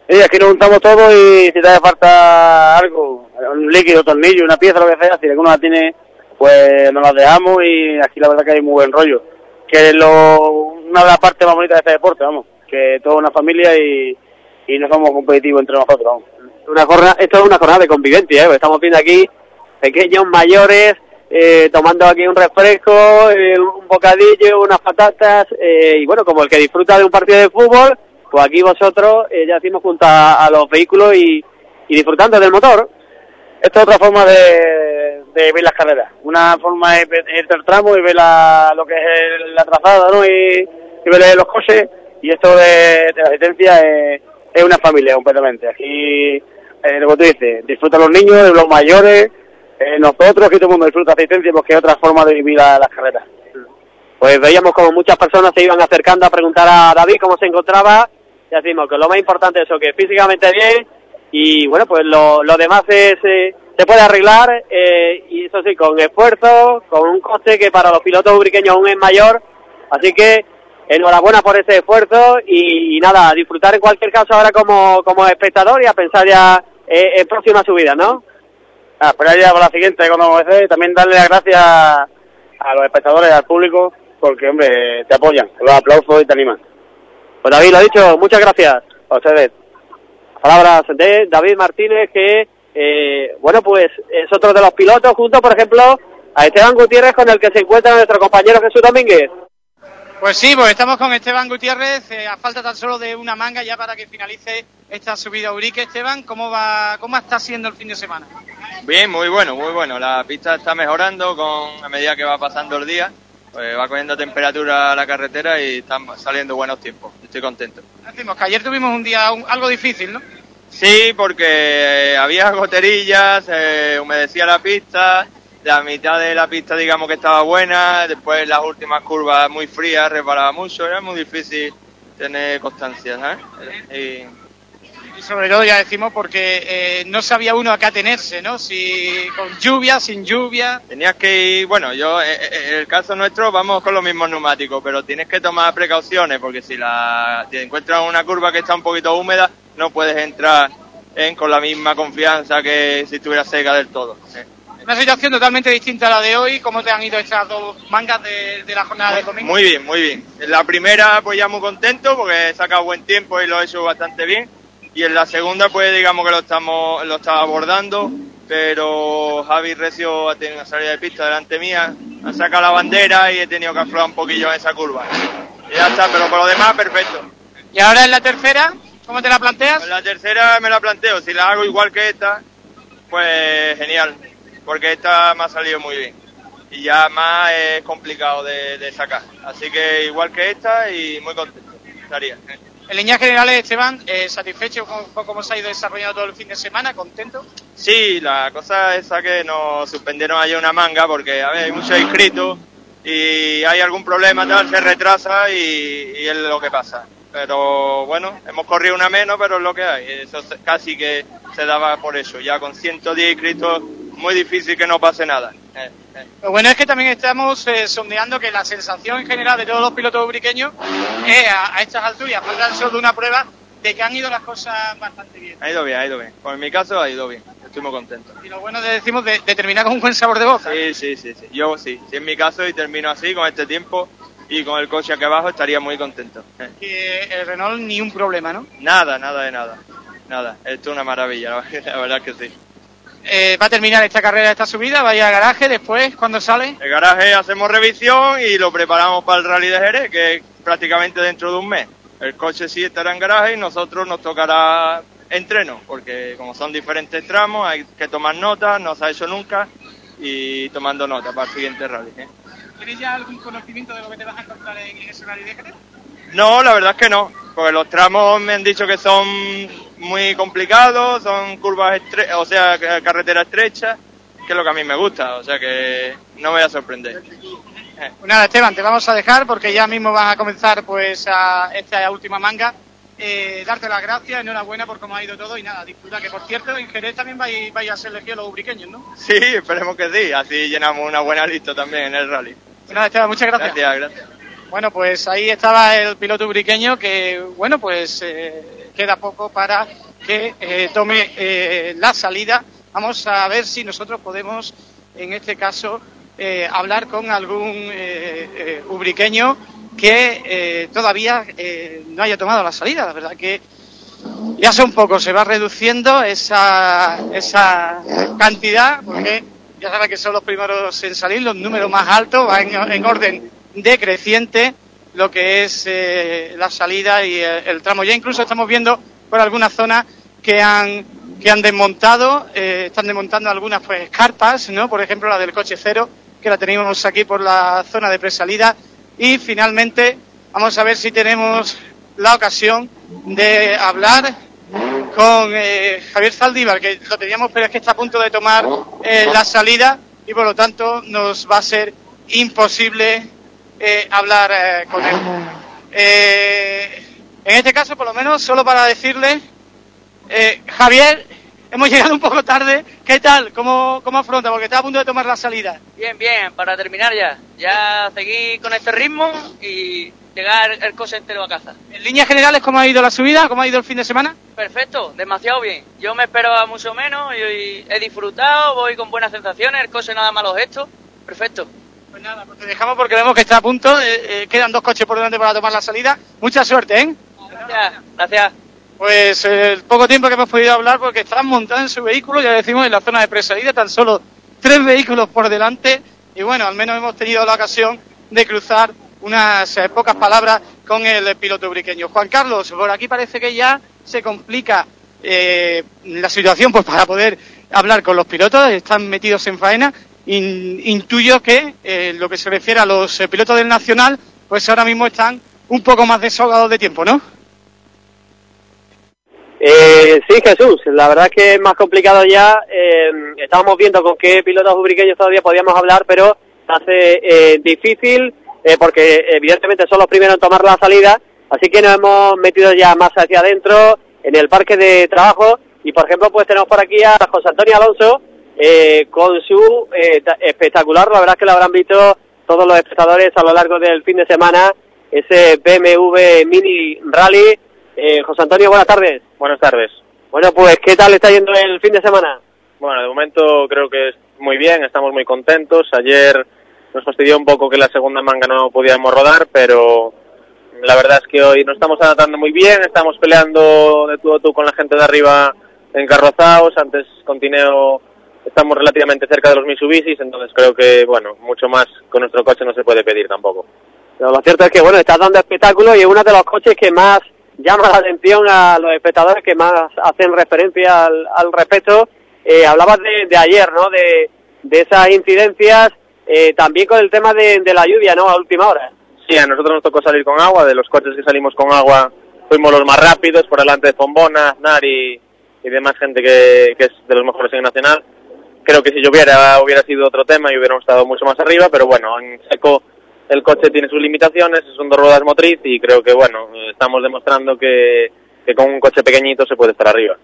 Sí, aquí nos juntamos todos y si te hace falta algo, un líquido, tornillo, una pieza, lo que sea, si alguno la tiene, pues nos la dejamos y aquí la verdad que hay muy buen rollo. Que es lo, una de las partes más bonitas de este deporte, vamos, que toda una familia y, y no somos competitivos entre nosotros, vamos. Una jornada, esto es una jornada de convivencia, ¿eh? Estamos viendo aquí pequeños, mayores, eh, tomando aquí un refresco, eh, un bocadillo, unas patatas, eh, y bueno, como el que disfruta de un partido de fútbol, pues aquí vosotros eh, ya decimos junto a, a los vehículos y, y disfrutando del motor. Esto es otra forma de, de ver las carreras. Una forma es irte al tramo y ver la, lo que es el- la trazada, ¿no? Y, y ver los coches. Y esto de, de la asistencia es, es una familia completamente. Aquí, eh, que tú dices, disfrutan los niños, los mayores, eh, nosotros, que todo el mundo disfruta asistencia porque es otra forma de vivir la- las carreras. Pues veíamos como muchas personas se iban acercando a preguntar a David cómo se encontraba. Ya decimos que lo más importante es eso, que físicamente bien y bueno, pues lo, lo demás es, eh, se puede arreglar eh, y eso sí, con esfuerzo, con un coste que para los pilotos ubriqueños aún es mayor. Así que enhorabuena por ese esfuerzo y, y nada, a disfrutar en cualquier caso ahora como, como espectador y a pensar ya eh, en próximas subidas, ¿no? Ah, esperar ya para la siguiente, cuando veces, también darle las gracias a los espectadores, al público, porque, hombre, te apoyan, los aplausos y te animan. Pues David, lo dicho, muchas gracias. A ustedes. Palabras de David Martínez, que, eh, bueno, pues es otro de los pilotos, junto, por ejemplo, a Esteban Gutiérrez, con el que se encuentra nuestro compañero Jesús Domínguez. Pues sí, pues estamos con Esteban Gutiérrez, eh, a falta tan solo de una manga ya para que finalice esta subida a Urique. Esteban, ¿cómo va, cómo está siendo el fin de semana? Bien, muy bueno, muy bueno. La pista está mejorando con a medida que va pasando el día. Pues va cogiendo temperatura la carretera y están saliendo buenos tiempos. Estoy contento. Decimos que ayer tuvimos un día un- algo difícil, ¿no? Sí, porque había goterillas, eh, humedecía la pista, la mitad de la pista digamos que estaba buena, después las últimas curvas muy frías, resbalaba mucho, era muy difícil tener constancia, ¿sabes? Y- Y sobre todo ya decimos porque eh, no sabía uno a qué atenerse, ¿no? Si con lluvia, sin lluvia. Tenías que ir, bueno, yo, eh, eh, en el caso nuestro vamos con los mismos neumáticos, pero tienes que tomar precauciones porque si la te encuentras una curva que está un poquito húmeda, no puedes entrar en, con la misma confianza que si estuviera seca del todo. eh. Una situación totalmente distinta a la de hoy. ¿Cómo te han ido estas dos mangas de, de la jornada de domingo? Muy bien, muy bien. En la primera pues ya muy contento porque he sacado buen tiempo y lo he hecho bastante bien. Y en la segunda pues digamos que lo estamos lo estaba abordando, pero Javi Recio ha tenido una salida de pista delante mía, ha sacado la bandera y he tenido que aflojar un poquillo en esa curva. Y ya está, pero por lo demás perfecto. ¿Y ahora en la tercera? ¿Cómo te la planteas? En la tercera me la planteo, si la hago igual que esta, pues genial. Porque esta me ha salido muy bien. Y ya más es complicado de, de sacar. Así que igual que esta y muy contento estaría. En líneas generales, Esteban, eh, ¿satisfecho con cómo se ha ido desarrollando todo el fin de semana? ¿Contento? Sí, la cosa es que nos suspendieron ayer una manga porque a ver, hay muchos inscritos y hay algún problema tal, se retrasa y, y es lo que pasa. Pero bueno, hemos corrido una menos, pero es lo que hay. Eso casi que se daba por eso. Ya con 110 inscritos, muy difícil que no pase nada. Eh, eh. Lo bueno es que también estamos eh, sondeando que la sensación en general de todos los pilotos ubriqueños es a, a estas alturas, falta solo de una prueba, de que han ido las cosas bastante bien. Ha ido bien, ha ido bien. Pues en mi caso ha ido bien. Estoy muy contento. Y lo bueno de, decimos, de, de terminar con un buen sabor de boca. Sí, sí, sí, sí. Yo sí. Si en mi caso y termino así, con este tiempo y con el coche aquí abajo, estaría muy contento. Eh. Que el Renault ni un problema, ¿no? Nada, nada de nada. Nada. Esto es una maravilla, la verdad que sí. Eh, va a terminar esta carrera, esta subida, vaya a garaje, después, cuando sale? El garaje hacemos revisión y lo preparamos para el rally de Jerez, que es prácticamente dentro de un mes. El coche sí estará en garaje y nosotros nos tocará entreno, porque como son diferentes tramos hay que tomar notas, no se ha hecho nunca, y tomando notas para el siguiente rally. ¿eh? ¿Tienes ya algún conocimiento de lo que te vas a encontrar en ese rally de Jerez? No, la verdad es que no, porque los tramos me han dicho que son muy complicados, son curvas estre o sea, ca- carretera estrecha, que es lo que a mí me gusta, o sea que no me voy a sorprender. Pues nada, Esteban, te vamos a dejar porque ya mismo vas a comenzar pues a esta última manga. Eh, darte las gracias, enhorabuena por cómo ha ido todo y nada, disfruta. Que por cierto, en Jerez también vais, vais a ser elegidos los ubriqueños, ¿no? Sí, esperemos que sí, así llenamos una buena lista también en el rally. Pues nada, Esteban, muchas gracias. Gracias, gracias. Bueno, pues ahí estaba el piloto ubriqueño que, bueno, pues eh, queda poco para que eh, tome eh, la salida. Vamos a ver si nosotros podemos, en este caso, eh, hablar con algún eh, eh, ubriqueño que todavía no haya tomado la salida. La verdad que ya son pocos, se va reduciendo esa, esa cantidad, porque ya saben que son los primeros en salir, los números más altos, va en, en orden decreciente lo que es eh, la salida y el, el tramo. Ya incluso estamos viendo por algunas zonas que han que han desmontado, eh, están desmontando algunas pues carpas, ¿no? Por ejemplo la del coche cero, que la tenemos aquí por la zona de presalida. Y finalmente vamos a ver si tenemos la ocasión de hablar con eh, Javier Zaldívar, que lo teníamos, pero es que está a punto de tomar eh, la salida y por lo tanto nos va a ser imposible eh, hablar eh, con él. Eh, en este caso, por lo menos, solo para decirle, eh, Javier, hemos llegado un poco tarde. ¿Qué tal? ¿Cómo, ¿Cómo afronta? Porque está a punto de tomar la salida. Bien, bien, para terminar ya. Ya seguir con este ritmo y llegar el coche entero a casa. En líneas generales, ¿cómo ha ido la subida? ¿Cómo ha ido el fin de semana? Perfecto, demasiado bien. Yo me esperaba mucho menos y he disfrutado, voy con buenas sensaciones, el coche nada malos gestos. Perfecto. Pues nada, pues te dejamos porque vemos que está a punto. eh, eh, quedan dos coches por delante para tomar la salida. Mucha suerte, ¿eh? Gracias, gracias. Pues eh, el poco tiempo que hemos podido hablar porque están montados en su vehículo, ya decimos, en la zona de presalida, tan solo tres vehículos por delante. Y bueno, al menos hemos tenido la ocasión de cruzar unas eh, pocas palabras con el piloto ubriqueño. Juan Carlos, por aquí parece que ya se complica eh, la situación pues para poder hablar con los pilotos, están metidos en faena. In- intuyo que eh, lo que se refiere a los eh, pilotos del Nacional, pues ahora mismo están un poco más desahogados de tiempo, ¿no? Eh, sí, Jesús, la verdad es que es más complicado ya. Eh, estábamos viendo con qué pilotos ubriqueños todavía podíamos hablar, pero hace difícil porque evidentemente son los primeros en tomar la salida. Así que nos hemos metido ya más hacia adentro en el parque de trabajo. Y por ejemplo, pues tenemos por aquí a José Antonio Alonso eh, con su eh, ta- espectacular, la verdad es que lo habrán visto todos los espectadores a lo largo del fin de semana, ese BMW Mini Rally. Eh, José Antonio, buenas tardes. Buenas tardes. Bueno, pues, ¿qué tal está yendo el fin de semana? Bueno, de momento creo que es muy bien, estamos muy contentos. Ayer nos fastidió un poco que la segunda manga no podíamos rodar, pero la verdad es que hoy nos estamos adaptando muy bien, estamos peleando de tú a tú con la gente de arriba encarrozados, antes con Tineo estamos relativamente cerca de los Mitsubishis, entonces creo que, bueno, mucho más con nuestro coche no se puede pedir tampoco. Pero lo cierto es que, bueno, estás dando espectáculo y es uno de los coches que más llama la atención a los espectadores, que más hacen referencia al, al respecto. Eh, hablabas de, de ayer, ¿no? De, de esas incidencias, eh, también con el tema de, de la lluvia, ¿no? A última hora. Sí, a nosotros nos tocó salir con agua, de los coches que salimos con agua fuimos los más rápidos, por delante de Pombona, Aznar y, y demás gente que, que es de los mejores en Nacional. Creo que si lloviera hubiera sido otro tema y hubiéramos estado mucho más arriba, pero bueno, en seco el coche tiene sus limitaciones, son dos ruedas motriz y creo que bueno, estamos demostrando que, que con un coche pequeñito se puede estar arriba.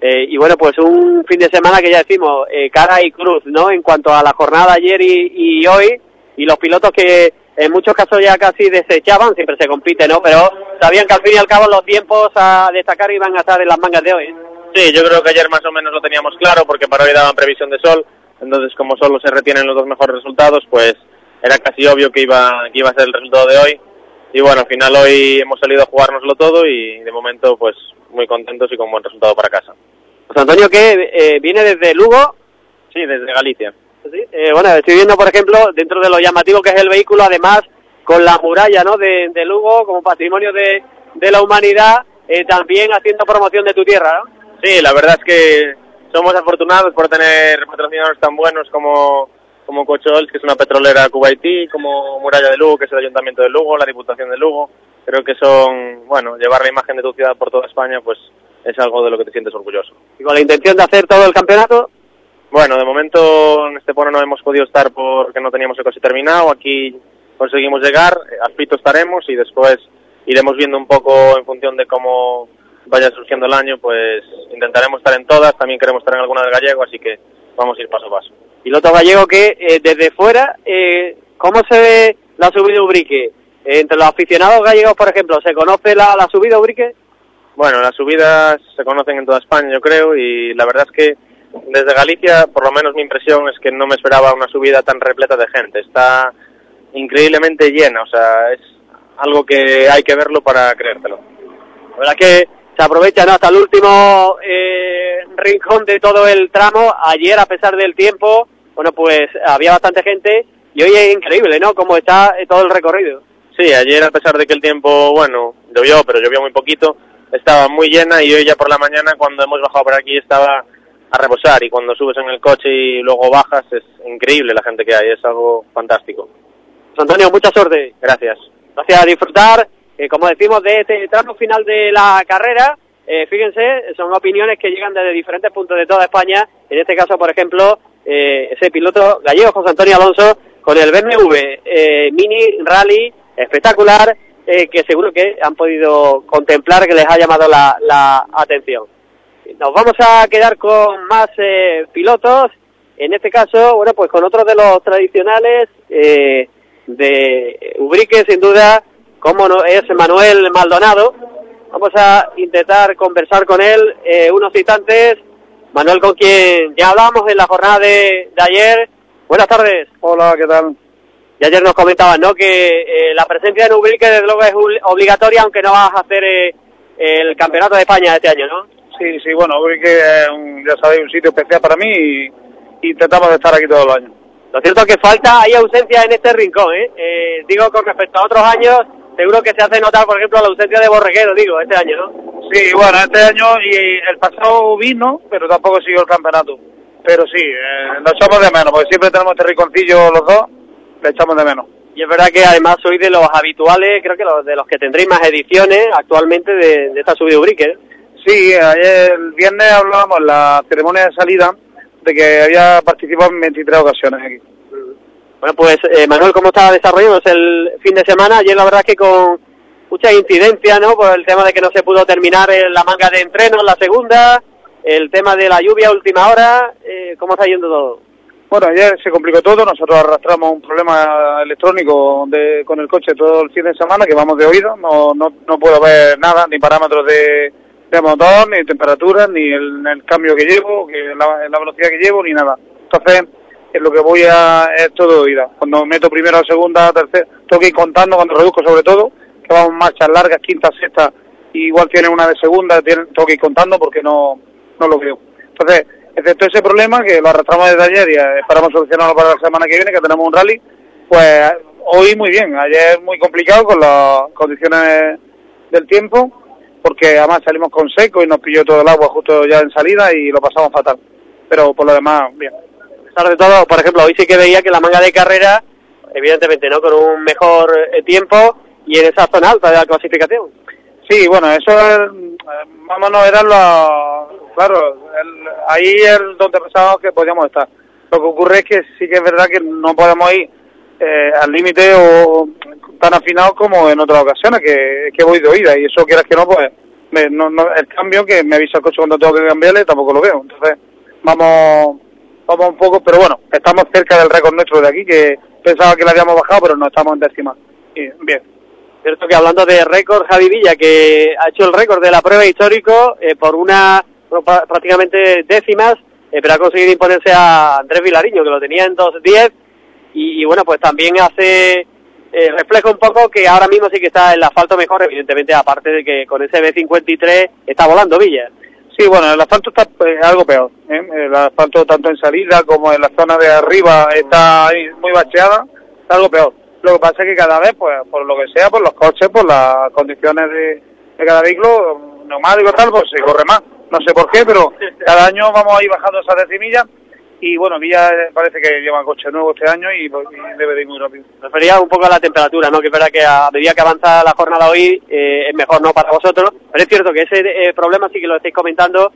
Eh, y bueno, pues un fin de semana que ya decimos, eh, cara y cruz, ¿no? En cuanto a la jornada ayer y, y hoy, y los pilotos que en muchos casos ya casi desechaban, siempre se compite, ¿no? Pero sabían que al fin y al cabo los tiempos a destacar iban a estar en las mangas de hoy. Sí, yo creo que ayer más o menos lo teníamos claro porque para hoy daban previsión de sol, entonces como solo se retienen los dos mejores resultados, pues era casi obvio que iba, que iba a ser el resultado de hoy. Y bueno, al final hoy hemos salido a jugárnoslo todo y de momento pues muy contentos y con buen resultado para casa. Pues Antonio, que eh, viene desde Lugo. Sí, desde Galicia. Sí, eh, bueno, estoy viendo, por ejemplo, dentro de lo llamativo que es el vehículo, además con la muralla ¿no? de, de Lugo como patrimonio de, de la humanidad, eh, también haciendo promoción de tu tierra. ¿no? Sí, la verdad es que somos afortunados por tener patrocinadores tan buenos como, como Cochols, que es una petrolera cubaití, como Muralla de Lugo, que es el Ayuntamiento de Lugo, la Diputación de Lugo. Creo que son, bueno, llevar la imagen de tu ciudad por toda España, pues es algo de lo que te sientes orgulloso. ¿Y con la intención de hacer todo el campeonato? Bueno, de momento en Estepona no hemos podido estar porque no teníamos el coche terminado. Aquí conseguimos llegar, a Pito estaremos y después iremos viendo un poco en función de cómo vaya surgiendo el año, pues intentaremos estar en todas, también queremos estar en alguna del gallego, así que vamos a ir paso a paso. Piloto gallego que eh, desde fuera, eh, ¿cómo se ve la subida Ubrique? Eh, entre los aficionados gallegos, por ejemplo, ¿se conoce la, la subida Ubrique? Bueno, las subidas se conocen en toda España, yo creo, y la verdad es que desde Galicia, por lo menos mi impresión es que no me esperaba una subida tan repleta de gente. Está increíblemente llena, o sea, es algo que hay que verlo para creértelo. La verdad que se aprovecha ¿no? hasta el último eh, rincón de todo el tramo. Ayer, a pesar del tiempo, bueno, pues había bastante gente y hoy es increíble, ¿no? Cómo está eh, todo el recorrido. Sí, ayer a pesar de que el tiempo, bueno, llovió, pero llovió muy poquito, estaba muy llena y hoy ya por la mañana cuando hemos bajado por aquí estaba a reposar y cuando subes en el coche y luego bajas es increíble la gente que hay, es algo fantástico. Pues, Antonio, mucha suerte. Gracias. Gracias a disfrutar, eh, como decimos, de este tramo final de la carrera. Eh, fíjense, son opiniones que llegan desde diferentes puntos de toda España. En este caso, por ejemplo, eh, ese piloto gallego, José Antonio Alonso, con el BMW eh, Mini Rally espectacular, que seguro que han podido contemplar, que les ha llamado la, la atención. Nos vamos a quedar con más pilotos, en este caso, bueno, pues con otros de los tradicionales de Ubrique, sin duda, como no, es Manuel Maldonado. Vamos a intentar conversar con él eh, unos instantes. Manuel, con quien ya hablamos en la jornada de, de ayer. Buenas tardes. Hola, ¿qué tal? Y ayer nos comentaban, ¿no? Que eh, la presencia en Ubrique, desde luego, es obligatoria, aunque no vas a hacer eh, el Campeonato de España este año, ¿no? Sí, sí, bueno, Ubrique es, un, ya sabéis, un sitio especial para mí y, y intentamos de estar aquí todos los años. Lo cierto es que falta, hay ausencia en este rincón, ¿eh? Eh, Digo, con respecto a otros años, seguro que se hace notar, por ejemplo, la ausencia de Borreguero, digo, este año, ¿no? Sí, bueno, este año y el pasado vino, pero tampoco siguió el campeonato. Pero sí, eh, lo echamos de menos, porque siempre tenemos este rinconcillo los dos, le echamos de menos. Y es verdad que además sois de los habituales, creo que los, de los que tendréis más ediciones actualmente de, de esta subida Ubrique, ¿eh? Sí, ayer el viernes hablábamos en la ceremonia de salida de que había participado en 23 ocasiones aquí. Bueno, pues eh, Manuel, ¿cómo está desarrollándose el fin de semana? Ayer la verdad es que con mucha incidencia, ¿no? Por el tema de que no se pudo terminar en la manga de entrenos, la segunda, el tema de la lluvia última hora, eh, ¿cómo está yendo todo? Bueno, ayer se complicó todo, nosotros arrastramos un problema electrónico de, con el coche todo el fin de semana, que vamos de oído, no, no, no puedo ver nada, ni parámetros de, motor, ni temperatura, ni el, el cambio que llevo, que la, velocidad que llevo, ni nada. Entonces, es lo que voy a es todo oída. Cuando meto primero, segunda, tercera, tengo que ir contando cuando reduzco sobre todo, que vamos marchas largas, quinta, sexta, igual tiene una de segunda, tengo que ir contando porque no, no lo veo. Entonces, excepto ese problema que lo arrastramos desde ayer y eh, esperamos solucionarlo para la semana que viene, que tenemos un rally, pues hoy muy bien, ayer muy complicado con las condiciones del tiempo, porque además salimos con seco y nos pilló todo el agua justo ya en salida y lo pasamos fatal. Pero por lo demás, bien. De todo, por ejemplo, hoy sí que veía que la manga de carrera, evidentemente, ¿no? Con un mejor eh, tiempo y en esa zona alta de la clasificación. Sí, bueno, eso es, vámonos, era lo, claro, el- ahí es donde pensábamos que podíamos estar. Lo que ocurre es que sí que es verdad que no podemos ir eh, al límite o tan afinados como en otras ocasiones, que, que voy de oída y eso quieras que no, pues me- no, no- el cambio que me avisa el coche cuando tengo que cambiarle tampoco lo veo. Entonces, vamos vamos un poco, pero bueno, estamos cerca del récord nuestro de aquí, que pensaba que lo habíamos bajado, pero no estamos en décima. Y, bien. Cierto que hablando de récord, Javi Villa, que ha hecho el récord de la prueba histórico eh, por una prácticamente décimas, eh, pero ha conseguido imponerse a Andrés Vilariño, que lo tenía en 2.10, y, y bueno, pues también hace, eh, refleja un poco que ahora mismo sí que está el asfalto mejor, evidentemente, aparte de que con ese B53 está volando Villa. Sí, bueno, el asfalto está eh, algo peor. ¿eh? El asfalto tanto en salida como en la zona de arriba está ahí muy bacheada, está algo peor. Lo que pasa es que cada vez, pues por lo que sea, por los coches, por las condiciones de, de cada vehículo, neumático y tal, pues se corre más. No sé por qué, pero cada año vamos a ir bajando esas decimillas y bueno, Villa eh, parece que lleva coche nuevo este año y, y debe de ir muy rápido. refería un poco a la temperatura, ¿no? Que es verdad que a medida que avanza la jornada hoy eh, es mejor no para vosotros, pero es cierto que ese eh, problema sí que lo estáis comentando,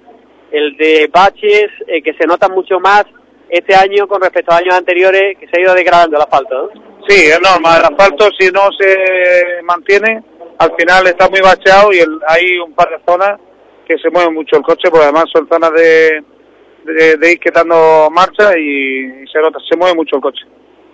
el de baches eh, que se notan mucho más este año con respecto a años anteriores, que se ha ido degradando el asfalto, ¿no? Sí, es normal. El asfalto, si no se mantiene, al final está muy bacheado y el- hay un par de zonas que se mueve mucho el coche, porque además son zonas de, de, de ir quitando marcha y, se nota, se mueve mucho el coche.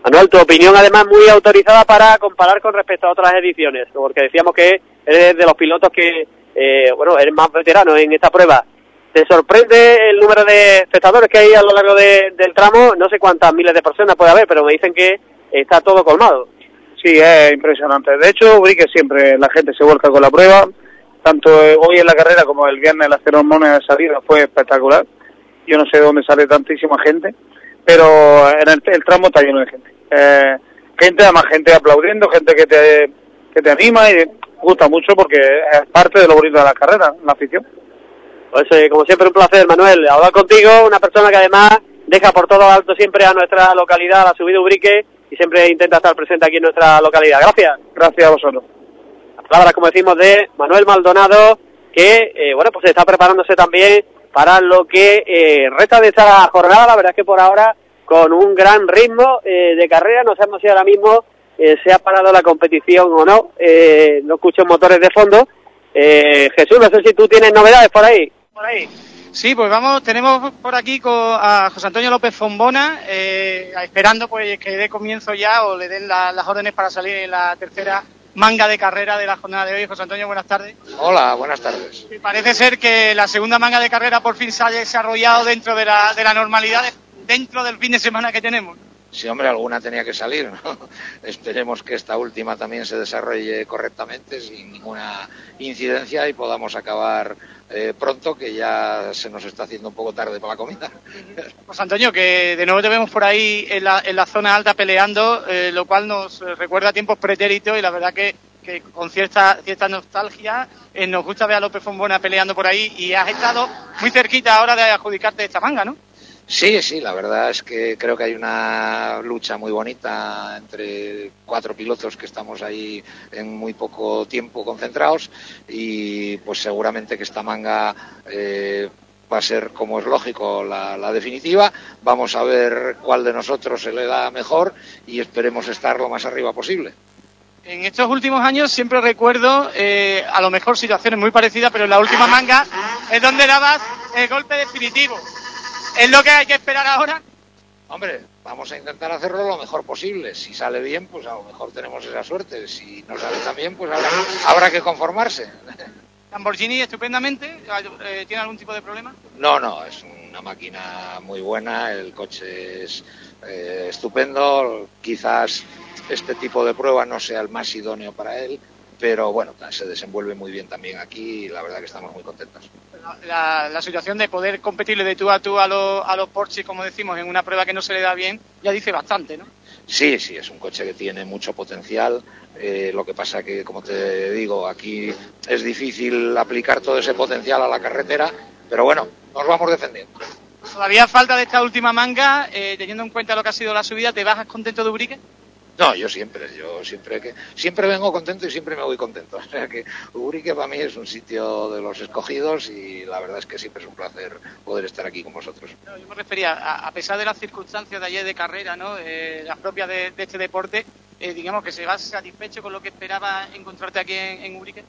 Manuel, tu opinión además muy autorizada para comparar con respecto a otras ediciones, porque decíamos que eres de los pilotos que, eh, bueno, eres más veterano en esta prueba. ¿Te sorprende el número de espectadores que hay a lo largo de- del tramo? No sé cuántas miles de personas puede haber, pero me dicen que está todo colmado. Sí, es impresionante. De hecho, que siempre la gente se vuelca con la prueba. Tanto eh, hoy en la carrera como el viernes en la ceremonia de salida fue espectacular. Yo no sé de dónde sale tantísima gente, pero en el, el tramo está lleno de gente. Eh, gente, además gente aplaudiendo, gente que te, que te anima y gusta mucho porque es parte de lo bonito de la carrera, la afición. Pues eh, como siempre un placer, Manuel, hablar contigo, una persona que además deja por todo alto siempre a nuestra localidad, a la subida Ubrique, y siempre intenta estar presente aquí en nuestra localidad. Gracias. Gracias a vosotros. Las palabras, como decimos, de Manuel Maldonado, que, eh, bueno, pues está preparándose también para lo que eh, resta de esta jornada. La verdad es que por ahora, con un gran ritmo eh, de carrera, no sabemos si ahora mismo eh, se ha parado la competición o no. Eh, no escucho motores de fondo. Eh, Jesús, no sé si tú tienes novedades por ahí. Por ahí. Sí, pues vamos, tenemos por aquí a José Antonio López Fombona, eh, esperando pues que dé comienzo ya o le den la- las órdenes para salir en la tercera manga de carrera de la jornada de hoy. José Antonio, buenas tardes. Hola, buenas tardes. Y Parece ser que la segunda manga de carrera por fin se ha desarrollado dentro de la, de la normalidad, de- dentro del fin de semana que tenemos. Sí, hombre, alguna tenía que salir, ¿no? Esperemos que esta última también se desarrolle correctamente, sin ninguna incidencia y podamos acabar eh, pronto, que ya se nos está haciendo un poco tarde para la comida. José Antonio, que de nuevo te vemos por ahí en la, en la zona alta peleando, eh, lo cual nos recuerda a tiempos pretéritos y la verdad que, que con cierta, cierta nostalgia eh, nos gusta ver a López Fombona peleando por ahí y has estado muy cerquita ahora de adjudicarte esta manga, ¿no? Sí, sí, la verdad es que creo que hay una lucha muy bonita entre cuatro pilotos que estamos ahí en muy poco tiempo concentrados y pues seguramente que esta manga eh, va a ser, como es lógico, la, la definitiva. Vamos a ver cuál de nosotros se le da mejor y esperemos estar lo más arriba posible. En estos últimos años siempre recuerdo eh, a lo mejor situaciones muy parecidas, pero en la última manga es donde dabas el golpe definitivo. ¿Es lo que hay que esperar ahora? Hombre, vamos a intentar hacerlo lo mejor posible. Si sale bien, pues a lo mejor tenemos esa suerte. Si no sale tan bien, pues habrá, habrá que conformarse. Lamborghini estupendamente, eh, ¿tiene algún tipo de problema? No, no, es una máquina muy buena, el coche es eh, estupendo, quizás este tipo de prueba no sea el más idóneo para él, pero bueno, se desenvuelve muy bien también aquí y la verdad que estamos muy contentos. La, la situación de poder competirle de tú a tú a, los a los Porsche, como decimos, en una prueba que no se le da bien, ya dice bastante, ¿no? Sí, sí, es un coche que tiene mucho potencial. eh, lo que pasa que, como te digo, aquí es difícil aplicar todo ese potencial a la carretera, pero bueno, nos vamos defendiendo. Todavía falta de esta última manga, eh, teniendo en cuenta lo que ha sido la subida, ¿te bajas contento de Ubrique? No, yo siempre, yo siempre que siempre vengo contento y siempre me voy contento. O sea que Ubrique para mí es un sitio de los escogidos y la verdad es que siempre es un placer poder estar aquí con vosotros. No, yo me refería, a, pesar de las circunstancias de ayer de carrera, ¿no? Eh, las propias de, este deporte, eh, digamos que se va satisfecho con lo que esperaba encontrarte aquí en, en Ubrique.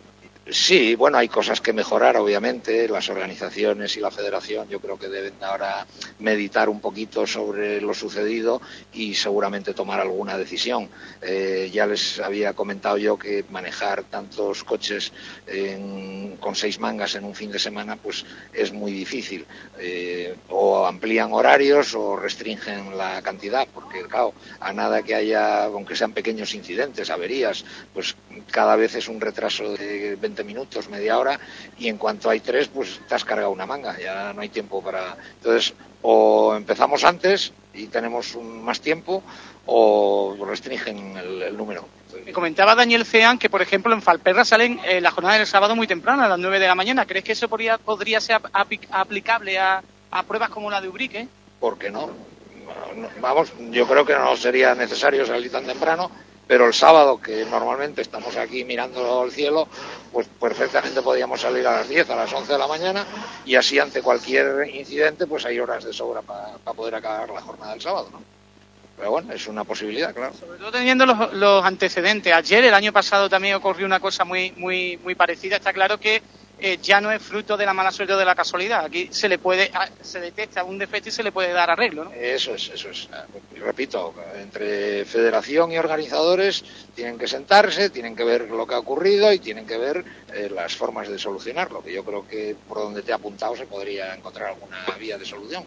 Sí, bueno, hay cosas que mejorar, obviamente. Las organizaciones y la federación yo creo que deben ahora meditar un poquito sobre lo sucedido y seguramente tomar alguna decisión. Eh, ya les había comentado yo que manejar tantos coches con seis mangas en un fin de semana pues es muy difícil. Eh, o amplían horarios o restringen la cantidad, porque claro, a nada que haya, aunque sean pequeños incidentes, averías, pues cada vez es un retraso de 20 minutos, media hora, y en cuanto hay tres, pues te has cargado una manga, ya no hay tiempo para. Entonces, o empezamos antes y tenemos un, más tiempo, o restringen el, el número. Me comentaba Daniel Cean que, por ejemplo, en Falperra salen eh, la jornada del sábado muy temprano, a las 9 de la mañana. ¿Crees que eso podría, podría ser ap aplicable a, a, pruebas como la de Ubrique? ¿Por qué no? Vamos, yo creo que no sería necesario salir tan temprano, pero el sábado, que normalmente estamos aquí mirando al cielo, pues perfectamente podríamos salir a las 10, a las 11 de la mañana, y así ante cualquier incidente, pues hay horas de sobra para pa poder acabar la jornada del sábado, ¿no? Pero bueno, es una posibilidad, claro. Sobre todo teniendo los, los antecedentes. Ayer, el año pasado, también ocurrió una cosa muy, muy, muy parecida. Está claro que eh, ya no es fruto de la mala suerte o de la casualidad. Aquí se le puede, se detecta un defecto y se le puede dar arreglo, ¿no? Eso es, eso es. Repito, entre federación y organizadores tienen que sentarse, tienen que ver lo que ha ocurrido y tienen que ver eh, las formas de solucionarlo, que yo creo que por donde te he apuntado se podría encontrar alguna vía de solución.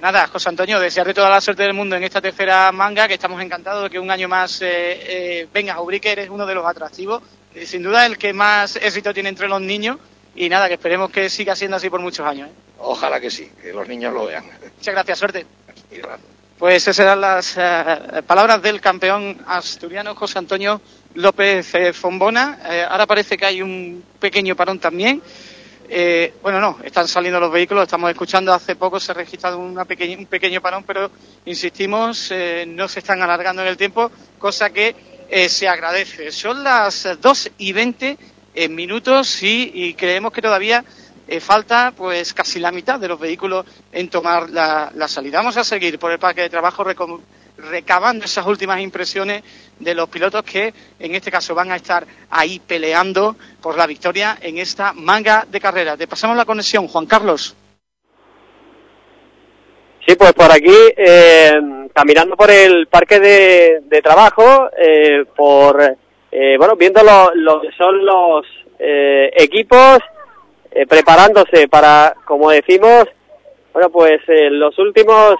Nada, José Antonio, desearte toda la suerte del mundo en esta tercera manga, que estamos encantados de que un año más eh, eh, vengas a Ubrique, eres uno de los atractivos, sin duda el que más éxito tiene entre los niños, y nada, que esperemos que siga siendo así por muchos años. ¿eh? Ojalá que sí, que los niños lo vean. Muchas gracias, suerte. Pues esas eran las eh, palabras del campeón asturiano José Antonio López eh, Fombona. ahora parece que hay un pequeño parón también. Eh, bueno, no, están saliendo los vehículos, estamos escuchando, hace poco se ha registrado una pequeña, un pequeño parón, pero insistimos, eh, no se están alargando en el tiempo, cosa que eh, se agradece. Son las 2 y 20 minutos y, y, creemos que todavía falta pues casi la mitad de los vehículos en tomar la, la salida. Vamos a seguir por el parque de trabajo recabando esas últimas impresiones de los pilotos que en este caso van a estar ahí peleando por la victoria en esta manga de carrera. Te pasamos la conexión, Juan Carlos. Sí, pues por aquí, eh, caminando por el parque de, de trabajo, eh, por, eh, bueno, viendo lo, lo, que son los eh, equipos, eh, preparándose para, como decimos, bueno, pues los últimos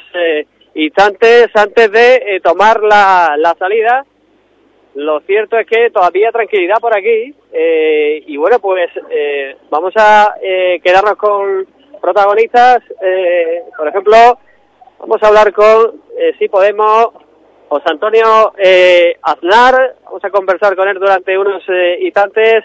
instantes antes de tomar la, la salida. Lo cierto es que todavía tranquilidad por aquí eh, y bueno, pues eh, vamos a eh, quedarnos con protagonistas. Eh, por ejemplo, vamos a hablar con, eh, si podemos, José Antonio eh, Aznar. Vamos a conversar con él durante unos eh, instantes.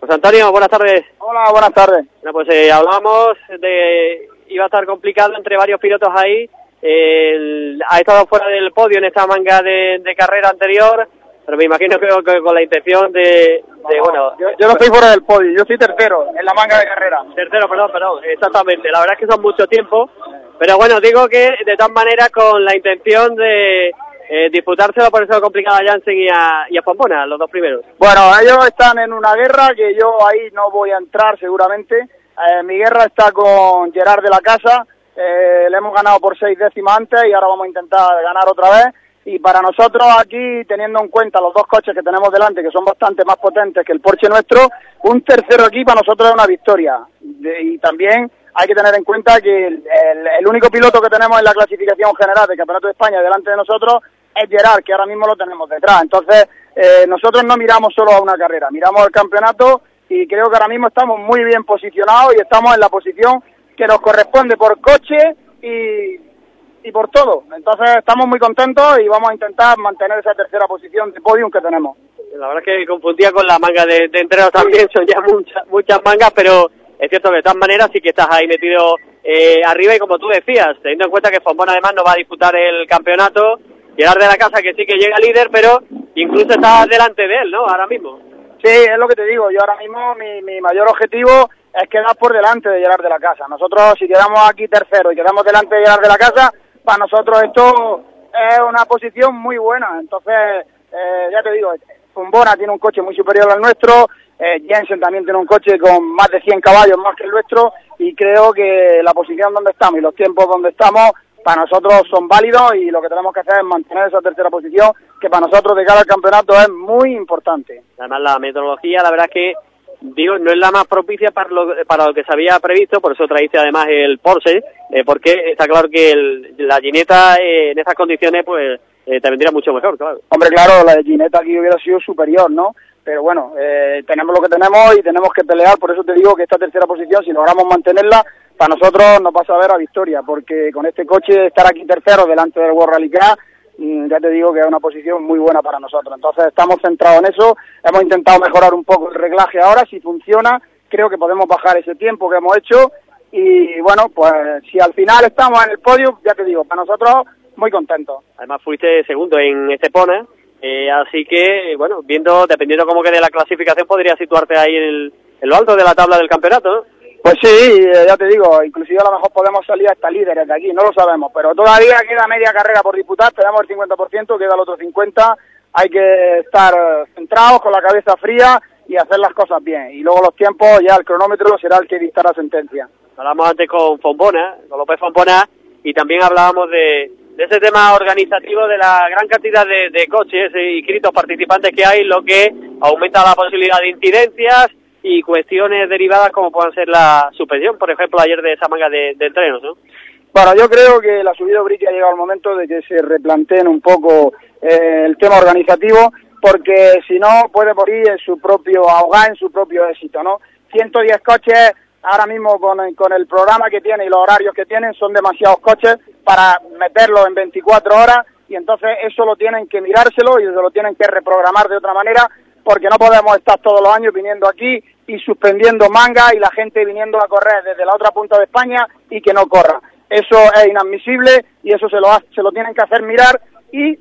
José Antonio, buenas tardes. Hola, buenas tardes. Bueno, pues eh, hablábamos de iba a estar complicado entre varios pilotos ahí. El, ha estado fuera del podio en esta manga de, de carrera anterior, pero me imagino que, que con la intención de, de bueno... Yo, yo, no estoy fuera del podio, yo estoy tercero en la manga de carrera. Tercero, perdón, perdón, exactamente. La verdad es que son mucho tiempo, pero bueno, digo que de todas maneras con la intención de eh, disputárselo por eso complicado a Jansen y a, y a Pompona, los dos primeros. Bueno, ellos están en una guerra que yo ahí no voy a entrar seguramente. Eh, mi guerra está con Gerard de la Casa, eh, le hemos ganado por seis décimas antes y ahora vamos a intentar ganar otra vez. Y para nosotros aquí, teniendo en cuenta los dos coches que tenemos delante, que son bastante más potentes que el Porsche nuestro, un tercero aquí para nosotros es una victoria. Y también hay que tener en cuenta que el, el, el, único piloto que tenemos en la clasificación general del Campeonato de España delante de nosotros es Gerard, que ahora mismo lo tenemos detrás. Entonces, eh, nosotros no miramos solo a una carrera, miramos el campeonato y creo que ahora mismo estamos muy bien posicionados y estamos en la posición que nos corresponde por coche y, y por todo. Entonces estamos muy contentos y vamos a intentar mantener esa tercera posición de podium que tenemos. La verdad es que confundía con la manga de, de entrenos también, son ya muchas, muchas mangas, pero es cierto que de todas maneras sí que estás ahí metido eh, arriba y como tú decías, teniendo en cuenta que Fombona además no va a disputar el campeonato, llegar de la casa que sí que llega líder, pero incluso está delante de él, ¿no? Ahora mismo. Sí, es lo que te digo. Yo ahora mismo mi, mi mayor objetivo es quedar por delante de Gerard de la Casa. Nosotros, si quedamos aquí tercero y quedamos delante de Gerard de la Casa, para nosotros esto es una posición muy buena. Entonces, eh, ya te digo, Fombona tiene un coche muy superior al nuestro, eh, Jensen también tiene un coche con más de 100 caballos más que el nuestro y creo que la posición donde estamos y los tiempos donde estamos para nosotros son válidos y lo que tenemos que hacer es mantener esa tercera posición que para nosotros de cara al campeonato es muy importante. Además la metodología la verdad es que digo no es la más propicia para lo, para lo que se había previsto, por eso traíste además el Porsche, eh, porque está claro que el, la Gineta eh, en estas condiciones pues eh, te vendría mucho mejor, claro. Hombre, claro, la Gineta aquí hubiera sido superior, ¿no? Pero bueno, eh, tenemos lo que tenemos y tenemos que pelear, por eso te digo que esta tercera posición, si logramos mantenerla, para nosotros nos pasa a ver a victoria, porque con este coche estar aquí tercero delante del World Rally mm, ya te digo que es una posición muy buena para nosotros. Entonces estamos centrados en eso, hemos intentado mejorar un poco el reglaje ahora, si funciona, creo que podemos bajar ese tiempo que hemos hecho y bueno, pues si al final estamos en el podio, ya te digo, para nosotros muy contentos. Además fuiste segundo en Estepona, eh, así que bueno, viendo, dependiendo cómo quede la clasificación, podría situarte ahí en, el, en lo alto de la tabla del campeonato. Pues sí, eh, ya te digo, inclusive a lo mejor podemos salir hasta líderes de aquí, no lo sabemos, pero todavía queda media carrera por disputar, tenemos el 50%, queda el otro 50%, hay que estar centrados, con la cabeza fría y hacer las cosas bien. Y luego los tiempos, ya el cronómetro será el que dictará sentencia. Hablamos antes con Fombona, con López Fombona, y también hablábamos de, ese tema organizativo de la gran cantidad de, de coches inscritos participantes que hay, lo que aumenta la posibilidad de incidencias y cuestiones derivadas como puedan ser la suspensión, por ejemplo, ayer de esa manga de, de entrenos, ¿no? Bueno, yo creo que la subida brique ha llegado el momento de que se replanteen un poco eh, el tema organizativo, porque si no puede morir en su propio ahogar en su propio éxito, ¿no? 110 coches ahora mismo con, con el programa que tiene y los horarios que tienen son demasiados coches para meterlos en 24 horas y entonces eso lo tienen que mirárselo y se lo tienen que reprogramar de otra manera porque no podemos estar todos los años viniendo aquí y suspendiendo manga y la gente viniendo a correr desde la otra punta de España y que no corra. Eso es inadmisible y eso se lo, ha- se lo tienen que hacer mirar y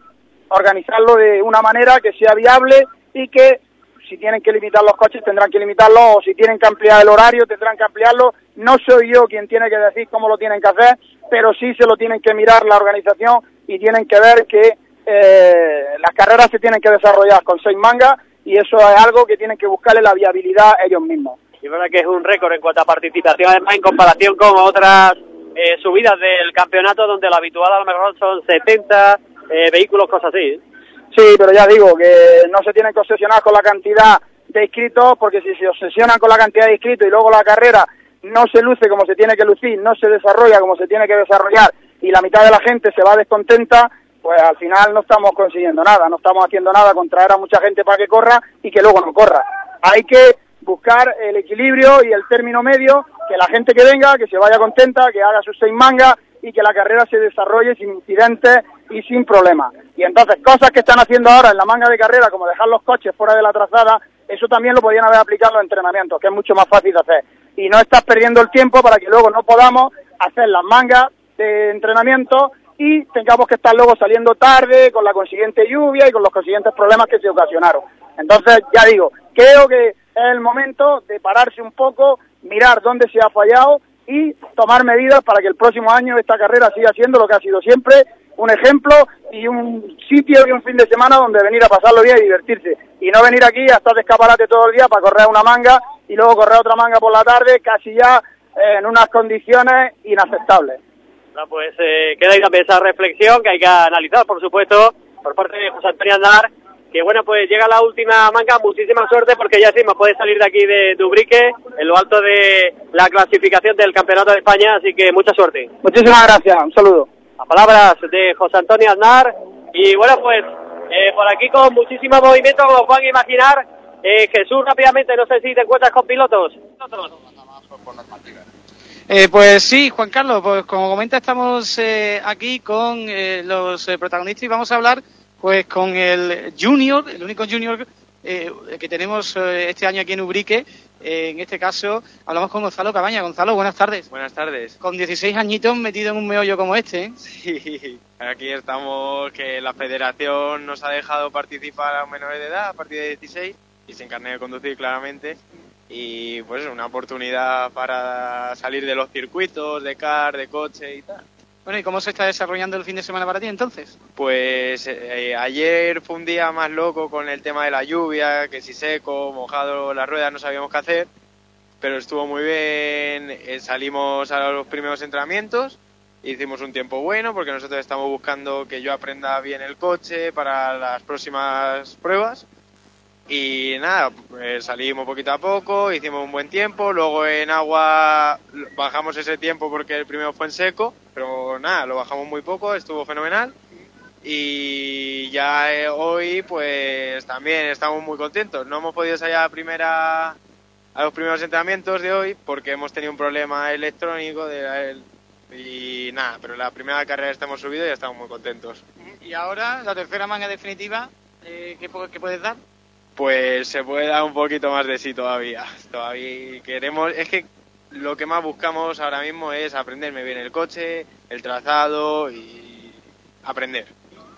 organizarlo de una manera que sea viable y que si tienen que limitar los coches tendrán que limitarlos o si tienen que ampliar el horario tendrán que ampliarlo. No soy yo quien tiene que decir cómo lo tienen que hacer, pero sí se lo tienen que mirar la organización y tienen que ver que eh, las carreras se tienen que desarrollar con seis mangas y eso es algo que tienen que buscarle la viabilidad ellos mismos. Y es verdad que es un récord en cuanto a participación, además en comparación con otras eh, subidas del campeonato donde lo habitual a lo mejor son 70 eh, vehículos, cosas así. Sí, pero ya digo que no se tienen que obsesionar con la cantidad de inscritos, porque si se obsesionan con la cantidad de inscritos y luego la carrera no se luce como se tiene que lucir, no se desarrolla como se tiene que desarrollar y la mitad de la gente se va descontenta, pues al final no estamos consiguiendo nada, no estamos haciendo nada con traer a mucha gente para que corra y que luego no corra. Hay que buscar el equilibrio y el término medio, que la gente que venga, que se vaya contenta, que haga sus seis mangas y que la carrera se desarrolle sin incidentes y sin problemas. Y entonces, cosas que están haciendo ahora en la manga de carrera, como dejar los coches fuera de la trazada, eso también lo podían haber aplicado en los entrenamientos, que es mucho más fácil de hacer. Y no estás perdiendo el tiempo para que luego no podamos hacer las mangas de entrenamiento y tengamos que estar luego saliendo tarde con la consiguiente lluvia y con los consiguientes problemas que se ocasionaron. Entonces, ya digo, creo que es el momento de pararse un poco, mirar dónde se ha fallado y tomar medidas para que el próximo año esta carrera siga siendo lo que ha sido siempre, un ejemplo y un sitio y un fin de semana donde venir a pasarlo bien y divertirse. Y no venir aquí a estar de escaparate todo el día para correr una manga y luego correr otra manga por la tarde, casi ya eh, en unas condiciones inaceptables. Bueno, pues eh, queda ahí también esa reflexión que hay que analizar, por supuesto, por parte de José Antonio Andar, que bueno, pues llega la última manga, muchísima suerte porque ya decimos, puede salir de aquí de Dubrique, en lo alto de la clasificación del Campeonato de España, así que mucha suerte. Muchísimas gracias, un saludo. A palabras de José Antonio Aznar. Y bueno, pues eh, por aquí con muchísimo movimiento, como pueden imaginar. Eh, Jesús, rápidamente, no sé si te encuentras con pilotos. Eh, pues sí, Juan Carlos, pues como comenta, estamos eh, aquí con eh, los eh, protagonistas y vamos a hablar pues con el junior, el único junior eh, que tenemos eh, este año aquí en Ubrique. En este caso, hablamos con Gonzalo Cabaña. Gonzalo, buenas tardes. Buenas tardes. Con 16 añitos metido en un meollo como este. Sí, aquí estamos, que la federación nos ha dejado participar a menores de edad, a partir de 16, y sin carnet de conducir claramente. Y pues una oportunidad para salir de los circuitos, de car, de coche y tal. Bueno, ¿y cómo se está desarrollando el fin de semana para ti entonces? Pues eh, ayer fue un día más loco con el tema de la lluvia, que si seco, mojado las ruedas, no sabíamos qué hacer, pero estuvo muy bien, eh, salimos a los primeros entrenamientos, hicimos un tiempo bueno porque nosotros estamos buscando que yo aprenda bien el coche para las próximas pruebas y nada, eh, salimos poquito a poco, hicimos un buen tiempo, luego en agua bajamos ese tiempo porque el primero fue en seco, pero nada, lo bajamos muy poco, estuvo fenomenal. Y ya eh, hoy pues también estamos muy contentos. No hemos podido salir a la primera a los primeros entrenamientos de hoy porque hemos tenido un problema electrónico de y nada, pero la primera carrera estamos subidos y estamos muy contentos. Y ahora, la tercera manga definitiva, eh, ¿qué, pu- qué puedes dar? Pues se puede dar un poquito más de sí todavía. Todavía queremos, es que lo que más buscamos ahora mismo es aprenderme bien el coche, el trazado y aprender.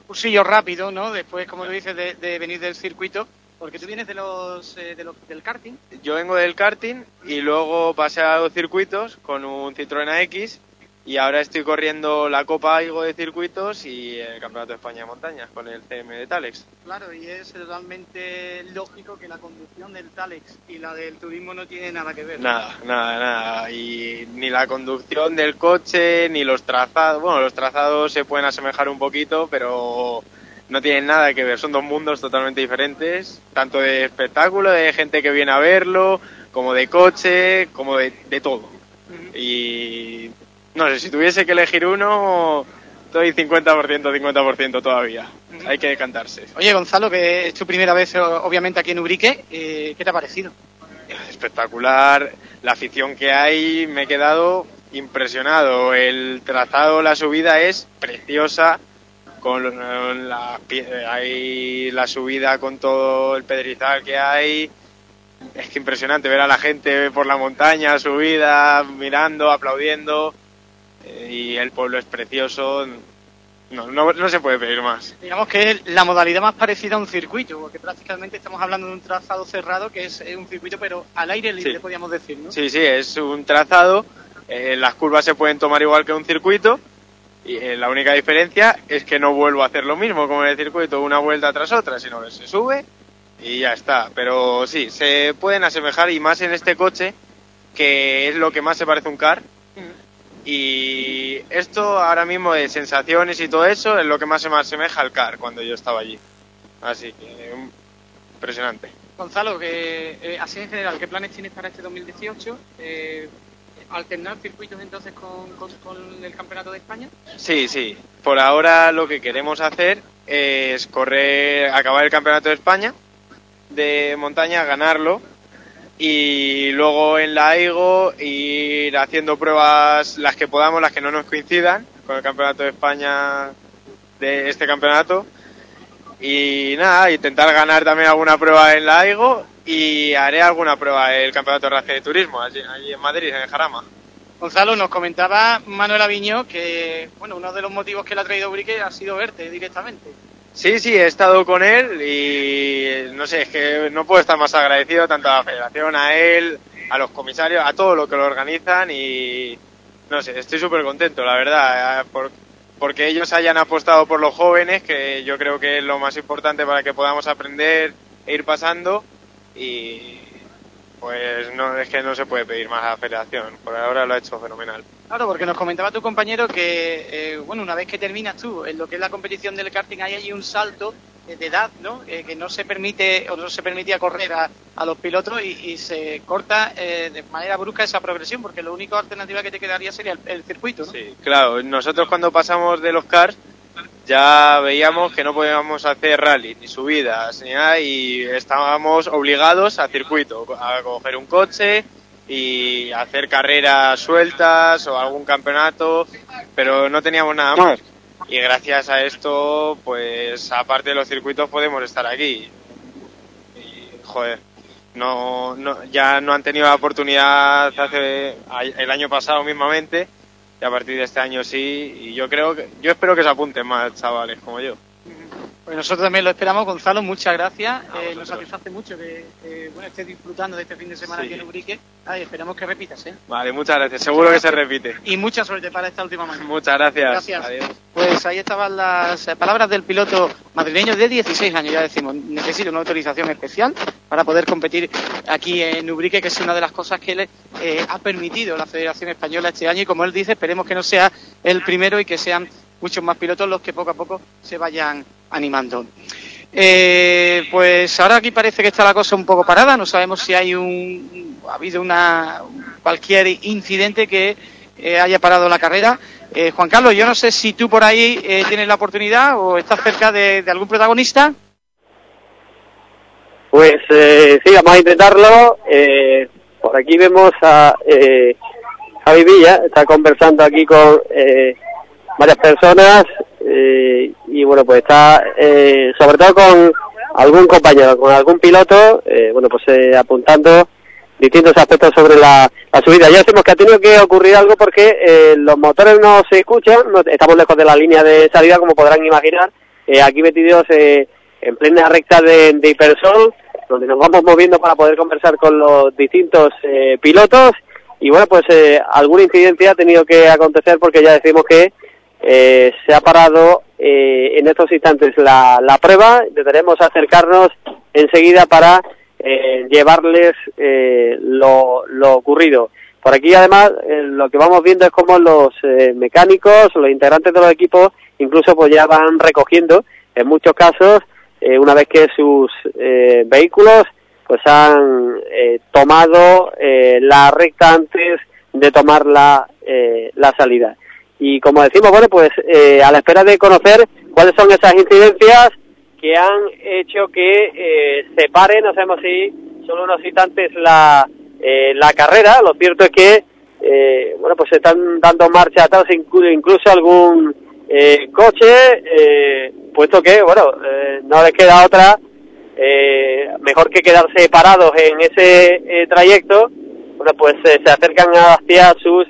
cursillo rápido, ¿no? Después, como tú dices, de, de venir del circuito, porque tú vienes de los, eh, de los- del karting. Yo vengo del karting y luego pasé a los circuitos con un Citroën AX y ahora estoy corriendo la Copa Aigo de circuitos y el Campeonato de España de montañas con el CM de Talex. Claro, y es totalmente lógico que la conducción del Talex y la del turismo no tiene nada que ver. Nada, nada, nada. Y ni la conducción del coche, ni los trazados. Bueno, los trazados se pueden asemejar un poquito, pero no tienen nada que ver. Son dos mundos totalmente diferentes, tanto de espectáculo, de gente que viene a verlo, como de coche, como de, de todo. Y no sé, si tuviese que elegir uno, estoy 50%, 50% todavía. Hay que decantarse. Oye, Gonzalo, que es tu primera vez, obviamente, aquí en Ubrique, eh, ¿qué te ha parecido? espectacular. La afición que hay, me he quedado impresionado. El trazado, la subida es preciosa. Con la, hay la subida con todo el pedrizal que hay. Es que impresionante ver a la gente por la montaña, subida, mirando, aplaudiendo. Eh, Y el pueblo es precioso. No, no, no se puede pedir más. Digamos que es la modalidad más parecida a un circuito, porque prácticamente estamos hablando de un trazado cerrado que es un circuito, pero al aire libre, Sí. podríamos decir, ¿no? Sí, sí, es un trazado. eh, las curvas se pueden tomar igual que un circuito. Y eh, la única diferencia es que no vuelvo a hacer lo mismo como en el circuito, una vuelta tras otra, sino que se sube y ya está. Pero sí, se pueden asemejar y más en este coche, que es lo que más se parece a un car. Y esto ahora mismo de sensaciones y todo eso es lo que más se me asemeja al car cuando yo estaba allí. Así que um, impresionante. Gonzalo, que, eh, así en general, ¿qué planes tienes para este 2018? Eh, ¿Alternar circuitos entonces con, con- con el Campeonato de España? Sí, sí. Por ahora lo que queremos hacer es correr, acabar el Campeonato de España de montaña, ganarlo y luego en la AIGO ir haciendo pruebas las que podamos, las que no nos coincidan con el Campeonato de España de este campeonato y nada, intentar ganar también alguna prueba en la AIGO y haré alguna prueba en el Campeonato de de Turismo allí, allí en Madrid, en el Jarama. Gonzalo, nos comentaba Manuel Aviño que, bueno, uno de los motivos que le ha traído Brique ha sido verte directamente. Sí, sí, he estado con él y no sé, es que no puedo estar más agradecido tanto a la federación, a él, a los comisarios, a todo lo que lo organizan y no sé, estoy súper contento, la verdad, eh, por- porque ellos hayan apostado por los jóvenes, que yo creo que es lo más importante para que podamos aprender e ir pasando y pues no es que no se puede pedir más a la federación, por ahora lo ha hecho fenomenal. Claro, porque nos comentaba tu compañero que, eh, bueno, una vez que terminas tú en lo que es la competición del karting, hay allí un salto eh, de edad, ¿no? Eh, que no se permite o no se permitía correr a, a los pilotos y, y se corta eh, de manera brusca esa progresión, porque la única alternativa que te quedaría sería el, el circuito, ¿no? Sí, claro, nosotros cuando pasamos de los cars ya veíamos que no podíamos hacer rally, ni subidas, ni nada, y estábamos obligados a circuito, a coger un coche y hacer carreras sueltas o algún campeonato, pero no teníamos nada más. Y gracias a esto, pues aparte de los circuitos podemos estar aquí. Y joder, no, no, ya no han tenido la oportunidad hace el año pasado mismamente y a partir de este año sí y yo creo que yo espero que se apunten más chavales como yo. Pues nosotros también lo esperamos, Gonzalo, muchas gracias. Eh, nos satisface mucho que bueno, estés disfrutando de este fin de semana aquí en Ubrique y esperamos que repitas. ¿eh? Vale, muchas gracias, seguro que se repite. Y mucha suerte para esta última mañana. Muchas gracias. Gracias. Pues ahí estaban las palabras del piloto madrileño de 16 años, ya decimos, necesita una autorización especial para poder competir aquí en Ubrique, que es una de las cosas que le eh, ha permitido la Federación Española este año y como él dice, esperemos que no sea el primero y que sean muchos más pilotos los que poco a poco se vayan animando. Eh, pues ahora aquí parece que está la cosa un poco parada, no sabemos si hay un ha habido una cualquier incidente que eh, haya parado la carrera. Eh, Juan Carlos, yo no sé si tú por ahí tienes la oportunidad o estás cerca de, algún protagonista. Pues sí, vamos a intentarlo. por aquí vemos a Javi Villa, está conversando aquí con varias personas eh, y bueno, pues está eh, sobre todo con algún compañero, con algún piloto, eh, bueno, pues apuntando distintos aspectos sobre la, subida. Ya decimos que ha tenido que ocurrir algo porque los motores no se escuchan, estamos lejos de la línea de salida, como podrán imaginar, aquí metidos en plena recta de, de hipersol, donde nos vamos moviendo para poder conversar con los distintos pilotos. Y bueno, pues alguna incidencia ha tenido que acontecer porque ya decimos que eh, se ha parado eh, en estos instantes la, la prueba. Intentaremos acercarnos enseguida para eh, llevarles eh, lo, lo ocurrido. Por aquí, además, eh, lo que vamos viendo es cómo los eh, mecánicos, los integrantes de los equipos, incluso pues ya van recogiendo, en muchos casos, una vez que sus vehículos pues han tomado la recta antes de tomar la, la salida. Y como decimos, bueno, pues eh, a la espera de conocer cuáles son esas incidencias que han hecho que eh, se pare, no sabemos si son unos instantes la, eh, la carrera, lo cierto es que, eh, bueno, pues se están dando marcha atrás, incluso algún eh, coche, eh, puesto que, bueno, eh, no les queda otra, mejor que quedarse parados en ese eh, trayecto, bueno, pues se acercan hacia sus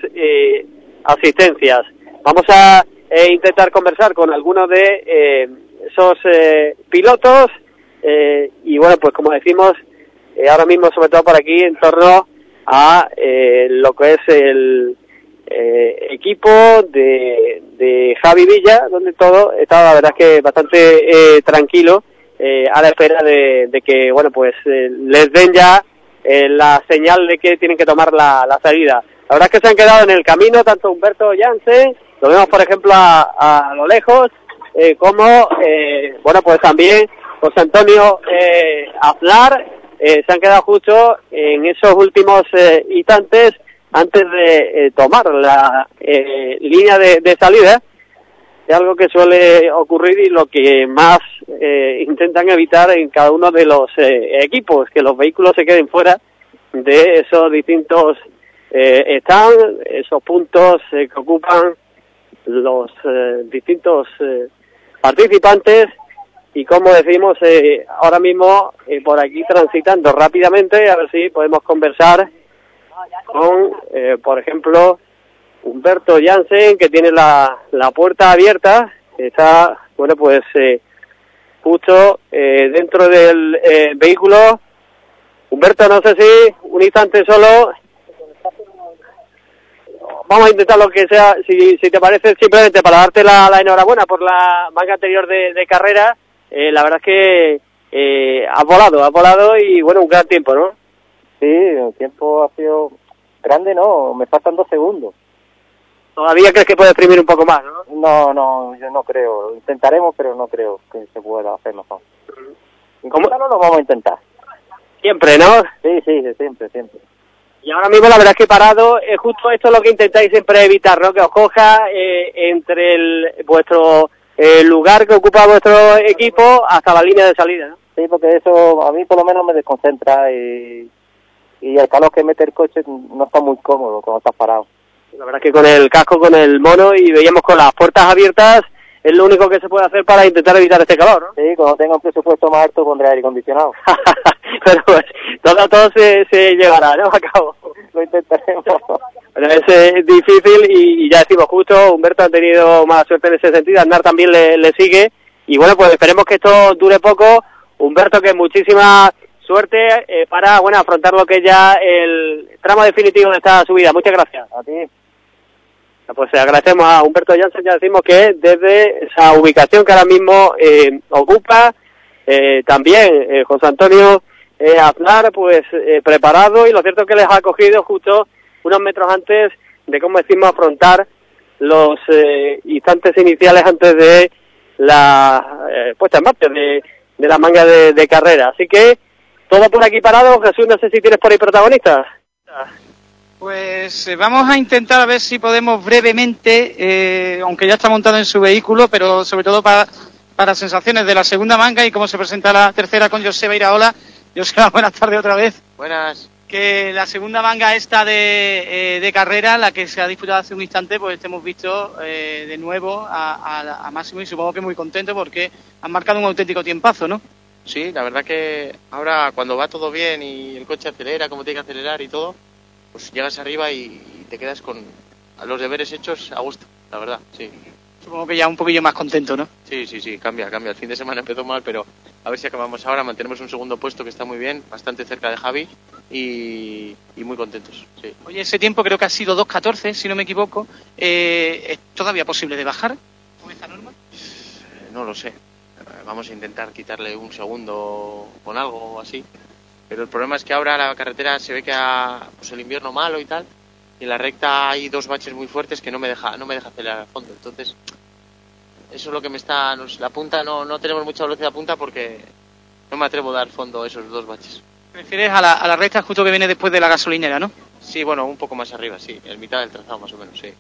asistencias. Vamos a eh, intentar conversar con algunos de eh, esos eh, pilotos y bueno, pues como decimos, ahora mismo sobre todo por aquí en torno a lo que es el equipo de, de Javi Villa, donde todo está la verdad que bastante tranquilo a la espera de, de que, bueno, pues les den ya la señal de que tienen que tomar la, la salida. La verdad es que se han quedado en el camino tanto Humberto Jansen lo vemos, por ejemplo, a, a lo lejos, eh, como, eh, bueno, pues también José Antonio eh, Aznar eh, se han quedado justo en esos últimos eh, instantes antes de eh, tomar la eh, línea de, de salida. Es algo que suele ocurrir y lo que más eh, intentan evitar en cada uno de los eh, equipos, que los vehículos se queden fuera de esos distintos eh, están, esos puntos eh, que ocupan los eh, distintos eh, participantes y como decimos eh, ahora mismo eh, por aquí transitando rápidamente a ver si podemos conversar con eh, por ejemplo Humberto Jansen que tiene la, la puerta abierta. Está bueno pues eh, justo dentro del eh, vehículo. Humberto no sé si un instante solo vamos a intentar lo que sea, si, si te parece, simplemente para darte la, la enhorabuena por la manga anterior de, de carrera. Eh, la verdad es que eh, has volado, has volado y bueno, un gran tiempo, ¿no? Sí, el tiempo ha sido grande, ¿no? Me faltan dos segundos. ¿Todavía crees que puede exprimir un poco más, no? No, no, yo no creo. Intentaremos, pero no creo que se pueda hacer mejor. ¿Cómo? No lo vamos a intentar. Siempre, ¿no? Sí, sí, siempre, siempre. Y ahora mismo la verdad es que parado es justo esto lo que intentáis siempre evitar, ¿no? Que os coja eh, entre el, vuestro eh, lugar que ocupa vuestro equipo hasta la línea de salida, ¿no? Sí, porque eso a mí por lo menos me desconcentra y, y el calor que mete el coche no está muy cómodo cuando estás parado. La verdad es que con el casco, con el mono y veíamos con las puertas abiertas es lo único que se puede hacer para intentar evitar este calor, ¿no? Sí, cuando tenga un presupuesto más alto pondré aire acondicionado. Pero pues, todo, todo se, se llevará, ¿no? A cabo. Lo intentaremos. Pero es eh, difícil y, y ya decimos justo, Humberto ha tenido más suerte en ese sentido, Andar también le, le sigue y bueno, pues esperemos que esto dure poco. Humberto, que muchísima suerte eh, para bueno afrontar lo que es ya el tramo definitivo de esta subida. Muchas gracias. A ti. Pues eh, agradecemos a Humberto Janssen, ya decimos que desde esa ubicación que ahora mismo eh, ocupa, eh, también eh, José Antonio eh, Aznar, pues eh, preparado y lo cierto es que les ha cogido justo unos metros antes de, como decimos, afrontar los instantes iniciales antes de la puesta en marcha de, de la manga de, de carrera. Así que todo por aquí parado. Jesús, no sé si tienes por ahí protagonistas. Pues eh, vamos a intentar a ver si podemos brevemente, eh, aunque ya está montado en su vehículo, pero sobre todo para, para sensaciones de la segunda manga y cómo se presenta la tercera con Joseba Iraola. Joseba, buenas tardes otra vez. Buenas. Que la segunda manga esta de, eh, de carrera, la que se ha disputado hace un instante, pues te hemos visto eh, de nuevo a, a- a Máximo y supongo que muy contento porque han marcado un auténtico tiempazo, ¿no? Sí, la verdad que ahora cuando va todo bien y el coche acelera como tiene que acelerar y todo, pues llegas arriba y, te quedas con los deberes hechos a gusto, la verdad, sí. Supongo que ya un poquillo más contento, ¿no? Sí, sí, sí, cambia, cambia. El fin de semana empezó mal, pero a ver si acabamos ahora. Mantenemos un segundo puesto que está muy bien, bastante cerca de Javi y, y muy contentos, sí. Oye, ese tiempo creo que ha sido 2.14, si no me equivoco. Eh, ¿Es todavía posible de bajar con esta norma? No lo sé. Vamos a intentar quitarle un segundo con algo o así. Pero el problema es que ahora la carretera se ve que ha pues el invierno malo y tal. Y en la recta hay dos baches muy fuertes que no me deja, no me deja acelerar a fondo. Entonces, eso es lo que me está. nos- la punta no, no tenemos mucha velocidad a punta porque no me atrevo a dar fondo a esos dos baches. ¿Te refieres a la, a la recta justo que viene después de la gasolinera, no? Sí, bueno, un poco más arriba, sí. En mitad del trazado más o menos, sí.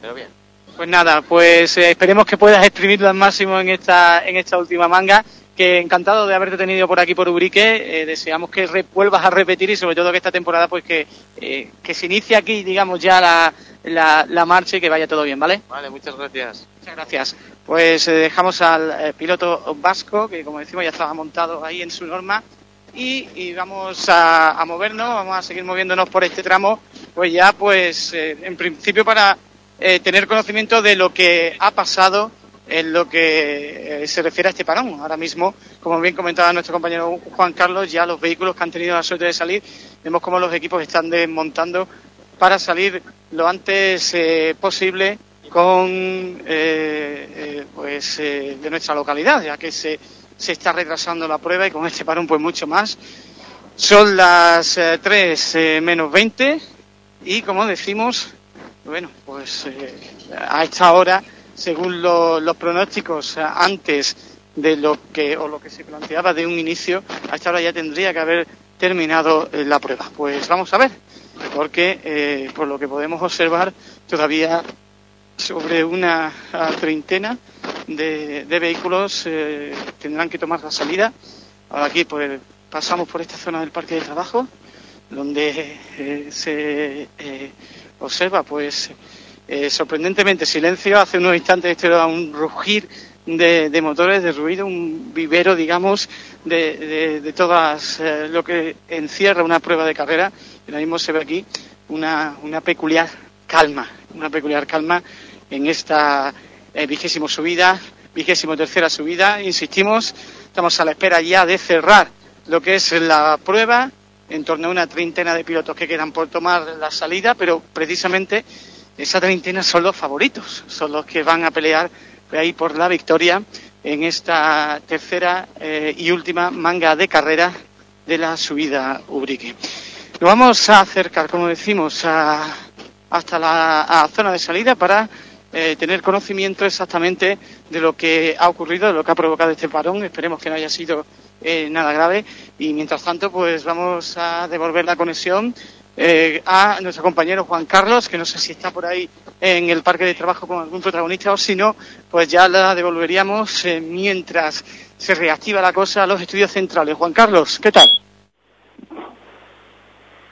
Pero bien. Pues nada, pues eh, esperemos que puedas exprimirlo al máximo en esta, en esta última manga. Que encantado de haberte tenido por aquí por Ubrique. Eh, deseamos que re- vuelvas a repetir y sobre todo que esta temporada pues que, eh, que se inicie aquí, digamos, ya la, la, la marcha y que vaya todo bien, ¿vale? Vale, muchas gracias. Muchas gracias. Pues eh, dejamos al piloto vasco, que como decimos ya estaba montado ahí en su norma, y, y vamos a, a movernos, vamos a seguir moviéndonos por este tramo, pues ya pues en principio para eh, tener conocimiento de lo que ha pasado en lo que eh, se refiere a este parón. Ahora mismo, como bien comentaba nuestro compañero Juan Carlos, ya los vehículos que han tenido la suerte de salir, vemos cómo los equipos están desmontando para salir lo antes eh, posible con eh, eh, pues de nuestra localidad, ya que se, se está retrasando la prueba y con este parón pues mucho más. Son las eh, 3 eh, menos 20 y como decimos, bueno, pues a esta hora, según lo- los pronósticos antes de lo que o lo que se planteaba de un inicio, a esta hora ya tendría que haber terminado eh, la prueba. Pues vamos a ver, porque eh, por lo que podemos observar todavía sobre una treintena de, de vehículos eh, tendrán que tomar la salida. Ahora aquí pues pasamos por esta zona del parque de trabajo donde eh, se eh, observa pues eh, sorprendentemente silencio. Hace unos instantes esto era un rugir de, motores, de ruido, un vivero, digamos, de, de, de todas eh, lo que encierra una prueba de carrera. Y ahora mismo se ve aquí una, una peculiar calma, una peculiar calma en esta eh, vigésimo subida, vigésimo tercera subida. Insistimos, estamos a la espera ya de cerrar lo que es la prueba, en torno a una treintena de pilotos que quedan por tomar la salida, pero precisamente esa treintena son los favoritos, son los que van a pelear ahí por la victoria en esta tercera eh, y última manga de carrera de la subida Ubrique. Nos vamos a acercar, como decimos, a- hasta la zona de salida para eh, tener conocimiento exactamente de lo que ha ocurrido, de lo que ha provocado este parón. Esperemos que no haya sido eh, nada grave. Y mientras tanto, pues vamos a devolver la conexión eh, a nuestro compañero Juan Carlos, que no sé si está por ahí en el parque de trabajo con algún protagonista o si no, pues ya la devolveríamos eh, mientras se reactiva la cosa a los estudios centrales. Juan Carlos, ¿qué tal?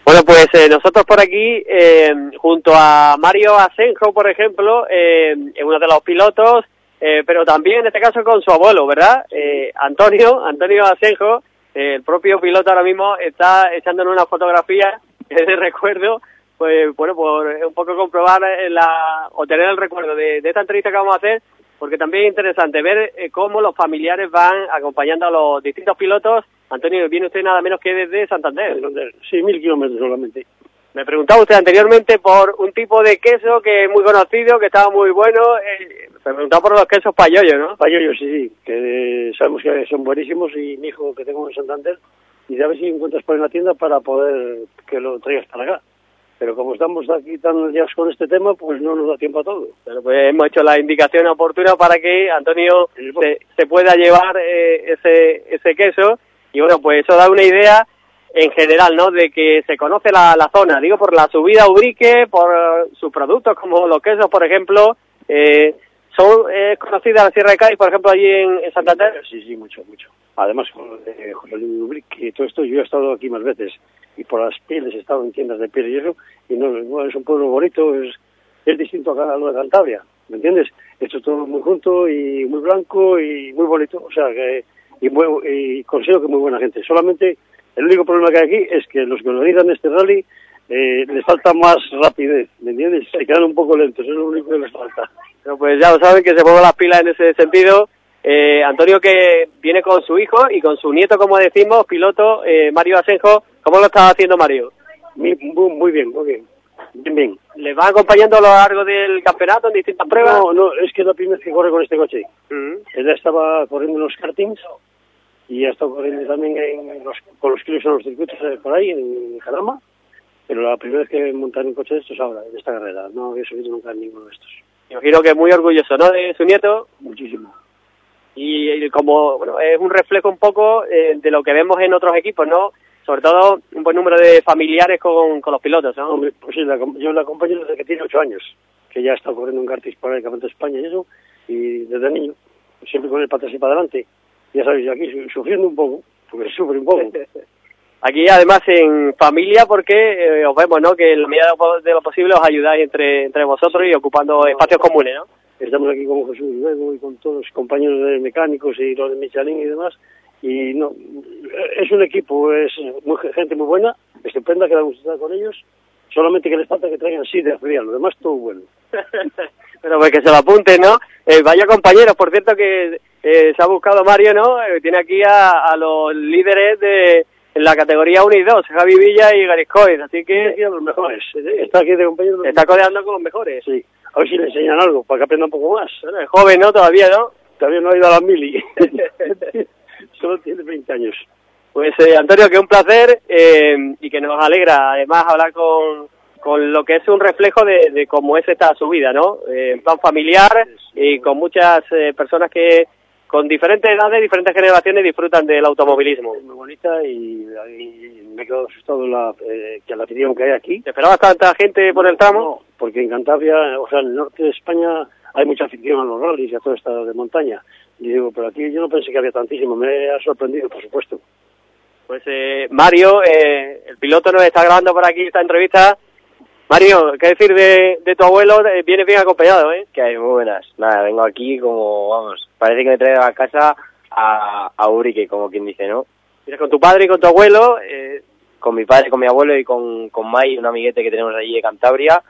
Bueno, pues eh, nosotros por aquí, eh, junto a Mario Asenjo, por ejemplo, eh, es uno de los pilotos, eh, pero también en este caso con su abuelo, ¿verdad? Eh, Antonio, Antonio Asenjo, el propio piloto ahora mismo está echándonos una fotografía de recuerdo, pues bueno, por un poco comprobar eh, la, o tener el recuerdo de, de esta entrevista que vamos a hacer, porque también es interesante ver eh, cómo los familiares van acompañando a los distintos pilotos. Antonio, viene usted nada menos que desde Santander. Sí, mil kilómetros solamente. Me preguntaba usted anteriormente por un tipo de queso que es muy conocido, que estaba muy bueno. Eh, me preguntaba por los quesos payoyo, ¿no? Payoyo, sí, sí, que sabemos que son buenísimos y mi hijo que tengo en Santander, y a ver si encuentras por en la tienda para poder que lo traigas para acá. Pero como estamos aquí tan ya con este tema, pues no nos da tiempo a todo. Pero pues hemos hecho la indicación oportuna para que Antonio se, se pueda llevar eh, ese, ese queso. Y bueno, pues eso da una idea en general, ¿no? De que se conoce la, la zona, digo, por la subida a Ubrique, por sus productos como los quesos, por ejemplo. Eh, ¿Son eh, conocidas la Sierra de Cádiz, por ejemplo, allí en, en Santander? Sí, sí, mucho, mucho. Además, con eh, José Luis Ubrique y todo esto, yo he estado aquí más veces y por las pieles he en tiendas de piel y eso, y no, es un pueblo bonito, es, es distinto a lo de Cantabria, ¿me entiendes? Esto es todo muy junto y muy blanco y muy bonito, o sea, que, y, muy, y considero que muy buena gente. Solamente el único problema que hay aquí es que los que organizan este rally eh, les falta más rapidez, ¿me entiendes? Se quedan un poco lentos, es lo único que les falta. Pero pues ya lo saben que se pongan las pilas en ese sentido. Eh, Antonio que viene con su hijo y con su nieto, como decimos, piloto, eh, Mario Asenjo. ¿Cómo lo está haciendo Mario? Muy, bien, muy bien. Bien, bien. ¿Le va acompañando a lo largo del campeonato en distintas pruebas? No, no, es que es la primera vez que corre con este coche. Él estaba corriendo en los kartings y ha estado corriendo también en los, con los kilos en los circuitos eh, por ahí, en Jarama. Pero la primera vez que montar un coche de estos ahora, en esta carrera. No había subido nunca en ninguno de estos. Imagino que muy orgulloso, ¿no? De su nieto. Muchísimo. Y, como, bueno, es un reflejo un poco eh, de lo que vemos en otros equipos, ¿no? Sobre todo un buen número de familiares con, con los pilotos, ¿no? Hombre, pues sí, la, yo la acompaño desde que tiene ocho años, que ya estado corriendo un karting por el Campeonato de España y eso, y desde niño, siempre con el patas y para adelante. Ya sabéis, aquí su- sufriendo un poco, porque sufre un poco. Aquí además en familia porque eh, os vemos, ¿no? Que en la medida de lo po- de lo posible os ayudáis entre, entre vosotros y ocupando espacios comunes, ¿no? Estamos aquí con Jesús Luego y con todos los compañeros de mecánicos y los de Michelin y demás. Y no, es un equipo, es muy, gente muy buena, estupenda, que da gusto estar con ellos. Solamente que les falta que traigan sidra fría, lo demás todo bueno. Pero pues que se lo apunten, ¿no? Eh, vaya compañeros, por cierto que eh, se ha buscado Mario, ¿no? Eh, tiene aquí a, a los líderes de en la categoría 1 y 2, Javi Villa y Gariscoid, así que... Aquí a los mejores, está aquí de los Está codeando con los mejores. Sí, a ver si le enseñan algo, para que aprenda un poco más. Es joven, ¿no? Todavía, ¿no? Todavía no ha ido a la mili. Solo tiene 20 años. Pues eh, Antonio, que un placer eh, y que nos alegra además hablar con, con lo que es un reflejo de, de cómo es esta subida, ¿no? Eh, en plan familiar y con muchas eh, personas que con diferentes edades, diferentes generaciones disfrutan del automovilismo. Muy bonita y, y me he quedado asustado la, eh, que la afición que hay aquí. ¿Te esperabas tanta gente por el tramo? No, porque en Cantabria, o sea, en el norte de España hay mucha afición a los rallies y a todo esto de montaña. Y digo, pero aquí yo no pensé que había tantísimo, me ha sorprendido, por supuesto. Pues eh, Mario, eh, el piloto nos está grabando por aquí esta entrevista. Mario, ¿qué decir de, de tu abuelo? Eh, Vienes bien acompañado, ¿eh? Que hay muy buenas. Nada, vengo aquí como, vamos, parece que me traigo a casa a, a Urique, como quien dice, ¿no? Con tu padre y con tu abuelo. Eh, Con mi padre, con mi abuelo y con, con Mai, un amiguete que tenemos allí de Cantabria,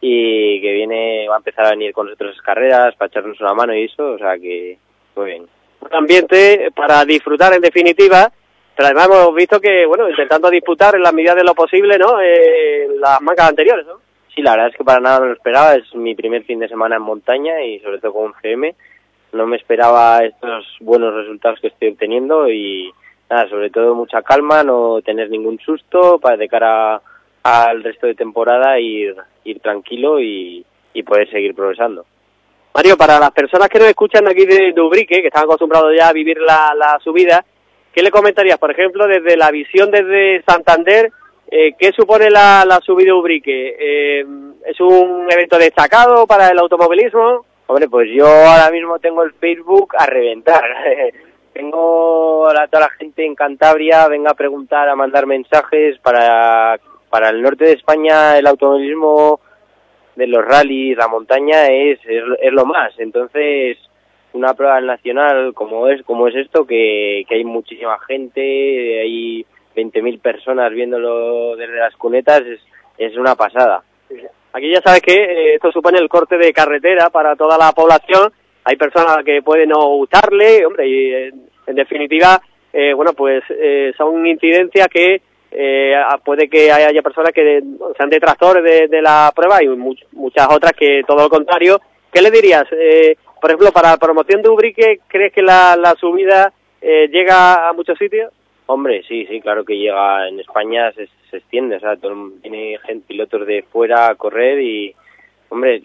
y que viene, va a empezar a venir con nosotros a carreras, para echarnos una mano y eso, o sea que, muy bien. un ambiente para disfrutar en definitiva. Pero además hemos visto que, bueno, intentando disputar en la medida de lo posible, ¿no? Eh, las marcas anteriores, ¿no? Sí, la verdad es que para nada me lo esperaba, es mi primer fin de semana en montaña y sobre todo con un CM. No me esperaba estos buenos resultados que estoy obteniendo y nada, sobre todo mucha calma, no tener ningún susto para de cara al resto de temporada ir, ir tranquilo y, y poder seguir progresando. Mario, para las personas que nos escuchan aquí de, de Ubrique, que están acostumbrados ya a vivir la, la subida, ¿qué le comentarías, por ejemplo, desde la visión desde Santander, eh, qué supone la, la subida de Ubrique? Eh, ¿Es un evento destacado para el automovilismo? Hombre, pues yo ahora mismo tengo el Facebook a reventar. tengo a toda la gente en Cantabria, venga a preguntar, a mandar mensajes para, para el norte de España el automovilismo de los rallies, la montaña es, es, es lo más. Entonces, una prueba nacional como es como es esto que, que hay muchísima gente hay 20.000 personas viéndolo desde las cunetas es, es una pasada Aquí ya sabes que eh, esto supone el corte de carretera para toda la población. Hay personas que pueden no gustarle, hombre, y eh, en definitiva, eh, bueno, pues eh, son incidencias que eh, puede que haya personas que sean detractores de, la prueba y much- muchas otras que todo lo contrario. ¿Qué le dirías? Eh, por ejemplo, para la promoción de Ubrique, ¿crees que la, la subida eh, llega a muchos sitios? Hombre, sí, sí, claro que llega en España, se, se extiende, o sea, todo viene gente, pilotos de fuera a correr y, hombre,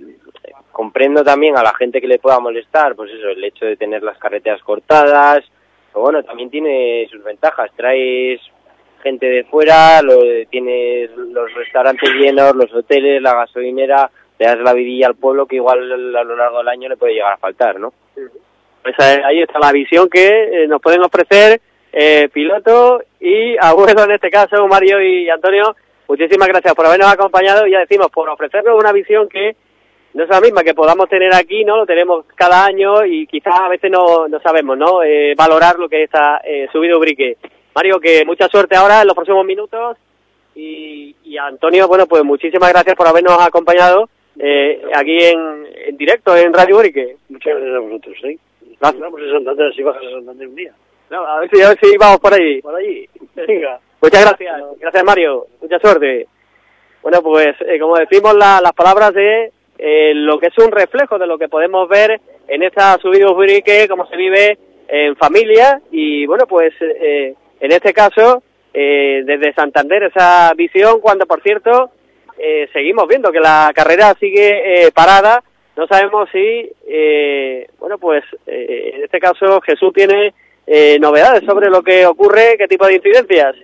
comprendo también a la gente que le pueda molestar, pues eso, el hecho de tener las carreteras cortadas, pero bueno, también tiene sus ventajas, traes gente de fuera, lo, tienes los restaurantes llenos, los hoteles, la gasolinera, le das la vidilla al pueblo que igual a lo largo del año le puede llegar a faltar, ¿no? Pues eh, ahí está la visión que eh, nos pueden ofrecer eh, piloto y abuelo en este caso, Mario y Antonio. Muchísimas gracias por habernos acompañado y ya decimos, por ofrecernos una visión que no es la misma que podamos tener aquí, ¿no? Lo tenemos cada año y quizás a veces no, no sabemos, ¿no? Eh, valorar lo que está eh, subido Brique. Mario, que mucha suerte ahora en los próximos minutos y, y Antonio, bueno, pues muchísimas gracias por habernos acompañado eh, aquí en, en directo en Radio Brique. Muchas gracias a vosotros, ¿eh? Gracias. Vamos a Santander, si bajas a Santander un día. No, a ver si, a ver si vamos por ahí. Por allí. Venga. Muchas gracias. Gracias, Mario. Mucha suerte. Bueno, pues eh, como decimos, la- las palabras de eh, lo que es un reflejo de lo que podemos ver en esta subida Urique, cómo se vive en familia y bueno, pues eh, en este caso eh, desde Santander esa visión cuando por cierto eh, seguimos viendo que la carrera sigue eh, parada. No sabemos si, bueno, pues en este caso Jesús tiene eh, novedades sobre lo que ocurre, qué tipo de incidencias.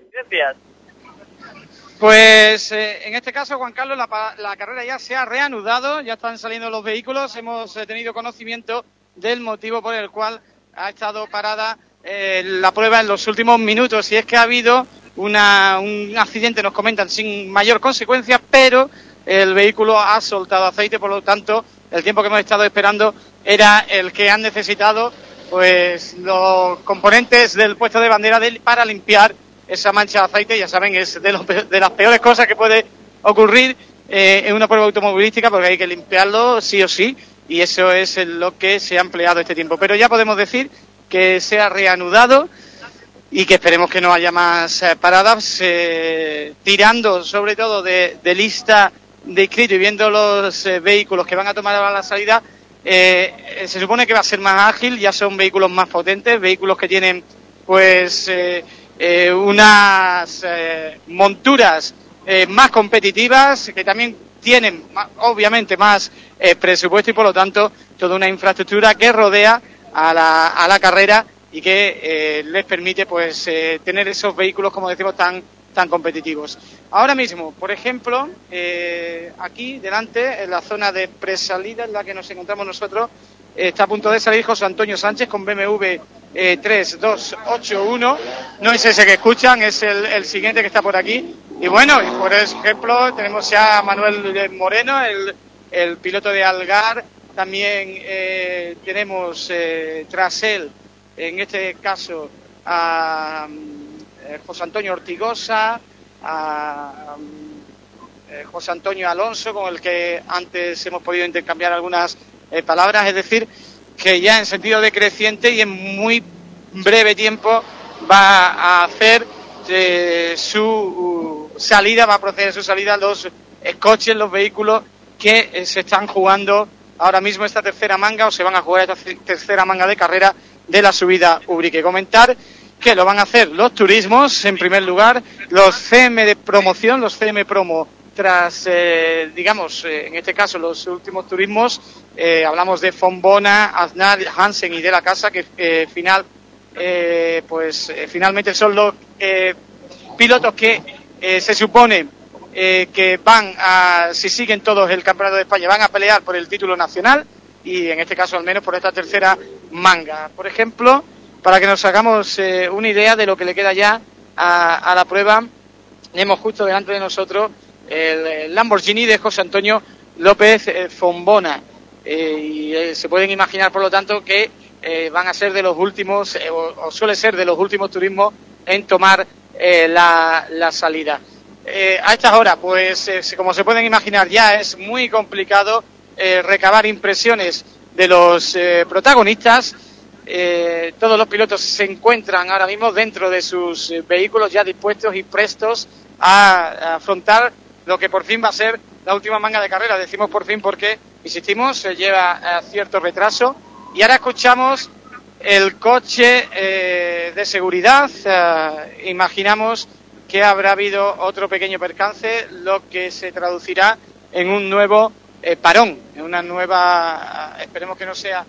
Pues eh, en este caso, Juan Carlos, la, la carrera ya se ha reanudado, ya están saliendo los vehículos, hemos eh, tenido conocimiento del motivo por el cual ha estado parada la prueba en los últimos minutos y es que ha habido una, un accidente, nos comentan, sin mayor consecuencia, pero el vehículo ha soltado aceite, por lo tanto, el tiempo que hemos estado esperando era el que han necesitado pues los componentes del puesto de bandera del- para limpiar esa mancha de aceite, ya saben, es de, los de las peores cosas que puede ocurrir eh, en una prueba automovilística porque hay que limpiarlo sí o sí y eso es lo que se ha empleado este tiempo. Pero ya podemos decir que se ha reanudado y que esperemos que no haya más eh, paradas, eh, tirando sobre todo de, de lista de inscritos y viendo los eh, vehículos que van a tomar ahora la salida, eh, se supone que va a ser más ágil, ya son vehículos más potentes, vehículos que tienen pues eh, eh, unas eh, monturas eh, más competitivas, que también tienen obviamente más eh, presupuesto y por lo tanto toda una infraestructura que rodea a la, a la carrera y que les permite pues tener esos vehículos como decimos tan tan competitivos. Ahora mismo, por ejemplo, eh, aquí delante, en la zona de presalida en la que nos encontramos nosotros, eh, está a punto de salir José Antonio Sánchez con BMW eh, 3281. No es ese que escuchan, es el, siguiente que está por aquí. Y bueno, por ejemplo, tenemos ya a Manuel Moreno, el, el piloto de Algar. También eh, tenemos eh, tras él, en este caso, a eh, José Antonio Ortigosa, a eh, José Antonio Alonso, con el que antes hemos podido intercambiar algunas eh, palabras, es decir, que ya en sentido decreciente y en muy breve tiempo va a hacer eh, su uh, salida, va a proceder su salida los eh, coches, los vehículos que eh, se están jugando ahora mismo esta tercera manga o se van a jugar esta ce- tercera manga de carrera de la subida Ubrique. Comentar que lo van a hacer los turismos en primer lugar, los CM de promoción, los CM promo tras, eh, digamos, eh, en este caso los últimos turismos, eh, hablamos de Fombona, Aznar, Hansen y de la Casa, que eh, final, eh, pues finalmente son los pilotos que se supone que van a, si siguen todos el Campeonato de España, van a pelear por el título nacional y en este caso al menos por esta tercera manga. Por ejemplo, para que nos hagamos eh, una idea de lo que le queda ya a, a la prueba, tenemos justo delante de nosotros el, Lamborghini de José Antonio López eh, Fombona. Eh, y eh, se pueden imaginar, por lo tanto, que van a ser de los últimos, o, suele ser de los últimos turismos en tomar la, salida. A estas horas, pues como se pueden imaginar, ya es muy complicado recabar impresiones de los protagonistas. Eh, todos los pilotos se encuentran ahora mismo dentro de sus eh, vehículos ya dispuestos y prestos a, a afrontar lo que por fin va a ser la última manga de carrera. Decimos por fin porque, insistimos, se lleva eh, cierto retraso. Y ahora escuchamos el coche eh, de seguridad. eh, imaginamos que habrá habido otro pequeño percance, lo que se traducirá en un nuevo eh, parón, en una nueva, esperemos que no sea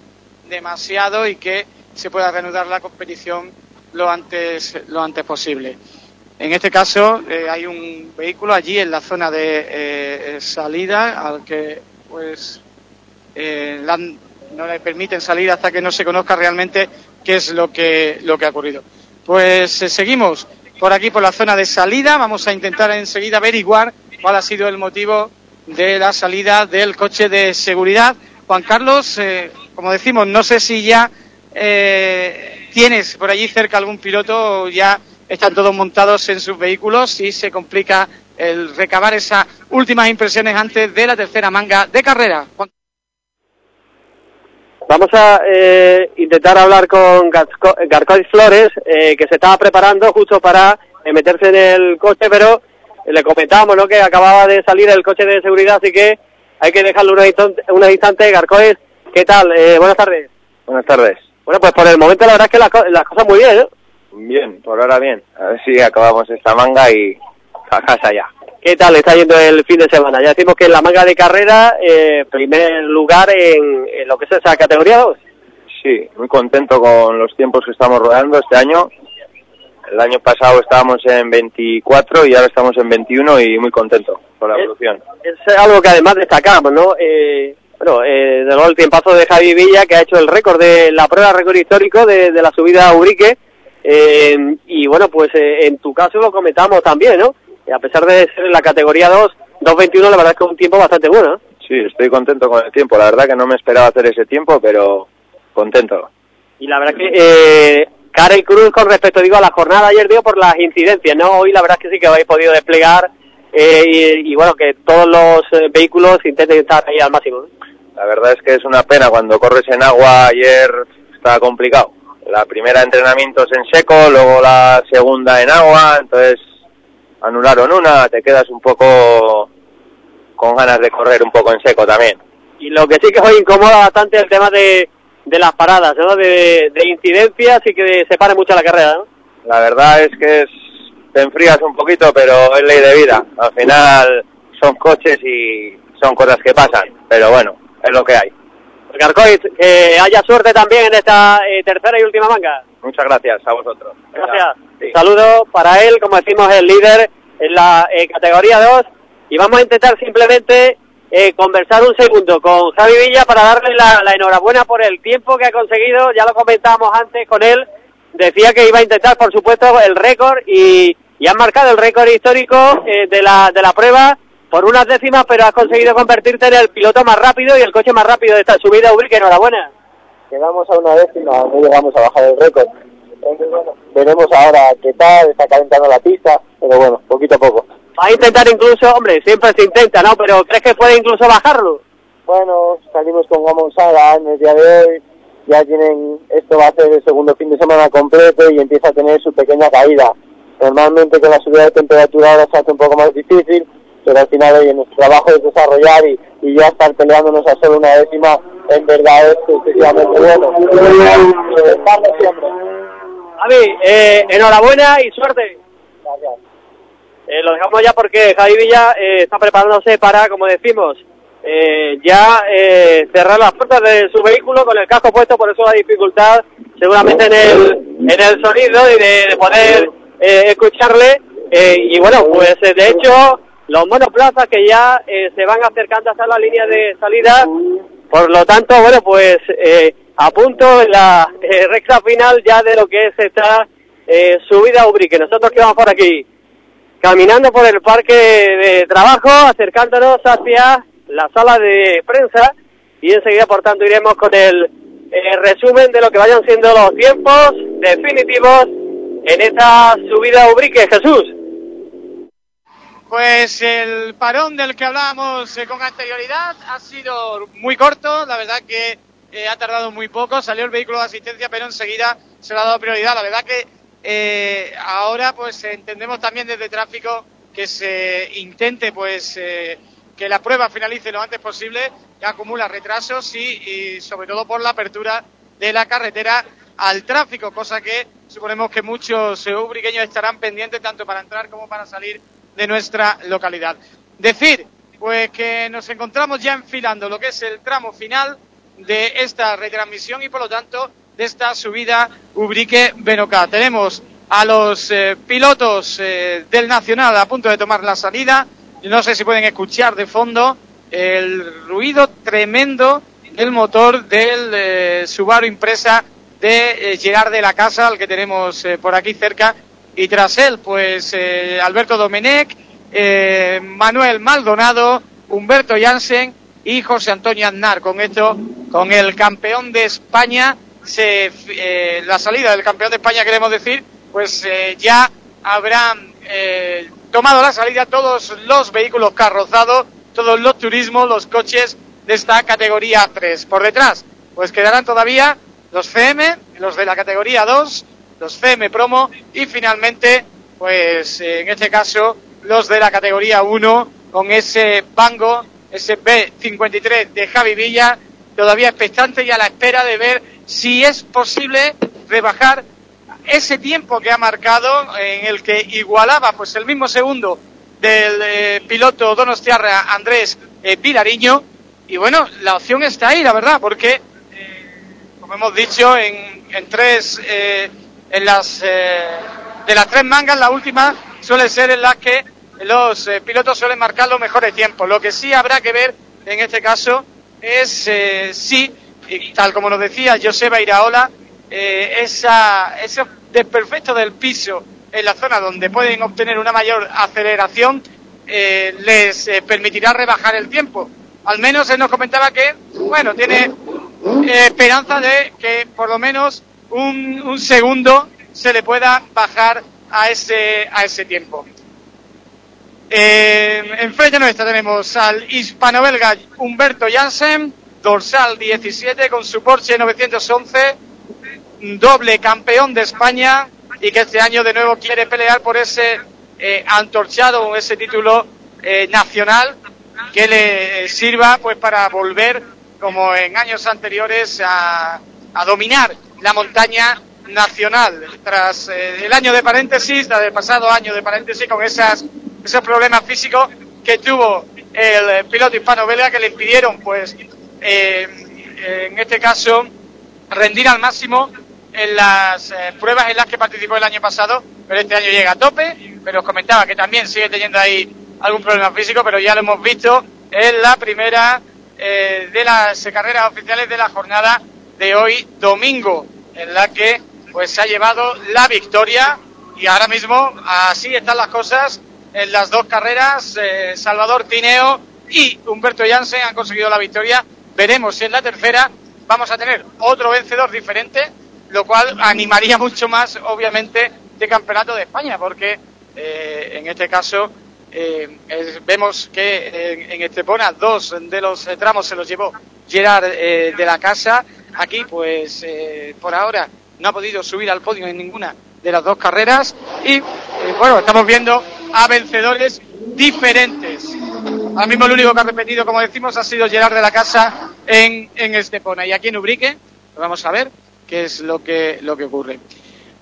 demasiado y que se pueda reanudar la competición lo antes, lo antes posible. En este caso eh, hay un vehículo allí en la zona de eh, salida al que pues eh, no le permiten salir hasta que no se conozca realmente qué es lo que lo que ha ocurrido. Pues seguimos por aquí por la zona de salida. Vamos a intentar enseguida averiguar cuál ha sido el motivo de la salida del coche de seguridad. Juan Carlos, como decimos, no sé si ya eh, tienes por allí cerca algún piloto ya están todos montados en sus vehículos y se complica el recabar esas últimas impresiones antes de la tercera manga de carrera. Vamos a eh, intentar hablar con Garcois Flores, eh, que se estaba preparando justo para eh, meterse en el coche, pero le comentábamos ¿no? que acababa de salir el coche de seguridad, así que hay que dejarlo unos instantes. Unos instantes. Garcois, ¿qué tal? Eh, buenas tardes. Buenas tardes. Bueno, pues por el momento la verdad es que las, las cosas muy bien, ¿eh? Bien, por ahora bien. A ver si acabamos esta manga y a casa ya. ¿Qué tal está yendo el fin de semana? Ya decimos que en la manga de carrera, eh, primer lugar en, en lo que es esa categoría 2. Sí, muy contento con los tiempos que estamos rodando este año. El año pasado estábamos en 24 y ahora estamos en 21 y muy contento con la Eh, evolución. es algo que además destacamos, ¿no? Eh, bueno, eh, de luego el tiempazo de Javi Villa, que ha hecho el récord de la prueba récord histórico de, de la subida a Urique. Eh, y bueno, pues eh, en tu caso lo comentamos también, ¿no? Eh, A pesar de ser en la categoría 2, 2.21, la verdad es que es un tiempo bastante bueno, ¿no? Sí, estoy contento con el tiempo. La verdad que no me esperaba hacer ese tiempo, pero contento. Y la verdad que, eh, y cruz con respecto, digo, a la jornada ayer, digo, por las incidencias, ¿no? Hoy la verdad es que sí que habéis podido desplegar eh, y, y bueno, que todos los eh, vehículos intenten estar ahí al máximo. La verdad es que es una pena cuando corres en agua. Ayer estaba complicado. La primera entrenamientos en seco, luego la segunda en agua, entonces anularon una, te quedas un poco con ganas de correr un poco en seco también. Y lo que sí que os incomoda bastante es el tema de, de las paradas, ¿no? De, de incidencias y que se pare mucho la carrera, ¿no? La verdad es que es, te enfrías un poquito, pero es ley de vida. Al final son coches y son cosas que pasan, pero bueno, es lo que hay. Garcois, que haya suerte también en esta eh, tercera y última manga. Muchas gracias a vosotros. Gracias. Un saludo para él, como decimos, el líder en la eh, categoría 2. Y vamos a intentar simplemente eh, conversar un segundo con Javi Villa para darle la, la enhorabuena por el tiempo que ha conseguido. Ya lo comentábamos antes con él. Decía que iba a intentar, por supuesto, el récord y, y han marcado el récord histórico eh, de, la, de la prueba por unas décimas, pero has conseguido convertirte en el piloto más rápido y el coche más rápido de esta subida, Ubrique. Enhorabuena. Quedamos a una décima, no llegamos a bajar el récord. Entonces, bueno, veremos ahora qué tal, está calentando la pista, pero bueno, poquito a poco. Va a intentar incluso, hombre, siempre se intenta, ¿no? Pero ¿crees que puede incluso bajarlo? Bueno, salimos con Saga en el día de hoy, ya tienen, esto va a ser el segundo fin de semana completo y empieza a tener su pequeña caída. Normalmente con la subida de temperatura ahora se hace un poco más difícil, pero al final oye, nuestro trabajo es desarrollar y, y ya estar peleándonos a solo una décima, en verdad es excesivamente bueno. Siempre. Javi, eh, enhorabuena y suerte. Eh, lo dejamos ya porque Javi Villa eh, está preparándose para, como decimos, eh, ya eh, cerrar las puertas de su vehículo con el casco puesto, por eso la dificultad seguramente en el, en el sonido y de, de poder eh, escucharle. Eh, y bueno, pues de hecho, los monoplazas que ya eh, se van acercando hasta la línea de salida, por lo tanto, bueno, pues eh, a punto en la eh, recta final ya de lo que es esta eh, subida a Ubrique. Nosotros que vamos por aquí, caminando por el parque de trabajo, acercándonos hacia la sala de prensa y enseguida, por tanto, iremos con el eh, resumen de lo que vayan siendo los tiempos definitivos en esta subida a Ubrique, Jesús. Pues el parón del que hablábamos eh, con anterioridad ha sido muy corto, la verdad que eh, ha tardado muy poco, salió el vehículo de asistencia, pero enseguida se le ha dado prioridad. La verdad que ahora pues entendemos también desde tráfico que se intente pues que la prueba finalice lo antes posible, que acumula retrasos y, sobre todo por la apertura de la carretera al tráfico, cosa que suponemos que muchos ubriqueños estarán pendientes tanto para entrar como para salir de nuestra localidad. Decir, pues que nos encontramos ya enfilando lo que es el tramo final de esta retransmisión y por lo tanto de esta subida Ubrique Benocá. Tenemos a los eh, pilotos eh, del Nacional a punto de tomar la salida. No sé si pueden escuchar de fondo el ruido tremendo del motor del eh, Subaru Impresa de Gerard de la Casa, al que tenemos por aquí cerca, y tras él, pues eh, Alberto Domenech, eh, Manuel Maldonado, Humberto Jansen y José Antonio Aznar. Con esto, con el campeón de España, se, eh, la salida del campeón de España, queremos decir, pues ya habrán tomado la salida todos los vehículos carrozados, todos los turismos, los coches de esta categoría 3. Por detrás, pues quedarán todavía los CM, los de la categoría 2, los CM Promo y finalmente, pues en este caso, los de la categoría 1 con ese Bango, ese B53 de Javi Villa, todavía expectante y a la espera de ver si es posible rebajar ese tiempo que ha marcado en el que igualaba pues el mismo segundo del eh, piloto Donostiarra Andrés eh, Vilariño y bueno, la opción está ahí, la verdad, porque eh, como hemos dicho en, en tres eh, en las de las tres mangas, la última suele ser en las que los pilotos suelen marcar los mejores tiempos. Lo que sí habrá que ver en este caso es eh, si, tal como nos decía Joseba Iraola, eh, esa, ese desperfecto del piso en la zona donde pueden obtener una mayor aceleración eh, les eh, permitirá rebajar el tiempo. Al menos él nos comentaba que, bueno, tiene eh, esperanza de que por lo menos un, un segundo se le pueda bajar a ese, a ese tiempo. Eh, en frente nuestra tenemos al hispano-belga Humberto Jansen, dorsal 17 con su Porsche 911, doble campeón de España y que este año de nuevo quiere pelear por ese eh, antorchado, ese título eh, nacional que le sirva pues para volver como en años anteriores a, a dominar la montaña nacional. Tras eh, el año de paréntesis, del pasado año de paréntesis con esas, esos problemas físicos que tuvo el piloto hispano-belga que le impidieron, pues, eh, en este caso, rendir al máximo en las eh, pruebas en las que participó el año pasado, pero este año llega a tope, pero os comentaba que también sigue teniendo ahí algún problema físico, pero ya lo hemos visto en la primera eh, de las carreras oficiales de la jornada de hoy domingo, en la que pues se ha llevado la victoria y ahora mismo así están las cosas en las dos carreras. Eh, Salvador Tineo y Humberto Jansen han conseguido la victoria. Veremos si en la tercera vamos a tener otro vencedor diferente, lo cual animaría mucho más, obviamente, de campeonato de España, porque eh, en este caso eh, es- vemos que en, en Estepona dos de los eh, tramos se los llevó Gerard eh, de la Casa. Aquí, pues, eh, por ahora no ha podido subir al podio en ninguna de las dos carreras. Y, eh, bueno, estamos viendo a vencedores diferentes. Ahora mismo el único que ha repetido, como decimos, ha sido Gerard de la Casa en, en Estepona. Y aquí en Ubrique, vamos a ver qué es lo que, lo que ocurre.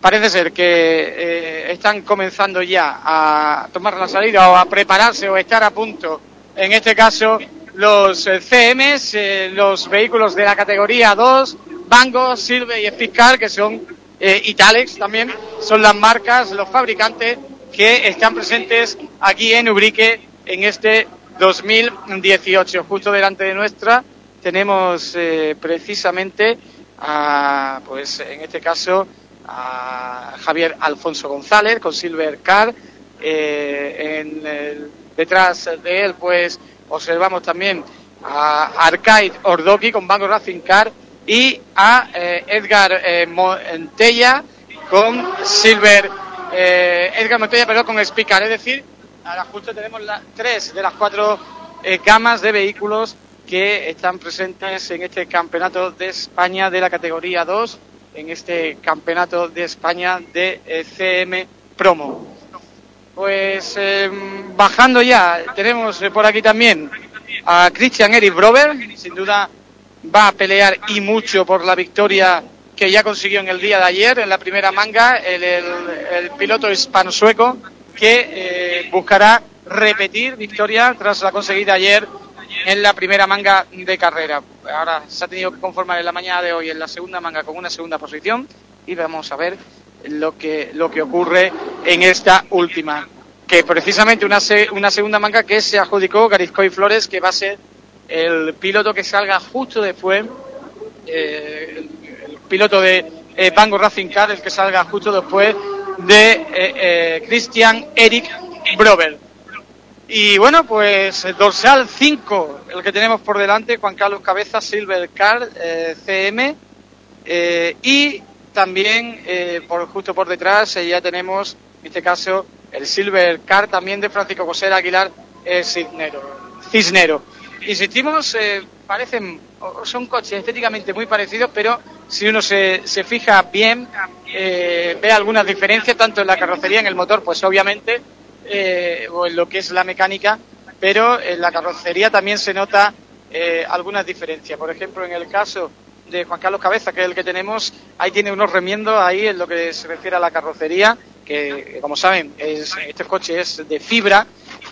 Parece ser que eh, están comenzando ya a tomar la salida o a prepararse o estar a punto, en este caso, los eh, CMs, eh, los vehículos de la categoría 2, Bango, Silve y Speedcar, que son eh, Italex también, son las marcas, los fabricantes que están presentes aquí en Ubrique en este 2018. Justo delante de nuestra tenemos precisamente a, pues en este caso, a Javier Alfonso González con Silver Car. Eh, en el- detrás de él, pues observamos también a Arcade Ordoki con Banco Racing Car y a eh, Edgar eh, Montella con Silver, eh, Edgar Montella, perdón, con Spicar, es decir, ahora justo tenemos las tres de las cuatro eh, gamas de vehículos que están presentes en este campeonato de España de la categoría 2, en este campeonato de España de eh, CM Promo. Pues eh, bajando ya, tenemos eh, por aquí también a Christian Eric Brover, sin duda va a pelear y mucho por la victoria que ya consiguió en el día de ayer, en la primera manga, el piloto hispano-sueco que eh, buscará repetir victoria tras la conseguida ayer en la primera manga de carrera. Ahora se ha tenido que conformar en la mañana de hoy en la segunda manga con una segunda posición y vamos a ver lo que, lo que ocurre en esta última. Que precisamente una, se- una segunda manga que se adjudicó Gariscoy Flores, que va a ser el piloto que salga justo después, eh, el, el piloto de eh, Bango Racing Car, el que salga justo después de eh, eh, Christian Eric Brover. Y bueno, pues el dorsal 5, el que tenemos por delante, Juan Carlos Cabeza, Silver Car, eh, CM, eh, y también eh, por justo por detrás eh, ya tenemos, en este caso, el Silver Car también de Francisco José Aguilar eh, Cisnero. Cisnero. Insistimos, eh, parecen, son coches estéticamente muy parecidos, pero si uno se, se fija bien, ve algunas diferencias, tanto en la carrocería, en el motor, pues obviamente, eh, o en lo que es la mecánica, pero en la carrocería también se nota eh, algunas diferencias. Por ejemplo, en el caso de Juan Carlos Cabeza, que es el que tenemos, ahí tiene unos remiendos ahí en lo que se refiere a la carrocería, que como saben, es, este coche es de fibra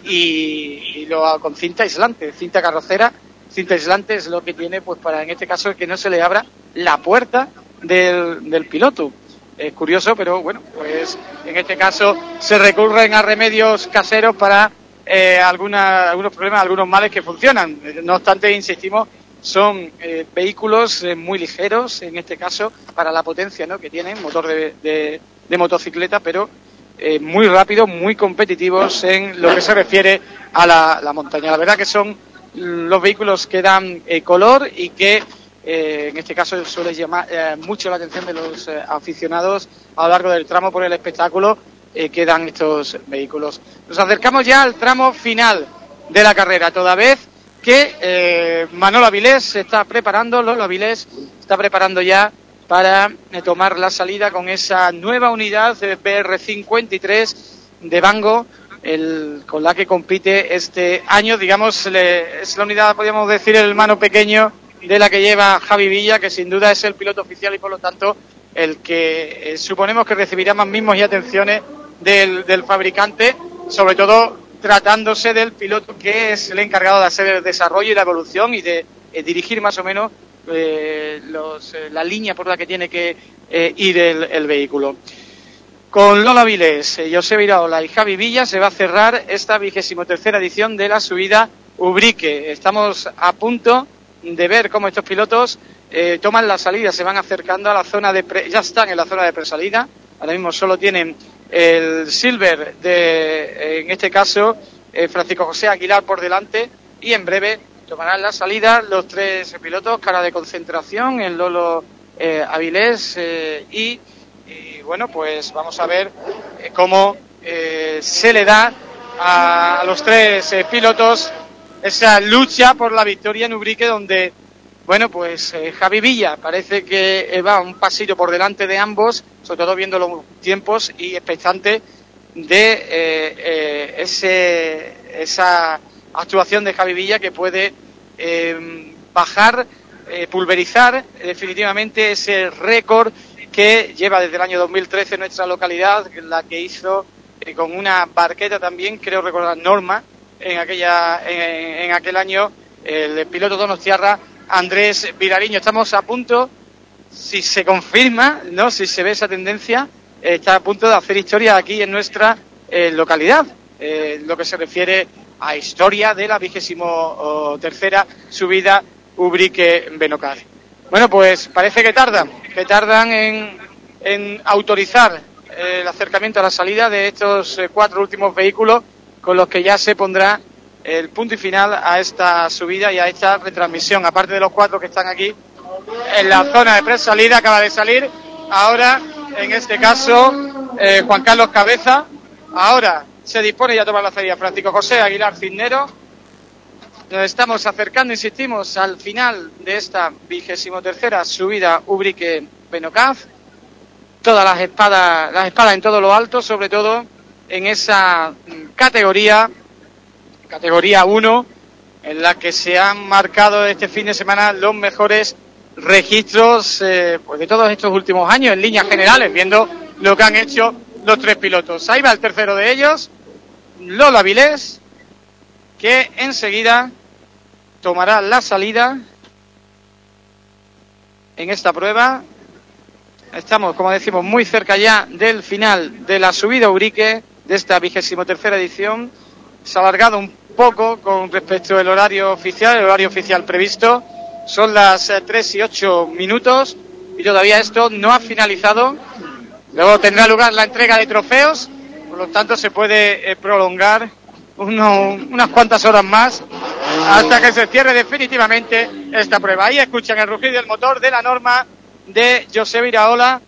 y, y lo con cinta aislante, cinta carrocera, cinta aislante es lo que tiene, pues para en este caso que no se le abra la puerta del, del piloto. Es curioso, pero bueno, pues en este caso se recurren a remedios caseros para eh, alguna- algunos problemas, algunos males que funcionan. No obstante, insistimos, son eh, vehículos eh, muy ligeros, en este caso, para la potencia ¿no? que tienen, motor de, de- de motocicleta, pero eh, muy rápidos, muy competitivos en lo que se refiere a la, la montaña. La verdad que son los vehículos que dan color y que eh, en este caso suele llamar eh, mucho la atención de los eh, aficionados a lo largo del tramo por el espectáculo que dan estos vehículos. Nos acercamos ya al tramo final de la carrera, toda vez que Manolo Avilés se está preparando, Lolo Avilés está preparando ya para tomar la salida con esa nueva unidad de PR53 de Bango, el, con la que compite este año, digamos, le- es la unidad, podríamos decir, el hermano pequeño de la que lleva Javi Villa, que sin duda es el piloto oficial y por lo tanto el que eh, suponemos que recibirá más mismos y atenciones del, del fabricante, sobre todo tratándose del piloto que es el encargado de hacer el desarrollo y la evolución y de eh, dirigir más o menos eh, los, la línea por la que tiene que ir el, el vehículo. Con Lola Viles, José Viraola y Javi Villa se va a cerrar esta vigésimo tercera edición de la subida Ubrique. Estamos a punto de ver cómo estos pilotos eh, toman la salida, se van acercando a la zona de pre- ya están en la zona de presalida. Ahora mismo solo tienen el Silver de, en este caso, eh, Francisco José Aguilar por delante y en breve tomarán la salida los tres pilotos, cara de concentración, el Lolo eh, eh, y, y, bueno, pues vamos a ver cómo se le da a, los tres pilotos esa lucha por la victoria en Ubrique donde bueno, pues eh, Javi Villa parece que eh, va un pasillo por delante de ambos, sobre todo viendo los tiempos y expectante de eh, ese, esa actuación de Javi Villa que puede bajar, pulverizar definitivamente ese récord que lleva desde el año 2013 nuestra localidad, la que hizo con una barqueta también, creo recordar Norma, en aquella en, en aquel año el piloto Donostiarra Andrés Virariño. Estamos a punto, si se confirma, no, si se ve esa tendencia, está a punto de hacer historia aquí en nuestra eh, localidad, eh, lo que se refiere a historia de la vigésimo tercera subida Ubrique Benocar. Bueno, pues parece que tardan, que tardan en, en autorizar eh, el acercamiento a la salida de estos eh, cuatro últimos vehículos con los que ya se pondrá el punto y final a esta subida y a esta retransmisión. Aparte de los cuatro que están aquí en la zona de presalida, acaba de salir. Ahora, en este caso, eh, Juan Carlos Cabeza. Ahora se dispone ya a tomar la salida Francisco José Aguilar Cisnero. Nos estamos acercando, insistimos, al final de esta vigésimo tercera subida Ubrique Benocaz. Todas las espadas, las espadas en todo lo alto, sobre todo en esa mm, categoría, categoría 1, en la que se han marcado este fin de semana los mejores registros eh, pues de todos estos últimos años en líneas generales, viendo lo que han hecho los tres pilotos. Ahí va el tercero de ellos, Lola Vilés, que enseguida tomará la salida en esta prueba. Estamos, como decimos, muy cerca ya del final de la subida Urique de esta vigésimo tercera edición. Se ha alargado un poco con respecto al horario oficial, el horario oficial previsto. Son las eh, tres y ocho minutos y todavía esto no ha finalizado. Luego tendrá lugar la entrega de trofeos, por lo tanto se puede eh, prolongar unas cuantas horas más hasta que se cierre definitivamente esta prueba. Ahí escuchan el rugido del motor de la norma de José Viraola,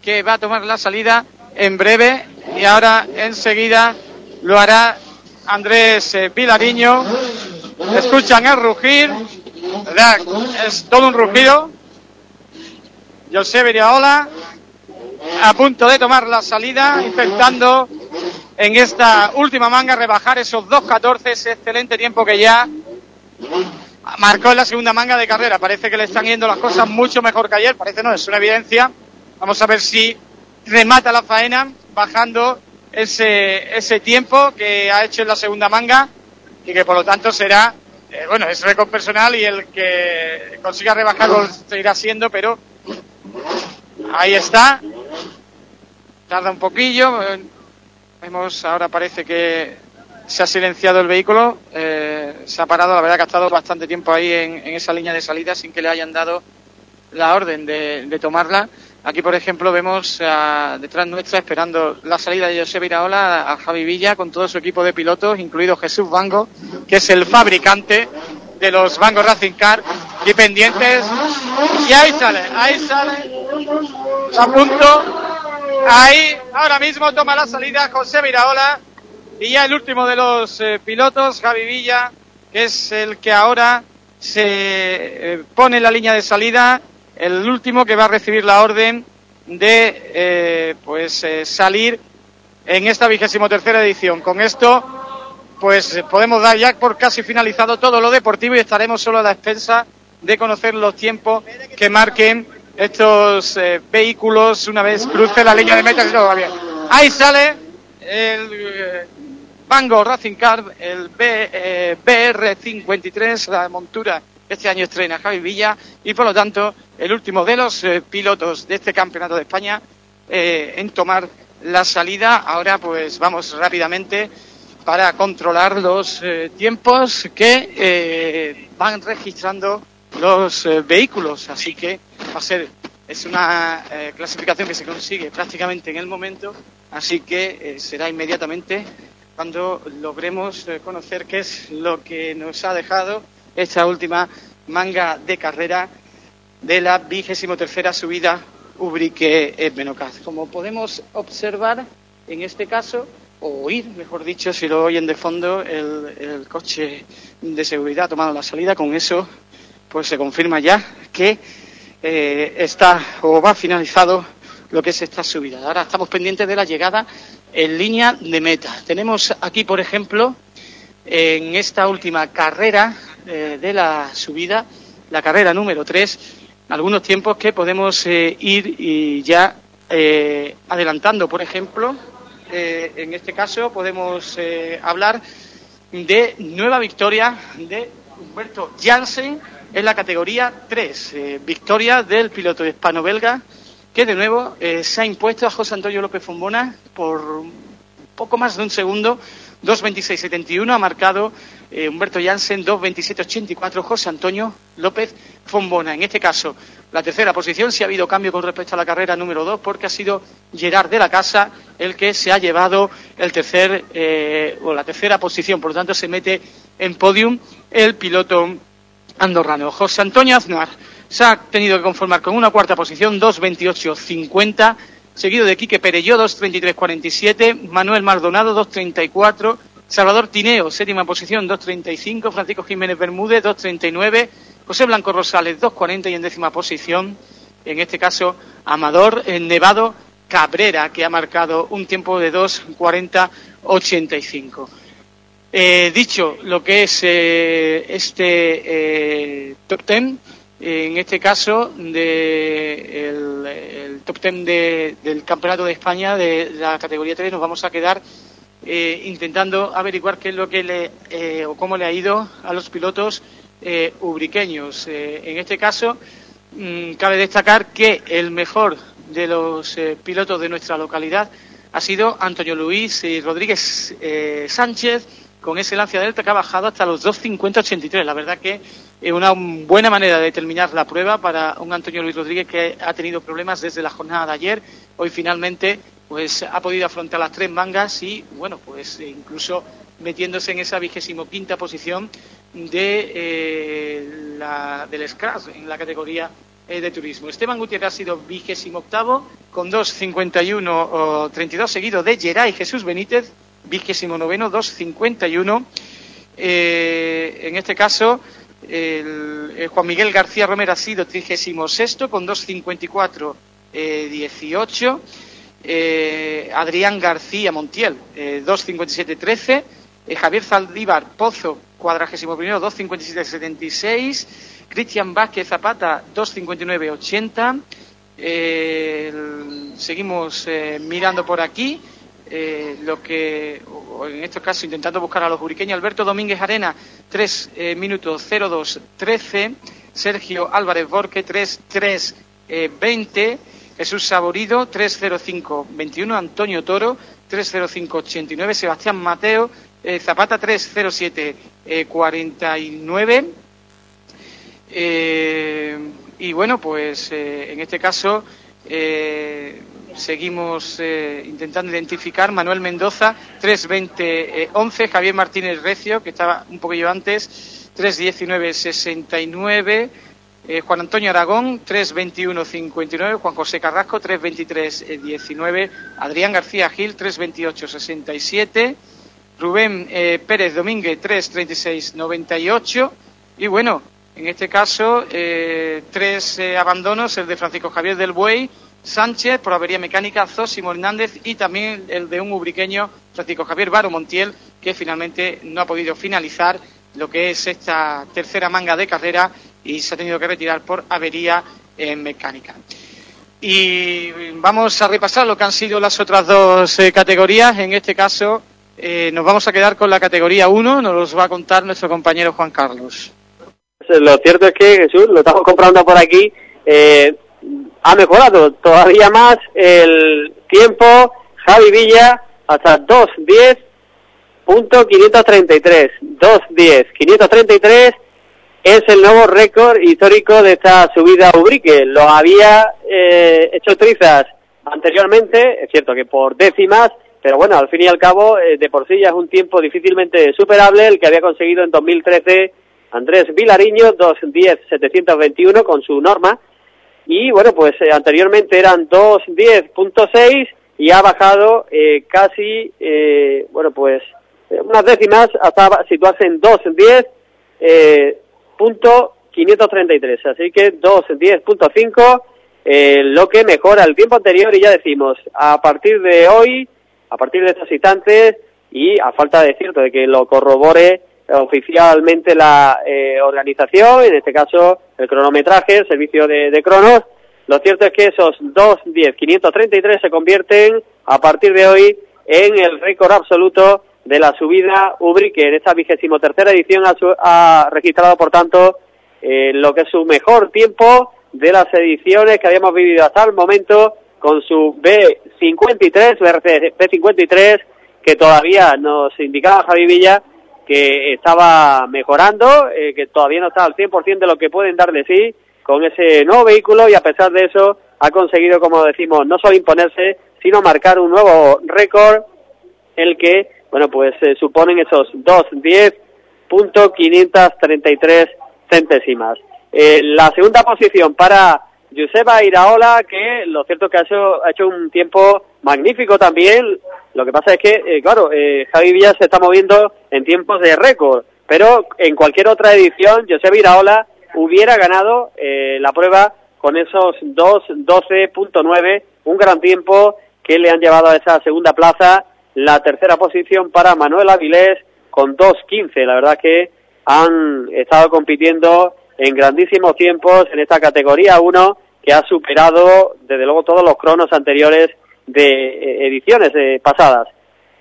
que va a tomar la salida en breve y ahora enseguida lo hará Andrés eh, Vilariño. Escuchan el rugir, ¿verdad? Es todo un rugido. José Viraola a punto de tomar la salida, intentando en esta última manga rebajar esos 2.14, ese excelente tiempo que ya marcó en la segunda manga de carrera. Parece que le están yendo las cosas mucho mejor que ayer, parece no, es una evidencia. Vamos a ver si remata la faena bajando ese, ese tiempo que ha hecho en la segunda manga y que por lo tanto será, eh, bueno, es récord personal y el que consiga rebajarlo seguirá siendo, pero ahí está. Tarda un poquillo. Vemos, ahora parece que se ha silenciado el vehículo, eh, se ha parado, la verdad que ha estado bastante tiempo ahí en, esa línea de salida sin que le hayan dado la orden de, tomarla. Aquí, por ejemplo, vemos detrás nuestra esperando la salida de José Viraola a Javi Villa con todo su equipo de pilotos, incluido Jesús Vango, que es el fabricante de los Vango Racing Car y pendientes. Y ahí sale, ahí sale, a punto. Ahí, ahora mismo toma la salida José Viraola y ya el último de los eh, pilotos, Javi Villa, que es el que ahora se eh, pone en la línea de salida, el último que va a recibir la orden de eh, pues salir en esta vigésimo tercera edición. Con esto, pues podemos dar ya por casi finalizado todo lo deportivo y estaremos solo a la expensa de conocer los tiempos que marquen estos vehículos una vez cruce la línea de meta. Ahí sale el Mango Racing Car, el B, BR53, la montura este año estrena Javi Villa y por lo tanto el último de los eh, pilotos de este campeonato de España eh, en tomar la salida. Ahora pues vamos rápidamente para controlar los eh, tiempos que van registrando los vehículos. Así que va a ser, es una clasificación que se consigue prácticamente en el momento, así que será inmediatamente cuando logremos conocer qué es lo que nos ha dejado esta última manga de carrera de la vigésimo tercera subida Ubrique en Benocaz. Como podemos observar en este caso, o oír, mejor dicho, si lo oyen de fondo, el, coche de seguridad ha tomado la salida. Con eso, pues se confirma ya que eh, está o va finalizado lo que es esta subida. Ahora estamos pendientes de la llegada en línea de meta. Tenemos aquí, por ejemplo, en esta última carrera eh, de la subida, la carrera número 3, algunos tiempos que podemos eh, ir y ya eh, adelantando. Por ejemplo, en este caso podemos hablar de nueva victoria de Humberto Jansen en la categoría 3, victoria del piloto hispano-belga que de nuevo se ha impuesto a José Antonio López Fombona por poco más de un segundo. 2.26.71 ha marcado eh, Humberto Jansen, 2.27.84 José Antonio López Fombona. En este caso, la tercera posición, si ha habido cambio con respecto a la carrera número 2, porque ha sido Gerard de la Casa el que se ha llevado el tercer, eh, o la tercera posición. Por lo tanto, se mete en podium el piloto andorrano. José Antonio Aznar se ha tenido que conformar con una cuarta posición, 2.28.50, seguido de Quique Perelló, 2.33.47, Manuel Maldonado, 2.34, Salvador Tineo, séptima posición, 2.35, Francisco Jiménez Bermúdez, 2.39, José Blanco Rosales, 2.40 y en décima posición, en este caso, Amador Nevado Cabrera, que ha marcado un tiempo de 2.40.85. Eh, dicho lo que es eh, este eh, top ten, en este caso de el, top ten del Campeonato de España de la categoría 3, nos vamos a quedar intentando averiguar qué es lo que le o cómo le ha ido a los pilotos ubriqueños. en este caso, mm, cabe destacar que el mejor de los pilotos de nuestra localidad ha sido Antonio Luis Rodríguez Sánchez con ese Lancia Delta que ha bajado hasta los 2.50.83. La verdad que es una buena manera de terminar la prueba para un Antonio Luis Rodríguez que ha tenido problemas desde la jornada de ayer. Hoy finalmente pues ha podido afrontar las tres mangas y bueno pues incluso metiéndose en esa vigésimo quinta posición de eh, la, del Scratch en la categoría eh, de turismo. Esteban Gutiérrez ha sido vigésimo octavo con 2.51.32 seguido de Geray Jesús Benítez vigésimo noveno, 2.51. Eh, en este caso, el, Juan Miguel García Romero ha sido trigésimo sexto con 2.54, eh, 18. Eh, Adrián García Montiel, eh, 2.57.13. Eh, Javier Zaldívar Pozo, cuadragésimo primero, 2.57.76. Cristian Vázquez Zapata, 2.59.80. Eh, seguimos mirando por aquí. Eh, lo que, en este caso, intentando buscar a los uriqueños, Alberto Domínguez Arena, 3 eh, minutos 02 13, Sergio Álvarez Borque, 3 3 eh, 20, Jesús Saborido, 305 21, Antonio Toro, 305 89, Sebastián Mateo, eh, Zapata, 307 49. y bueno, pues en este caso seguimos eh, intentando identificar. Manuel Mendoza, 3.20.11. Javier Martínez Recio, que estaba un poquillo antes, 3.19.69. Eh, Juan Antonio Aragón, 3.21.59. Juan José Carrasco, 3.23.19. Adrián García Gil, 3.28.67. Rubén eh, Pérez Domínguez, 3.36.98. Y bueno, en este caso, tres abandonos, el de Francisco Javier del Buey, Sánchez por avería mecánica, Zosimo Hernández y también el de un ubriqueño, Francisco Javier Baro Montiel, que finalmente no ha podido finalizar lo que es esta tercera manga de carrera y se ha tenido que retirar por avería en mecánica. Y vamos a repasar lo que han sido las otras dos eh, categorías. En este caso, eh, nos vamos a quedar con la categoría 1, nos los va a contar nuestro compañero Juan Carlos. Lo cierto es que, Jesús, lo estamos comprando por aquí. Eh, ha mejorado todavía más el tiempo. Javi Villa hasta 2.10.533. 2.10. 533 es el nuevo récord histórico de esta subida Ubrique. Lo había eh, hecho trizas anteriormente, es cierto que por décimas, pero bueno, al fin y al cabo, eh, de por sí ya es un tiempo difícilmente superable el que había conseguido en 2013 Andrés Vilariño, 2.10.721 con su norma, y bueno, pues eh, anteriormente eran 2.10.6 y ha bajado eh, casi, eh, bueno, pues eh, unas décimas hasta situarse en 2.10.533, eh, así que 2.10.5, eh, lo que mejora el tiempo anterior y ya decimos, a partir de hoy, a partir de estos instantes y a falta de cierto de que lo corrobore oficialmente la eh, organización, en este caso el cronometraje, el servicio de, cronos. Lo cierto es que esos 2.10.533 se convierten a partir de hoy en el récord absoluto de la subida Ubri, que en esta vigésimo tercera edición ha, ha registrado, por tanto, eh, lo que es su mejor tiempo de las ediciones que habíamos vivido hasta el momento con su B53, B53, que todavía nos indicaba Javi Villa que estaba mejorando, eh, que todavía no está al 100% de lo que pueden dar de sí con ese nuevo vehículo y a pesar de eso ha conseguido, como decimos, no solo imponerse, sino marcar un nuevo récord, el que, bueno, pues eh, suponen esos 2.10.533 centésimas. Eh, la segunda posición para Joseba Iraola, que lo cierto que ha hecho, ha hecho un tiempo magnífico también. Lo que pasa es que, eh, claro, eh, Javi Villa se está moviendo en tiempos de récord, pero en cualquier otra edición, Joseba Iraola hubiera ganado eh, la prueba con esos 2.12.9, un gran tiempo que le han llevado a esa segunda plaza. La tercera posición para Manuel Avilés con 2.15. La verdad que han estado compitiendo en grandísimos tiempos en esta categoría 1 que ha superado desde luego todos los cronos anteriores de eh, ediciones eh, pasadas.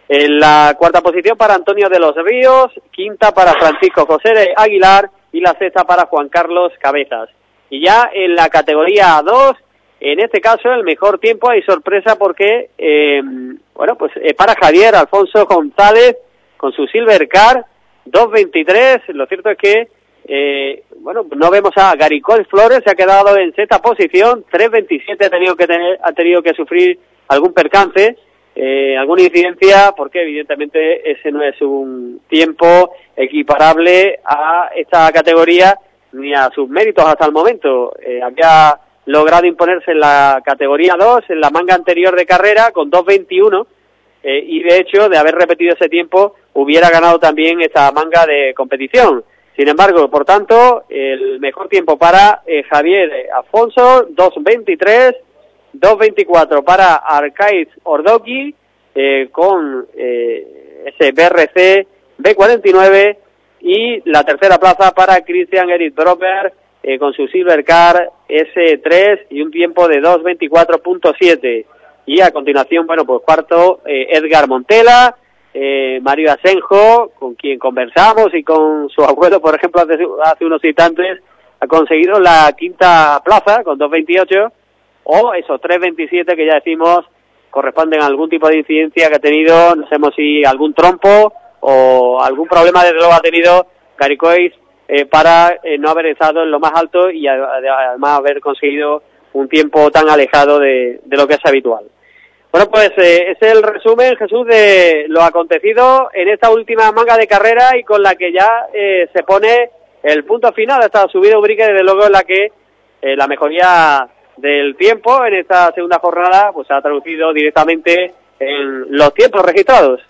En la cuarta posición para Antonio de los Ríos, quinta para Francisco José Aguilar y la sexta para Juan Carlos Cabezas. Y ya en la categoría 2, en este caso el mejor tiempo hay sorpresa porque, eh, bueno, pues eh, para Javier Alfonso González con su Silver Car 2.23, lo cierto es que eh, bueno, no vemos a Garicol Flores, se ha quedado en sexta posición, 3.27 ha tenido que tener, ha tenido que sufrir algún percance, eh, alguna incidencia, porque evidentemente ese no es un tiempo equiparable a esta categoría ni a sus méritos hasta el momento. Eh, había logrado imponerse en la categoría 2, en la manga anterior de carrera, con 2.21, eh, y de hecho, de haber repetido ese tiempo, hubiera ganado también esta manga de competición. Sin embargo, por tanto, el mejor tiempo para eh, Javier Afonso, 2.23, 2.24 para Arcaiz Ordoqui, eh, con eh, ese BRC B49, y la tercera plaza para Christian Eric Broper, eh, con su Silver Car S3 y un tiempo de 2.24.7. Y a continuación, bueno, pues cuarto, eh, Edgar Montela, eh, Mario Asenjo, con quien conversamos y con su abuelo, por ejemplo, hace, hace unos instantes, ha conseguido la quinta plaza con 2.28 o esos 3.27 que ya decimos corresponden a algún tipo de incidencia que ha tenido, no sabemos si algún trompo o algún problema desde luego ha tenido Caricois eh, para eh, no haber estado en lo más alto y además haber conseguido un tiempo tan alejado de, de lo que es habitual. Bueno, pues eh, es el resumen, Jesús, de lo acontecido en esta última manga de carrera y con la que ya eh, se pone el punto final de esta subida ubrique, desde luego en la que eh, la mejoría del tiempo en esta segunda jornada pues se ha traducido directamente en los tiempos registrados.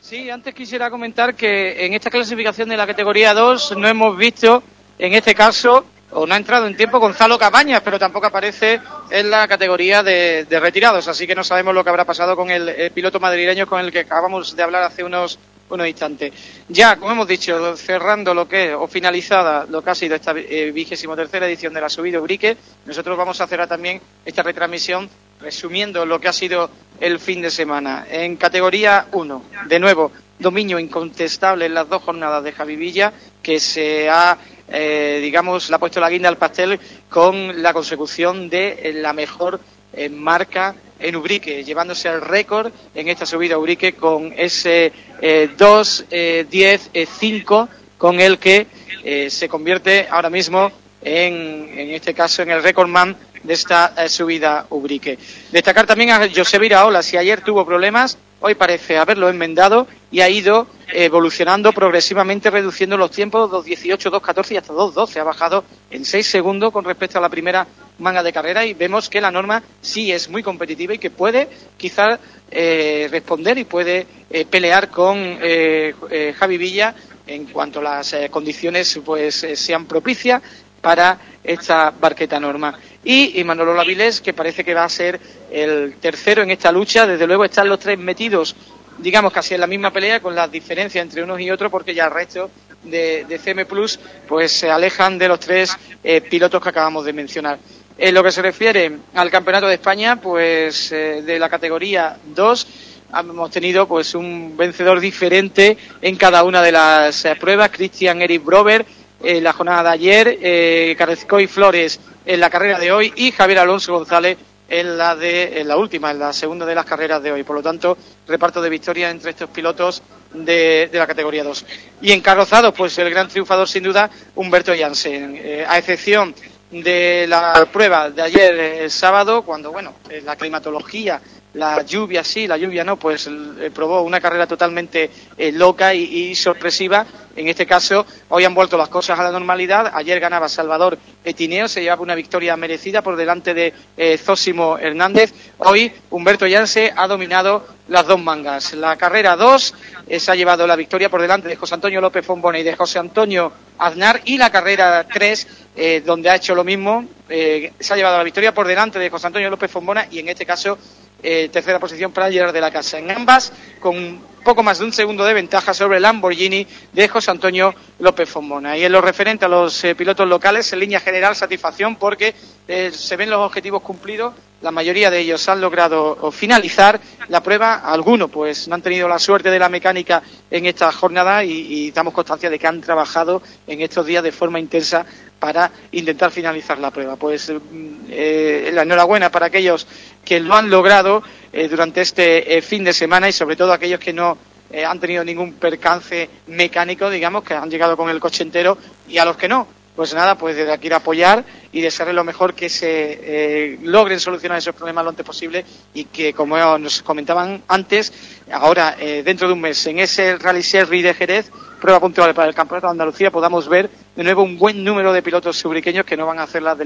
Sí, antes quisiera comentar que en esta clasificación de la categoría 2 no hemos visto, en este caso, o no ha entrado en tiempo Gonzalo Cabañas, pero tampoco aparece en la categoría de, de retirados, así que no sabemos lo que habrá pasado con el, piloto madrileño con el que acabamos de hablar hace unos, unos instantes. Ya, como hemos dicho, cerrando lo que o finalizada lo que ha sido esta eh, vigésimo tercera edición de la subida Ubrique, nosotros vamos a hacer también esta retransmisión resumiendo lo que ha sido el fin de semana. En categoría 1, de nuevo, dominio incontestable en las dos jornadas de Javi Villa, que se ha eh, digamos, le ha puesto la guinda al pastel con la consecución de la mejor eh, marca en Ubrique, llevándose el récord en esta subida a Ubrique con ese eh, 2, 10, 5, con el que eh, se convierte ahora mismo en, en este caso, en el récordman de esta eh, subida Ubrique. Destacar también a José Viraola, si ayer tuvo problemas, hoy parece haberlo enmendado y ha ido evolucionando progresivamente, reduciendo los tiempos 2.18, 2.14 y hasta 2.12. Ha bajado en 6 segundos con respecto a la primera manga de carrera y vemos que la norma sí es muy competitiva y que puede quizás eh, responder y puede eh, pelear con eh, eh, Javi Villa en cuanto las condiciones pues sean propicias para esta barqueta norma. Y, Manolo Lavilés, que parece que va a ser el tercero en esta lucha, desde luego están los tres metidos, digamos casi en la misma pelea, con las diferencias entre unos y otros, porque ya el resto de, de CM Plus pues se alejan de los tres eh, pilotos que acabamos de mencionar. En lo que se refiere al Campeonato de España, pues eh, de la categoría 2, hemos tenido pues un vencedor diferente en cada una de las eh, pruebas, Christian Eric Brover, en la jornada de ayer, eh, Carrezcoy Flores en la carrera de hoy y Javier Alonso González en la de en la última, en la segunda de las carreras de hoy. Por lo tanto, reparto de victorias entre estos pilotos de, de la categoría 2. Y encarrozados, pues el gran triunfador sin duda, Humberto Jansen. Eh, a excepción de la prueba de ayer el sábado, cuando bueno, eh, la climatología la lluvia sí, la lluvia no, pues eh, probó una carrera totalmente eh, loca y, sorpresiva En este caso, hoy han vuelto las cosas a la normalidad. Ayer ganaba Salvador Etineo, se llevaba una victoria merecida por delante de eh, Zósimo Hernández. Hoy Humberto Yance ha dominado las dos mangas. La carrera 2 eh, se ha llevado la victoria por delante de José Antonio López Fombona y de José Antonio Aznar. Y la carrera 3, eh, donde ha hecho lo mismo, se ha llevado la victoria por delante de José Antonio López Fombona y en este caso tercera posición para llegar de la casa. En ambas, con poco más de un segundo de ventaja sobre el Lamborghini de José Antonio López Fombona. Y en lo referente a los eh, pilotos locales, en línea general, satisfacción porque eh, se ven los objetivos cumplidos. La mayoría de ellos han logrado finalizar la prueba. Algunos, pues, no han tenido la suerte de la mecánica en esta jornada y, damos constancia de que han trabajado en estos días de forma intensa para intentar finalizar la prueba. Pues mm, eh, la enhorabuena para aquellos que lo han logrado eh, durante este fin de semana y sobre todo aquellos que no eh, han tenido ningún percance mecánico, digamos, que han llegado con el coche entero y a los que no. Pues nada, pues desde aquí ir a apoyar y desearles lo mejor que se eh, logren solucionar esos problemas lo antes posible y que, como nos comentaban antes, ahora, eh, dentro de un mes, en ese Rally Series de Jerez, prueba puntual para el Campeonato de Andalucía, podamos ver de nuevo un buen número de pilotos subriqueños que no van a hacer la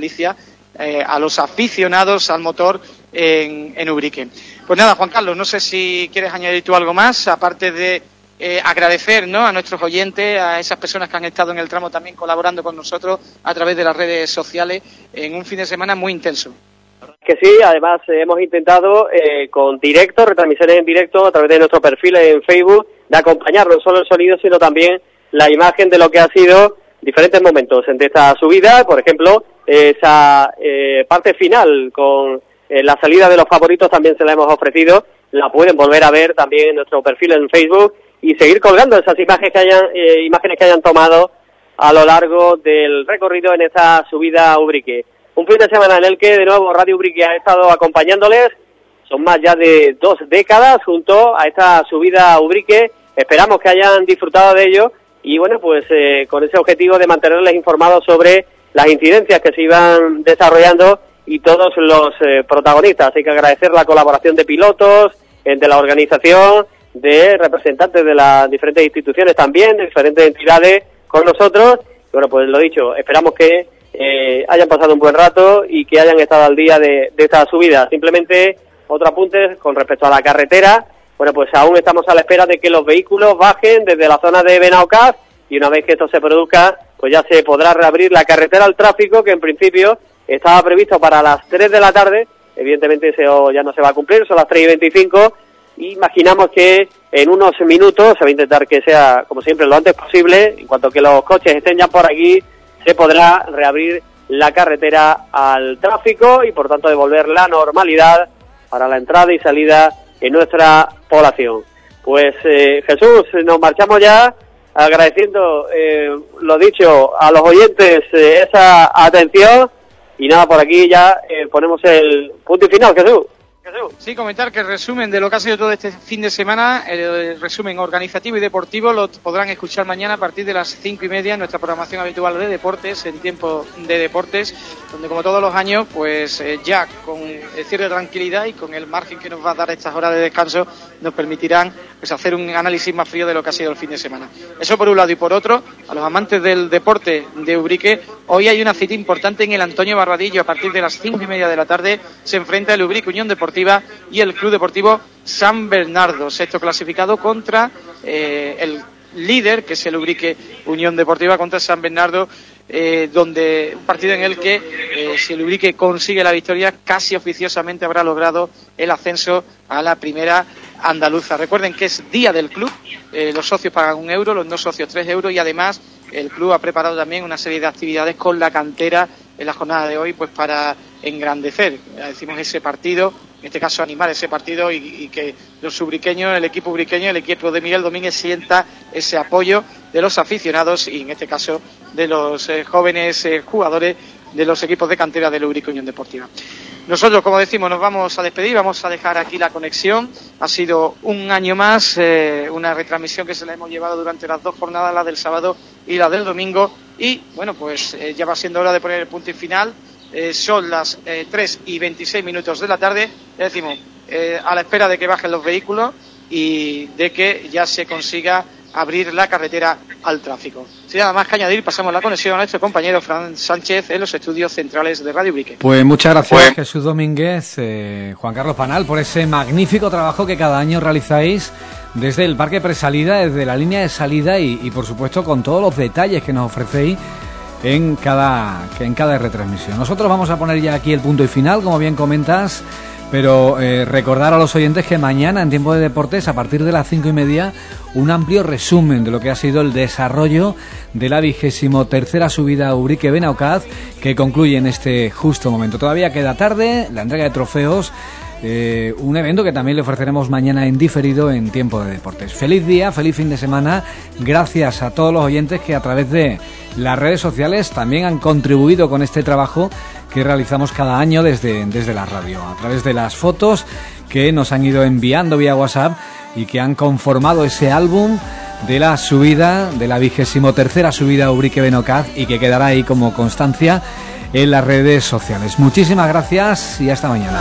delicia a los aficionados al motor en, en Ubrique. Pues nada, Juan Carlos, no sé si quieres añadir tú algo más, aparte de eh, agradecer ¿no? a nuestros oyentes, a esas personas que han estado en el tramo también colaborando con nosotros a través de las redes sociales en un fin de semana muy intenso. Que sí, además eh, hemos intentado eh, con directo, retransmisiones en directo a través de nuestro perfil en Facebook, de acompañar no solo el sonido, sino también la imagen de lo que ha sido diferentes momentos de esta subida, por ejemplo, esa parte final con eh, la salida de los favoritos también se la hemos ofrecido, la pueden volver a ver también en nuestro perfil en Facebook y seguir colgando esas imágenes que hayan, eh, imágenes que hayan tomado a lo largo del recorrido en esta subida a Ubrique. Un fin de semana en el que de nuevo Radio Ubrique ha estado acompañándoles, son más ya de dos décadas junto a esta subida a Ubrique, esperamos que hayan disfrutado de ello y bueno, pues eh, con ese objetivo de mantenerles informados sobre las incidencias que se iban desarrollando y todos los eh, protagonistas. Hay que agradecer la colaboración de pilotos, eh, de la organización, de representantes de las diferentes instituciones también, de diferentes entidades con nosotros. Bueno, pues lo dicho, esperamos que eh, hayan pasado un buen rato y que hayan estado al día de, de esta subida. Simplemente otro apunte con respecto a la carretera. Bueno, pues aún estamos a la espera de que los vehículos bajen desde la zona de Benaucaz y una vez que esto se produzca, pues ya se podrá reabrir la carretera al tráfico que en principio estaba previsto para las 3 de la tarde, evidentemente eso ya no se va a cumplir, son las 3 y 25, imaginamos que en unos minutos se va a intentar que sea, como siempre, lo antes posible, en cuanto que los coches estén ya por aquí, se podrá reabrir la carretera al tráfico y por tanto devolver la normalidad para la entrada y salida en nuestra población. Pues eh, Jesús, nos marchamos ya agradeciendo, eh, lo dicho, a los oyentes eh, esa atención y nada, por aquí ya eh, ponemos el punto y final, Jesús. Sí, comentar que el resumen de lo que ha sido todo este fin de semana, el resumen organizativo y deportivo, lo podrán escuchar mañana a partir de las cinco y media en nuestra programación habitual de deportes, en tiempo de deportes, donde como todos los años, pues eh, ya con cierta tranquilidad y con el margen que nos va a dar estas horas de descanso, nos permitirán pues, hacer un análisis más frío de lo que ha sido el fin de semana. Eso por un lado y por otro, a los amantes del deporte de Ubrique, hoy hay una cita importante en el Antonio Barbadillo, a partir de las cinco y media de la tarde se enfrenta el Ubrique Unión Deportiva y el Club Deportivo San Bernardo, sexto clasificado contra eh, el líder, que es el Ubrique Unión Deportiva, contra San Bernardo, eh, donde un partido en el que eh, si el Ubrique consigue la victoria, casi oficiosamente habrá logrado el ascenso a la primera andaluza. Recuerden que es día del club, los socios pagan un euro, los no socios tres euros y además el club ha preparado también una serie de actividades con la cantera en la jornada de hoy pues para engrandecer, decimos, ese partido en este caso animar ese partido y, que los subriqueños, el equipo ubriqueño, el equipo de Miguel Domínguez sienta ese apoyo de los aficionados y en este caso de los eh, jóvenes eh, jugadores de los equipos de cantera del Ubrique Unión Deportiva. Nosotros, como decimos, nos vamos a despedir, vamos a dejar aquí la conexión. Ha sido un año más, eh, una retransmisión que se la hemos llevado durante las dos jornadas, la del sábado y la del domingo. Y bueno, pues ya va siendo hora de poner el punto y final. Eh, son las eh, 3 y 26 minutos de la tarde, ya decimos, eh, a la espera de que bajen los vehículos y de que ya se consiga abrir la carretera al tráfico. Sin nada más que añadir, pasamos la conexión a nuestro compañero Fran Sánchez en los estudios centrales de Radio Brique. Pues muchas gracias Jesús Domínguez, eh, Juan Carlos Panal, por ese magnífico trabajo que cada año realizáis desde el parque presalida, desde la línea de salida y, y por supuesto con todos los detalles que nos ofrecéis en cada, en cada retransmisión. Nosotros vamos a poner ya aquí el punto y final, como bien comentas, pero eh, recordar a los oyentes que mañana en tiempo de deportes, a partir de las cinco y media, un amplio resumen de lo que ha sido el desarrollo de la vigésimo tercera subida Ubrique Benaukaz, que concluye en este justo momento. Todavía queda tarde, la entrega de trofeos. Eh, un evento que también le ofreceremos mañana en diferido en tiempo de deportes. Feliz día, feliz fin de semana. Gracias a todos los oyentes que a través de las redes sociales también han contribuido con este trabajo que realizamos cada año desde, desde la radio, a través de las fotos que nos han ido enviando vía WhatsApp y que han conformado ese álbum de la subida, de la vigésimo tercera subida Ubrique Benocaz y que quedará ahí como constancia en las redes sociales. Muchísimas gracias y hasta mañana.